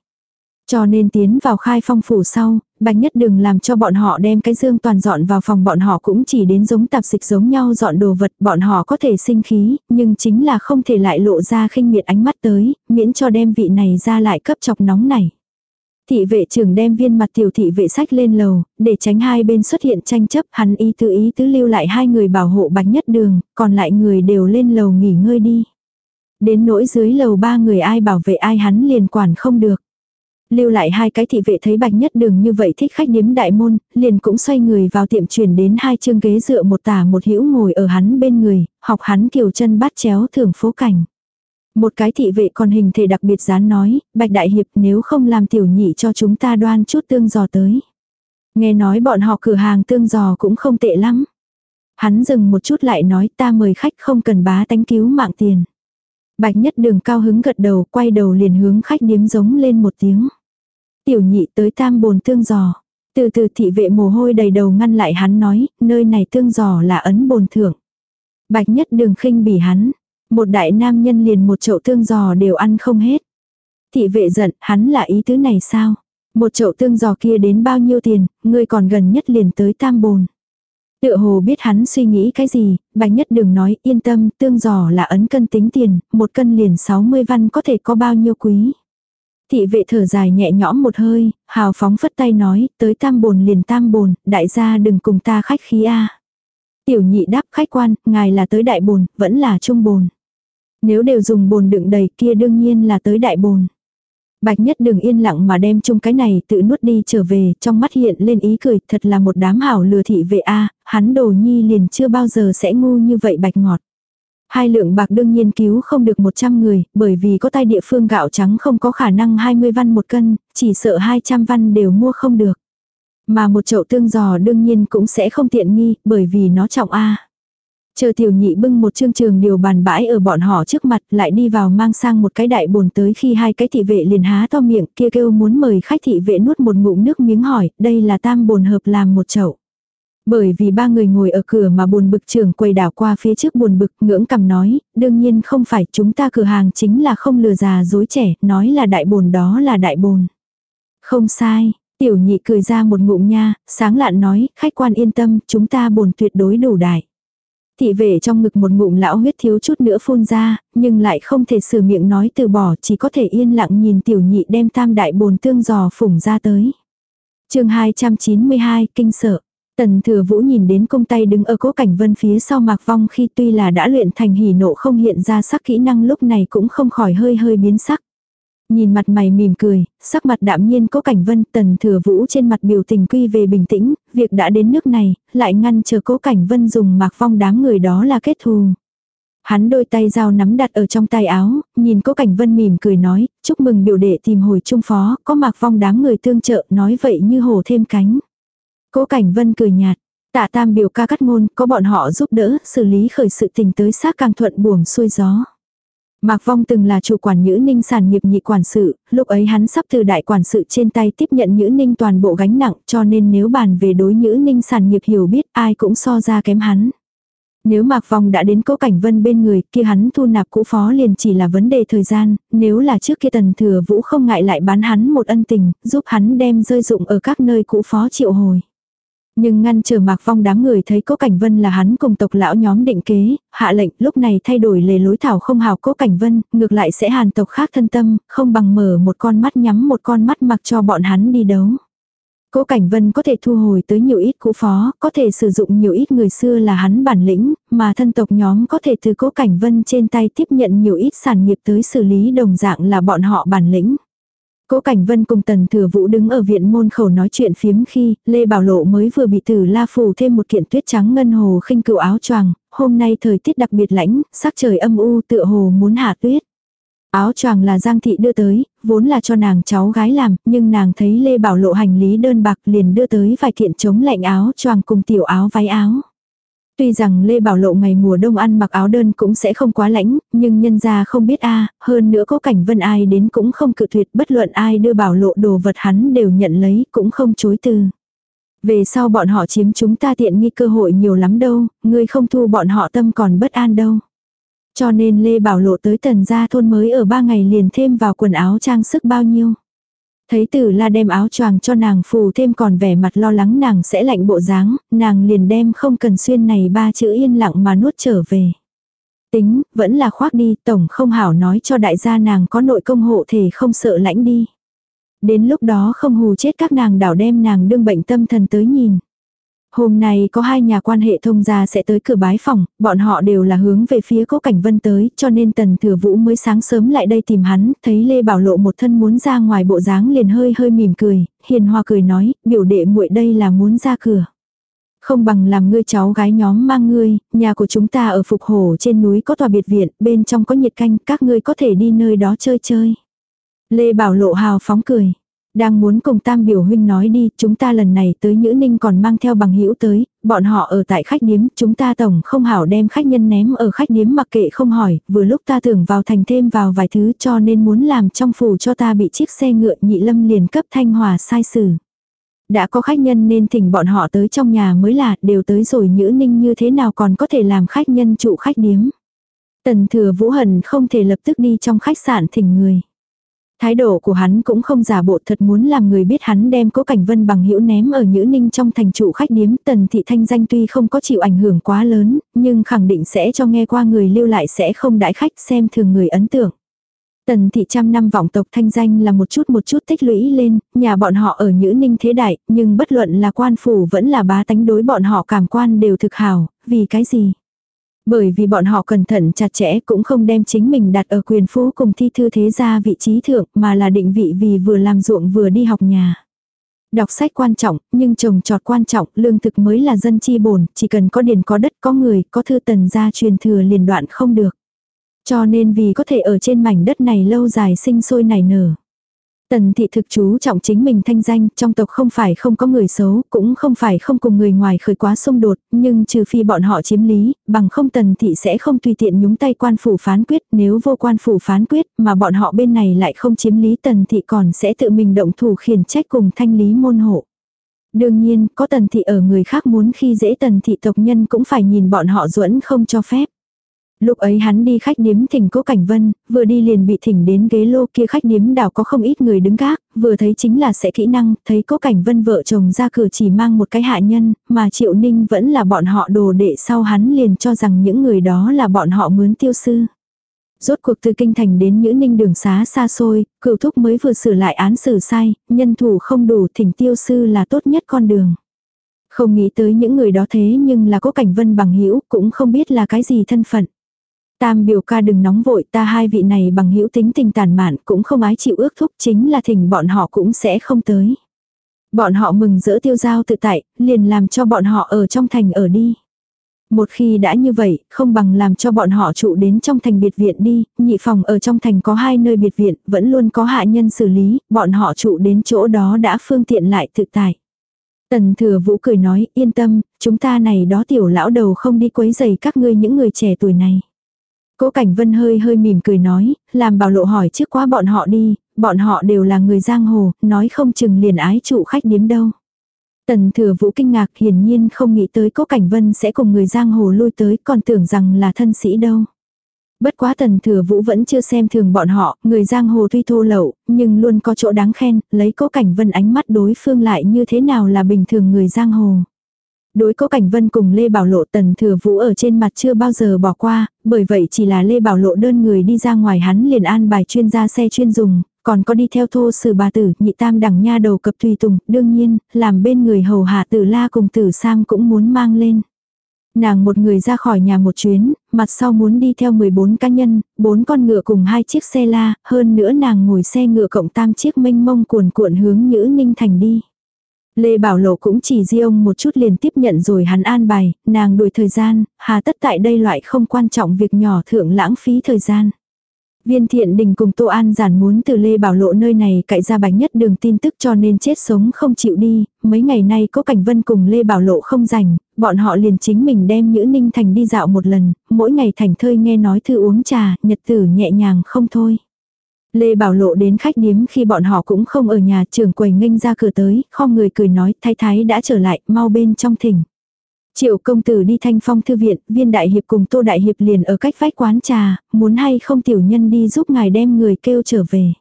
Speaker 1: Cho nên tiến vào khai phong phủ sau, bạch nhất đường làm cho bọn họ đem cái dương toàn dọn vào phòng bọn họ cũng chỉ đến giống tạp dịch giống nhau dọn đồ vật bọn họ có thể sinh khí, nhưng chính là không thể lại lộ ra khinh miệt ánh mắt tới, miễn cho đem vị này ra lại cấp chọc nóng này. Thị vệ trưởng đem viên mặt tiểu thị vệ sách lên lầu, để tránh hai bên xuất hiện tranh chấp, hắn ý tứ ý tứ lưu lại hai người bảo hộ bạch nhất đường, còn lại người đều lên lầu nghỉ ngơi đi. Đến nỗi dưới lầu ba người ai bảo vệ ai hắn liền quản không được. Lưu lại hai cái thị vệ thấy bạch nhất đường như vậy thích khách điếm đại môn, liền cũng xoay người vào tiệm chuyển đến hai chương ghế dựa một tả một hữu ngồi ở hắn bên người, học hắn kiều chân bắt chéo thưởng phố cảnh. Một cái thị vệ còn hình thể đặc biệt dán nói, bạch đại hiệp nếu không làm tiểu nhị cho chúng ta đoan chút tương giò tới. Nghe nói bọn họ cửa hàng tương giò cũng không tệ lắm. Hắn dừng một chút lại nói ta mời khách không cần bá tánh cứu mạng tiền. Bạch nhất đường cao hứng gật đầu quay đầu liền hướng khách điếm giống lên một tiếng. Tiểu nhị tới tam bồn tương giò. Từ từ thị vệ mồ hôi đầy đầu ngăn lại hắn nói, nơi này tương giò là ấn bồn thưởng. Bạch nhất đường khinh bỉ hắn. Một đại nam nhân liền một chậu tương giò đều ăn không hết. Thị vệ giận, hắn là ý tứ này sao? Một chậu tương giò kia đến bao nhiêu tiền, ngươi còn gần nhất liền tới tam bồn. Tựa hồ biết hắn suy nghĩ cái gì, bạch nhất đừng nói yên tâm, tương giò là ấn cân tính tiền, một cân liền 60 văn có thể có bao nhiêu quý. Thị vệ thở dài nhẹ nhõm một hơi, hào phóng phất tay nói, tới tam bồn liền tam bồn, đại gia đừng cùng ta khách khí a. Tiểu nhị đáp khách quan, ngài là tới đại bồn, vẫn là trung bồn. Nếu đều dùng bồn đựng đầy kia đương nhiên là tới đại bồn. Bạch nhất đừng yên lặng mà đem chung cái này tự nuốt đi trở về, trong mắt hiện lên ý cười, thật là một đám hảo lừa thị vệ a hắn đồ nhi liền chưa bao giờ sẽ ngu như vậy bạch ngọt. Hai lượng bạc đương nhiên cứu không được 100 người, bởi vì có tay địa phương gạo trắng không có khả năng 20 văn một cân, chỉ sợ 200 văn đều mua không được. Mà một chậu tương giò đương nhiên cũng sẽ không tiện nghi, bởi vì nó trọng A. Chờ tiểu nhị bưng một chương trường điều bàn bãi ở bọn họ trước mặt lại đi vào mang sang một cái đại bồn tới khi hai cái thị vệ liền há to miệng kia kêu muốn mời khách thị vệ nuốt một ngụm nước miếng hỏi đây là tam bồn hợp làm một chậu. Bởi vì ba người ngồi ở cửa mà buồn bực trưởng quầy đảo qua phía trước buồn bực ngưỡng cầm nói, đương nhiên không phải chúng ta cửa hàng chính là không lừa già dối trẻ, nói là đại bồn đó là đại bồn. Không sai, tiểu nhị cười ra một ngụm nha, sáng lạn nói, khách quan yên tâm, chúng ta bồn tuyệt đối đủ đại. Thị vệ trong ngực một ngụm lão huyết thiếu chút nữa phun ra, nhưng lại không thể sửa miệng nói từ bỏ, chỉ có thể yên lặng nhìn tiểu nhị đem tam đại bồn tương giò phủng ra tới. chương 292, kinh sợ. Tần thừa vũ nhìn đến công tay đứng ở cố cảnh vân phía sau mạc vong khi tuy là đã luyện thành hỉ nộ không hiện ra sắc kỹ năng lúc này cũng không khỏi hơi hơi biến sắc. Nhìn mặt mày mỉm cười, sắc mặt đạm nhiên cố cảnh vân tần thừa vũ trên mặt biểu tình quy về bình tĩnh, việc đã đến nước này, lại ngăn chờ cố cảnh vân dùng mạc phong đám người đó là kết thù. Hắn đôi tay dao nắm đặt ở trong tay áo, nhìn cố cảnh vân mỉm cười nói, chúc mừng biểu đệ tìm hồi trung phó, có mạc phong đám người tương trợ, nói vậy như hổ thêm cánh. Cố Cảnh Vân cười nhạt. Tạ Tam biểu ca cắt ngôn, có bọn họ giúp đỡ, xử lý khởi sự tình tới xác càng thuận buồm xuôi gió. Mạc Vong từng là chủ quản Nhữ Ninh sản nghiệp nhị quản sự, lúc ấy hắn sắp từ đại quản sự trên tay tiếp nhận Nhữ Ninh toàn bộ gánh nặng cho nên nếu bàn về đối Nhữ Ninh sản nghiệp hiểu biết ai cũng so ra kém hắn. Nếu Mạc Vong đã đến cố cảnh vân bên người kia hắn thu nạp cũ phó liền chỉ là vấn đề thời gian, nếu là trước kia tần thừa vũ không ngại lại bán hắn một ân tình, giúp hắn đem rơi dụng ở các nơi cũ phó triệu hồi. Nhưng ngăn trở mạc phong đám người thấy cố cảnh vân là hắn cùng tộc lão nhóm định kế, hạ lệnh lúc này thay đổi lề lối thảo không hào cố cảnh vân, ngược lại sẽ hàn tộc khác thân tâm, không bằng mở một con mắt nhắm một con mắt mặc cho bọn hắn đi đấu. Cố Cảnh Vân có thể thu hồi tới nhiều ít cũ phó, có thể sử dụng nhiều ít người xưa là hắn bản lĩnh, mà thân tộc nhóm có thể từ Cố Cảnh Vân trên tay tiếp nhận nhiều ít sản nghiệp tới xử lý đồng dạng là bọn họ bản lĩnh. Cố Cảnh Vân cùng Tần Thừa Vũ đứng ở viện môn khẩu nói chuyện phiếm khi, Lê Bảo Lộ mới vừa bị Tử La phủ thêm một kiện tuyết trắng ngân hồ khinh cựu áo choàng, hôm nay thời tiết đặc biệt lãnh, sắc trời âm u tựa hồ muốn hạ tuyết. Áo choàng là Giang thị đưa tới, vốn là cho nàng cháu gái làm, nhưng nàng thấy Lê Bảo Lộ hành lý đơn bạc liền đưa tới vài kiện chống lạnh áo choàng cùng tiểu áo váy áo. Tuy rằng Lê Bảo Lộ ngày mùa đông ăn mặc áo đơn cũng sẽ không quá lãnh, nhưng nhân gia không biết a hơn nữa có cảnh vân ai đến cũng không cự tuyệt bất luận ai đưa Bảo Lộ đồ vật hắn đều nhận lấy cũng không chối từ. Về sau bọn họ chiếm chúng ta tiện nghi cơ hội nhiều lắm đâu, ngươi không thu bọn họ tâm còn bất an đâu. Cho nên Lê Bảo Lộ tới tần gia thôn mới ở ba ngày liền thêm vào quần áo trang sức bao nhiêu. Thấy tử la đem áo choàng cho nàng phù thêm còn vẻ mặt lo lắng nàng sẽ lạnh bộ dáng, nàng liền đem không cần xuyên này ba chữ yên lặng mà nuốt trở về. Tính, vẫn là khoác đi, tổng không hảo nói cho đại gia nàng có nội công hộ thể không sợ lãnh đi. Đến lúc đó không hù chết các nàng đảo đem nàng đương bệnh tâm thần tới nhìn. Hôm nay có hai nhà quan hệ thông gia sẽ tới cửa bái phòng, bọn họ đều là hướng về phía cố cảnh vân tới, cho nên tần thừa vũ mới sáng sớm lại đây tìm hắn, thấy Lê Bảo Lộ một thân muốn ra ngoài bộ dáng liền hơi hơi mỉm cười, hiền hoa cười nói, biểu đệ muội đây là muốn ra cửa. Không bằng làm ngươi cháu gái nhóm mang ngươi, nhà của chúng ta ở Phục Hồ trên núi có tòa biệt viện, bên trong có nhiệt canh, các ngươi có thể đi nơi đó chơi chơi. Lê Bảo Lộ hào phóng cười. Đang muốn cùng tam biểu huynh nói đi, chúng ta lần này tới Nhữ Ninh còn mang theo bằng hữu tới, bọn họ ở tại khách điếm, chúng ta tổng không hảo đem khách nhân ném ở khách điếm mặc kệ không hỏi, vừa lúc ta tưởng vào thành thêm vào vài thứ cho nên muốn làm trong phủ cho ta bị chiếc xe ngựa nhị lâm liền cấp thanh hòa sai xử. Đã có khách nhân nên thỉnh bọn họ tới trong nhà mới là, đều tới rồi Nhữ Ninh như thế nào còn có thể làm khách nhân trụ khách điếm. Tần thừa vũ hận không thể lập tức đi trong khách sạn thỉnh người. Thái độ của hắn cũng không giả bộ thật muốn làm người biết hắn đem cố cảnh vân bằng hữu ném ở Nhữ Ninh trong thành trụ khách điếm tần thị thanh danh tuy không có chịu ảnh hưởng quá lớn, nhưng khẳng định sẽ cho nghe qua người lưu lại sẽ không đãi khách xem thường người ấn tượng. Tần thị trăm năm vọng tộc thanh danh là một chút một chút tích lũy lên, nhà bọn họ ở Nhữ Ninh thế đại, nhưng bất luận là quan phủ vẫn là bá tánh đối bọn họ cảm quan đều thực hào, vì cái gì? Bởi vì bọn họ cẩn thận chặt chẽ cũng không đem chính mình đặt ở quyền phú cùng thi thư thế gia vị trí thượng mà là định vị vì vừa làm ruộng vừa đi học nhà. Đọc sách quan trọng, nhưng trồng trọt quan trọng, lương thực mới là dân chi bổn, chỉ cần có điền có đất có người, có thư tần gia truyền thừa liền đoạn không được. Cho nên vì có thể ở trên mảnh đất này lâu dài sinh sôi nảy nở. Tần thị thực chú trọng chính mình thanh danh, trong tộc không phải không có người xấu, cũng không phải không cùng người ngoài khởi quá xung đột, nhưng trừ phi bọn họ chiếm lý, bằng không tần thị sẽ không tùy tiện nhúng tay quan phủ phán quyết, nếu vô quan phủ phán quyết mà bọn họ bên này lại không chiếm lý tần thị còn sẽ tự mình động thủ khiển trách cùng thanh lý môn hộ. Đương nhiên, có tần thị ở người khác muốn khi dễ tần thị tộc nhân cũng phải nhìn bọn họ duẫn không cho phép. Lúc ấy hắn đi khách điếm thỉnh cố Cảnh Vân, vừa đi liền bị thỉnh đến ghế lô kia khách điếm đảo có không ít người đứng gác, vừa thấy chính là sẽ kỹ năng, thấy cố Cảnh Vân vợ chồng ra cửa chỉ mang một cái hạ nhân, mà Triệu Ninh vẫn là bọn họ đồ đệ sau hắn liền cho rằng những người đó là bọn họ mướn tiêu sư. Rốt cuộc từ kinh thành đến những ninh đường xá xa xôi, cựu thúc mới vừa sửa lại án xử sai, nhân thủ không đủ thỉnh tiêu sư là tốt nhất con đường. Không nghĩ tới những người đó thế nhưng là cố cảnh vân bằng hữu cũng không biết là cái gì thân phận. Tam biểu ca đừng nóng vội ta hai vị này bằng hữu tính tình tàn mạn cũng không ái chịu ước thúc chính là thỉnh bọn họ cũng sẽ không tới. Bọn họ mừng rỡ tiêu giao tự tại, liền làm cho bọn họ ở trong thành ở đi. Một khi đã như vậy, không bằng làm cho bọn họ trụ đến trong thành biệt viện đi, nhị phòng ở trong thành có hai nơi biệt viện, vẫn luôn có hạ nhân xử lý, bọn họ trụ đến chỗ đó đã phương tiện lại tự tại. Tần thừa vũ cười nói, yên tâm, chúng ta này đó tiểu lão đầu không đi quấy giày các ngươi những người trẻ tuổi này. Cố Cảnh Vân hơi hơi mỉm cười nói, làm bảo lộ hỏi trước quá bọn họ đi, bọn họ đều là người giang hồ, nói không chừng liền ái trụ khách điếm đâu. Tần thừa vũ kinh ngạc hiển nhiên không nghĩ tới Cố Cảnh Vân sẽ cùng người giang hồ lui tới còn tưởng rằng là thân sĩ đâu. Bất quá tần thừa vũ vẫn chưa xem thường bọn họ, người giang hồ tuy thô lậu, nhưng luôn có chỗ đáng khen, lấy Cố Cảnh Vân ánh mắt đối phương lại như thế nào là bình thường người giang hồ. Đối cố Cảnh Vân cùng Lê Bảo Lộ tần thừa vũ ở trên mặt chưa bao giờ bỏ qua, bởi vậy chỉ là Lê Bảo Lộ đơn người đi ra ngoài hắn liền an bài chuyên gia xe chuyên dùng, còn có đi theo thô sử bà tử, nhị tam đẳng nha đầu cập tùy tùng, đương nhiên, làm bên người hầu hạ tử la cùng tử sam cũng muốn mang lên. Nàng một người ra khỏi nhà một chuyến, mặt sau muốn đi theo 14 cá nhân, bốn con ngựa cùng hai chiếc xe la, hơn nữa nàng ngồi xe ngựa cộng tam chiếc mênh mông cuồn cuộn hướng Nhữ Ninh Thành đi. Lê Bảo Lộ cũng chỉ di ông một chút liền tiếp nhận rồi hắn an bài, nàng đuổi thời gian, hà tất tại đây loại không quan trọng việc nhỏ thượng lãng phí thời gian. Viên thiện đình cùng Tô An giản muốn từ Lê Bảo Lộ nơi này cậy ra bánh nhất đường tin tức cho nên chết sống không chịu đi, mấy ngày nay có Cảnh Vân cùng Lê Bảo Lộ không rảnh, bọn họ liền chính mình đem Nhữ Ninh Thành đi dạo một lần, mỗi ngày thành thơi nghe nói thư uống trà, nhật tử nhẹ nhàng không thôi. Lê Bảo Lộ đến khách điếm khi bọn họ cũng không ở nhà trưởng quầy nghênh ra cửa tới, không người cười nói thái thái đã trở lại, mau bên trong thỉnh. Triệu công tử đi thanh phong thư viện, viên đại hiệp cùng tô đại hiệp liền ở cách vách quán trà, muốn hay không tiểu nhân đi giúp ngài đem người kêu trở về.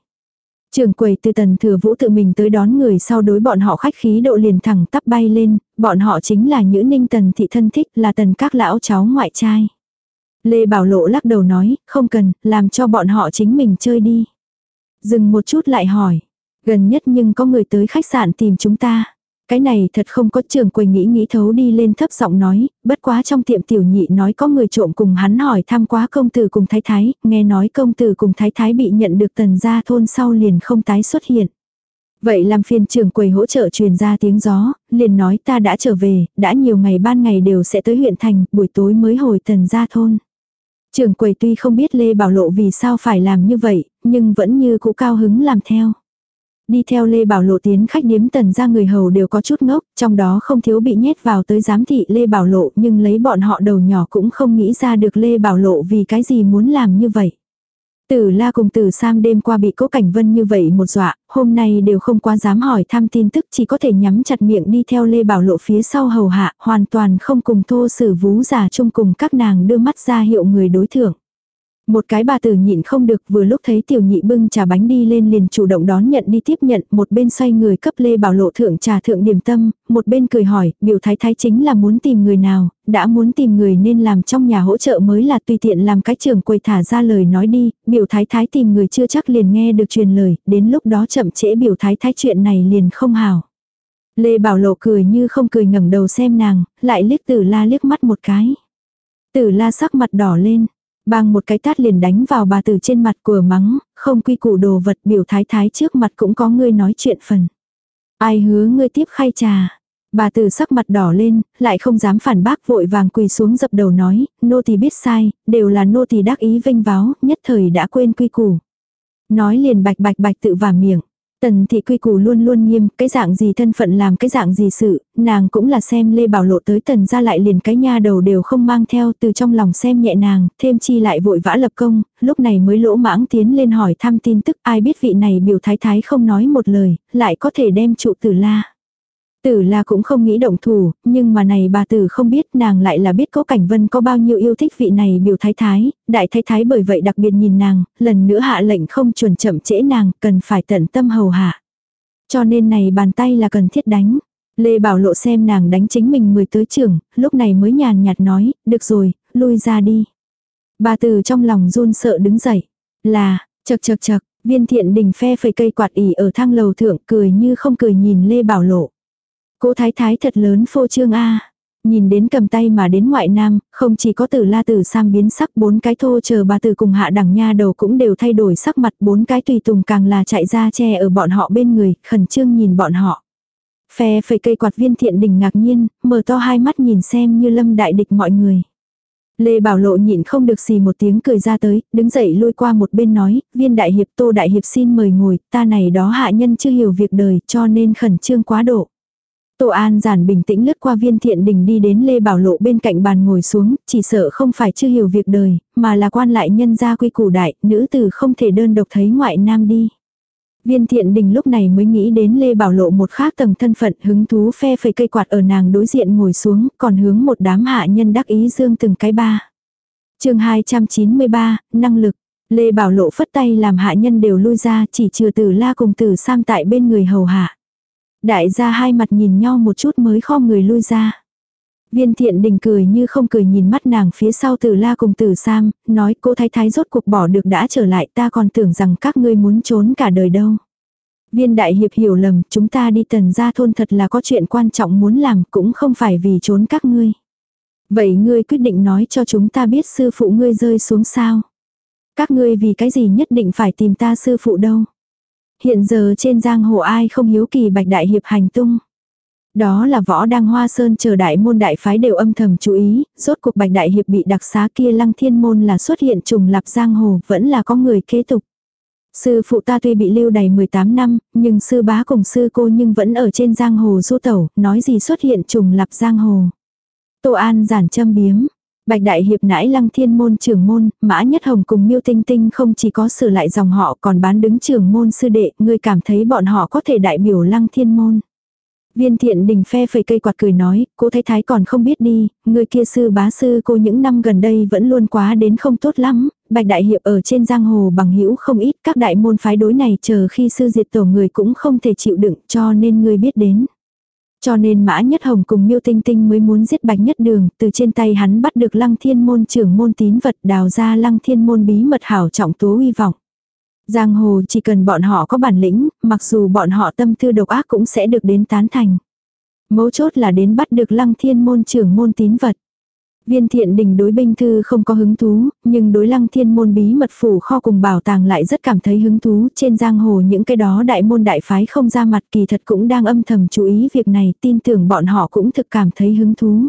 Speaker 1: Trường quầy từ tần thừa vũ tự mình tới đón người sau đối bọn họ khách khí độ liền thẳng tắp bay lên, bọn họ chính là những ninh tần thị thân thích là tần các lão cháu ngoại trai. Lê Bảo Lộ lắc đầu nói, không cần, làm cho bọn họ chính mình chơi đi. Dừng một chút lại hỏi. Gần nhất nhưng có người tới khách sạn tìm chúng ta. Cái này thật không có trường quầy nghĩ nghĩ thấu đi lên thấp giọng nói, bất quá trong tiệm tiểu nhị nói có người trộm cùng hắn hỏi thăm quá công tử cùng thái thái, nghe nói công tử cùng thái thái bị nhận được tần gia thôn sau liền không tái xuất hiện. Vậy làm phiên trường quầy hỗ trợ truyền ra tiếng gió, liền nói ta đã trở về, đã nhiều ngày ban ngày đều sẽ tới huyện thành, buổi tối mới hồi tần gia thôn. Trường quầy tuy không biết Lê Bảo Lộ vì sao phải làm như vậy, nhưng vẫn như cũ cao hứng làm theo. Đi theo Lê Bảo Lộ tiến khách điếm tần ra người hầu đều có chút ngốc, trong đó không thiếu bị nhét vào tới giám thị Lê Bảo Lộ nhưng lấy bọn họ đầu nhỏ cũng không nghĩ ra được Lê Bảo Lộ vì cái gì muốn làm như vậy. Tử la cùng tử Sam đêm qua bị cố cảnh vân như vậy một dọa, hôm nay đều không quá dám hỏi thăm tin tức chỉ có thể nhắm chặt miệng đi theo Lê Bảo Lộ phía sau hầu hạ, hoàn toàn không cùng thô sử vú giả chung cùng các nàng đưa mắt ra hiệu người đối thưởng. Một cái bà tử nhịn không được vừa lúc thấy tiểu nhị bưng trà bánh đi lên liền chủ động đón nhận đi tiếp nhận, một bên xoay người cấp lê bảo lộ thượng trà thượng điểm tâm, một bên cười hỏi, biểu thái thái chính là muốn tìm người nào, đã muốn tìm người nên làm trong nhà hỗ trợ mới là tùy tiện làm cái trường quầy thả ra lời nói đi, biểu thái thái tìm người chưa chắc liền nghe được truyền lời, đến lúc đó chậm trễ biểu thái thái chuyện này liền không hào. Lê Bảo Lộ cười như không cười ngẩng đầu xem nàng, lại liếc tử la liếc mắt một cái. Tử la sắc mặt đỏ lên, Bang một cái tát liền đánh vào bà tử trên mặt của mắng, không quy củ đồ vật biểu thái thái trước mặt cũng có người nói chuyện phần. Ai hứa ngươi tiếp khay trà. Bà tử sắc mặt đỏ lên, lại không dám phản bác vội vàng quỳ xuống dập đầu nói, nô tỳ biết sai, đều là nô tỳ đắc ý vinh váo, nhất thời đã quên quy củ. Nói liền bạch bạch bạch tự vả miệng. Tần thị quy củ luôn luôn nghiêm, cái dạng gì thân phận làm cái dạng gì sự, nàng cũng là xem Lê Bảo Lộ tới tần ra lại liền cái nha đầu đều không mang theo từ trong lòng xem nhẹ nàng, thêm chi lại vội vã lập công, lúc này mới lỗ mãng tiến lên hỏi thăm tin tức ai biết vị này biểu thái thái không nói một lời, lại có thể đem trụ tử la. Tử là cũng không nghĩ động thủ, nhưng mà này bà tử không biết nàng lại là biết cố cảnh vân có bao nhiêu yêu thích vị này biểu thái thái, đại thái thái bởi vậy đặc biệt nhìn nàng, lần nữa hạ lệnh không chuẩn chậm trễ nàng, cần phải tận tâm hầu hạ. Cho nên này bàn tay là cần thiết đánh. Lê Bảo Lộ xem nàng đánh chính mình mười tới trưởng, lúc này mới nhàn nhạt nói, được rồi, lui ra đi. Bà tử trong lòng run sợ đứng dậy. Là, chật chật chật, viên thiện đình phe phẩy cây quạt ỉ ở thang lầu thượng cười như không cười nhìn Lê Bảo Lộ. Cố thái thái thật lớn phô trương a. Nhìn đến cầm tay mà đến ngoại nam, không chỉ có tử la tử sam biến sắc bốn cái thô chờ bà tử cùng hạ đẳng nha đầu cũng đều thay đổi sắc mặt bốn cái tùy tùng càng là chạy ra che ở bọn họ bên người, khẩn trương nhìn bọn họ. Phe phẩy cây quạt viên thiện đình ngạc nhiên, mở to hai mắt nhìn xem như lâm đại địch mọi người. Lê Bảo Lộ nhịn không được xì một tiếng cười ra tới, đứng dậy lôi qua một bên nói, viên đại hiệp tô đại hiệp xin mời ngồi, ta này đó hạ nhân chưa hiểu việc đời cho nên khẩn trương quá độ. Tô An giản bình tĩnh lướt qua viên thiện đình đi đến Lê Bảo Lộ bên cạnh bàn ngồi xuống, chỉ sợ không phải chưa hiểu việc đời, mà là quan lại nhân gia quy củ đại, nữ tử không thể đơn độc thấy ngoại nam đi. Viên thiện đình lúc này mới nghĩ đến Lê Bảo Lộ một khác tầng thân phận hứng thú phe phẩy cây quạt ở nàng đối diện ngồi xuống, còn hướng một đám hạ nhân đắc ý dương từng cái ba. chương 293, năng lực. Lê Bảo Lộ phất tay làm hạ nhân đều lui ra chỉ trừ tử la cùng tử sam tại bên người hầu hạ. Đại gia hai mặt nhìn nhau một chút mới khom người lui ra. Viên thiện đình cười như không cười nhìn mắt nàng phía sau tử la cùng tử sam, nói cô thái thái rốt cuộc bỏ được đã trở lại ta còn tưởng rằng các ngươi muốn trốn cả đời đâu. Viên đại hiệp hiểu lầm, chúng ta đi tần gia thôn thật là có chuyện quan trọng muốn làm cũng không phải vì trốn các ngươi. Vậy ngươi quyết định nói cho chúng ta biết sư phụ ngươi rơi xuống sao. Các ngươi vì cái gì nhất định phải tìm ta sư phụ đâu. Hiện giờ trên giang hồ ai không hiếu kỳ bạch đại hiệp hành tung. Đó là võ đang hoa sơn chờ đại môn đại phái đều âm thầm chú ý, rốt cuộc bạch đại hiệp bị đặc xá kia lăng thiên môn là xuất hiện trùng lập giang hồ vẫn là có người kế tục. Sư phụ ta tuy bị lưu đầy 18 năm, nhưng sư bá cùng sư cô nhưng vẫn ở trên giang hồ du tẩu, nói gì xuất hiện trùng lập giang hồ. Tô An giản châm biếm, Bạch Đại Hiệp nãi lăng thiên môn trưởng môn, Mã Nhất Hồng cùng Miêu Tinh Tinh không chỉ có sửa lại dòng họ còn bán đứng trưởng môn sư đệ, ngươi cảm thấy bọn họ có thể đại biểu lăng thiên môn. Viên thiện đình phe phẩy cây quạt cười nói, cô thái thái còn không biết đi, người kia sư bá sư cô những năm gần đây vẫn luôn quá đến không tốt lắm, bạch đại hiệp ở trên giang hồ bằng hữu không ít, các đại môn phái đối này chờ khi sư diệt tổ người cũng không thể chịu đựng cho nên người biết đến. Cho nên Mã Nhất Hồng cùng Miêu Tinh Tinh mới muốn giết Bạch Nhất Đường, từ trên tay hắn bắt được Lăng Thiên môn trưởng môn tín vật đào ra Lăng Thiên môn bí mật hảo trọng tố uy vọng. Giang hồ chỉ cần bọn họ có bản lĩnh, mặc dù bọn họ tâm tư độc ác cũng sẽ được đến tán thành. Mấu chốt là đến bắt được Lăng Thiên môn trưởng môn tín vật. Viên thiện đình đối binh thư không có hứng thú, nhưng đối lăng thiên môn bí mật phủ kho cùng bảo tàng lại rất cảm thấy hứng thú. Trên giang hồ những cái đó đại môn đại phái không ra mặt kỳ thật cũng đang âm thầm chú ý việc này, tin tưởng bọn họ cũng thực cảm thấy hứng thú.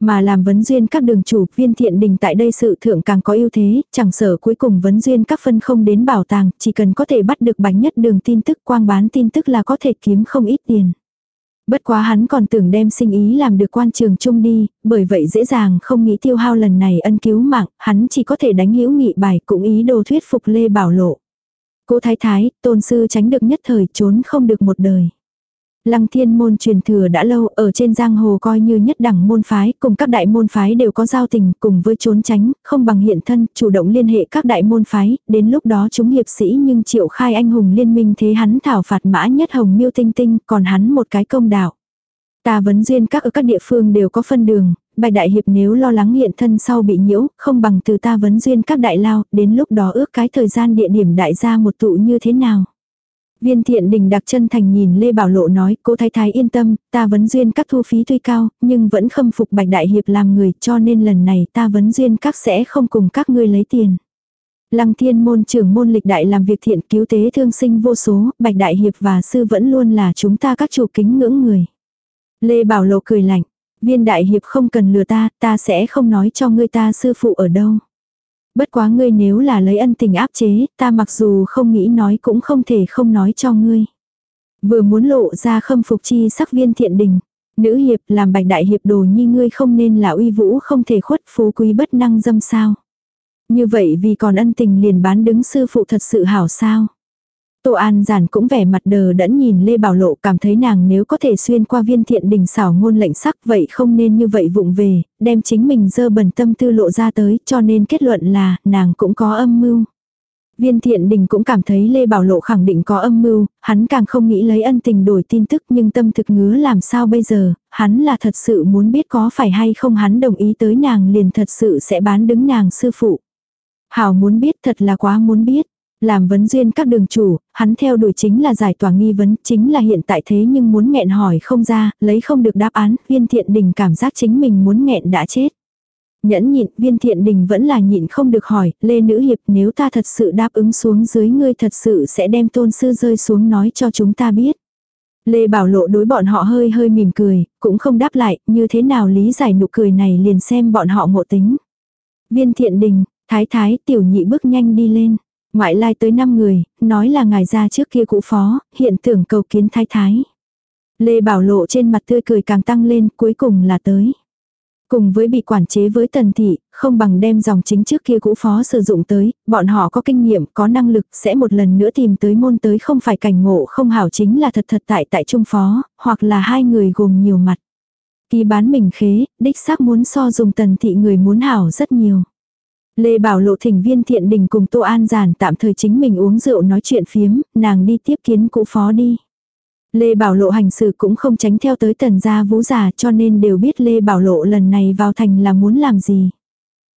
Speaker 1: Mà làm vấn duyên các đường chủ viên thiện đình tại đây sự thượng càng có ưu thế, chẳng sợ cuối cùng vấn duyên các phân không đến bảo tàng, chỉ cần có thể bắt được bánh nhất đường tin tức quang bán tin tức là có thể kiếm không ít tiền. Bất quá hắn còn tưởng đem sinh ý làm được quan trường chung đi, bởi vậy dễ dàng không nghĩ tiêu hao lần này ân cứu mạng, hắn chỉ có thể đánh hữu nghị bài cũng ý đồ thuyết phục Lê Bảo Lộ. Cố thái thái, tôn sư tránh được nhất thời trốn không được một đời. Lăng thiên môn truyền thừa đã lâu ở trên giang hồ coi như nhất đẳng môn phái, cùng các đại môn phái đều có giao tình, cùng với trốn tránh, không bằng hiện thân, chủ động liên hệ các đại môn phái, đến lúc đó chúng hiệp sĩ nhưng triệu khai anh hùng liên minh thế hắn thảo phạt mã nhất hồng miêu tinh tinh, còn hắn một cái công đạo. Ta vấn duyên các ở các địa phương đều có phân đường, bạch đại hiệp nếu lo lắng hiện thân sau bị nhiễu, không bằng từ ta vấn duyên các đại lao, đến lúc đó ước cái thời gian địa điểm đại gia một tụ như thế nào. Viên thiện đình đặc chân thành nhìn Lê Bảo Lộ nói, cô thái thái yên tâm, ta vấn duyên các thu phí tuy cao, nhưng vẫn khâm phục bạch đại hiệp làm người cho nên lần này ta vấn duyên các sẽ không cùng các ngươi lấy tiền. Lăng thiên môn trưởng môn lịch đại làm việc thiện cứu tế thương sinh vô số, bạch đại hiệp và sư vẫn luôn là chúng ta các chủ kính ngưỡng người. Lê Bảo Lộ cười lạnh, viên đại hiệp không cần lừa ta, ta sẽ không nói cho ngươi ta sư phụ ở đâu. Bất quá ngươi nếu là lấy ân tình áp chế, ta mặc dù không nghĩ nói cũng không thể không nói cho ngươi. Vừa muốn lộ ra khâm phục chi sắc viên thiện đình. Nữ hiệp làm bạch đại hiệp đồ nhi ngươi không nên là uy vũ không thể khuất phú quý bất năng dâm sao. Như vậy vì còn ân tình liền bán đứng sư phụ thật sự hảo sao. Tô An giản cũng vẻ mặt đờ đẫn nhìn Lê Bảo Lộ cảm thấy nàng nếu có thể xuyên qua viên thiện đình xảo ngôn lệnh sắc vậy không nên như vậy vụng về, đem chính mình dơ bẩn tâm tư lộ ra tới cho nên kết luận là nàng cũng có âm mưu. Viên thiện đình cũng cảm thấy Lê Bảo Lộ khẳng định có âm mưu, hắn càng không nghĩ lấy ân tình đổi tin tức nhưng tâm thực ngứa làm sao bây giờ, hắn là thật sự muốn biết có phải hay không hắn đồng ý tới nàng liền thật sự sẽ bán đứng nàng sư phụ. Hảo muốn biết thật là quá muốn biết. Làm vấn duyên các đường chủ, hắn theo đuổi chính là giải tỏa nghi vấn, chính là hiện tại thế nhưng muốn nghẹn hỏi không ra, lấy không được đáp án, viên thiện đình cảm giác chính mình muốn nghẹn đã chết. Nhẫn nhịn, viên thiện đình vẫn là nhịn không được hỏi, Lê Nữ Hiệp nếu ta thật sự đáp ứng xuống dưới ngươi thật sự sẽ đem tôn sư rơi xuống nói cho chúng ta biết. Lê Bảo Lộ đối bọn họ hơi hơi mỉm cười, cũng không đáp lại, như thế nào lý giải nụ cười này liền xem bọn họ ngộ tính. Viên thiện đình, thái thái tiểu nhị bước nhanh đi lên. Ngoại lai tới 5 người, nói là ngài ra trước kia cũ phó, hiện tưởng cầu kiến thái thái. Lê Bảo Lộ trên mặt tươi cười càng tăng lên, cuối cùng là tới. Cùng với bị quản chế với tần thị, không bằng đem dòng chính trước kia cũ phó sử dụng tới, bọn họ có kinh nghiệm, có năng lực, sẽ một lần nữa tìm tới môn tới không phải cảnh ngộ không hảo chính là thật thật tại tại trung phó, hoặc là hai người gồm nhiều mặt. Kỳ bán mình khế, đích xác muốn so dùng tần thị người muốn hảo rất nhiều. Lê Bảo Lộ thỉnh viên thiện đình cùng Tô An giản tạm thời chính mình uống rượu nói chuyện phiếm, nàng đi tiếp kiến cụ phó đi. Lê Bảo Lộ hành sự cũng không tránh theo tới tần gia vũ giả cho nên đều biết Lê Bảo Lộ lần này vào thành là muốn làm gì.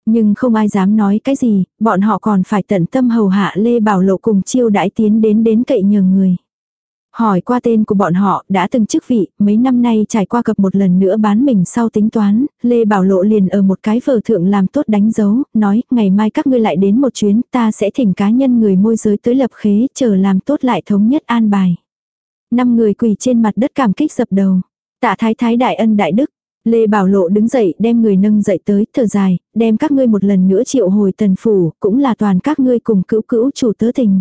Speaker 1: Nhưng không ai dám nói cái gì, bọn họ còn phải tận tâm hầu hạ Lê Bảo Lộ cùng chiêu đãi tiến đến đến cậy nhờ người. Hỏi qua tên của bọn họ, đã từng chức vị, mấy năm nay trải qua cập một lần nữa bán mình sau tính toán, Lê Bảo Lộ liền ở một cái vở thượng làm tốt đánh dấu, nói, ngày mai các ngươi lại đến một chuyến, ta sẽ thỉnh cá nhân người môi giới tới lập khế, chờ làm tốt lại thống nhất an bài. Năm người quỳ trên mặt đất cảm kích dập đầu. Tạ thái thái đại ân đại đức. Lê Bảo Lộ đứng dậy đem người nâng dậy tới, thở dài, đem các ngươi một lần nữa triệu hồi tần phủ, cũng là toàn các ngươi cùng cữu cữu chủ tớ tình.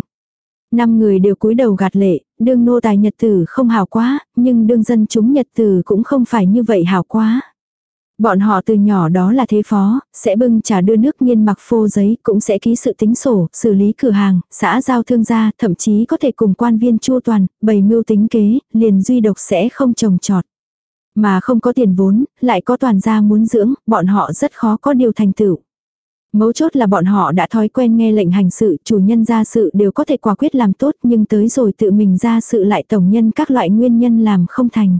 Speaker 1: Năm người đều cúi đầu gạt lệ, đương nô tài nhật tử không hào quá, nhưng đương dân chúng nhật tử cũng không phải như vậy hào quá. Bọn họ từ nhỏ đó là thế phó, sẽ bưng trà đưa nước nghiên mặc phô giấy, cũng sẽ ký sự tính sổ, xử lý cửa hàng, xã giao thương gia, thậm chí có thể cùng quan viên chua toàn, bày mưu tính kế, liền duy độc sẽ không trồng trọt. Mà không có tiền vốn, lại có toàn gia muốn dưỡng, bọn họ rất khó có điều thành tựu. Mấu chốt là bọn họ đã thói quen nghe lệnh hành sự, chủ nhân ra sự đều có thể quả quyết làm tốt nhưng tới rồi tự mình ra sự lại tổng nhân các loại nguyên nhân làm không thành.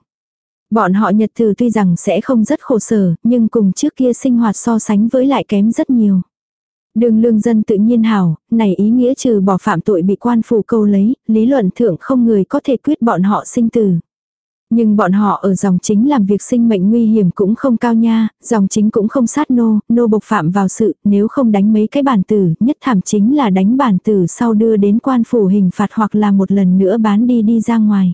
Speaker 1: Bọn họ nhật thử tuy rằng sẽ không rất khổ sở, nhưng cùng trước kia sinh hoạt so sánh với lại kém rất nhiều. Đường lương dân tự nhiên hảo, này ý nghĩa trừ bỏ phạm tội bị quan phủ câu lấy, lý luận thượng không người có thể quyết bọn họ sinh tử. Nhưng bọn họ ở dòng chính làm việc sinh mệnh nguy hiểm cũng không cao nha, dòng chính cũng không sát nô, nô bộc phạm vào sự, nếu không đánh mấy cái bản tử, nhất thảm chính là đánh bản tử sau đưa đến quan phủ hình phạt hoặc là một lần nữa bán đi đi ra ngoài.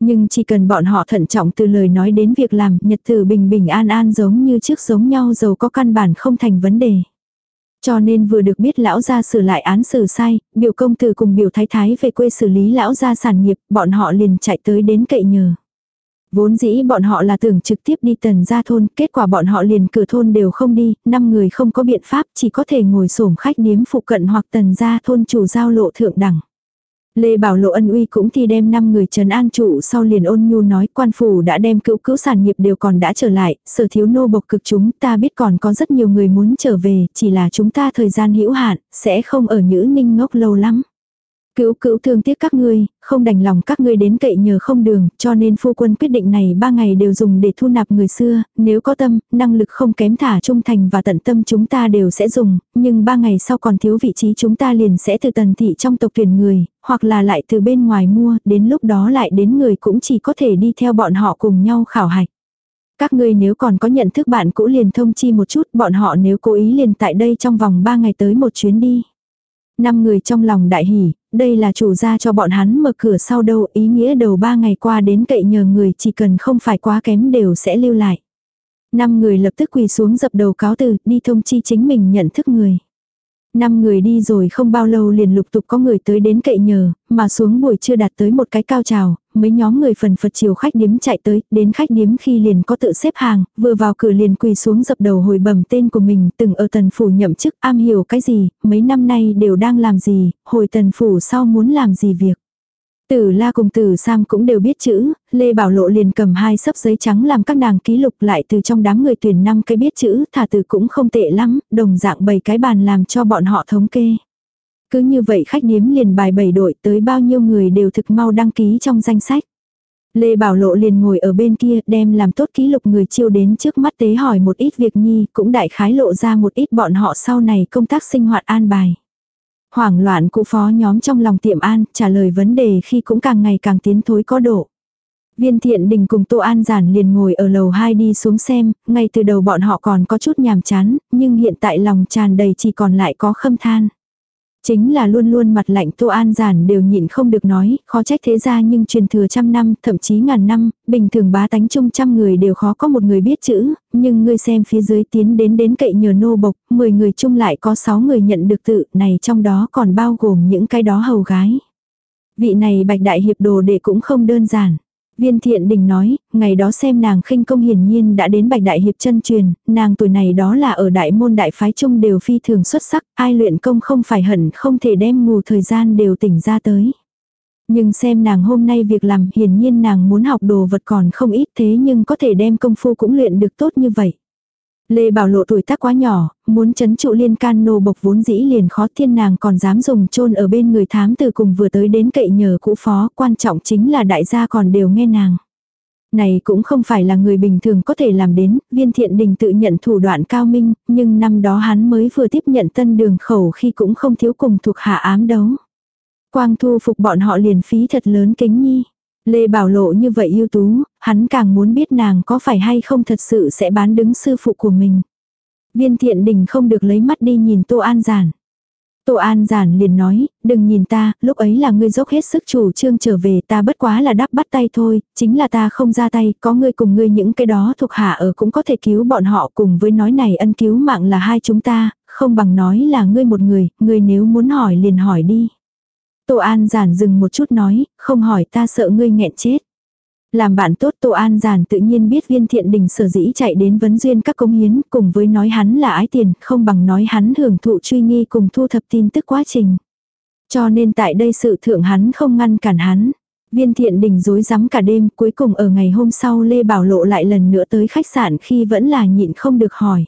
Speaker 1: Nhưng chỉ cần bọn họ thận trọng từ lời nói đến việc làm, nhật tử bình bình an an giống như trước giống nhau giàu có căn bản không thành vấn đề. Cho nên vừa được biết lão gia sửa lại án xử sai, biểu công tử cùng biểu thái thái về quê xử lý lão gia sản nghiệp, bọn họ liền chạy tới đến cậy nhờ. Vốn dĩ bọn họ là tưởng trực tiếp đi tần gia thôn, kết quả bọn họ liền cửa thôn đều không đi, năm người không có biện pháp chỉ có thể ngồi sổm khách điếm phụ cận hoặc tần gia thôn chủ giao lộ thượng đẳng. Lê Bảo Lộ ân uy cũng thì đem 5 người trấn an trụ sau liền ôn nhu nói quan phủ đã đem cứu cữu sản nghiệp đều còn đã trở lại, sở thiếu nô bộc cực chúng ta biết còn có rất nhiều người muốn trở về, chỉ là chúng ta thời gian hữu hạn, sẽ không ở Nhữ Ninh ngốc lâu lắm. Cữu cữu thương tiếc các ngươi, không đành lòng các ngươi đến cậy nhờ không đường, cho nên phu quân quyết định này ba ngày đều dùng để thu nạp người xưa, nếu có tâm, năng lực không kém thả trung thành và tận tâm chúng ta đều sẽ dùng, nhưng ba ngày sau còn thiếu vị trí chúng ta liền sẽ từ tần thị trong tộc tuyển người, hoặc là lại từ bên ngoài mua, đến lúc đó lại đến người cũng chỉ có thể đi theo bọn họ cùng nhau khảo hạch. Các ngươi nếu còn có nhận thức bạn cũ liền thông chi một chút, bọn họ nếu cố ý liền tại đây trong vòng ba ngày tới một chuyến đi. Năm người trong lòng đại hỉ, đây là chủ gia cho bọn hắn mở cửa sau đâu, ý nghĩa đầu ba ngày qua đến cậy nhờ người chỉ cần không phải quá kém đều sẽ lưu lại. Năm người lập tức quỳ xuống dập đầu cáo từ, đi thông chi chính mình nhận thức người. Năm người đi rồi không bao lâu liền lục tục có người tới đến cậy nhờ, mà xuống buổi chưa đạt tới một cái cao trào, mấy nhóm người phần phật chiều khách điếm chạy tới, đến khách điếm khi liền có tự xếp hàng, vừa vào cửa liền quỳ xuống dập đầu hồi bẩm tên của mình, từng ở tần phủ nhậm chức, am hiểu cái gì, mấy năm nay đều đang làm gì, hồi tần phủ sau muốn làm gì việc. Tử La cùng Tử Sam cũng đều biết chữ, Lê Bảo Lộ liền cầm hai sấp giấy trắng làm các nàng ký lục lại từ trong đám người tuyển năm cái biết chữ, thả từ cũng không tệ lắm, đồng dạng bày cái bàn làm cho bọn họ thống kê. Cứ như vậy khách điếm liền bài bảy đội tới bao nhiêu người đều thực mau đăng ký trong danh sách. Lê Bảo Lộ liền ngồi ở bên kia đem làm tốt ký lục người chiêu đến trước mắt tế hỏi một ít việc nhi cũng đại khái lộ ra một ít bọn họ sau này công tác sinh hoạt an bài. Hoảng loạn cụ phó nhóm trong lòng tiệm an, trả lời vấn đề khi cũng càng ngày càng tiến thối có độ. Viên thiện đình cùng Tô An Giản liền ngồi ở lầu 2 đi xuống xem, ngay từ đầu bọn họ còn có chút nhàm chán, nhưng hiện tại lòng tràn đầy chỉ còn lại có khâm than. Chính là luôn luôn mặt lạnh Tô An Giản đều nhịn không được nói, khó trách thế ra nhưng truyền thừa trăm năm, thậm chí ngàn năm, bình thường bá tánh chung trăm người đều khó có một người biết chữ, nhưng ngươi xem phía dưới tiến đến đến cậy nhờ nô bộc, 10 người chung lại có 6 người nhận được tự, này trong đó còn bao gồm những cái đó hầu gái. Vị này bạch đại hiệp đồ đệ cũng không đơn giản. Viên thiện đình nói, ngày đó xem nàng khinh công hiển nhiên đã đến bạch đại hiệp chân truyền, nàng tuổi này đó là ở đại môn đại phái chung đều phi thường xuất sắc, ai luyện công không phải hận không thể đem ngủ thời gian đều tỉnh ra tới. Nhưng xem nàng hôm nay việc làm hiển nhiên nàng muốn học đồ vật còn không ít thế nhưng có thể đem công phu cũng luyện được tốt như vậy. Lê Bảo Lộ tuổi tác quá nhỏ, muốn chấn trụ liên can nô bộc vốn dĩ liền khó thiên nàng còn dám dùng chôn ở bên người thám từ cùng vừa tới đến cậy nhờ cũ phó, quan trọng chính là đại gia còn đều nghe nàng. Này cũng không phải là người bình thường có thể làm đến, viên thiện đình tự nhận thủ đoạn cao minh, nhưng năm đó hắn mới vừa tiếp nhận tân đường khẩu khi cũng không thiếu cùng thuộc hạ ám đấu. Quang thu phục bọn họ liền phí thật lớn kính nhi. Lê Bảo Lộ như vậy ưu tú, hắn càng muốn biết nàng có phải hay không thật sự sẽ bán đứng sư phụ của mình. Viên thiện đình không được lấy mắt đi nhìn Tô An Giản. Tô An Giản liền nói, đừng nhìn ta, lúc ấy là ngươi dốc hết sức chủ trương trở về ta bất quá là đắp bắt tay thôi, chính là ta không ra tay, có ngươi cùng ngươi những cái đó thuộc hạ ở cũng có thể cứu bọn họ cùng với nói này ân cứu mạng là hai chúng ta, không bằng nói là ngươi một người, ngươi nếu muốn hỏi liền hỏi đi. Tô An Giản dừng một chút nói, không hỏi ta sợ ngươi nghẹn chết. Làm bạn tốt Tô An Giản tự nhiên biết viên thiện đình sở dĩ chạy đến vấn duyên các công hiến cùng với nói hắn là ái tiền, không bằng nói hắn hưởng thụ truy nghi cùng thu thập tin tức quá trình. Cho nên tại đây sự thượng hắn không ngăn cản hắn. Viên thiện đình dối rắm cả đêm cuối cùng ở ngày hôm sau Lê Bảo Lộ lại lần nữa tới khách sạn khi vẫn là nhịn không được hỏi.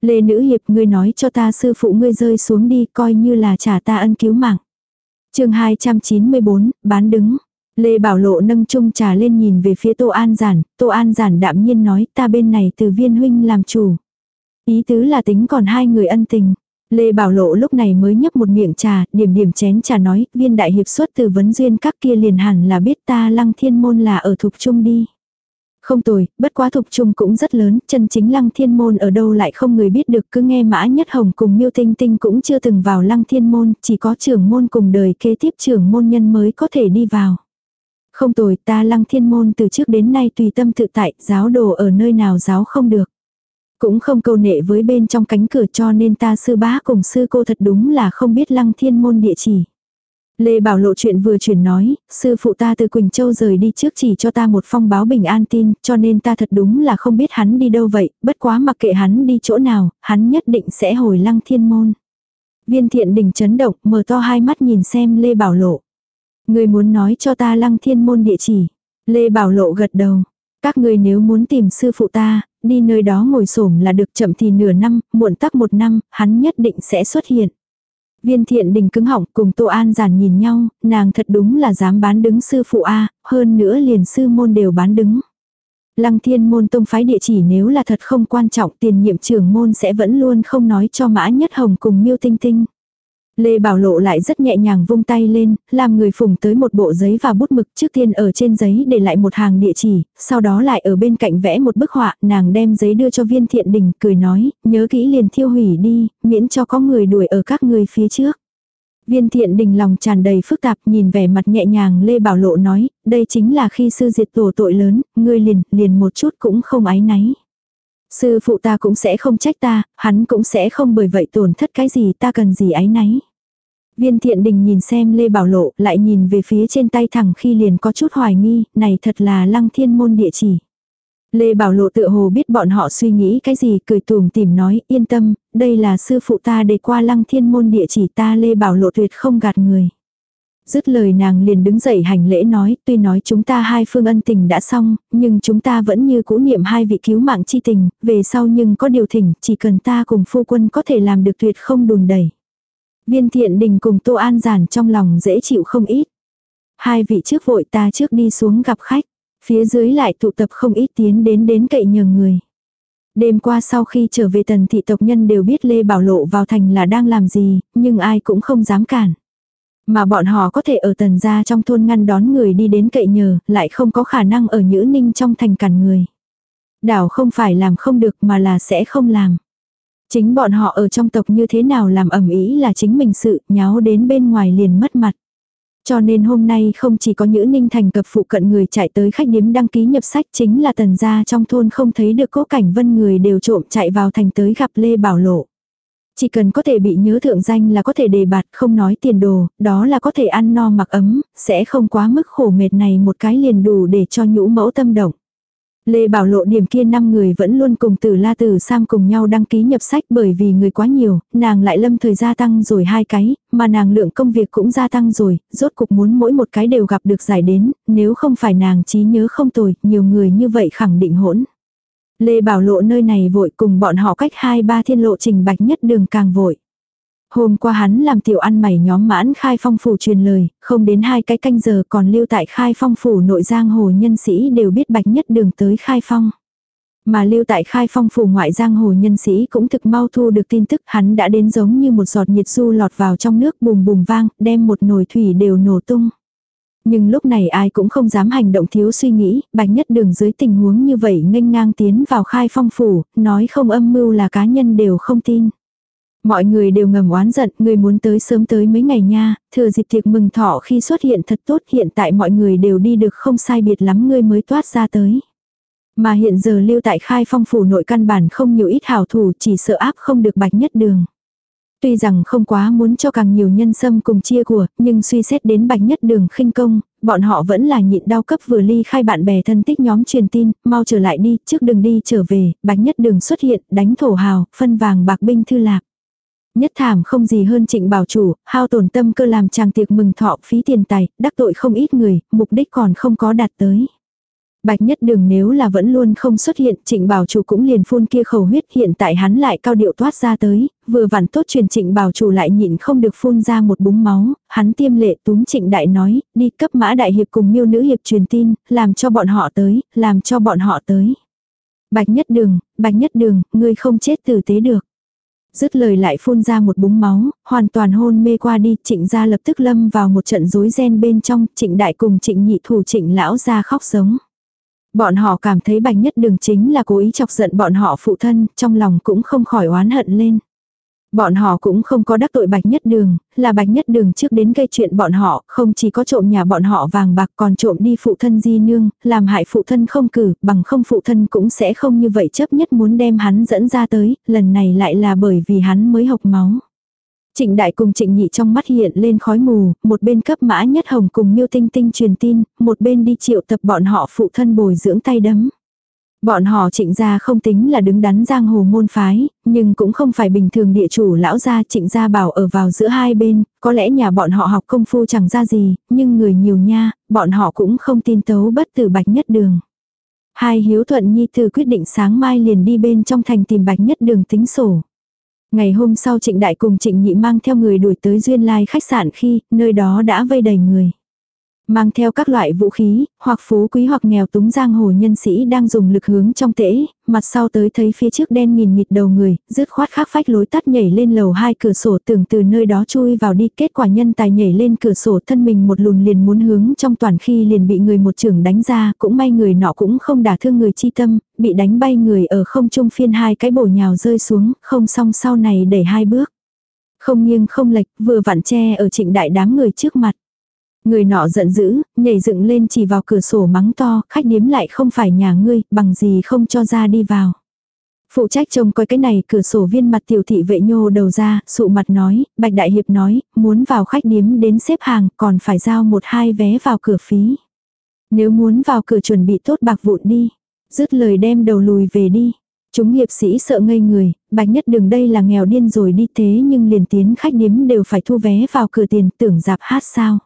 Speaker 1: Lê Nữ Hiệp ngươi nói cho ta sư phụ ngươi rơi xuống đi coi như là trả ta ân cứu mạng chương 294, bán đứng. Lê Bảo Lộ nâng chung trà lên nhìn về phía Tô An Giản, Tô An Giản đạm nhiên nói ta bên này từ viên huynh làm chủ. Ý tứ là tính còn hai người ân tình. Lê Bảo Lộ lúc này mới nhấp một miệng trà, điểm điểm chén trà nói, viên đại hiệp xuất từ vấn duyên các kia liền hẳn là biết ta lăng thiên môn là ở thục trung đi. Không tồi, bất quá thục trung cũng rất lớn, chân chính lăng thiên môn ở đâu lại không người biết được cứ nghe mã nhất hồng cùng miêu tinh tinh cũng chưa từng vào lăng thiên môn, chỉ có trưởng môn cùng đời kế tiếp trưởng môn nhân mới có thể đi vào. Không tồi, ta lăng thiên môn từ trước đến nay tùy tâm tự tại, giáo đồ ở nơi nào giáo không được. Cũng không câu nệ với bên trong cánh cửa cho nên ta sư bá cùng sư cô thật đúng là không biết lăng thiên môn địa chỉ. Lê Bảo Lộ chuyện vừa chuyển nói, sư phụ ta từ Quỳnh Châu rời đi trước chỉ cho ta một phong báo bình an tin, cho nên ta thật đúng là không biết hắn đi đâu vậy, bất quá mặc kệ hắn đi chỗ nào, hắn nhất định sẽ hồi lăng thiên môn. Viên thiện đình chấn động, mở to hai mắt nhìn xem Lê Bảo Lộ. Người muốn nói cho ta lăng thiên môn địa chỉ. Lê Bảo Lộ gật đầu. Các người nếu muốn tìm sư phụ ta, đi nơi đó ngồi xổm là được chậm thì nửa năm, muộn tắc một năm, hắn nhất định sẽ xuất hiện. Viên thiện đình cứng họng cùng Tô An giản nhìn nhau, nàng thật đúng là dám bán đứng sư phụ A, hơn nữa liền sư môn đều bán đứng. Lăng thiên môn tông phái địa chỉ nếu là thật không quan trọng tiền nhiệm trưởng môn sẽ vẫn luôn không nói cho mã nhất hồng cùng miêu tinh tinh. Lê Bảo Lộ lại rất nhẹ nhàng vung tay lên, làm người phùng tới một bộ giấy và bút mực trước tiên ở trên giấy để lại một hàng địa chỉ, sau đó lại ở bên cạnh vẽ một bức họa, nàng đem giấy đưa cho viên thiện đình, cười nói, nhớ kỹ liền thiêu hủy đi, miễn cho có người đuổi ở các người phía trước. Viên thiện đình lòng tràn đầy phức tạp nhìn vẻ mặt nhẹ nhàng Lê Bảo Lộ nói, đây chính là khi sư diệt tổ tội lớn, ngươi liền, liền một chút cũng không ái náy. Sư phụ ta cũng sẽ không trách ta, hắn cũng sẽ không bởi vậy tổn thất cái gì ta cần gì ái náy. Viên thiện đình nhìn xem Lê Bảo Lộ lại nhìn về phía trên tay thẳng khi liền có chút hoài nghi, này thật là lăng thiên môn địa chỉ. Lê Bảo Lộ tự hồ biết bọn họ suy nghĩ cái gì cười tùm tìm nói yên tâm, đây là sư phụ ta để qua lăng thiên môn địa chỉ ta Lê Bảo Lộ tuyệt không gạt người. Dứt lời nàng liền đứng dậy hành lễ nói, tuy nói chúng ta hai phương ân tình đã xong, nhưng chúng ta vẫn như cũ niệm hai vị cứu mạng chi tình, về sau nhưng có điều thỉnh, chỉ cần ta cùng phu quân có thể làm được tuyệt không đùn đẩy. Viên thiện đình cùng Tô An giản trong lòng dễ chịu không ít. Hai vị trước vội ta trước đi xuống gặp khách, phía dưới lại tụ tập không ít tiến đến đến cậy nhờ người. Đêm qua sau khi trở về tần thị tộc nhân đều biết Lê Bảo Lộ vào thành là đang làm gì, nhưng ai cũng không dám cản. Mà bọn họ có thể ở tần gia trong thôn ngăn đón người đi đến cậy nhờ, lại không có khả năng ở Nhữ Ninh trong thành cản người. Đảo không phải làm không được mà là sẽ không làm. Chính bọn họ ở trong tộc như thế nào làm ẩm ý là chính mình sự, nháo đến bên ngoài liền mất mặt. Cho nên hôm nay không chỉ có Nhữ Ninh thành cập phụ cận người chạy tới khách điếm đăng ký nhập sách chính là tần gia trong thôn không thấy được cố cảnh vân người đều trộm chạy vào thành tới gặp Lê Bảo Lộ. Chỉ cần có thể bị nhớ thượng danh là có thể đề bạt không nói tiền đồ, đó là có thể ăn no mặc ấm, sẽ không quá mức khổ mệt này một cái liền đủ để cho nhũ mẫu tâm động. Lê Bảo Lộ điểm kia năm người vẫn luôn cùng từ La Tử Sam cùng nhau đăng ký nhập sách bởi vì người quá nhiều, nàng lại lâm thời gia tăng rồi hai cái, mà nàng lượng công việc cũng gia tăng rồi, rốt cục muốn mỗi một cái đều gặp được giải đến, nếu không phải nàng trí nhớ không tồi, nhiều người như vậy khẳng định hỗn. Lê Bảo Lộ nơi này vội cùng bọn họ cách hai ba thiên lộ trình bạch nhất đường càng vội. Hôm qua hắn làm tiểu ăn mày nhóm mãn khai phong phủ truyền lời, không đến hai cái canh giờ còn lưu tại khai phong phủ nội giang hồ nhân sĩ đều biết bạch nhất đường tới khai phong. Mà lưu tại khai phong phủ ngoại giang hồ nhân sĩ cũng thực mau thu được tin tức hắn đã đến giống như một giọt nhiệt du lọt vào trong nước bùm bùm vang, đem một nồi thủy đều nổ tung. Nhưng lúc này ai cũng không dám hành động thiếu suy nghĩ, bạch nhất đường dưới tình huống như vậy nghênh ngang tiến vào khai phong phủ, nói không âm mưu là cá nhân đều không tin. Mọi người đều ngầm oán giận, người muốn tới sớm tới mấy ngày nha, thừa dịp tiệc mừng thọ khi xuất hiện thật tốt hiện tại mọi người đều đi được không sai biệt lắm ngươi mới toát ra tới. Mà hiện giờ lưu tại khai phong phủ nội căn bản không nhiều ít hảo thủ chỉ sợ áp không được bạch nhất đường. Tuy rằng không quá muốn cho càng nhiều nhân sâm cùng chia của, nhưng suy xét đến bạch nhất đường khinh công, bọn họ vẫn là nhịn đau cấp vừa ly khai bạn bè thân tích nhóm truyền tin, mau trở lại đi, trước đừng đi trở về, bạch nhất đường xuất hiện, đánh thổ hào, phân vàng bạc binh thư lạc. Nhất thảm không gì hơn trịnh bảo chủ, hao tổn tâm cơ làm chàng tiệc mừng thọ phí tiền tài, đắc tội không ít người, mục đích còn không có đạt tới. Bạch nhất đường nếu là vẫn luôn không xuất hiện, trịnh bảo chủ cũng liền phun kia khẩu huyết hiện tại hắn lại cao điệu thoát ra tới, vừa vặn tốt truyền trịnh bảo chủ lại nhịn không được phun ra một búng máu, hắn tiêm lệ túm trịnh đại nói, đi cấp mã đại hiệp cùng miêu nữ hiệp truyền tin, làm cho bọn họ tới, làm cho bọn họ tới. Bạch nhất đường, bạch nhất đường, ngươi không chết tử tế được. Dứt lời lại phun ra một búng máu, hoàn toàn hôn mê qua đi, trịnh gia lập tức lâm vào một trận rối ren bên trong, trịnh đại cùng trịnh nhị thủ trịnh lão ra khóc sống. Bọn họ cảm thấy bành nhất đường chính là cố ý chọc giận bọn họ phụ thân, trong lòng cũng không khỏi oán hận lên. Bọn họ cũng không có đắc tội bạch nhất đường, là bạch nhất đường trước đến gây chuyện bọn họ, không chỉ có trộm nhà bọn họ vàng bạc còn trộm đi phụ thân di nương, làm hại phụ thân không cử, bằng không phụ thân cũng sẽ không như vậy chấp nhất muốn đem hắn dẫn ra tới, lần này lại là bởi vì hắn mới hộc máu. Trịnh đại cùng trịnh nhị trong mắt hiện lên khói mù, một bên cấp mã nhất hồng cùng miêu tinh tinh truyền tin, một bên đi triệu tập bọn họ phụ thân bồi dưỡng tay đấm. Bọn họ trịnh gia không tính là đứng đắn giang hồ môn phái, nhưng cũng không phải bình thường địa chủ lão gia trịnh gia bảo ở vào giữa hai bên, có lẽ nhà bọn họ học công phu chẳng ra gì, nhưng người nhiều nha, bọn họ cũng không tin tấu bất tử bạch nhất đường. Hai hiếu thuận nhi từ quyết định sáng mai liền đi bên trong thành tìm bạch nhất đường tính sổ. Ngày hôm sau trịnh đại cùng trịnh nhị mang theo người đuổi tới duyên lai khách sạn khi nơi đó đã vây đầy người. Mang theo các loại vũ khí, hoặc phú quý hoặc nghèo túng giang hồ nhân sĩ đang dùng lực hướng trong tễ, mặt sau tới thấy phía trước đen nghìn mịt đầu người, dứt khoát khắc phách lối tắt nhảy lên lầu hai cửa sổ tưởng từ nơi đó chui vào đi. Kết quả nhân tài nhảy lên cửa sổ thân mình một lùn liền muốn hướng trong toàn khi liền bị người một trưởng đánh ra, cũng may người nọ cũng không đả thương người chi tâm, bị đánh bay người ở không trung phiên hai cái bổ nhào rơi xuống, không xong sau này đẩy hai bước. Không nghiêng không lệch, vừa vặn che ở trịnh đại đám người trước mặt. Người nọ giận dữ, nhảy dựng lên chỉ vào cửa sổ mắng to, khách điếm lại không phải nhà ngươi, bằng gì không cho ra đi vào. Phụ trách trông coi cái này cửa sổ viên mặt tiểu thị vệ nhô đầu ra, sụ mặt nói, Bạch Đại Hiệp nói, muốn vào khách điếm đến xếp hàng còn phải giao một hai vé vào cửa phí. Nếu muốn vào cửa chuẩn bị tốt bạc vụn đi. Dứt lời đem đầu lùi về đi. Chúng hiệp sĩ sợ ngây người, bạch nhất đường đây là nghèo điên rồi đi thế nhưng liền tiến khách điếm đều phải thu vé vào cửa tiền tưởng dạp hát sao.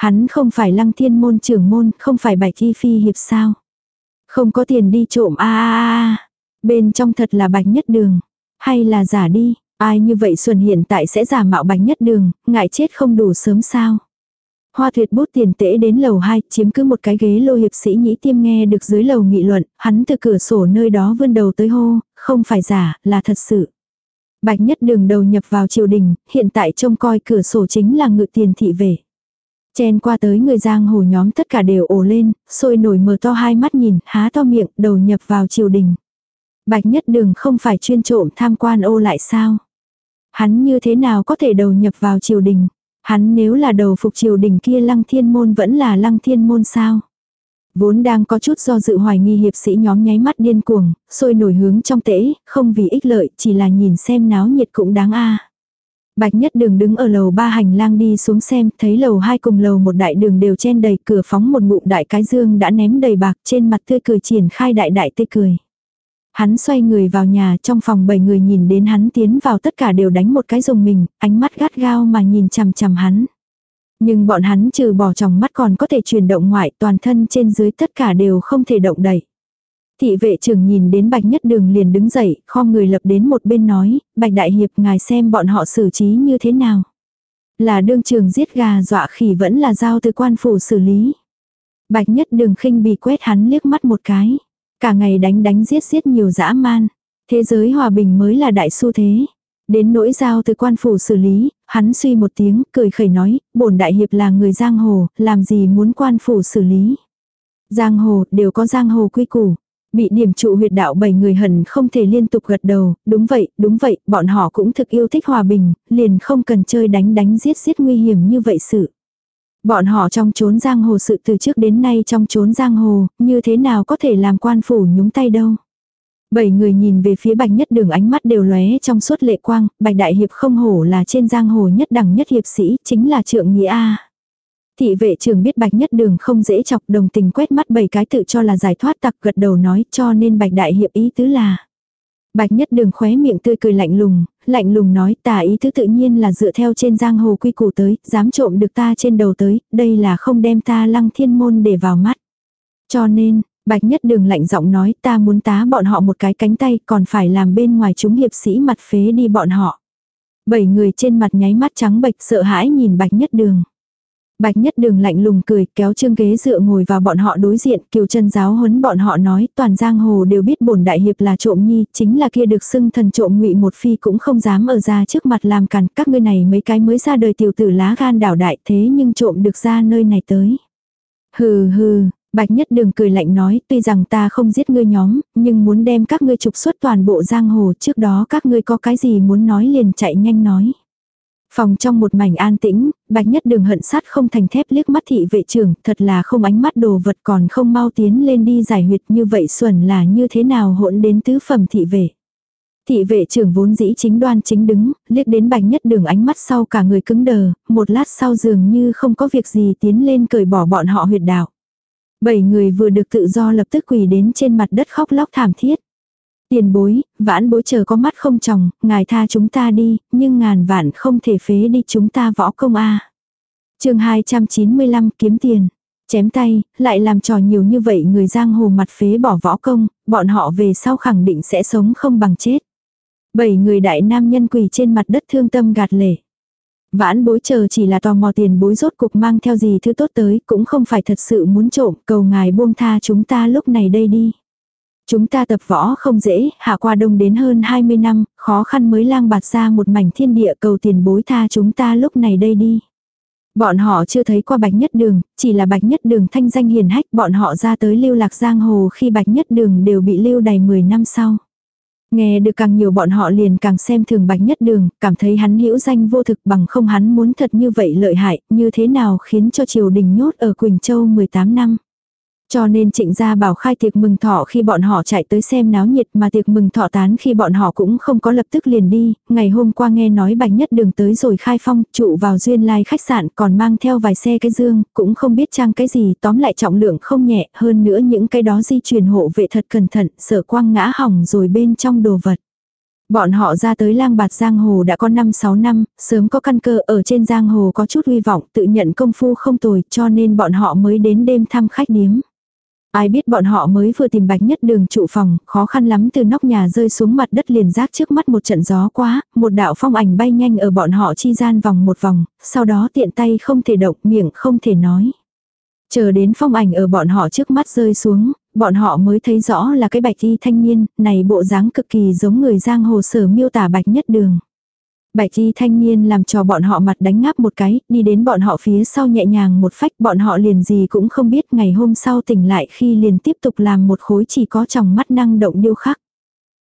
Speaker 1: Hắn không phải lăng thiên môn trưởng môn, không phải bạch thi phi hiệp sao. Không có tiền đi trộm a a a Bên trong thật là bạch nhất đường. Hay là giả đi, ai như vậy xuân hiện tại sẽ giả mạo bạch nhất đường, ngại chết không đủ sớm sao. Hoa tuyệt bút tiền tễ đến lầu 2, chiếm cứ một cái ghế lô hiệp sĩ nhĩ tiêm nghe được dưới lầu nghị luận, hắn từ cửa sổ nơi đó vươn đầu tới hô, không phải giả, là thật sự. Bạch nhất đường đầu nhập vào triều đình, hiện tại trông coi cửa sổ chính là ngự tiền thị vệ. Chen qua tới người giang hồ nhóm tất cả đều ồ lên, sôi nổi mở to hai mắt nhìn, há to miệng, đầu nhập vào triều đình. Bạch nhất đường không phải chuyên trộm tham quan ô lại sao? Hắn như thế nào có thể đầu nhập vào triều đình? Hắn nếu là đầu phục triều đình kia lăng thiên môn vẫn là lăng thiên môn sao? Vốn đang có chút do dự hoài nghi hiệp sĩ nhóm nháy mắt điên cuồng, sôi nổi hướng trong tễ, không vì ích lợi, chỉ là nhìn xem náo nhiệt cũng đáng a. Bạch nhất đường đứng ở lầu ba hành lang đi xuống xem, thấy lầu hai cùng lầu một đại đường đều chen đầy cửa phóng một ngụm đại cái dương đã ném đầy bạc trên mặt tươi cười triển khai đại đại tươi cười. Hắn xoay người vào nhà trong phòng bảy người nhìn đến hắn tiến vào tất cả đều đánh một cái dùng mình, ánh mắt gắt gao mà nhìn chằm chằm hắn. Nhưng bọn hắn trừ bỏ trong mắt còn có thể chuyển động ngoại toàn thân trên dưới tất cả đều không thể động đẩy. Thị vệ trưởng nhìn đến bạch nhất đường liền đứng dậy, kho người lập đến một bên nói, bạch đại hiệp ngài xem bọn họ xử trí như thế nào. Là đương trường giết gà dọa khỉ vẫn là giao từ quan phủ xử lý. Bạch nhất đường khinh bì quét hắn liếc mắt một cái. Cả ngày đánh đánh giết giết nhiều dã man. Thế giới hòa bình mới là đại xu thế. Đến nỗi giao từ quan phủ xử lý, hắn suy một tiếng, cười khẩy nói, bổn đại hiệp là người giang hồ, làm gì muốn quan phủ xử lý. Giang hồ, đều có giang hồ quy củ. Bị điểm trụ huyệt đạo bảy người hần không thể liên tục gật đầu, đúng vậy, đúng vậy, bọn họ cũng thực yêu thích hòa bình, liền không cần chơi đánh đánh giết giết nguy hiểm như vậy sự. Bọn họ trong chốn giang hồ sự từ trước đến nay trong chốn giang hồ, như thế nào có thể làm quan phủ nhúng tay đâu. Bảy người nhìn về phía bạch nhất đường ánh mắt đều lóe trong suốt lệ quang, bạch đại hiệp không hổ là trên giang hồ nhất đẳng nhất hiệp sĩ, chính là trượng nghĩa A. Thị vệ trưởng biết bạch nhất đường không dễ chọc đồng tình quét mắt bảy cái tự cho là giải thoát tặc gật đầu nói cho nên bạch đại hiệp ý tứ là. Bạch nhất đường khóe miệng tươi cười lạnh lùng, lạnh lùng nói tà ý tứ tự nhiên là dựa theo trên giang hồ quy củ tới, dám trộm được ta trên đầu tới, đây là không đem ta lăng thiên môn để vào mắt. Cho nên, bạch nhất đường lạnh giọng nói ta muốn tá bọn họ một cái cánh tay còn phải làm bên ngoài chúng hiệp sĩ mặt phế đi bọn họ. Bảy người trên mặt nháy mắt trắng bệch sợ hãi nhìn bạch nhất đường. Bạch nhất đường lạnh lùng cười kéo chương ghế dựa ngồi vào bọn họ đối diện kiều chân giáo huấn bọn họ nói toàn giang hồ đều biết bổn đại hiệp là trộm nhi chính là kia được xưng thần trộm ngụy một phi cũng không dám ở ra trước mặt làm càn các ngươi này mấy cái mới ra đời tiểu tử lá gan đảo đại thế nhưng trộm được ra nơi này tới. Hừ hừ, Bạch Nhất Đường cười lạnh nói, tuy rằng ta không giết ngươi nhóm, nhưng muốn đem các ngươi trục xuất toàn bộ giang hồ trước đó các ngươi có cái gì muốn nói liền chạy nhanh nói. Phòng trong một mảnh an tĩnh, bạch nhất đường hận sát không thành thép liếc mắt thị vệ trưởng, thật là không ánh mắt đồ vật còn không mau tiến lên đi giải huyệt như vậy xuẩn là như thế nào hỗn đến tứ phẩm thị vệ. Thị vệ trưởng vốn dĩ chính đoan chính đứng, liếc đến bạch nhất đường ánh mắt sau cả người cứng đờ, một lát sau dường như không có việc gì tiến lên cởi bỏ bọn họ huyệt đạo. Bảy người vừa được tự do lập tức quỳ đến trên mặt đất khóc lóc thảm thiết. Tiền bối, vãn bối chờ có mắt không chồng, ngài tha chúng ta đi, nhưng ngàn vạn không thể phế đi chúng ta võ công a. À. Chương 295 kiếm tiền. Chém tay, lại làm trò nhiều như vậy người giang hồ mặt phế bỏ võ công, bọn họ về sau khẳng định sẽ sống không bằng chết. Bảy người đại nam nhân quỳ trên mặt đất thương tâm gạt lệ. Vãn bối chờ chỉ là tò mò tiền bối rốt cục mang theo gì thứ tốt tới, cũng không phải thật sự muốn trộm, cầu ngài buông tha chúng ta lúc này đây đi. Chúng ta tập võ không dễ, hạ qua đông đến hơn 20 năm, khó khăn mới lang bạt ra một mảnh thiên địa cầu tiền bối tha chúng ta lúc này đây đi. Bọn họ chưa thấy qua bạch nhất đường, chỉ là bạch nhất đường thanh danh hiền hách bọn họ ra tới lưu lạc giang hồ khi bạch nhất đường đều bị lưu đầy 10 năm sau. Nghe được càng nhiều bọn họ liền càng xem thường bạch nhất đường, cảm thấy hắn hữu danh vô thực bằng không hắn muốn thật như vậy lợi hại, như thế nào khiến cho triều đình nhốt ở Quỳnh Châu 18 năm. Cho nên trịnh gia bảo khai tiệc mừng thọ khi bọn họ chạy tới xem náo nhiệt mà tiệc mừng thọ tán khi bọn họ cũng không có lập tức liền đi. Ngày hôm qua nghe nói bạch nhất đường tới rồi khai phong, trụ vào duyên lai khách sạn còn mang theo vài xe cái dương, cũng không biết trang cái gì tóm lại trọng lượng không nhẹ hơn nữa những cái đó di chuyển hộ vệ thật cẩn thận, sợ quăng ngã hỏng rồi bên trong đồ vật. Bọn họ ra tới lang bạt giang hồ đã có 5-6 năm, sớm có căn cơ ở trên giang hồ có chút hy vọng tự nhận công phu không tồi cho nên bọn họ mới đến đêm thăm khách điếm. Ai biết bọn họ mới vừa tìm bạch nhất đường trụ phòng, khó khăn lắm từ nóc nhà rơi xuống mặt đất liền rác trước mắt một trận gió quá, một đạo phong ảnh bay nhanh ở bọn họ chi gian vòng một vòng, sau đó tiện tay không thể động miệng không thể nói. Chờ đến phong ảnh ở bọn họ trước mắt rơi xuống, bọn họ mới thấy rõ là cái bạch y thanh niên, này bộ dáng cực kỳ giống người giang hồ sở miêu tả bạch nhất đường. Bạch y thanh niên làm cho bọn họ mặt đánh ngáp một cái, đi đến bọn họ phía sau nhẹ nhàng một phách bọn họ liền gì cũng không biết ngày hôm sau tỉnh lại khi liền tiếp tục làm một khối chỉ có trong mắt năng động điêu khắc.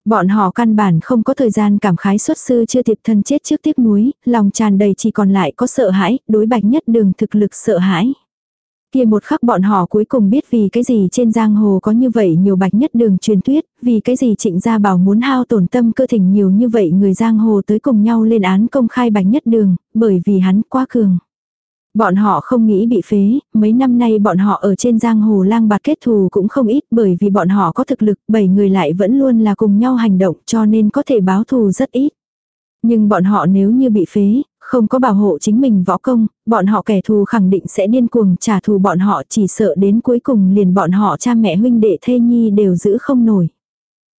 Speaker 1: Bọn họ căn bản không có thời gian cảm khái xuất sư chưa tiệp thân chết trước tiếc núi, lòng tràn đầy chỉ còn lại có sợ hãi, đối bạch nhất đường thực lực sợ hãi. Kia một khắc bọn họ cuối cùng biết vì cái gì trên giang hồ có như vậy nhiều bạch nhất đường truyền thuyết, vì cái gì trịnh gia bảo muốn hao tổn tâm cơ thỉnh nhiều như vậy người giang hồ tới cùng nhau lên án công khai bạch nhất đường, bởi vì hắn quá cường. Bọn họ không nghĩ bị phế, mấy năm nay bọn họ ở trên giang hồ lang bạt kết thù cũng không ít bởi vì bọn họ có thực lực, bảy người lại vẫn luôn là cùng nhau hành động cho nên có thể báo thù rất ít. Nhưng bọn họ nếu như bị phế, không có bảo hộ chính mình võ công, bọn họ kẻ thù khẳng định sẽ điên cuồng trả thù bọn họ chỉ sợ đến cuối cùng liền bọn họ cha mẹ huynh đệ thê nhi đều giữ không nổi.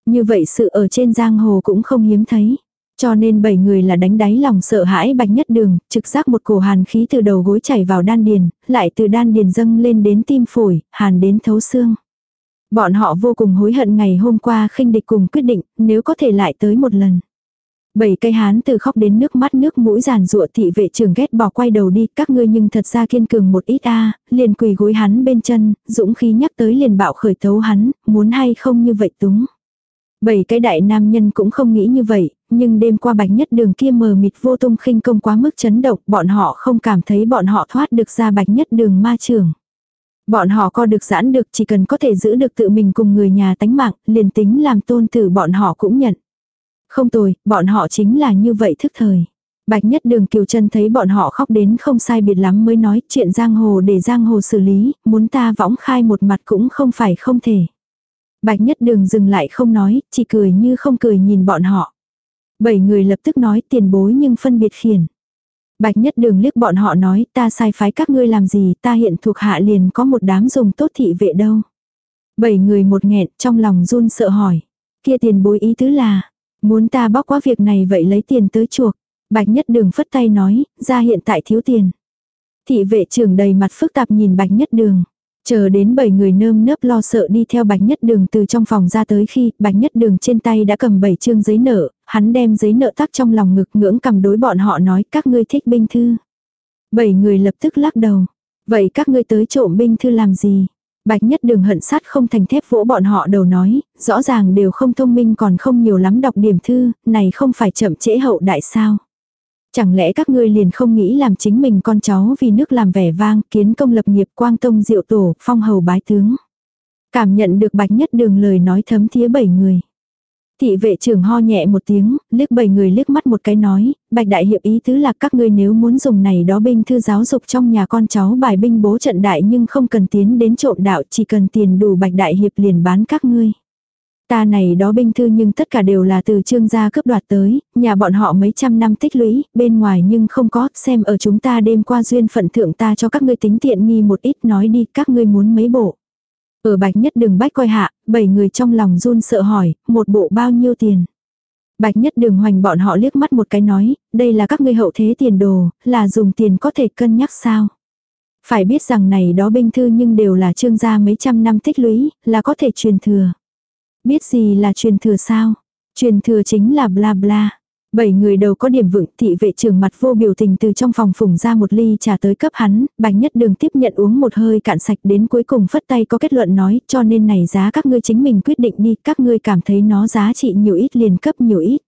Speaker 1: Như vậy sự ở trên giang hồ cũng không hiếm thấy. Cho nên bảy người là đánh đáy lòng sợ hãi bạch nhất đường, trực giác một cổ hàn khí từ đầu gối chảy vào đan điền, lại từ đan điền dâng lên đến tim phổi, hàn đến thấu xương. Bọn họ vô cùng hối hận ngày hôm qua khinh địch cùng quyết định, nếu có thể lại tới một lần. Bảy cây hán từ khóc đến nước mắt nước mũi giàn rụa thị vệ trưởng ghét bỏ quay đầu đi, các ngươi nhưng thật ra kiên cường một ít a liền quỳ gối hắn bên chân, dũng khí nhắc tới liền bạo khởi thấu hắn, muốn hay không như vậy túng. Bảy cái đại nam nhân cũng không nghĩ như vậy, nhưng đêm qua bạch nhất đường kia mờ mịt vô tung khinh công quá mức chấn động, bọn họ không cảm thấy bọn họ thoát được ra bạch nhất đường ma trường. Bọn họ co được giãn được chỉ cần có thể giữ được tự mình cùng người nhà tánh mạng, liền tính làm tôn tử bọn họ cũng nhận. Không tồi, bọn họ chính là như vậy thức thời. Bạch nhất đường kiều chân thấy bọn họ khóc đến không sai biệt lắm mới nói chuyện giang hồ để giang hồ xử lý, muốn ta võng khai một mặt cũng không phải không thể. Bạch nhất đường dừng lại không nói, chỉ cười như không cười nhìn bọn họ. Bảy người lập tức nói tiền bối nhưng phân biệt khiển. Bạch nhất đường liếc bọn họ nói ta sai phái các ngươi làm gì ta hiện thuộc hạ liền có một đám dùng tốt thị vệ đâu. Bảy người một nghẹn trong lòng run sợ hỏi. Kia tiền bối ý tứ là, Muốn ta bóc qua việc này vậy lấy tiền tới chuộc. Bạch nhất đường phất tay nói, ra hiện tại thiếu tiền. Thị vệ trưởng đầy mặt phức tạp nhìn bạch nhất đường. Chờ đến bảy người nơm nớp lo sợ đi theo bạch nhất đường từ trong phòng ra tới khi bạch nhất đường trên tay đã cầm bảy chương giấy nợ, hắn đem giấy nợ tắc trong lòng ngực ngưỡng cầm đối bọn họ nói các ngươi thích binh thư. Bảy người lập tức lắc đầu. Vậy các ngươi tới trộm binh thư làm gì? Bạch nhất đường hận sát không thành thép vỗ bọn họ đầu nói, rõ ràng đều không thông minh còn không nhiều lắm đọc điểm thư, này không phải chậm trễ hậu đại sao. Chẳng lẽ các ngươi liền không nghĩ làm chính mình con cháu vì nước làm vẻ vang, kiến công lập nghiệp quang tông diệu tổ, phong hầu bái tướng. Cảm nhận được bạch nhất đường lời nói thấm thía bảy người. Thị vệ trưởng ho nhẹ một tiếng, liếc bảy người liếc mắt một cái nói, bạch đại hiệp ý tứ là các ngươi nếu muốn dùng này đó binh thư giáo dục trong nhà con cháu bài binh bố trận đại nhưng không cần tiến đến trộm đạo chỉ cần tiền đủ bạch đại hiệp liền bán các ngươi. Ta này đó binh thư nhưng tất cả đều là từ trương gia cướp đoạt tới, nhà bọn họ mấy trăm năm tích lũy, bên ngoài nhưng không có, xem ở chúng ta đêm qua duyên phận thượng ta cho các ngươi tính tiện nghi một ít nói đi các ngươi muốn mấy bộ. Ở bạch nhất đường bách coi hạ, bảy người trong lòng run sợ hỏi, một bộ bao nhiêu tiền. Bạch nhất đường hoành bọn họ liếc mắt một cái nói, đây là các ngươi hậu thế tiền đồ, là dùng tiền có thể cân nhắc sao. Phải biết rằng này đó binh thư nhưng đều là trương gia mấy trăm năm tích lũy, là có thể truyền thừa. Biết gì là truyền thừa sao? Truyền thừa chính là bla bla. Bảy người đầu có điểm vựng, thị vệ trưởng mặt vô biểu tình từ trong phòng phùng ra một ly trà tới cấp hắn, bạch nhất đường tiếp nhận uống một hơi cạn sạch đến cuối cùng phất tay có kết luận nói, cho nên này giá các ngươi chính mình quyết định đi, các ngươi cảm thấy nó giá trị nhiều ít liền cấp nhiều ít.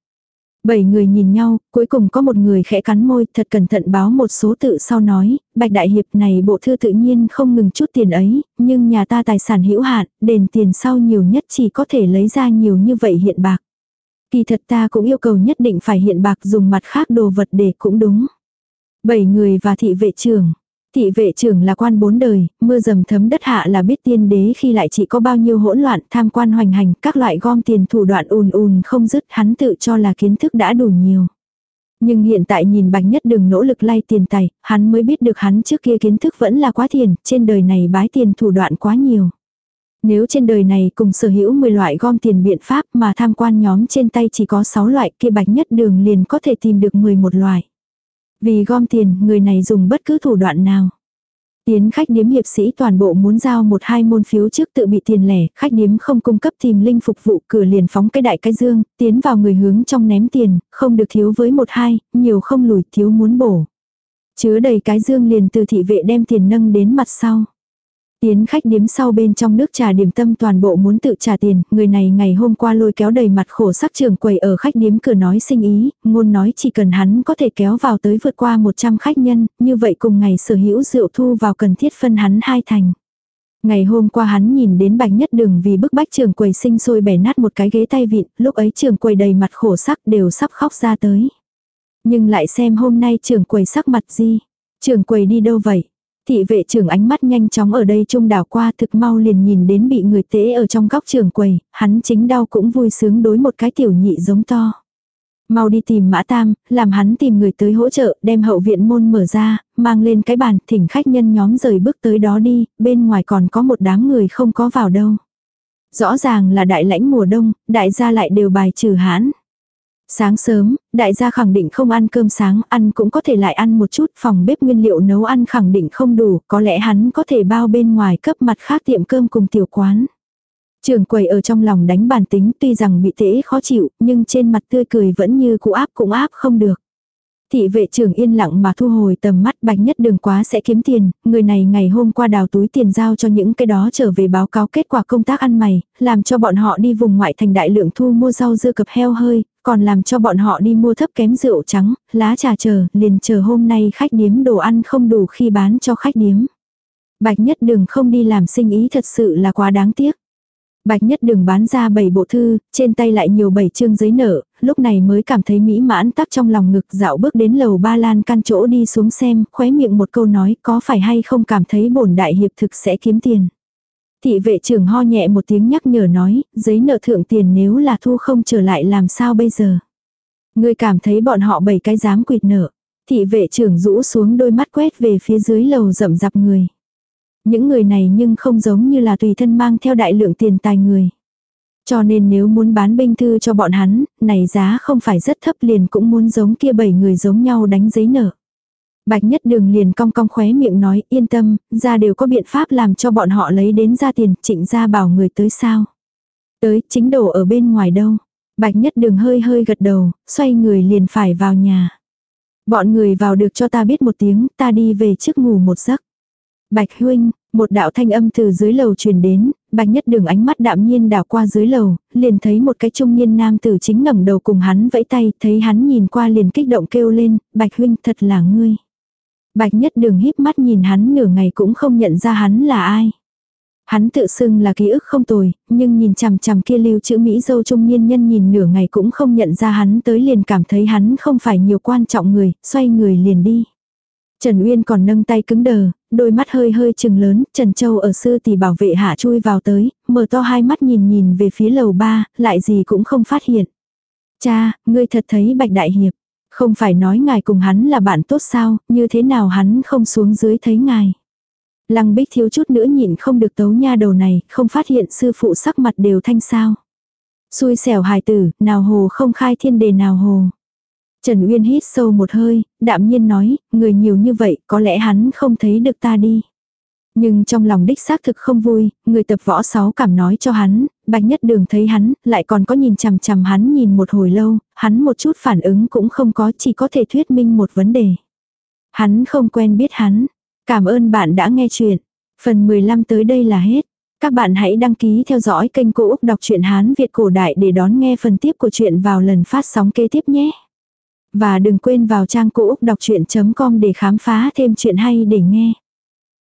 Speaker 1: Bảy người nhìn nhau, cuối cùng có một người khẽ cắn môi, thật cẩn thận báo một số tự sau nói, Bạch Đại Hiệp này bộ thư tự nhiên không ngừng chút tiền ấy, nhưng nhà ta tài sản hữu hạn, đền tiền sau nhiều nhất chỉ có thể lấy ra nhiều như vậy hiện bạc. Kỳ thật ta cũng yêu cầu nhất định phải hiện bạc dùng mặt khác đồ vật để cũng đúng. Bảy người và thị vệ trưởng. Thị vệ trưởng là quan bốn đời, mưa dầm thấm đất hạ là biết tiên đế khi lại chỉ có bao nhiêu hỗn loạn tham quan hoành hành, các loại gom tiền thủ đoạn ùn ùn không dứt hắn tự cho là kiến thức đã đủ nhiều. Nhưng hiện tại nhìn bạch nhất đừng nỗ lực lay tiền tài, hắn mới biết được hắn trước kia kiến thức vẫn là quá thiền, trên đời này bái tiền thủ đoạn quá nhiều. Nếu trên đời này cùng sở hữu 10 loại gom tiền biện pháp mà tham quan nhóm trên tay chỉ có 6 loại kia bạch nhất đường liền có thể tìm được 11 loại. Vì gom tiền, người này dùng bất cứ thủ đoạn nào. Tiến khách điếm hiệp sĩ toàn bộ muốn giao một hai môn phiếu trước tự bị tiền lẻ, khách điếm không cung cấp tìm linh phục vụ cửa liền phóng cái đại cái dương, tiến vào người hướng trong ném tiền, không được thiếu với một hai, nhiều không lùi thiếu muốn bổ. Chứa đầy cái dương liền từ thị vệ đem tiền nâng đến mặt sau. Tiến khách điếm sau bên trong nước trà điểm tâm toàn bộ muốn tự trả tiền, người này ngày hôm qua lôi kéo đầy mặt khổ sắc trường quầy ở khách điếm cửa nói sinh ý, ngôn nói chỉ cần hắn có thể kéo vào tới vượt qua 100 khách nhân, như vậy cùng ngày sở hữu rượu thu vào cần thiết phân hắn hai thành. Ngày hôm qua hắn nhìn đến bạch nhất đường vì bức bách trường quầy sinh sôi bẻ nát một cái ghế tay vịn, lúc ấy trường quầy đầy mặt khổ sắc đều sắp khóc ra tới. Nhưng lại xem hôm nay trường quầy sắc mặt gì, trường quầy đi đâu vậy? Thị vệ trưởng ánh mắt nhanh chóng ở đây trung đảo qua thực mau liền nhìn đến bị người tế ở trong góc trường quầy, hắn chính đau cũng vui sướng đối một cái tiểu nhị giống to. Mau đi tìm mã tam, làm hắn tìm người tới hỗ trợ, đem hậu viện môn mở ra, mang lên cái bàn, thỉnh khách nhân nhóm rời bước tới đó đi, bên ngoài còn có một đám người không có vào đâu. Rõ ràng là đại lãnh mùa đông, đại gia lại đều bài trừ hãn. Sáng sớm, đại gia khẳng định không ăn cơm sáng, ăn cũng có thể lại ăn một chút, phòng bếp nguyên liệu nấu ăn khẳng định không đủ, có lẽ hắn có thể bao bên ngoài cấp mặt khác tiệm cơm cùng tiểu quán. Trường quầy ở trong lòng đánh bàn tính tuy rằng bị tễ khó chịu, nhưng trên mặt tươi cười vẫn như cụ áp cũng áp không được. Thị vệ trưởng yên lặng mà thu hồi tầm mắt bạch nhất đường quá sẽ kiếm tiền, người này ngày hôm qua đào túi tiền giao cho những cái đó trở về báo cáo kết quả công tác ăn mày, làm cho bọn họ đi vùng ngoại thành đại lượng thu mua rau dưa cập heo hơi, còn làm cho bọn họ đi mua thấp kém rượu trắng, lá trà chờ, liền chờ hôm nay khách điếm đồ ăn không đủ khi bán cho khách điếm. Bạch nhất đường không đi làm sinh ý thật sự là quá đáng tiếc. Bạch nhất đường bán ra 7 bộ thư, trên tay lại nhiều 7 chương giấy nợ, lúc này mới cảm thấy mỹ mãn tắc trong lòng ngực dạo bước đến lầu ba lan căn chỗ đi xuống xem, khóe miệng một câu nói có phải hay không cảm thấy bổn đại hiệp thực sẽ kiếm tiền. Thị vệ trưởng ho nhẹ một tiếng nhắc nhở nói, giấy nợ thượng tiền nếu là thu không trở lại làm sao bây giờ. Người cảm thấy bọn họ bảy cái dám quỵt nợ. Thị vệ trưởng rũ xuống đôi mắt quét về phía dưới lầu rậm rạp người. Những người này nhưng không giống như là tùy thân mang theo đại lượng tiền tài người. Cho nên nếu muốn bán binh thư cho bọn hắn, này giá không phải rất thấp liền cũng muốn giống kia bảy người giống nhau đánh giấy nợ. Bạch nhất đường liền cong cong khóe miệng nói yên tâm, ra đều có biện pháp làm cho bọn họ lấy đến ra tiền, trịnh ra bảo người tới sao. Tới, chính đổ ở bên ngoài đâu. Bạch nhất đường hơi hơi gật đầu, xoay người liền phải vào nhà. Bọn người vào được cho ta biết một tiếng, ta đi về trước ngủ một giấc. Bạch huynh, một đạo thanh âm từ dưới lầu truyền đến, bạch nhất đường ánh mắt đạm nhiên đảo qua dưới lầu, liền thấy một cái trung niên nam tử chính ngẩng đầu cùng hắn vẫy tay, thấy hắn nhìn qua liền kích động kêu lên, bạch huynh thật là ngươi. Bạch nhất đường híp mắt nhìn hắn nửa ngày cũng không nhận ra hắn là ai. Hắn tự xưng là ký ức không tồi, nhưng nhìn chằm chằm kia lưu chữ Mỹ dâu trung niên nhân nhìn nửa ngày cũng không nhận ra hắn tới liền cảm thấy hắn không phải nhiều quan trọng người, xoay người liền đi. Trần Uyên còn nâng tay cứng đờ, đôi mắt hơi hơi chừng lớn, Trần Châu ở sư tỷ bảo vệ hạ chui vào tới, mở to hai mắt nhìn nhìn về phía lầu ba, lại gì cũng không phát hiện. Cha, ngươi thật thấy Bạch Đại Hiệp. Không phải nói ngài cùng hắn là bạn tốt sao, như thế nào hắn không xuống dưới thấy ngài. Lăng bích thiếu chút nữa nhịn không được tấu nha đầu này, không phát hiện sư phụ sắc mặt đều thanh sao. Xui xẻo hài tử, nào hồ không khai thiên đề nào hồ. Trần Uyên hít sâu một hơi, đạm nhiên nói, người nhiều như vậy, có lẽ hắn không thấy được ta đi. Nhưng trong lòng đích xác thực không vui, người tập võ sáu cảm nói cho hắn, bạch nhất đường thấy hắn, lại còn có nhìn chằm chằm hắn nhìn một hồi lâu, hắn một chút phản ứng cũng không có chỉ có thể thuyết minh một vấn đề. Hắn không quen biết hắn. Cảm ơn bạn đã nghe chuyện. Phần 15 tới đây là hết. Các bạn hãy đăng ký theo dõi kênh Cô Úc Đọc truyện Hán Việt Cổ Đại để đón nghe phần tiếp của chuyện vào lần phát sóng kế tiếp nhé. Và đừng quên vào trang cô úc đọc chuyện.com để khám phá thêm chuyện hay để nghe.